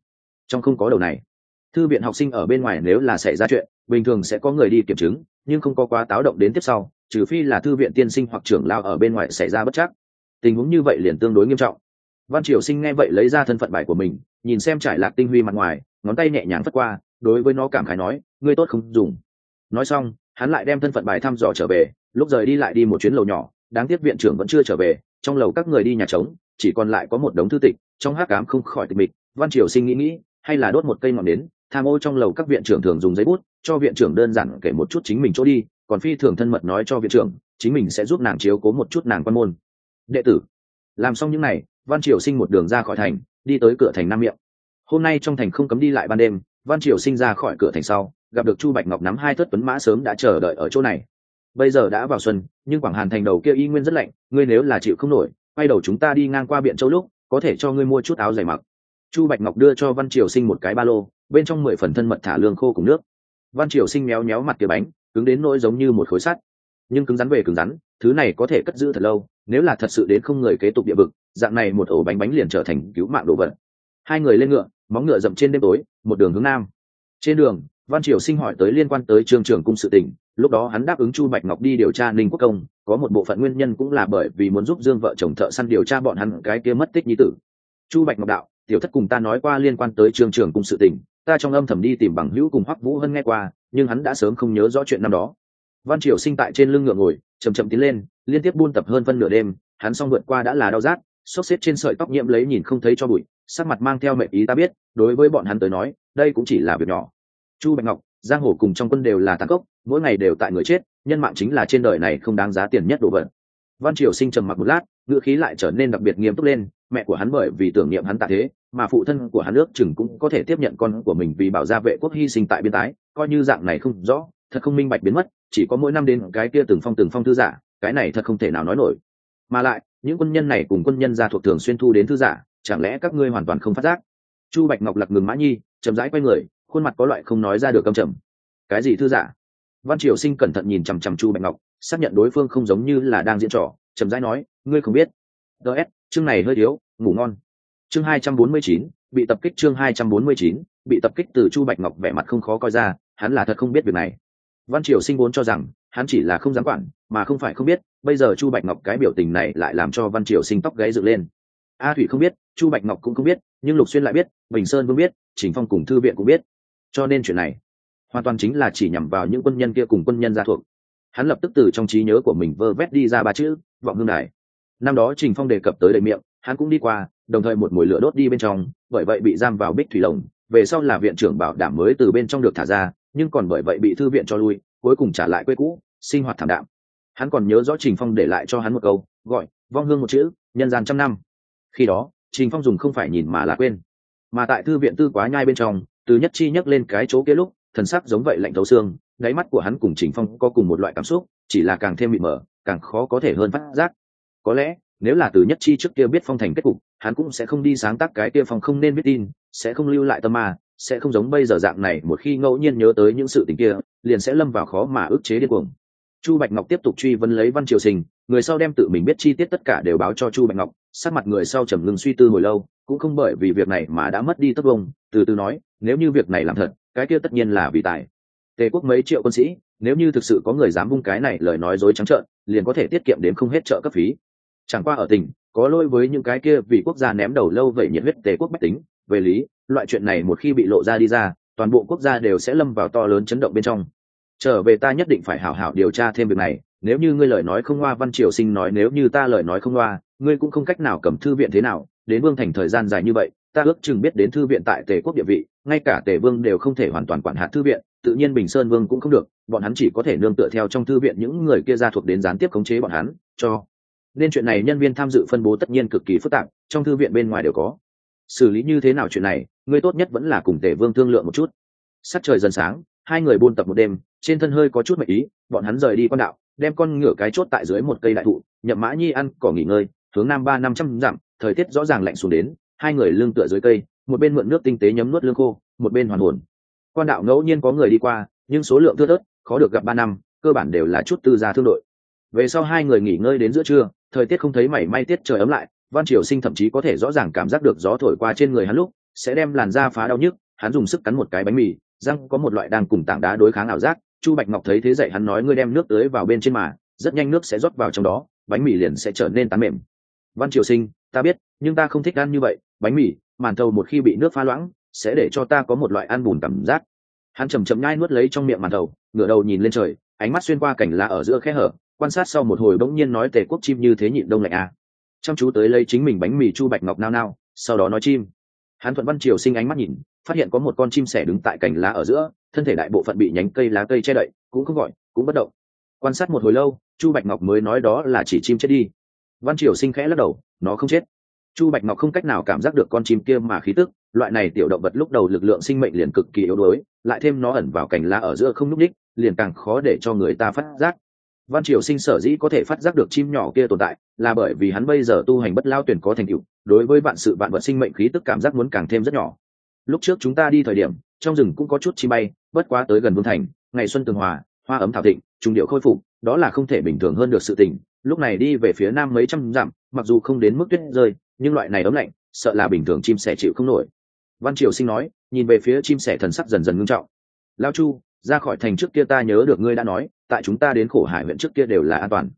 Trong không có đầu này. Thư viện học sinh ở bên ngoài nếu là xảy ra chuyện, bình thường sẽ có người đi kiểm chứng, nhưng không có quá táo động đến tiếp sau trừ phi là thư viện tiên sinh hoặc trưởng lao ở bên ngoài xảy ra bất chắc. Tình huống như vậy liền tương đối nghiêm trọng. Văn triều sinh nghe vậy lấy ra thân phận bài của mình, nhìn xem trải lạc tinh huy mặt ngoài, ngón tay nhẹ nhàng phất qua, đối với nó cảm khái nói, ngươi tốt không dùng. Nói xong, hắn lại đem thân phận bài thăm dò trở về, lúc rời đi lại đi một chuyến lầu nhỏ, đáng tiếc viện trưởng vẫn chưa trở về, trong lầu các người đi nhà trống, chỉ còn lại có một đống thư tịch, trong hát cám không khỏi tịch mịch. Văn triều sinh nghĩ nghĩ, hay là đốt một cây ngọn nến, tham ô trong lầu các viện trưởng thường dùng giấy bút, cho viện trưởng đơn giản kể một chút chính mình chỗ đi còn phi thường thân mật nói cho viện trưởng, chính mình sẽ giúp nàng chiếu cố một chút nàng quan môn. Đệ tử, làm xong những n à y văn triều sinh một đường ra khỏi thành, đi tới cửa thành nam miệng. Hôm nay trong thành không cấm đi lại ban đêm, văn triều sinh ra khỏi cửa thành sau, gặp được chu bạch ngọc nắm hai thất tuấn mã sớm đã chờ đợi ở chỗ này. Bây giờ đã vào xuân, nhưng quảng hàn thành đầu kia y nguyên rất lạnh, ngươi nếu là chịu không nổi, quay đầu chúng ta đi ngang qua biện châu lúc, có thể cho ngươi mua chút áo dày mặc. Chu bạch ngọc đưa cho văn triều sinh một cái ba lô, bên trong mười phần thân mật thả lương khô cùng nước. Văn triều sinh méo méo mặt kia bánh cứng đến nỗi giống như một khối sắt nhưng cứng rắn về cứng rắn, thứ này có thể cất giữ thật lâu, nếu là thật sự đến không người kế tục địa vực, dạng này một ổ bánh bánh liền trở thành cứu mạng đồ vật hai người lên ngựa, móng ngựa dậm trên đêm tối, một đường hướng nam trên đường, văn triều sinh hỏi tới liên quan tới Trường trường cung sự tỉnh. lúc đó hắn đáp ứng chu bạch ngọc đi điều tra ninh quốc công, có một bộ phận nguyên nhân cũng là bởi vì muốn giúp dương vợ chồng thợ săn điều tra bọn hắn cái kia mất tích nhi tử chu bạch ngọc đạo, tiểu thất cùng ta nói qua liên quan tới Trường trường cung sự tỉnh ta trong âm thầm đi tìm bằng hữu cùng hoắc vũ hân nghe qua, nhưng hắn đã sớm không nhớ rõ chuyện năm đó. Văn triều sinh tại trên lưng ngựa ngồi chầm chậm tiến lên, liên tiếp buôn tập hơn phân nửa đêm, hắn xong vượt qua đã là đau rát, xốc xếp trên sợi tóc nhiễm lấy nhìn không thấy cho bụi, sắc mặt mang theo mệnh ý ta biết, đối với bọn hắn tới nói, đây cũng chỉ là việc nhỏ. Chu bạch ngọc, giang hồ cùng trong quân đều là tàn cốc mỗi ngày đều tại người chết, nhân mạng chính là trên đời này không đáng giá tiền nhất đồ vật. Văn triều sinh trầm mặc một lát ngữ khí lại trở nên đặc biệt nghiêm túc lên, mẹ của hắn bởi vì tưởng niệm hắn tạ thế mà phụ thân của hắn ước chừng cũng có thể tiếp nhận con của mình vì bảo gia vệ quốc hy sinh tại biên tái, coi như dạng này không rõ, thật không minh bạch biến mất, chỉ có mỗi năm đến cái kia từng phong từng phong thư giả, cái này thật không thể nào nói nổi. Mà lại, những quân nhân này cùng quân nhân gia thuộc thường xuyên thu đến thư giả, chẳng lẽ các ngươi hoàn toàn không phát giác? Chu bạch ngọc lặc ngừng mã nhi, chậm rãi quay người, khuôn mặt có loại không nói ra được câm trầm. Cái gì thư giả? Văn triều sinh cẩn thận nhìn chằm chằm chu bạch ngọc, xác nhận đối phương không giống như là đang diễn trò, chậm rãi nói, ngươi không biết. Ts chương này hơi thiếu, ngủ ngon chương hai trăm bốn mươi chín, bị tập kích chương hai trăm bốn mươi chín, bị tập kích từ chu bạch ngọc vẻ mặt không khó coi ra, hắn là thật không biết việc này. Văn triều sinh vốn cho rằng, hắn chỉ là không dám quản, mà không phải không biết, bây giờ chu bạch ngọc cái biểu tình này lại làm cho văn triều sinh tóc gáy dựng lên. A thủy không biết, chu bạch ngọc cũng không biết, nhưng lục xuyên lại biết, bình sơn vương biết, trình phong cùng thư viện cũng biết. Cho nên chuyện này, hoàn toàn chính là chỉ nhằm vào những quân nhân kia cùng quân nhân gia thuộc. Hắn lập tức từ trong trí nhớ của mình vơ vét đi ra ba chữ, vọng ngưng đài. Năm đó trình phong đề cập tới đầy miệng hắn cũng đi qua, đồng thời một mồi lửa đốt đi bên trong, bởi vậy bị giam vào bích thủy lồng, về sau là viện trưởng bảo đảm mới từ bên trong được thả ra, nhưng còn bởi vậy bị thư viện cho lui, cuối cùng trả lại quê cũ, sinh hoạt thảm đạm. Hắn còn nhớ rõ trình phong để lại cho hắn một câu, gọi, vong hương một chữ, nhân gian trăm năm. Khi đó, trình phong dùng không phải nhìn mà là quên. Mà tại thư viện tư quá nhai bên trong, từ nhất chi nhắc lên cái chỗ kia lúc, thần sắc giống vậy lạnh thấu xương, đáy mắt của hắn cùng trình phong có cùng một loại cảm xúc, chỉ là càng thêm bị mở càng khó có thể hơn phát giác. Có lẽ nếu là từ nhất chi trước kia biết phong thành kết cục, hắn cũng sẽ không đi sáng tác cái kia phong không nên biết tin, sẽ không lưu lại tâm ma, sẽ không giống bây giờ dạng này một khi ngẫu nhiên nhớ tới những sự tình kia, liền sẽ lâm vào khó mà ức chế điên cuồng. Chu bạch ngọc tiếp tục truy vấn lấy văn triều sinh người sau đem tự mình biết chi tiết tất cả đều báo cho chu bạch ngọc sát mặt người sau trầm ngưng suy tư hồi lâu, cũng không bởi vì việc này mà đã mất đi tất vông từ từ nói, nếu như việc này làm thật, cái kia tất nhiên là vì tài. Tề quốc mấy triệu quân sĩ, nếu như thực sự có người dám vung cái này lời nói dối trắng trợn, liền có thể tiết kiệm đến không hết trợ cấp phí chẳng qua ở tỉnh có lỗi với những cái kia vì quốc gia ném đầu lâu vậy nhiệt huyết tề quốc bách tính. Về lý, loại chuyện này một khi bị lộ ra đi ra, toàn bộ quốc gia đều sẽ lâm vào to lớn chấn động bên trong. Trở về ta nhất định phải hảo hảo điều tra thêm việc này. Nếu như ngươi lời nói không hoa văn triều sinh nói, nếu như ta lời nói không hoa ngươi cũng không cách nào cầm thư viện thế nào. Đến vương thành thời gian dài như vậy, ta ước chừng biết đến thư viện tại tề quốc địa vị, ngay cả tề vương đều không thể hoàn toàn quản hạt thư viện, tự nhiên bình sơn vương cũng không được, bọn hắn chỉ có thể nương tựa theo trong thư viện những người kia ra thuộc đến gián tiếp khống chế bọn hắn, cho nên chuyện này nhân viên tham dự phân bố tất nhiên cực kỳ phức tạp, trong thư viện bên ngoài đều có. Xử lý như thế nào chuyện này ngươi tốt nhất vẫn là cùng Tề vương thương lượng một chút. Sắc trời dần sáng, hai người buôn tập một đêm, trên thân hơi có chút mệnh ý, bọn hắn rời đi quan đạo, đem con ngựa cái chốt tại dưới một cây đại thụ, nhậm mã nhi ăn, cỏ nghỉ ngơi, hướng nam ba năm trăm dặm, thời tiết rõ ràng lạnh xuống đến, hai người lưng tựa dưới cây, một bên mượn nước tinh tế nhấm nuốt lương khô, một bên hoàn hồn. Quan đạo ngẫu nhiên có người đi qua, nhưng số lượng thưa thớt, khó được gặp ba năm, cơ bản đều là chút tư gia thương đội. Về sau hai người nghỉ ngơi đến giữa trưa thời tiết không thấy mảy may tiết trời ấm lại, văn triều sinh thậm chí có thể rõ ràng cảm giác được gió thổi qua trên người hắn lúc, sẽ đem làn da phá đau nhức, hắn dùng sức cắn một cái bánh mì, răng có một loại đang cùng tảng đá đối kháng ảo giác, chu bạch ngọc thấy thế dậy hắn nói ngươi đem nước tới vào bên trên mà, rất nhanh nước sẽ rót vào trong đó, bánh mì liền sẽ trở nên tán mềm. Văn triều sinh, ta biết, nhưng ta không thích ăn như vậy, bánh mì, màn thầu một khi bị nước pha loãng, sẽ để cho ta có một loại ăn bùn cảm giác. Hắn chầm chậm nhai nuốt lấy trong miệng màn thầu, ngửa đầu nhìn lên trời, ánh mắt xuyên qua cảnh lá ở giữa khe hở quan sát sau một hồi bỗng nhiên nói tề quốc chim như thế nhịn đông lạnh à. chăm chú tới lấy chính mình bánh mì chu bạch ngọc nao nao, sau đó nói chim. Hắn thuận văn triều sinh ánh mắt nhìn, phát hiện có một con chim sẻ đứng tại cành lá ở giữa, thân thể đại bộ phận bị nhánh cây lá cây che đậy, cũng không gọi, cũng bất động. Quan sát một hồi lâu, chu bạch ngọc mới nói đó là chỉ chim chết đi. Văn triều sinh khẽ lắc đầu, nó không chết. Chu bạch ngọc không cách nào cảm giác được con chim kia mà khí tức, loại này tiểu động vật lúc đầu lực lượng sinh mệnh liền cực kỳ yếu đuối, lại thêm nó ẩn vào cành lá ở giữa không n ú c ních, liền càng khó để cho người ta phát giác văn triều sinh sở dĩ có thể phát giác được chim nhỏ kia tồn tại là bởi vì hắn bây giờ tu hành bất lao tuyển có thành tựu, đối với bạn sự bạn vật sinh mệnh khí tức cảm giác muốn càng thêm rất nhỏ. Lúc trước chúng ta đi thời điểm, trong rừng cũng có chút chim bay, bất quá tới gần vương thành, ngày xuân tường hòa, hoa ấm thảo thịnh trung điệu khôi phục, đó là không thể bình thường hơn được sự tình. Lúc này đi về phía nam mấy trăm dặm, mặc dù không đến mức tuyết rơi, nhưng loại này ấm lạnh, sợ là bình thường chim sẻ chịu không nổi. Văn triều sinh nói, nhìn về phía chim sẻ thần sắc dần dần ngưng trọng. Lao chu, ra khỏi thành trước kia ta nhớ được ngươi đã nói tại chúng ta đến khổ hải huyện trước kia đều là an toàn.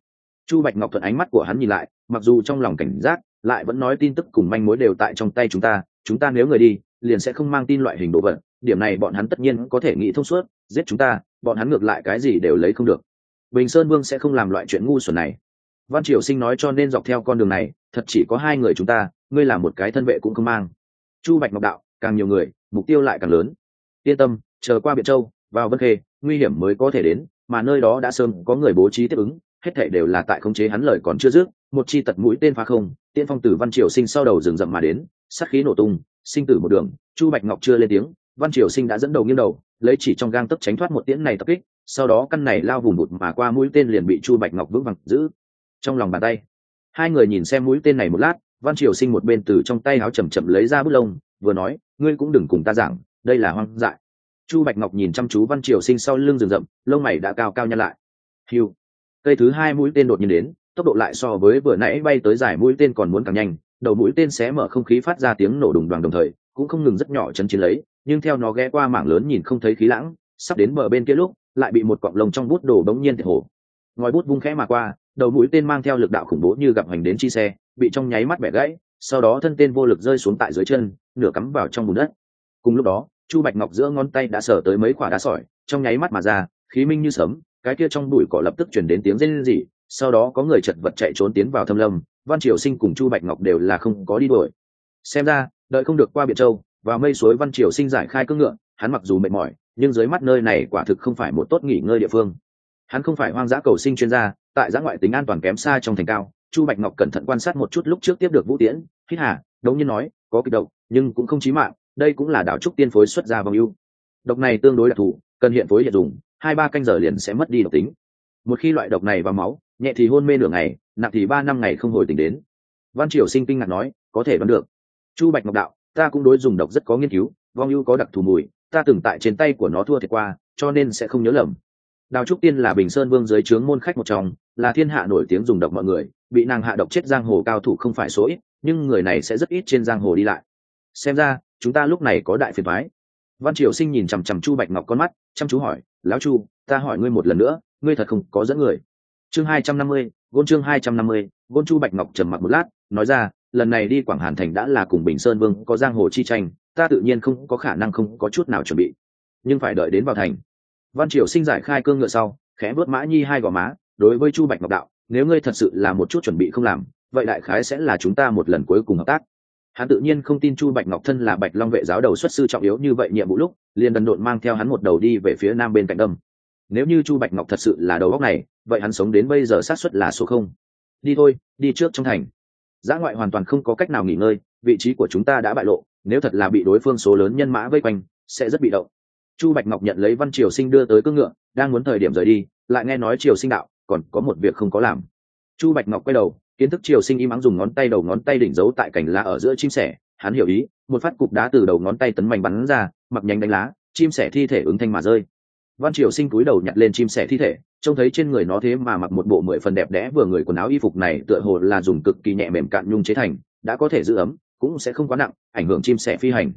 Chu bạch ngọc thuận ánh mắt của hắn nhìn lại, mặc dù trong lòng cảnh giác, lại vẫn nói tin tức cùng manh mối đều tại trong tay chúng ta chúng ta nếu người đi, liền sẽ không mang tin loại hình đồ vật, điểm này bọn hắn tất nhiên có thể nghĩ thông suốt, giết chúng ta, bọn hắn ngược lại cái gì đều lấy không được. Bình sơn vương sẽ không làm loại chuyện ngu xuẩn này. Văn triều sinh nói cho nên dọc theo con đường này, thật chỉ có hai người chúng ta, ngươi là một cái thân vệ cũng không mang. Chu bạch ngọc đạo, càng nhiều người, mục tiêu lại càng lớn. Yên tâm, chờ qua biện châu, vào vân khê, nguy hiểm mới có thể đến mà nơi đó đã sớm có người bố trí tiếp ứng, hết thảy đều là tại khống chế hắn lời còn chưa dứt, một chi tật mũi tên phá không tiên phong tử văn triều sinh sau đầu rừng rậm mà đến, sát khí nổ tung, sinh tử một đường, chu bạch ngọc chưa lên tiếng, văn triều sinh đã dẫn đầu nghiêng đầu, lấy chỉ trong gang tấc tránh thoát một tiễn này tập kích, sau đó căn này lao vùng bụt mà qua mũi tên liền bị chu bạch ngọc vững vàng giữ trong lòng bàn tay. Hai người nhìn xem mũi tên này một lát, văn triều sinh một bên từ trong tay áo chầm chậm lấy ra bút lông, vừa nói, ngươi cũng đừng cùng ta giảng, đây là hoang dại chu bạch ngọc nhìn chăm chú văn triều sinh sau lưng rừng rậm, lông mày đã cao cao nhăn lại. Hiu cây thứ hai mũi tên đột nhiên đến, tốc độ lại so với vừa nãy bay tới giải mũi tên còn muốn càng nhanh, đầu mũi tên xé mở không khí phát ra tiếng nổ đùng đoàn đồng thời, cũng không ngừng rất nhỏ chấn chiến lấy, nhưng theo nó ghé qua mảng lớn nhìn không thấy khí lãng, sắp đến bờ bên kia lúc, lại bị một cọng lông trong bút đổ bỗng nhiên thiệt hổ. Ngòi bút vung khẽ mà qua, đầu mũi tên mang theo lực đạo khủng bố như gặp hành đến chi xe, bị trong nháy mắt bẻ gãy, sau đó thân tên vô lực rơi xuống tại dưới chân, nửa cắm vào trong bùn đất. Cùng lúc đó chu bạch ngọc giữa ngón tay đã sở tới mấy quả đá sỏi trong nháy mắt mà ra khí minh như sấm cái kia trong bụi cỏ lập tức chuyển đến tiếng rên rỉ sau đó có người chật vật chạy trốn tiến vào thâm lâm văn triều sinh cùng chu bạch ngọc đều là không có đi đuổi. Xem ra đợi không được qua biển châu và mây suối văn triều sinh giải khai cưỡng ngựa hắn mặc dù mệt mỏi nhưng dưới mắt nơi này quả thực không phải một tốt nghỉ ngơi địa phương. Hắn không phải hoang dã cầu sinh chuyên gia tại giã ngoại tính an toàn kém xa trong thành cao chu bạch ngọc cẩn thận quan sát một chút lúc trước tiếp được vũ tiễn hít hà đống nhiên nói có kịch động, nhưng cũng không chí mạng đây cũng là đảo trúc tiên phối xuất ra vòng ưu. Độc này tương đối đặc thù, cần hiện phối hiện dùng, hai ba canh giờ liền sẽ mất đi độc tính. Một khi loại độc này vào máu, nhẹ thì hôn mê nửa ngày, nặng thì ba năm ngày không hồi tỉnh đến. Văn triều sinh kinh ngạc nói, có thể đoán được. Chu bạch ngọc đạo, ta cũng đối dùng độc rất có nghiên cứu, vong ưu có đặc thù mùi, ta từng tại trên tay của nó thua thiệt qua, cho nên sẽ không nhớ lầm. Đào trúc tiên là bình sơn vương dưới trướng môn khách một trong, là thiên hạ nổi tiếng dùng độc mọi người, bị nàng hạ độc chết giang hồ cao thủ không phải số ít, nhưng người này sẽ rất ít trên giang hồ đi lại. Xem ra chúng ta lúc này có đại phiền thoái. Văn triều sinh nhìn chằm chằm chu bạch ngọc con mắt, chăm chú hỏi, lão chu, ta hỏi ngươi một lần nữa, ngươi thật không có dẫn người. Chương hai trăm năm mươi, gôn chương hai trăm năm mươi, gôn chu bạch ngọc trầm mặc một lát, nói ra, lần này đi quảng hàn thành đã là cùng bình sơn vương có giang hồ chi tranh, ta tự nhiên không có khả năng không có chút nào chuẩn bị, nhưng phải đợi đến vào thành. Văn triều sinh giải khai cương ngựa sau, khẽ vớt mã nhi hai gò má, đối với chu bạch ngọc đạo, nếu ngươi thật sự là một chút chuẩn bị không làm, vậy đại khái sẽ là chúng ta một lần cuối cùng hợp tác hắn tự nhiên không tin chu bạch ngọc thân là bạch long vệ giáo đầu xuất sư trọng yếu như vậy nhiệm vụ lúc, liền đần độn mang theo hắn một đầu đi về phía nam bên cạnh đâm nếu như chu bạch ngọc thật sự là đầu góc này, vậy hắn sống đến bây giờ sát xuất là số không. Đi thôi, đi trước trong thành. Giã ngoại hoàn toàn không có cách nào nghỉ ngơi, vị trí của chúng ta đã bại lộ, nếu thật là bị đối phương số lớn nhân mã vây quanh, sẽ rất bị động. Chu bạch ngọc nhận lấy văn triều sinh đưa tới cưỡng ngựa, đang muốn thời điểm rời đi, lại nghe nói triều sinh đạo, còn có một việc không có làm. Chu bạch ngọc quay đầu kiến thức triều sinh im ắng dùng ngón tay đầu ngón tay đỉnh giấu tại cành lá ở giữa chim sẻ, hắn hiểu ý, một phát cục đá từ đầu ngón tay tấn mạnh bắn ra, mặc nhánh đánh lá, chim sẻ thi thể ứng thanh mà rơi. Văn triều sinh cúi đầu nhặt lên chim sẻ thi thể, trông thấy trên người nó thế mà mặc một bộ mười phần đẹp đẽ vừa người quần áo y phục này tựa hồ là dùng cực kỳ nhẹ mềm cạn nhung chế thành, đã có thể giữ ấm, cũng sẽ không quá nặng, ảnh hưởng chim sẻ phi hành.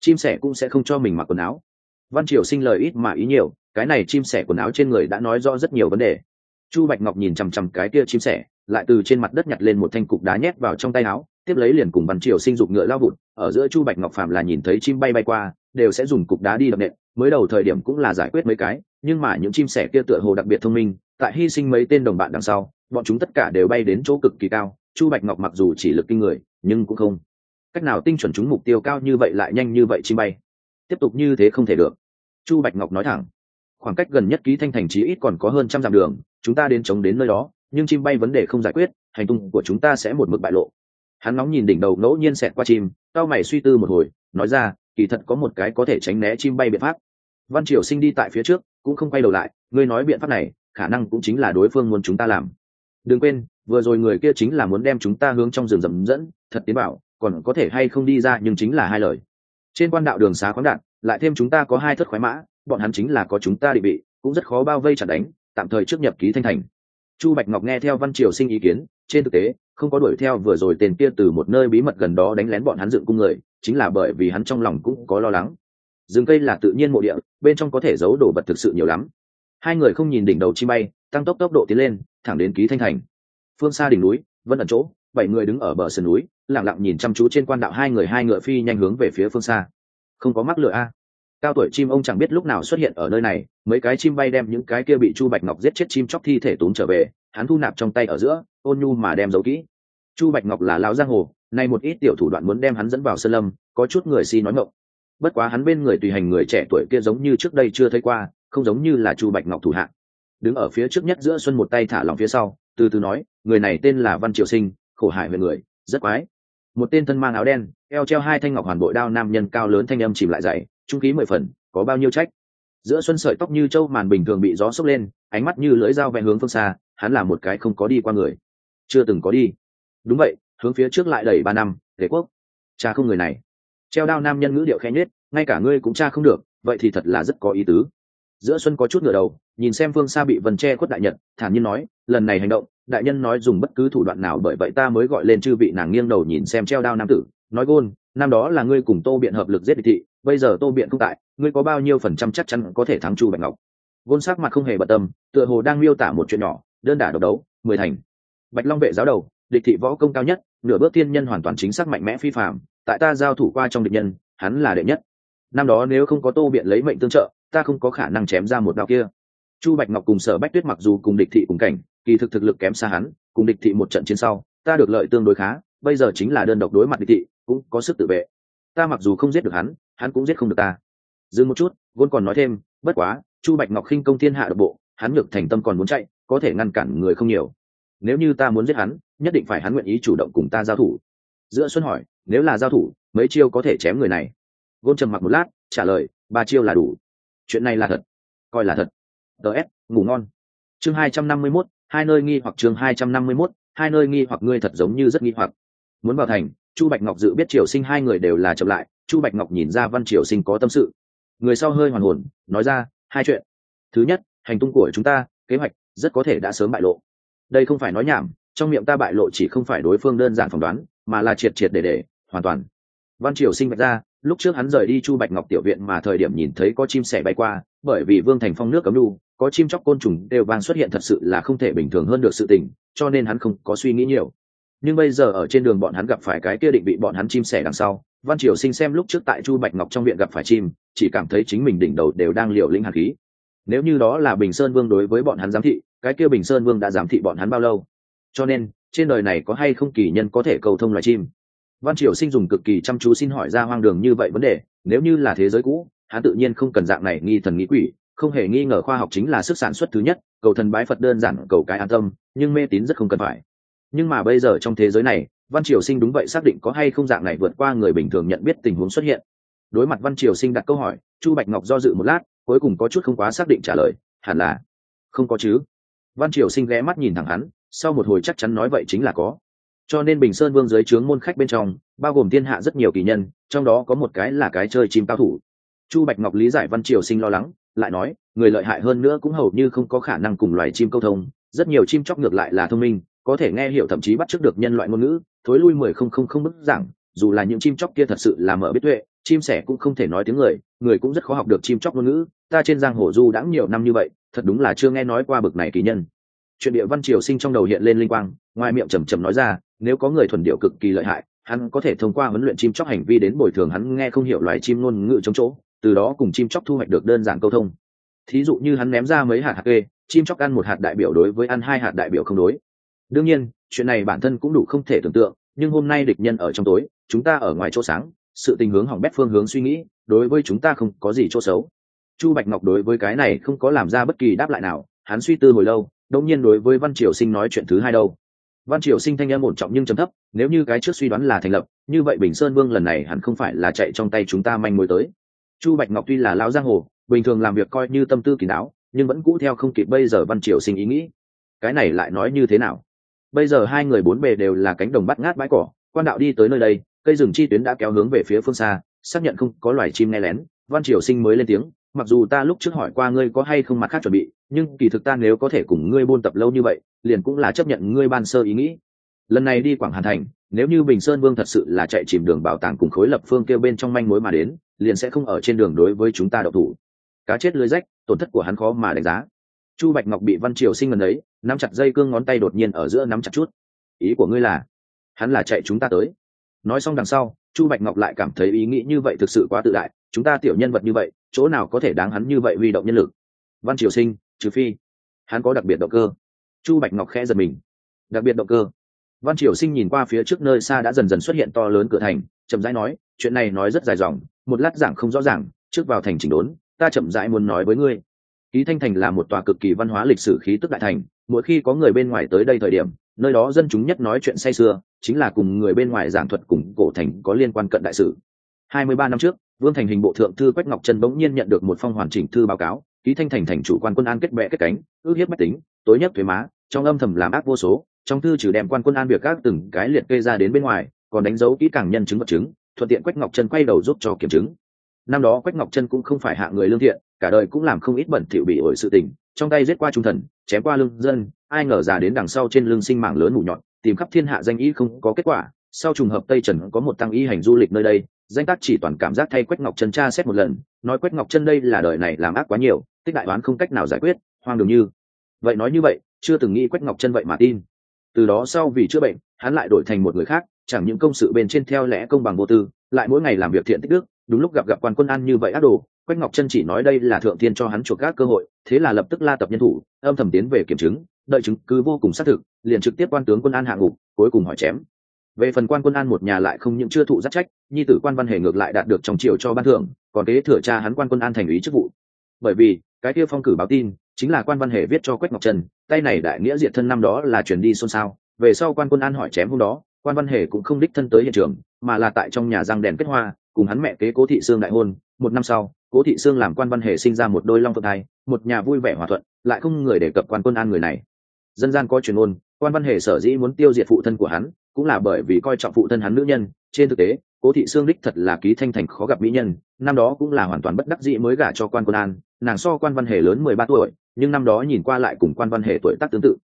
Chim sẻ cũng sẽ không cho mình mặc quần áo. Văn triều sinh lời ít mà ý nhiều, cái này chim sẻ quần áo trên người đã nói rõ rất nhiều vấn đề. Chu bạch ngọc nhìn chằm chằm cái kia chim sẻ lại từ trên mặt đất nhặt lên một thanh cục đá nhét vào trong tay áo, tiếp lấy liền cùng văn triều sinh dục ngựa lao vụt, ở giữa chu bạch ngọc phạm là nhìn thấy chim bay bay qua, đều sẽ dùng cục đá đi đập nện, mới đầu thời điểm cũng là giải quyết mấy cái, nhưng mà những chim sẻ kia tựa hồ đặc biệt thông minh, tại hy sinh mấy tên đồng bạn đằng sau, bọn chúng tất cả đều bay đến chỗ cực kỳ cao, chu bạch ngọc mặc dù chỉ lực kinh người, nhưng cũng không cách nào tinh chuẩn chúng mục tiêu cao như vậy lại nhanh như vậy chim bay. Tiếp tục như thế không thể được. Chu bạch ngọc nói thẳng, khoảng cách gần nhất ký thanh thành trí ít còn có hơn trăm dặm đường, chúng ta đến chống đến nơi đó nhưng chim bay vấn đề không giải quyết, hành tung của chúng ta sẽ một mực bại lộ. Hắn nóng nhìn đỉnh đầu ngẫu nhiên xẹt qua chim cao mày suy tư một hồi, nói ra, kỳ thật có một cái có thể tránh né chim bay biện pháp. Văn triều sinh đi tại phía trước, cũng không quay đầu lại, ngươi nói biện pháp này, khả năng cũng chính là đối phương muốn chúng ta làm. Đừng quên, vừa rồi người kia chính là muốn đem chúng ta hướng trong rừng rầm dẫn, thật tiến bảo, còn có thể hay không đi ra nhưng chính là hai lời. Trên quan đạo đường xá khoáng đạn lại thêm chúng ta có hai thất khoái mã, bọn hắn chính là có chúng ta định bị, cũng rất khó bao vây chặt đánh, tạm thời trước nhập ký thanh thành chu bạch ngọc nghe theo văn triều sinh ý kiến, trên thực tế, không có đuổi theo vừa rồi tên kia từ một nơi bí mật gần đó đánh lén bọn hắn dựng cung người, chính là bởi vì hắn trong lòng cũng có lo lắng. Rừng cây là tự nhiên mộ địa, bên trong có thể giấu đồ vật thực sự nhiều lắm. Hai người không nhìn đỉnh đầu chi bay, tăng tốc tốc độ tiến lên, thẳng đến ký thanh thành. Phương xa đỉnh núi, vẫn ẩn chỗ, bảy người đứng ở bờ sườn núi, lặng lặng nhìn chăm chú trên quan đạo hai người hai ngựa phi nhanh hướng về phía phương xa. Không có mắc lửa a cao tuổi chim ông chẳng biết lúc nào xuất hiện ở nơi này, mấy cái chim bay đem những cái kia bị chu bạch ngọc giết chết chim chóc thi thể tốn trở về, hắn thu nạp trong tay ở giữa, ôn nhu mà đem giấu kỹ. Chu bạch ngọc là lao giang hồ, nay một ít tiểu thủ đoạn muốn đem hắn dẫn vào sơn lâm, có chút người si nói ngộng bất quá hắn bên người tùy hành người trẻ tuổi kia giống như trước đây chưa thấy qua, không giống như là chu bạch ngọc thủ hạng đứng ở phía trước nhất giữa xuân một tay thả lòng phía sau, từ từ nói, người này tên là văn triều sinh, khổ hại về người, rất quái. Một tên thân mang áo đen, eo treo hai thanh ngọc hoàn bội đao nam nhân cao lớn thanh âm chìm lại dày trung khí mười phần, có bao nhiêu trách? Giữa xuân sợi tóc như trâu màn bình thường bị gió sốc lên, ánh mắt như lưỡi dao vẽ hướng phương xa, hắn là một cái không có đi qua người. Chưa từng có đi. Đúng vậy, hướng phía trước lại đẩy ba năm đế quốc. Cha không người này. Treo đao nam nhân ngữ điệu khen nhết ngay cả ngươi cũng cha không được, vậy thì thật là rất có ý tứ. Giữa xuân có chút ngửa đầu, nhìn xem phương xa bị vần che khuất đại nhật, thản nhiên nói, lần này hành động, đại nhân nói dùng bất cứ thủ đoạn nào bởi vậy ta mới gọi lên chư vị nàng nghiêng đầu nhìn xem treo đao nam tử, nói gôn năm đó là ngươi cùng tô biện hợp lực giết địch thị, bây giờ tô biện không tại, ngươi có bao nhiêu phần trăm chắc chắn có thể thắng chu bạch ngọc? Gôn sắc mặt không hề bận tâm, tựa hồ đang miêu tả một chuyện nhỏ, đơn đả độc đấu, mười thành. Bạch long vệ giáo đầu, địch thị võ công cao nhất, nửa bước thiên nhân hoàn toàn chính xác mạnh mẽ phi phạm tại ta giao thủ qua trong địch nhân, hắn là đệ nhất. Năm đó nếu không có tô biện lấy mệnh tương trợ, ta không có khả năng chém ra một đạo kia. Chu bạch ngọc cùng sở bách tuyết mặc dù cùng địch thị cùng cảnh, kỳ thực thực lực kém xa hắn, cùng địch thị một trận chiến sau, ta được lợi tương đối khá, bây giờ chính là đơn độc đối mặt địch thị cũng có sức tự vệ. Ta mặc dù không giết được hắn hắn cũng giết không được ta. Dừng một chút vốn còn nói thêm, bất quá, chu bạch ngọc khinh công thiên hạ độc bộ, hắn ngược thành tâm còn muốn chạy, có thể ngăn cản người không nhiều. Nếu như ta muốn giết hắn, nhất định phải hắn nguyện ý chủ động cùng ta giao thủ. Giữa xuân hỏi, nếu là giao thủ, mấy chiêu có thể chém người này? Gôn trầm mặc một lát, trả lời, ba chiêu là đủ. Chuyện này là thật. Coi là thật. Ts ngủ ngon. Chương hai trăm năm mươi mốt, hai nơi nghi hoặc chương hai trăm năm mươi mốt, hai nơi nghi hoặc ngươi thật giống như rất nghi hoặc. Muốn vào thành chu bạch ngọc dự biết triều sinh hai người đều là chậm lại, chu bạch ngọc nhìn ra văn triều sinh có tâm sự. Người sau hơi hoàn hồn, nói ra, hai chuyện. Thứ nhất, hành tung của chúng ta, kế hoạch rất có thể đã sớm bại lộ. Đây không phải nói nhảm, trong miệng ta bại lộ chỉ không phải đối phương đơn giản phỏng đoán, mà là triệt triệt để để, hoàn toàn. Văn triều sinh bạch ra, lúc trước hắn rời đi chu bạch ngọc tiểu viện mà thời điểm nhìn thấy có chim sẻ bay qua, bởi vì vương thành phong nước cấm đu, có chim chóc côn trùng đều vang xuất hiện thật sự là không thể bình thường hơn được sự tình, cho nên hắn không có suy nghĩ nhiều nhưng bây giờ ở trên đường bọn hắn gặp phải cái kia định bị bọn hắn chim sẻ đằng sau, văn triều sinh xem lúc trước tại chu bạch ngọc trong viện gặp phải chim, chỉ cảm thấy chính mình đỉnh đầu đều đang liều lĩnh hạt khí. Nếu như đó là bình sơn vương đối với bọn hắn giám thị, cái kia bình sơn vương đã giám thị bọn hắn bao lâu? Cho nên, trên đời này có hay không kỳ nhân có thể cầu thông loài chim? Văn triều sinh dùng cực kỳ chăm chú xin hỏi ra hoang đường như vậy vấn đề, nếu như là thế giới cũ, hắn tự nhiên không cần dạng này nghi thần nghĩ quỷ, không hề nghi ngờ khoa học chính là sức sản xuất thứ nhất, cầu thần bái phật đơn giản, cầu cái an tâm, nhưng mê tín rất không cần phải nhưng mà bây giờ trong thế giới này, văn triều sinh đúng vậy xác định có hay không dạng này vượt qua người bình thường nhận biết tình huống xuất hiện. Đối mặt văn triều sinh đặt câu hỏi, chu bạch ngọc do dự một lát, cuối cùng có chút không quá xác định trả lời, hẳn là, không có chứ. Văn triều sinh ghé mắt nhìn thẳng hắn, sau một hồi chắc chắn nói vậy chính là có. Cho nên bình sơn vương dưới trướng môn khách bên trong, bao gồm thiên hạ rất nhiều kỳ nhân, trong đó có một cái là cái chơi chim cao thủ. Chu bạch ngọc lý giải văn triều sinh lo lắng, lại nói, người lợi hại hơn nữa cũng hầu như không có khả năng cùng loài chim câu thông, rất nhiều chim chóc ngược lại là thông minh có thể nghe hiểu thậm chí bắt chước được nhân loại ngôn ngữ, thối lui mười không không không bức giảng, dù là những chim chóc kia thật sự là mở biết tuệ, chim sẻ cũng không thể nói tiếng người người cũng rất khó học được chim chóc ngôn ngữ, ta trên giang hồ du đã nhiều năm như vậy, thật đúng là chưa nghe nói qua bực này kỳ nhân. Chuyện địa văn triều sinh trong đầu hiện lên linh quang, ngoài miệng trầm trầm nói ra, nếu có người thuần điệu cực kỳ lợi hại, hắn có thể thông qua huấn luyện chim chóc hành vi đến bồi thường hắn nghe không hiểu loài chim ngôn ngữ chống chỗ, từ đó cùng chim chóc thu hoạch được đơn giản câu thông. Thí dụ như hắn ném ra mấy hạt hạt kê, chim chóc ăn một hạt đại biểu đối với ăn hai hạt đại biểu không đối đương nhiên, chuyện này bản thân cũng đủ không thể tưởng tượng, nhưng hôm nay địch nhân ở trong tối, chúng ta ở ngoài chỗ sáng, sự tình hướng hỏng bét phương hướng suy nghĩ, đối với chúng ta không có gì chỗ xấu. Chu bạch ngọc đối với cái này không có làm ra bất kỳ đáp lại nào, hắn suy tư hồi lâu đông nhiên đối với văn triều sinh nói chuyện thứ hai đâu. Văn triều sinh thanh âm ổn trọng nhưng trầm thấp, nếu như cái trước suy đoán là thành lập, như vậy bình sơn vương lần này hẳn không phải là chạy trong tay chúng ta manh mối tới. Chu bạch ngọc tuy là lão giang hồ, bình thường làm việc coi như tâm tư kỳ đáo, nhưng vẫn cũ theo không kịp bây giờ văn triều sinh ý nghĩ. Cái này lại nói như thế nào? Bây giờ hai người bốn bề đều là cánh đồng bắt ngát bãi cỏ, quan đạo đi tới nơi đây, cây rừng chi tuyến đã kéo hướng về phía phương xa, xác nhận không có loài chim nghe lén. Văn triều sinh mới lên tiếng, mặc dù ta lúc trước hỏi qua ngươi có hay không mặt khác chuẩn bị, nhưng kỳ thực ta nếu có thể cùng ngươi buôn tập lâu như vậy, liền cũng là chấp nhận ngươi ban sơ ý nghĩ. Lần này đi quảng hàn thành, nếu như bình sơn vương thật sự là chạy chìm đường bảo tàng cùng khối lập phương kêu bên trong manh mối mà đến, liền sẽ không ở trên đường đối với chúng ta đậu thủ. Cá chết lưới rách, tổn thất của hắn khó mà đánh giá. Chu bạch ngọc bị văn triều sinh gần đấy nắm chặt dây cương ngón tay đột nhiên ở giữa nắm chặt chút. Ý của ngươi là, hắn là chạy chúng ta tới. Nói xong đằng sau, chu bạch ngọc lại cảm thấy ý nghĩ như vậy thực sự quá tự đại, chúng ta tiểu nhân vật như vậy, chỗ nào có thể đáng hắn như vậy huy động nhân lực? Văn triều sinh, trừ phi, hắn có đặc biệt động cơ. Chu bạch ngọc khẽ giật mình. Đặc biệt động cơ. Văn triều sinh nhìn qua phía trước nơi xa đã dần dần xuất hiện to lớn cửa thành, chậm rãi nói, chuyện này nói rất dài dòng, một lát giảng không rõ ràng, trước vào thành chỉnh đốn, ta chậm rãi muốn nói với ngươi. Ý thanh thành là một tòa cực kỳ văn hóa lịch sử khí tức đại thành mỗi khi có người bên ngoài tới đây thời điểm, nơi đó dân chúng nhất nói chuyện say sưa, chính là cùng người bên ngoài giảng thuật cùng cổ thành có liên quan cận đại sự. hai mươi ba năm trước, vương thành hình bộ thượng thư quách ngọc trân bỗng nhiên nhận được một phong hoàn chỉnh thư báo cáo, ký thanh thành thành chủ quan quân an kết bệ kết cánh, ước hiếp bách tính, tối nhất thuế má, trong âm thầm làm ác vô số, trong thư trừ đem quan quân an việc các từng cái liệt kê ra đến bên ngoài, còn đánh dấu kỹ càng nhân chứng vật chứng, thuận tiện quách ngọc trân quay đầu giúp cho kiểm chứng năm đó quách ngọc trân cũng không phải hạ người lương thiện, cả đời cũng làm không ít bẩn thỉu bị ổi sự tình trong tay giết qua trung thần, chém qua lưng dân, ai ngờ già đến đằng sau trên lưng sinh mạng lớn mù nhọn tìm khắp thiên hạ danh y không có kết quả. Sau trùng hợp tây trần có một tăng y hành du lịch nơi đây, danh tác chỉ toàn cảm giác thay quách ngọc trân tra xét một lần, nói quách ngọc trân đây là đời này làm ác quá nhiều, tích đại đoán không cách nào giải quyết, hoang đường như. Vậy nói như vậy, chưa từng nghĩ quách ngọc trân vậy mà tin. Từ đó sau vì chữa bệnh, hắn lại đổi thành một người khác, chẳng những công sự bên trên theo lẽ công bằng vô tư, lại mỗi ngày làm việc thiện tích đức, đúng lúc gặp gặp quan quân ăn như vậy ác đồ quách ngọc chân chỉ nói đây là thượng thiên cho hắn chuộc các cơ hội, thế là lập tức la tập nhân thủ, âm thầm tiến về kiểm chứng, đợi chứng cứ vô cùng xác thực, liền trực tiếp quan tướng quân an hạ ngục, cuối cùng hỏi chém. Về phần quan quân an một nhà lại không những chưa thụ giác trách, nhi tử quan văn hề ngược lại đạt được trong triều cho ban thưởng, còn kế thừa cha hắn quan quân an thành ý chức vụ. Bởi vì, cái kia phong cử báo tin, chính là quan văn hề viết cho quách ngọc trần tay này đại nghĩa diệt thân năm đó là chuyển đi xôn xao. Về sau quan quân an hỏi chém hôm đó, quan văn hề cũng không đích thân tới hiện trường, mà là tại trong nhà răng đèn kết hoa, cùng hắn mẹ kế cố thị sương đại hôn, một năm sau cố thị sương làm quan văn hề sinh ra một đôi long phượng thai, một nhà vui vẻ hòa thuận, lại không người đề cập quan quân an người này. Dân gian có truyền ôn quan văn hề sở dĩ muốn tiêu diệt phụ thân của hắn, cũng là bởi vì coi trọng phụ thân hắn nữ nhân. Trên thực tế, cố thị sương đích thật là ký thanh thành khó gặp mỹ nhân, năm đó cũng là hoàn toàn bất đắc dĩ mới gả cho quan quân an, nàng so quan văn hề lớn mười ba tuổi, nhưng năm đó nhìn qua lại cùng quan văn hề tuổi tác tương tự.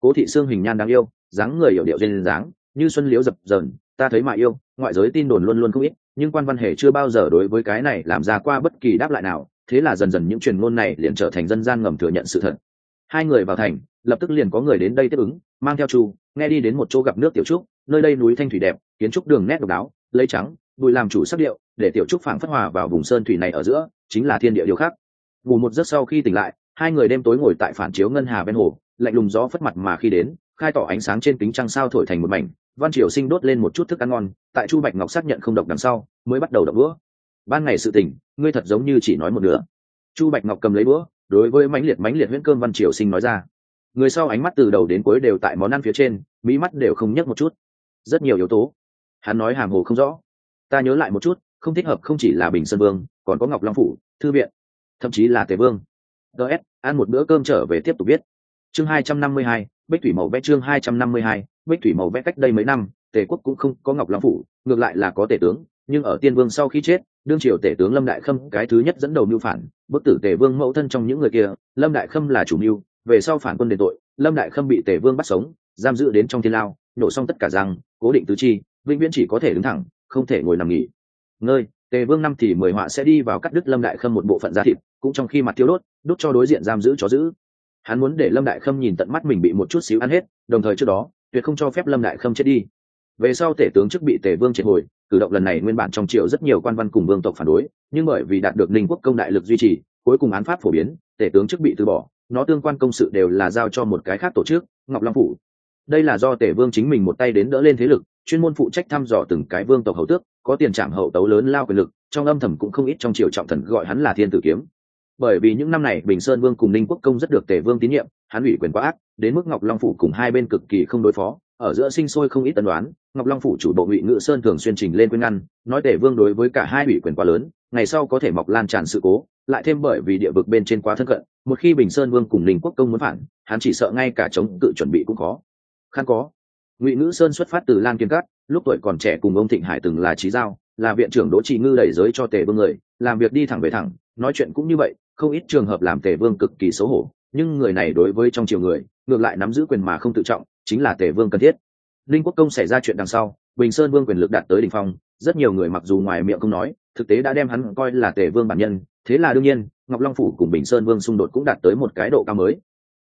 Cố thị sương hình nhan đáng yêu, dáng người hiểu điệu duyên dáng, như xuân liễu dập dờn, ta thấy mà yêu, ngoại giới tin đồn luôn luôn không ít nhưng quan văn hề chưa bao giờ đối với cái này làm ra qua bất kỳ đáp lại nào, thế là dần dần những truyền ngôn này liền trở thành dân gian ngầm thừa nhận sự thật. Hai người vào thành, lập tức liền có người đến đây tiếp ứng, mang theo chu, nghe đi đến một chỗ gặp nước tiểu trúc, nơi đây núi thanh thủy đẹp, kiến trúc đường nét độc đáo lấy trắng, bụi làm chủ sắc điệu, để tiểu trúc phảng phất hòa vào vùng sơn thủy này ở giữa, chính là thiên địa điều khác. Ngủ một giấc sau khi tỉnh lại, hai người đêm tối ngồi tại phản chiếu ngân hà bên hồ, lạnh lùng gió phất mặt mà khi đến khai tỏ ánh sáng trên kính trăng sao thổi thành một mảnh, văn triều sinh đốt lên một chút thức ăn ngon, tại chu bạch ngọc xác nhận không độc đằng sau, mới bắt đầu đập bữa ban ngày sự tình, ngươi thật giống như chỉ nói một nửa. Chu bạch ngọc cầm lấy bữa đối với mãnh liệt mãnh liệt huyễn cơm văn triều sinh nói ra. Người sau ánh mắt từ đầu đến cuối đều tại món ăn phía trên, mỹ mắt đều không nhấc một chút. Rất nhiều yếu tố. Hắn nói hàm hồ không rõ. Ta nhớ lại một chút, không thích hợp không chỉ là bình sơn vương, còn có ngọc long phủ, thư viện, thậm chí là tề vương. Ts ăn một bữa cơm trở về tiếp tục biết chương hai trăm năm mươi hai bích thủy màu vẽ chương hai trăm năm mươi hai, bích thủy màu vẽ cách đây mấy năm, tề quốc cũng không có ngọc long phủ, ngược lại là có tể tướng, nhưng ở tiên vương sau khi chết, đương triều tể tướng lâm đại khâm, cái thứ nhất dẫn đầu mưu phản, bức tử tề vương mẫu thân trong những người kia, lâm đại khâm là chủ mưu, về sau phản quân đền tội, lâm đại khâm bị tề vương bắt sống, giam giữ đến trong thiên lao, nổ xong tất cả răng, cố định tứ chi, vĩnh viễn chỉ có thể đứng thẳng, không thể ngồi nằm nghỉ. Ngơi, tề vương năm thì mười họa sẽ đi vào cắt đứt lâm đại khâm một bộ phận da thịt, cũng trong khi mặt thiếu đốt đốt cho đối diện giam giữ chó giữ hắn muốn để lâm đại khâm nhìn tận mắt mình bị một chút xíu ăn hết, đồng thời trước đó, tuyệt không cho phép lâm đại khâm chết đi. Về sau tể tướng chức bị tể vương triệt hồi, cử động lần này nguyên bản trong triều rất nhiều quan văn cùng vương tộc phản đối, nhưng bởi vì đạt được ninh quốc công đại lực duy trì, cuối cùng án pháp phổ biến, tể tướng chức bị từ bỏ, nó tương quan công sự đều là giao cho một cái khác tổ chức, ngọc long phủ. Đây là do tể vương chính mình một tay đến đỡ lên thế lực, chuyên môn phụ trách thăm dò từng cái vương tộc hậu tước, có tiền trạm hậu tấu lớn lao quyền lực, trong âm thầm cũng không ít trong triều trọng thần gọi hắn là thiên tử kiếm bởi vì những năm này bình sơn vương cùng ninh quốc công rất được tề vương tín nhiệm, hắn ủy quyền quá ác, đến mức ngọc long phủ cùng hai bên cực kỳ không đối phó, ở giữa sinh sôi không ít tân đoán ngọc long phủ chủ bộ ngụy ngự sơn thường xuyên trình lên quyên ngăn, nói tề vương đối với cả hai ủy quyền quá lớn, ngày sau có thể mọc lan tràn sự cố, lại thêm bởi vì địa vực bên trên quá thân cận, một khi bình sơn vương cùng ninh quốc công muốn phản, hắn chỉ sợ ngay cả chống tự chuẩn bị cũng khó. Khăn có, ngụy ngữ sơn xuất phát từ lan kiên cát, lúc tuổi còn trẻ cùng ông thịnh hải từng là trí giao, là viện trưởng đỗ trị ngư đẩy giới cho tề vương người, làm việc đi thẳng về thẳng nói chuyện cũng như vậy, không ít trường hợp làm tề vương cực kỳ xấu hổ, nhưng người này đối với trong triều người, ngược lại nắm giữ quyền mà không tự trọng, chính là tề vương cần thiết. Linh quốc công xảy ra chuyện đằng sau, bình sơn vương quyền lực đạt tới đ ỉ n h phong, rất nhiều người mặc dù ngoài miệng không nói, thực tế đã đem hắn coi là tề vương bản nhân, thế là đương nhiên, ngọc long phủ cùng bình sơn vương xung đột cũng đạt tới một cái độ cao mới.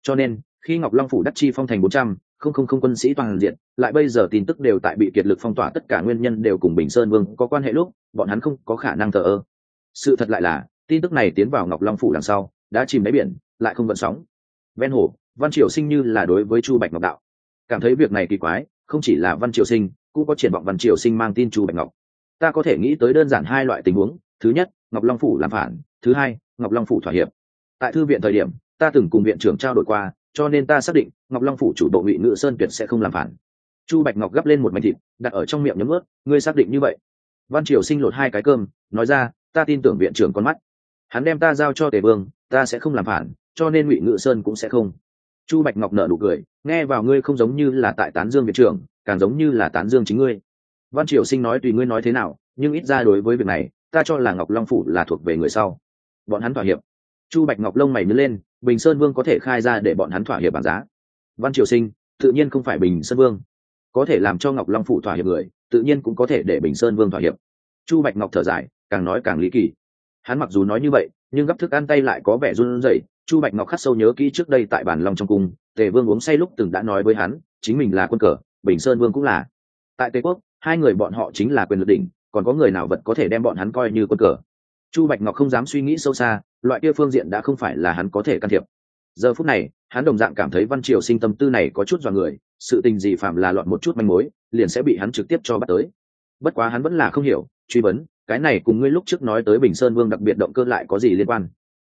Cho nên, khi ngọc long phủ đắc chi phong thành bốn trăm, không không không quân sĩ toàn diện, lại bây giờ tin tức đều tại bị kiệt lực phong tỏa, tất cả nguyên nhân đều cùng bình sơn vương có quan hệ lúc, bọn hắn không có khả năng thờ ơ. Sự thật lại là tin tức này tiến vào ngọc long phủ đằng sau, đã chìm đáy biển, lại không vận sóng. Ven hồ, văn triều sinh như là đối với chu bạch ngọc đạo. Cảm thấy việc này kỳ quái, không chỉ là văn triều sinh, cũng có triển vọng văn triều sinh mang tin chu bạch ngọc. Ta có thể nghĩ tới đơn giản hai loại tình huống, thứ nhất, ngọc long phủ làm phản, thứ hai, ngọc long phủ thỏa hiệp. Tại thư viện thời điểm, ta từng cùng viện trưởng trao đổi qua, cho nên ta xác định ngọc long phủ chủ bộ ngụy ngự sơn tuyệt sẽ không làm phản. Chu bạch ngọc gấp lên một mảnh thịt, đặt ở trong miệng nhấm ướt ngươi xác định như vậy. Văn triều sinh lột hai cái cơm, nói ra, ta tin tưởng viện trưởng con mắt hắn đem ta giao cho tề vương, ta sẽ không làm phản, cho nên ngụy ngự sơn cũng sẽ không. Chu bạch ngọc nở nụ cười, nghe vào ngươi không giống như là tại tán dương viện trưởng, càng giống như là tán dương chính ngươi. Văn triều sinh nói tùy ngươi nói thế nào, nhưng ít ra đối với việc này, ta cho là ngọc long phủ là thuộc về người sau. Bọn hắn thỏa hiệp. Chu bạch ngọc lông mày nhớ lên, bình sơn vương có thể khai ra để bọn hắn thỏa hiệp bản giá. Văn triều sinh, tự nhiên không phải bình sơn vương. Có thể làm cho ngọc long phủ thỏa hiệp người, tự nhiên cũng có thể để bình sơn vương thỏa hiệp. Chu bạch ngọc thở dài, càng nói càng lý kỳ hắn mặc dù nói như vậy, nhưng gấp thức ăn tay lại có vẻ run rẩy, chu bạch ngọc khắc sâu nhớ kỹ trước đây tại bản lòng trong cung, tề vương uống say lúc từng đã nói với hắn, chính mình là quân cờ, bình sơn vương cũng là. Tại tề quốc, hai người bọn họ chính là quyền lực đỉnh, còn có người nào vật có thể đem bọn hắn coi như quân cờ? Chu bạch ngọc không dám suy nghĩ sâu xa, loại kia phương diện đã không phải là hắn có thể can thiệp. Giờ phút này, hắn đồng dạng cảm thấy văn triều sinh tâm tư này có chút dọa người, sự tình gì phạm là loạn một chút manh mối, liền sẽ bị hắn trực tiếp cho bắt tới. Bất quá hắn vẫn là không hiểu, truy vấn cái này cùng ngươi lúc trước nói tới bình sơn vương đặc biệt động cơ lại có gì liên quan?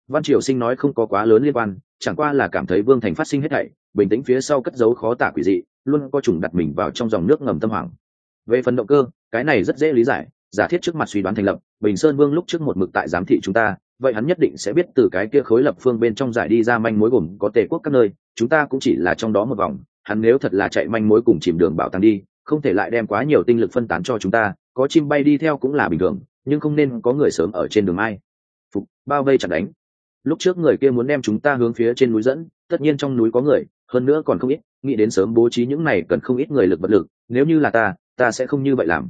Văn triều sinh nói không có quá lớn liên quan, chẳng qua là cảm thấy vương thành phát sinh hết thảy, bình tĩnh phía sau cất giấu khó tả quỷ dị, luôn có chủng đặt mình vào trong dòng nước ngầm tâm hoàng về phần động cơ, cái này rất dễ lý giải, giả thiết trước mặt suy đoán thành lập, bình sơn vương lúc trước một mực tại giám thị chúng ta, vậy hắn nhất định sẽ biết từ cái kia khối lập phương bên trong giải đi ra manh mối gồm có tề quốc các nơi, chúng ta cũng chỉ là trong đó một vòng, hắn nếu thật là chạy manh mối cùng chìm đường bảo tàng đi không thể lại đem quá nhiều tinh lực phân tán cho chúng ta, có chim bay đi theo cũng là bình thường, nhưng không nên có người sớm ở trên đường ai phục, bao vây chặt đánh. Lúc trước người kia muốn đem chúng ta hướng phía trên núi dẫn, tất nhiên trong núi có người, hơn nữa còn không ít, nghĩ đến sớm bố trí những này cần không ít người lực vật lực, nếu như là ta ta sẽ không như vậy làm.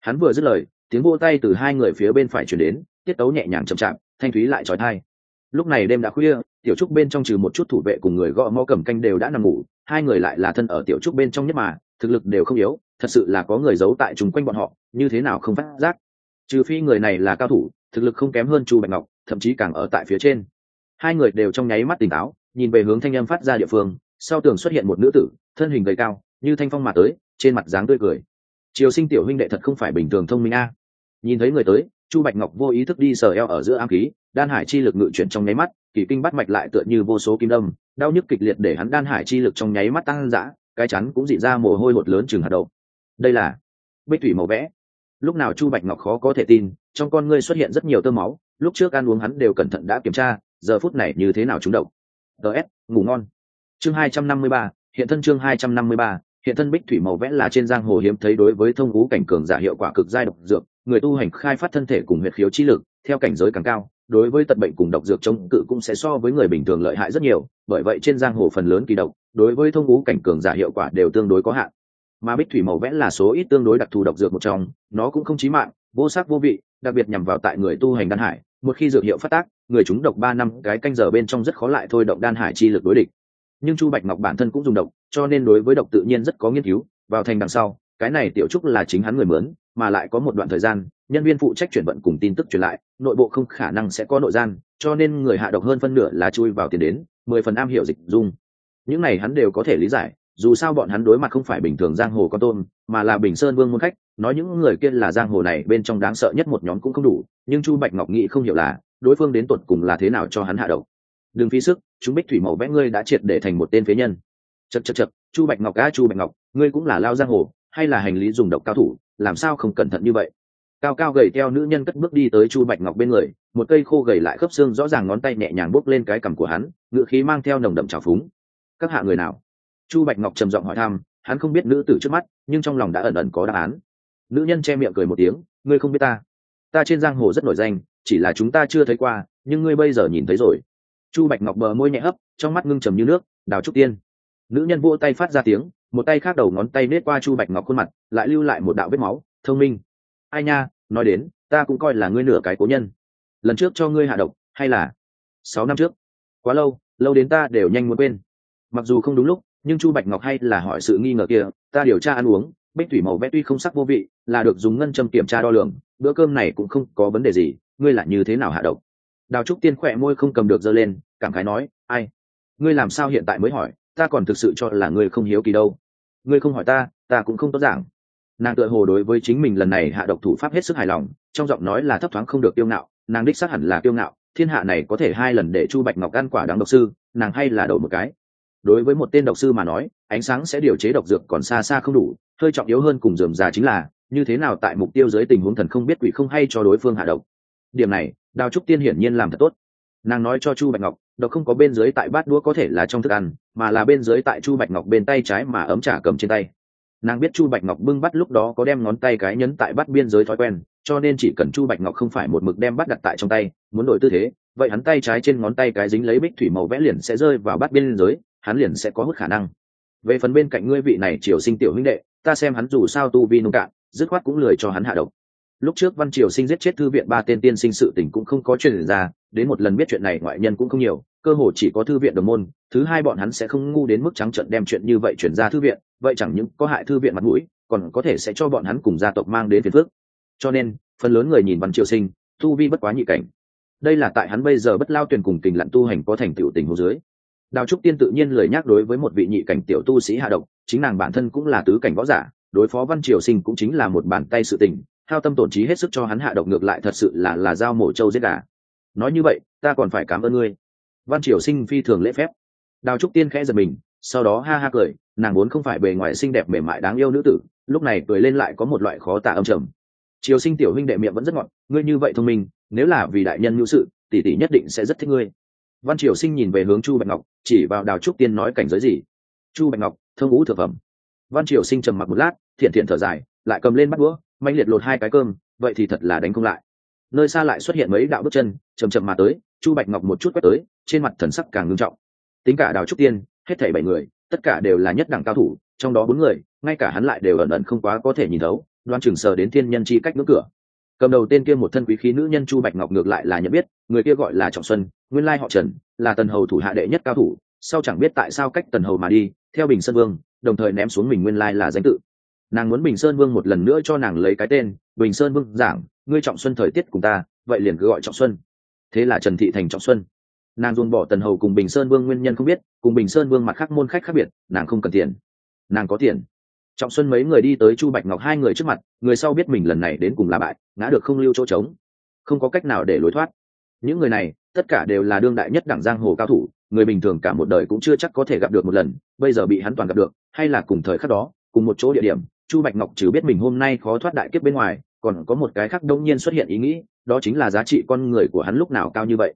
Hắn vừa dứt lời, tiếng vô tay từ hai người phía bên phải chuyển đến, tiết tấu nhẹ nhàng chậm chạp, thanh thúy lại trói thai. Lúc này đêm đã khuya, tiểu trúc bên trong trừ một chút thủ vệ cùng người gõ mõ cầm canh đều đã nằm ngủ, hai người lại là thân ở tiểu trúc bên trong nhất mà thực lực đều không yếu, thật sự là có người giấu tại chung quanh bọn họ, như thế nào không phát giác? Trừ phi người này là cao thủ, thực lực không kém hơn chu bạch ngọc, thậm chí càng ở tại phía trên. Hai người đều trong nháy mắt tỉnh táo, nhìn về hướng thanh âm phát ra địa phương, sau tường xuất hiện một nữ tử, thân hình gầy cao, như thanh phong mà tới, trên mặt dáng tươi cười. Triều sinh tiểu huynh đệ thật không phải bình thường thông minh a. Nhìn thấy người tới, chu bạch ngọc vô ý thức đi sờ eo ở giữa am khí, đan hải chi lực ngự chuyển trong nháy mắt, kỳ kinh bắt mạch lại tựa như vô số kim đâm, đau nhức kịch liệt để hắn đan hải chi lực trong nháy mắt tăng dã cái chắn cũng dị ra mồ hôi hột lớn chừng hạt đậu. Đây là bích thủy màu vẽ. Lúc nào chu bạch ngọc khó có thể tin, trong con ngươi xuất hiện rất nhiều tơ máu, lúc trước ăn uống hắn đều cẩn thận đã kiểm tra, giờ phút này như thế nào chúng độc. Ts ngủ ngon. Chương hai trăm năm mươi ba, hiện thân chương hai trăm năm mươi ba, hiện thân bích thủy màu vẽ là trên giang hồ hiếm thấy đối với thông ngũ cảnh cường giả hiệu quả cực giai độc dược, người tu hành khai phát thân thể cùng huyệt khiếu chi lực, theo cảnh giới càng cao đối với tật bệnh cùng độc dược chống cự cũng sẽ so với người bình thường lợi hại rất nhiều, bởi vậy trên giang hồ phần lớn kỳ độc, đối với thông ngũ cảnh cường giả hiệu quả đều tương đối có hạn. Mà bích thủy màu vẽ là số ít tương đối đặc thù độc dược một trong, nó cũng không chí mạng, vô sắc vô vị, đặc biệt nhằm vào tại người tu hành đan hải, một khi dược hiệu phát tác, người chúng độc ba năm, cái canh giờ bên trong rất khó lại thôi động đan hải chi lực đối địch. Nhưng chu bạch ngọc bản thân cũng dùng độc, cho nên đối với độc tự nhiên rất có nghiên cứu, vào thành đằng sau, cái này tiểu trúc là chính hắn người mướn mà lại có một đoạn thời gian, nhân viên phụ trách chuyển vận cùng tin tức truyền lại, nội bộ không khả năng sẽ có nội gian, cho nên người hạ độc hơn phân nửa là chui vào tiền đến, mười phần am hiểu dịch dung. Những này hắn đều có thể lý giải, dù sao bọn hắn đối mặt không phải bình thường giang hồ con tôm, mà là bình sơn vương môn khách, nói những người kia là giang hồ này bên trong đáng sợ nhất một nhóm cũng không đủ, nhưng chu bạch ngọc nghị không hiểu là, đối phương đến tột cùng là thế nào cho hắn hạ độc. Đừng phí sức, chúng bích thủy màu vẽ ngươi đã triệt để thành một tên phế nhân. Chật chật chật chu bạch ngọc a chu bạch ngọc, ngươi cũng là lao giang hồ, hay là hành lý dùng độc cao thủ làm sao không cẩn thận như vậy? Cao cao gầy theo nữ nhân cất bước đi tới chu bạch ngọc bên người, một cây khô gầy lại khớp xương rõ ràng ngón tay nhẹ nhàng bốc lên cái cằm của hắn ngự khí mang theo nồng đậm trào phúng. Các hạ người nào? Chu bạch ngọc trầm giọng hỏi thăm, hắn không biết nữ tử trước mắt, nhưng trong lòng đã ẩn ẩn có đáp án. Nữ nhân che miệng cười một tiếng, ngươi không biết ta. Ta trên giang hồ rất nổi danh, chỉ là chúng ta chưa thấy qua, nhưng ngươi bây giờ nhìn thấy rồi. Chu bạch ngọc bờ môi nhẹ hấp, trong mắt ngưng trầm như nước, đào trúc tiên. Nữ nhân vỗ tay phát ra tiếng một tay khác đầu ngón tay nết qua chu bạch ngọc khuôn mặt, lại lưu lại một đạo vết máu, thông minh. Ai nha, nói đến, ta cũng coi là ngươi nửa cái cố nhân. Lần trước cho ngươi hạ độc, hay là sáu năm trước? Quá lâu lâu đến ta đều nhanh muốn quên. Mặc dù không đúng lúc, nhưng chu bạch ngọc hay là hỏi sự nghi ngờ kia, ta điều tra ăn uống, bích thủy màu vẽ tuy không sắc vô vị, là được dùng ngân châm kiểm tra đo lường, bữa cơm này cũng không có vấn đề gì, ngươi là như thế nào hạ độc? Đào trúc tiên khỏe môi không cầm được giơ lên, cảm khái nói, ai? Ngươi làm sao hiện tại mới hỏi, ta còn thực sự cho là ngươi không hiếu kỳ đâu ngươi không hỏi ta ta cũng không tốt giảng. Nàng tự hồ đối với chính mình lần này hạ độc thủ pháp hết sức hài lòng, trong giọng nói là thấp thoáng không được tiêu ngạo, nàng đích xác hẳn là tiêu ngạo, thiên hạ này có thể hai lần để chu bạch ngọc ăn quả đáng độc sư, nàng hay là đầu một cái. Đối với một tên độc sư mà nói, ánh sáng sẽ điều chế độc dược còn xa xa không đủ, hơi trọng yếu hơn cùng dườm già chính là, như thế nào tại mục tiêu dưới tình huống thần không biết quỷ không hay cho đối phương hạ độc. Điểm này, đào trúc tiên hiển nhiên làm thật tốt. Nàng nói cho chu bạch ngọc, độc không có bên dưới tại bát đũa có thể là trong thức ăn mà là bên dưới tại chu bạch ngọc bên tay trái mà ấm trả cầm trên tay. Nàng biết chu bạch ngọc bưng bắt lúc đó có đem ngón tay cái nhấn tại bắt biên giới thói quen, cho nên chỉ cần chu bạch ngọc không phải một mực đem bắt đặt tại trong tay, muốn đổi tư thế, vậy hắn tay trái trên ngón tay cái dính lấy bích thủy màu vẽ liền sẽ rơi vào bắt biên giới, hắn liền sẽ có hút khả năng. Về phần bên cạnh ngươi vị này triều sinh tiểu huynh đệ, ta xem hắn dù sao tu vi nông cạn, dứt khoát cũng lười cho hắn hạ độc. Lúc trước văn triều sinh giết chết thư viện ba tên tiên sinh sự tình cũng không có chuyện ra, đến một lần biết chuyện này ngoại nhân cũng không nhiều cơ hồ chỉ có thư viện đồng môn, thứ hai bọn hắn sẽ không ngu đến mức trắng trận đem chuyện như vậy chuyển ra thư viện, vậy chẳng những có hại thư viện mặt mũi, còn có thể sẽ cho bọn hắn cùng gia tộc mang đến phiền phước cho nên, phần lớn người nhìn văn triều sinh, tu vi bất quá nhị cảnh. Đây là tại hắn bây giờ bất lao tuyển cùng tình lặn tu hành có thành tựu tình hồ dưới. Đào trúc tiên tự nhiên lời nhắc đối với một vị nhị cảnh tiểu tu sĩ hạ độc, chính nàng bản thân cũng là tứ cảnh võ giả, đối phó văn triều sinh cũng chính là một bàn tay sự tình, hao tâm tổn trí hết sức cho hắn hạ độc ngược lại thật sự là là dao mổ trâu giết gà. Nói như vậy, ta còn phải cảm ơn ngươi văn triều sinh phi thường lễ phép. Đào trúc tiên khẽ giật mình, sau đó ha ha cười, nàng vốn không phải bề ngoài xinh đẹp mềm mại đáng yêu nữ tử, lúc này cười lên lại có một loại khó tả âm trầm. Triều sinh tiểu huynh đệ miệng vẫn rất ngọt, ngươi như vậy thông minh, nếu là vì đại nhân hữu sự, tỷ tỷ nhất định sẽ rất thích ngươi. Văn triều sinh nhìn về hướng chu bạch ngọc, chỉ vào đào trúc tiên nói cảnh giới gì? Chu bạch ngọc thơm ngũ thực phẩm. Văn triều sinh trầm mặc một lát, thiện thiện thở dài, lại cầm lên bắt đũa manh liệt lột hai cái cơm, vậy thì thật là đánh không lại nơi xa lại xuất hiện mấy đạo bước chân chầm chậm mà tới, chu bạch ngọc một chút quét tới, trên mặt thần sắc càng ngưng trọng. Tính cả đào trúc tiên, hết thảy bảy người, tất cả đều là nhất đẳng cao thủ, trong đó bốn người, ngay cả hắn lại đều ẩn ẩn không quá có thể nhìn thấu, đoan chừng sờ đến thiên nhân chi cách ngưỡng cửa. Cầm đầu tên kia một thân quý khí nữ nhân chu bạch ngọc ngược lại là nhận biết, người kia gọi là trọng xuân, nguyên lai họ trần, là tần hầu thủ hạ đệ nhất cao thủ, sau chẳng biết tại sao cách tần hầu mà đi, theo bình sơn vương, đồng thời ném xuống mình nguyên lai là danh tự. Nàng muốn bình sơn vương một lần nữa cho nàng lấy cái tên, bình sơn vương giảng ngươi trọng xuân thời tiết cùng ta, vậy liền cứ gọi trọng xuân. Thế là trần thị thành trọng xuân. Nàng dồn bỏ tần hầu cùng bình sơn vương nguyên nhân không biết, cùng bình sơn vương mặt khác môn khách khác biệt, nàng không cần tiền. Nàng có tiền. Trọng xuân mấy người đi tới chu bạch ngọc hai người trước mặt, người sau biết mình lần này đến cùng là bại, ngã được không lưu chỗ trống. Không có cách nào để lối thoát. Những người này, tất cả đều là đương đại nhất đảng giang hồ cao thủ, người bình thường cả một đời cũng chưa chắc có thể gặp được một lần, bây giờ bị hắn toàn gặp được, hay là cùng thời khắc đó, cùng một chỗ địa điểm, chu bạch ngọc trừ biết mình hôm nay khó thoát đại kiếp bên ngoài còn có một cái khác đông nhiên xuất hiện ý nghĩ, đó chính là giá trị con người của hắn lúc nào cao như vậy.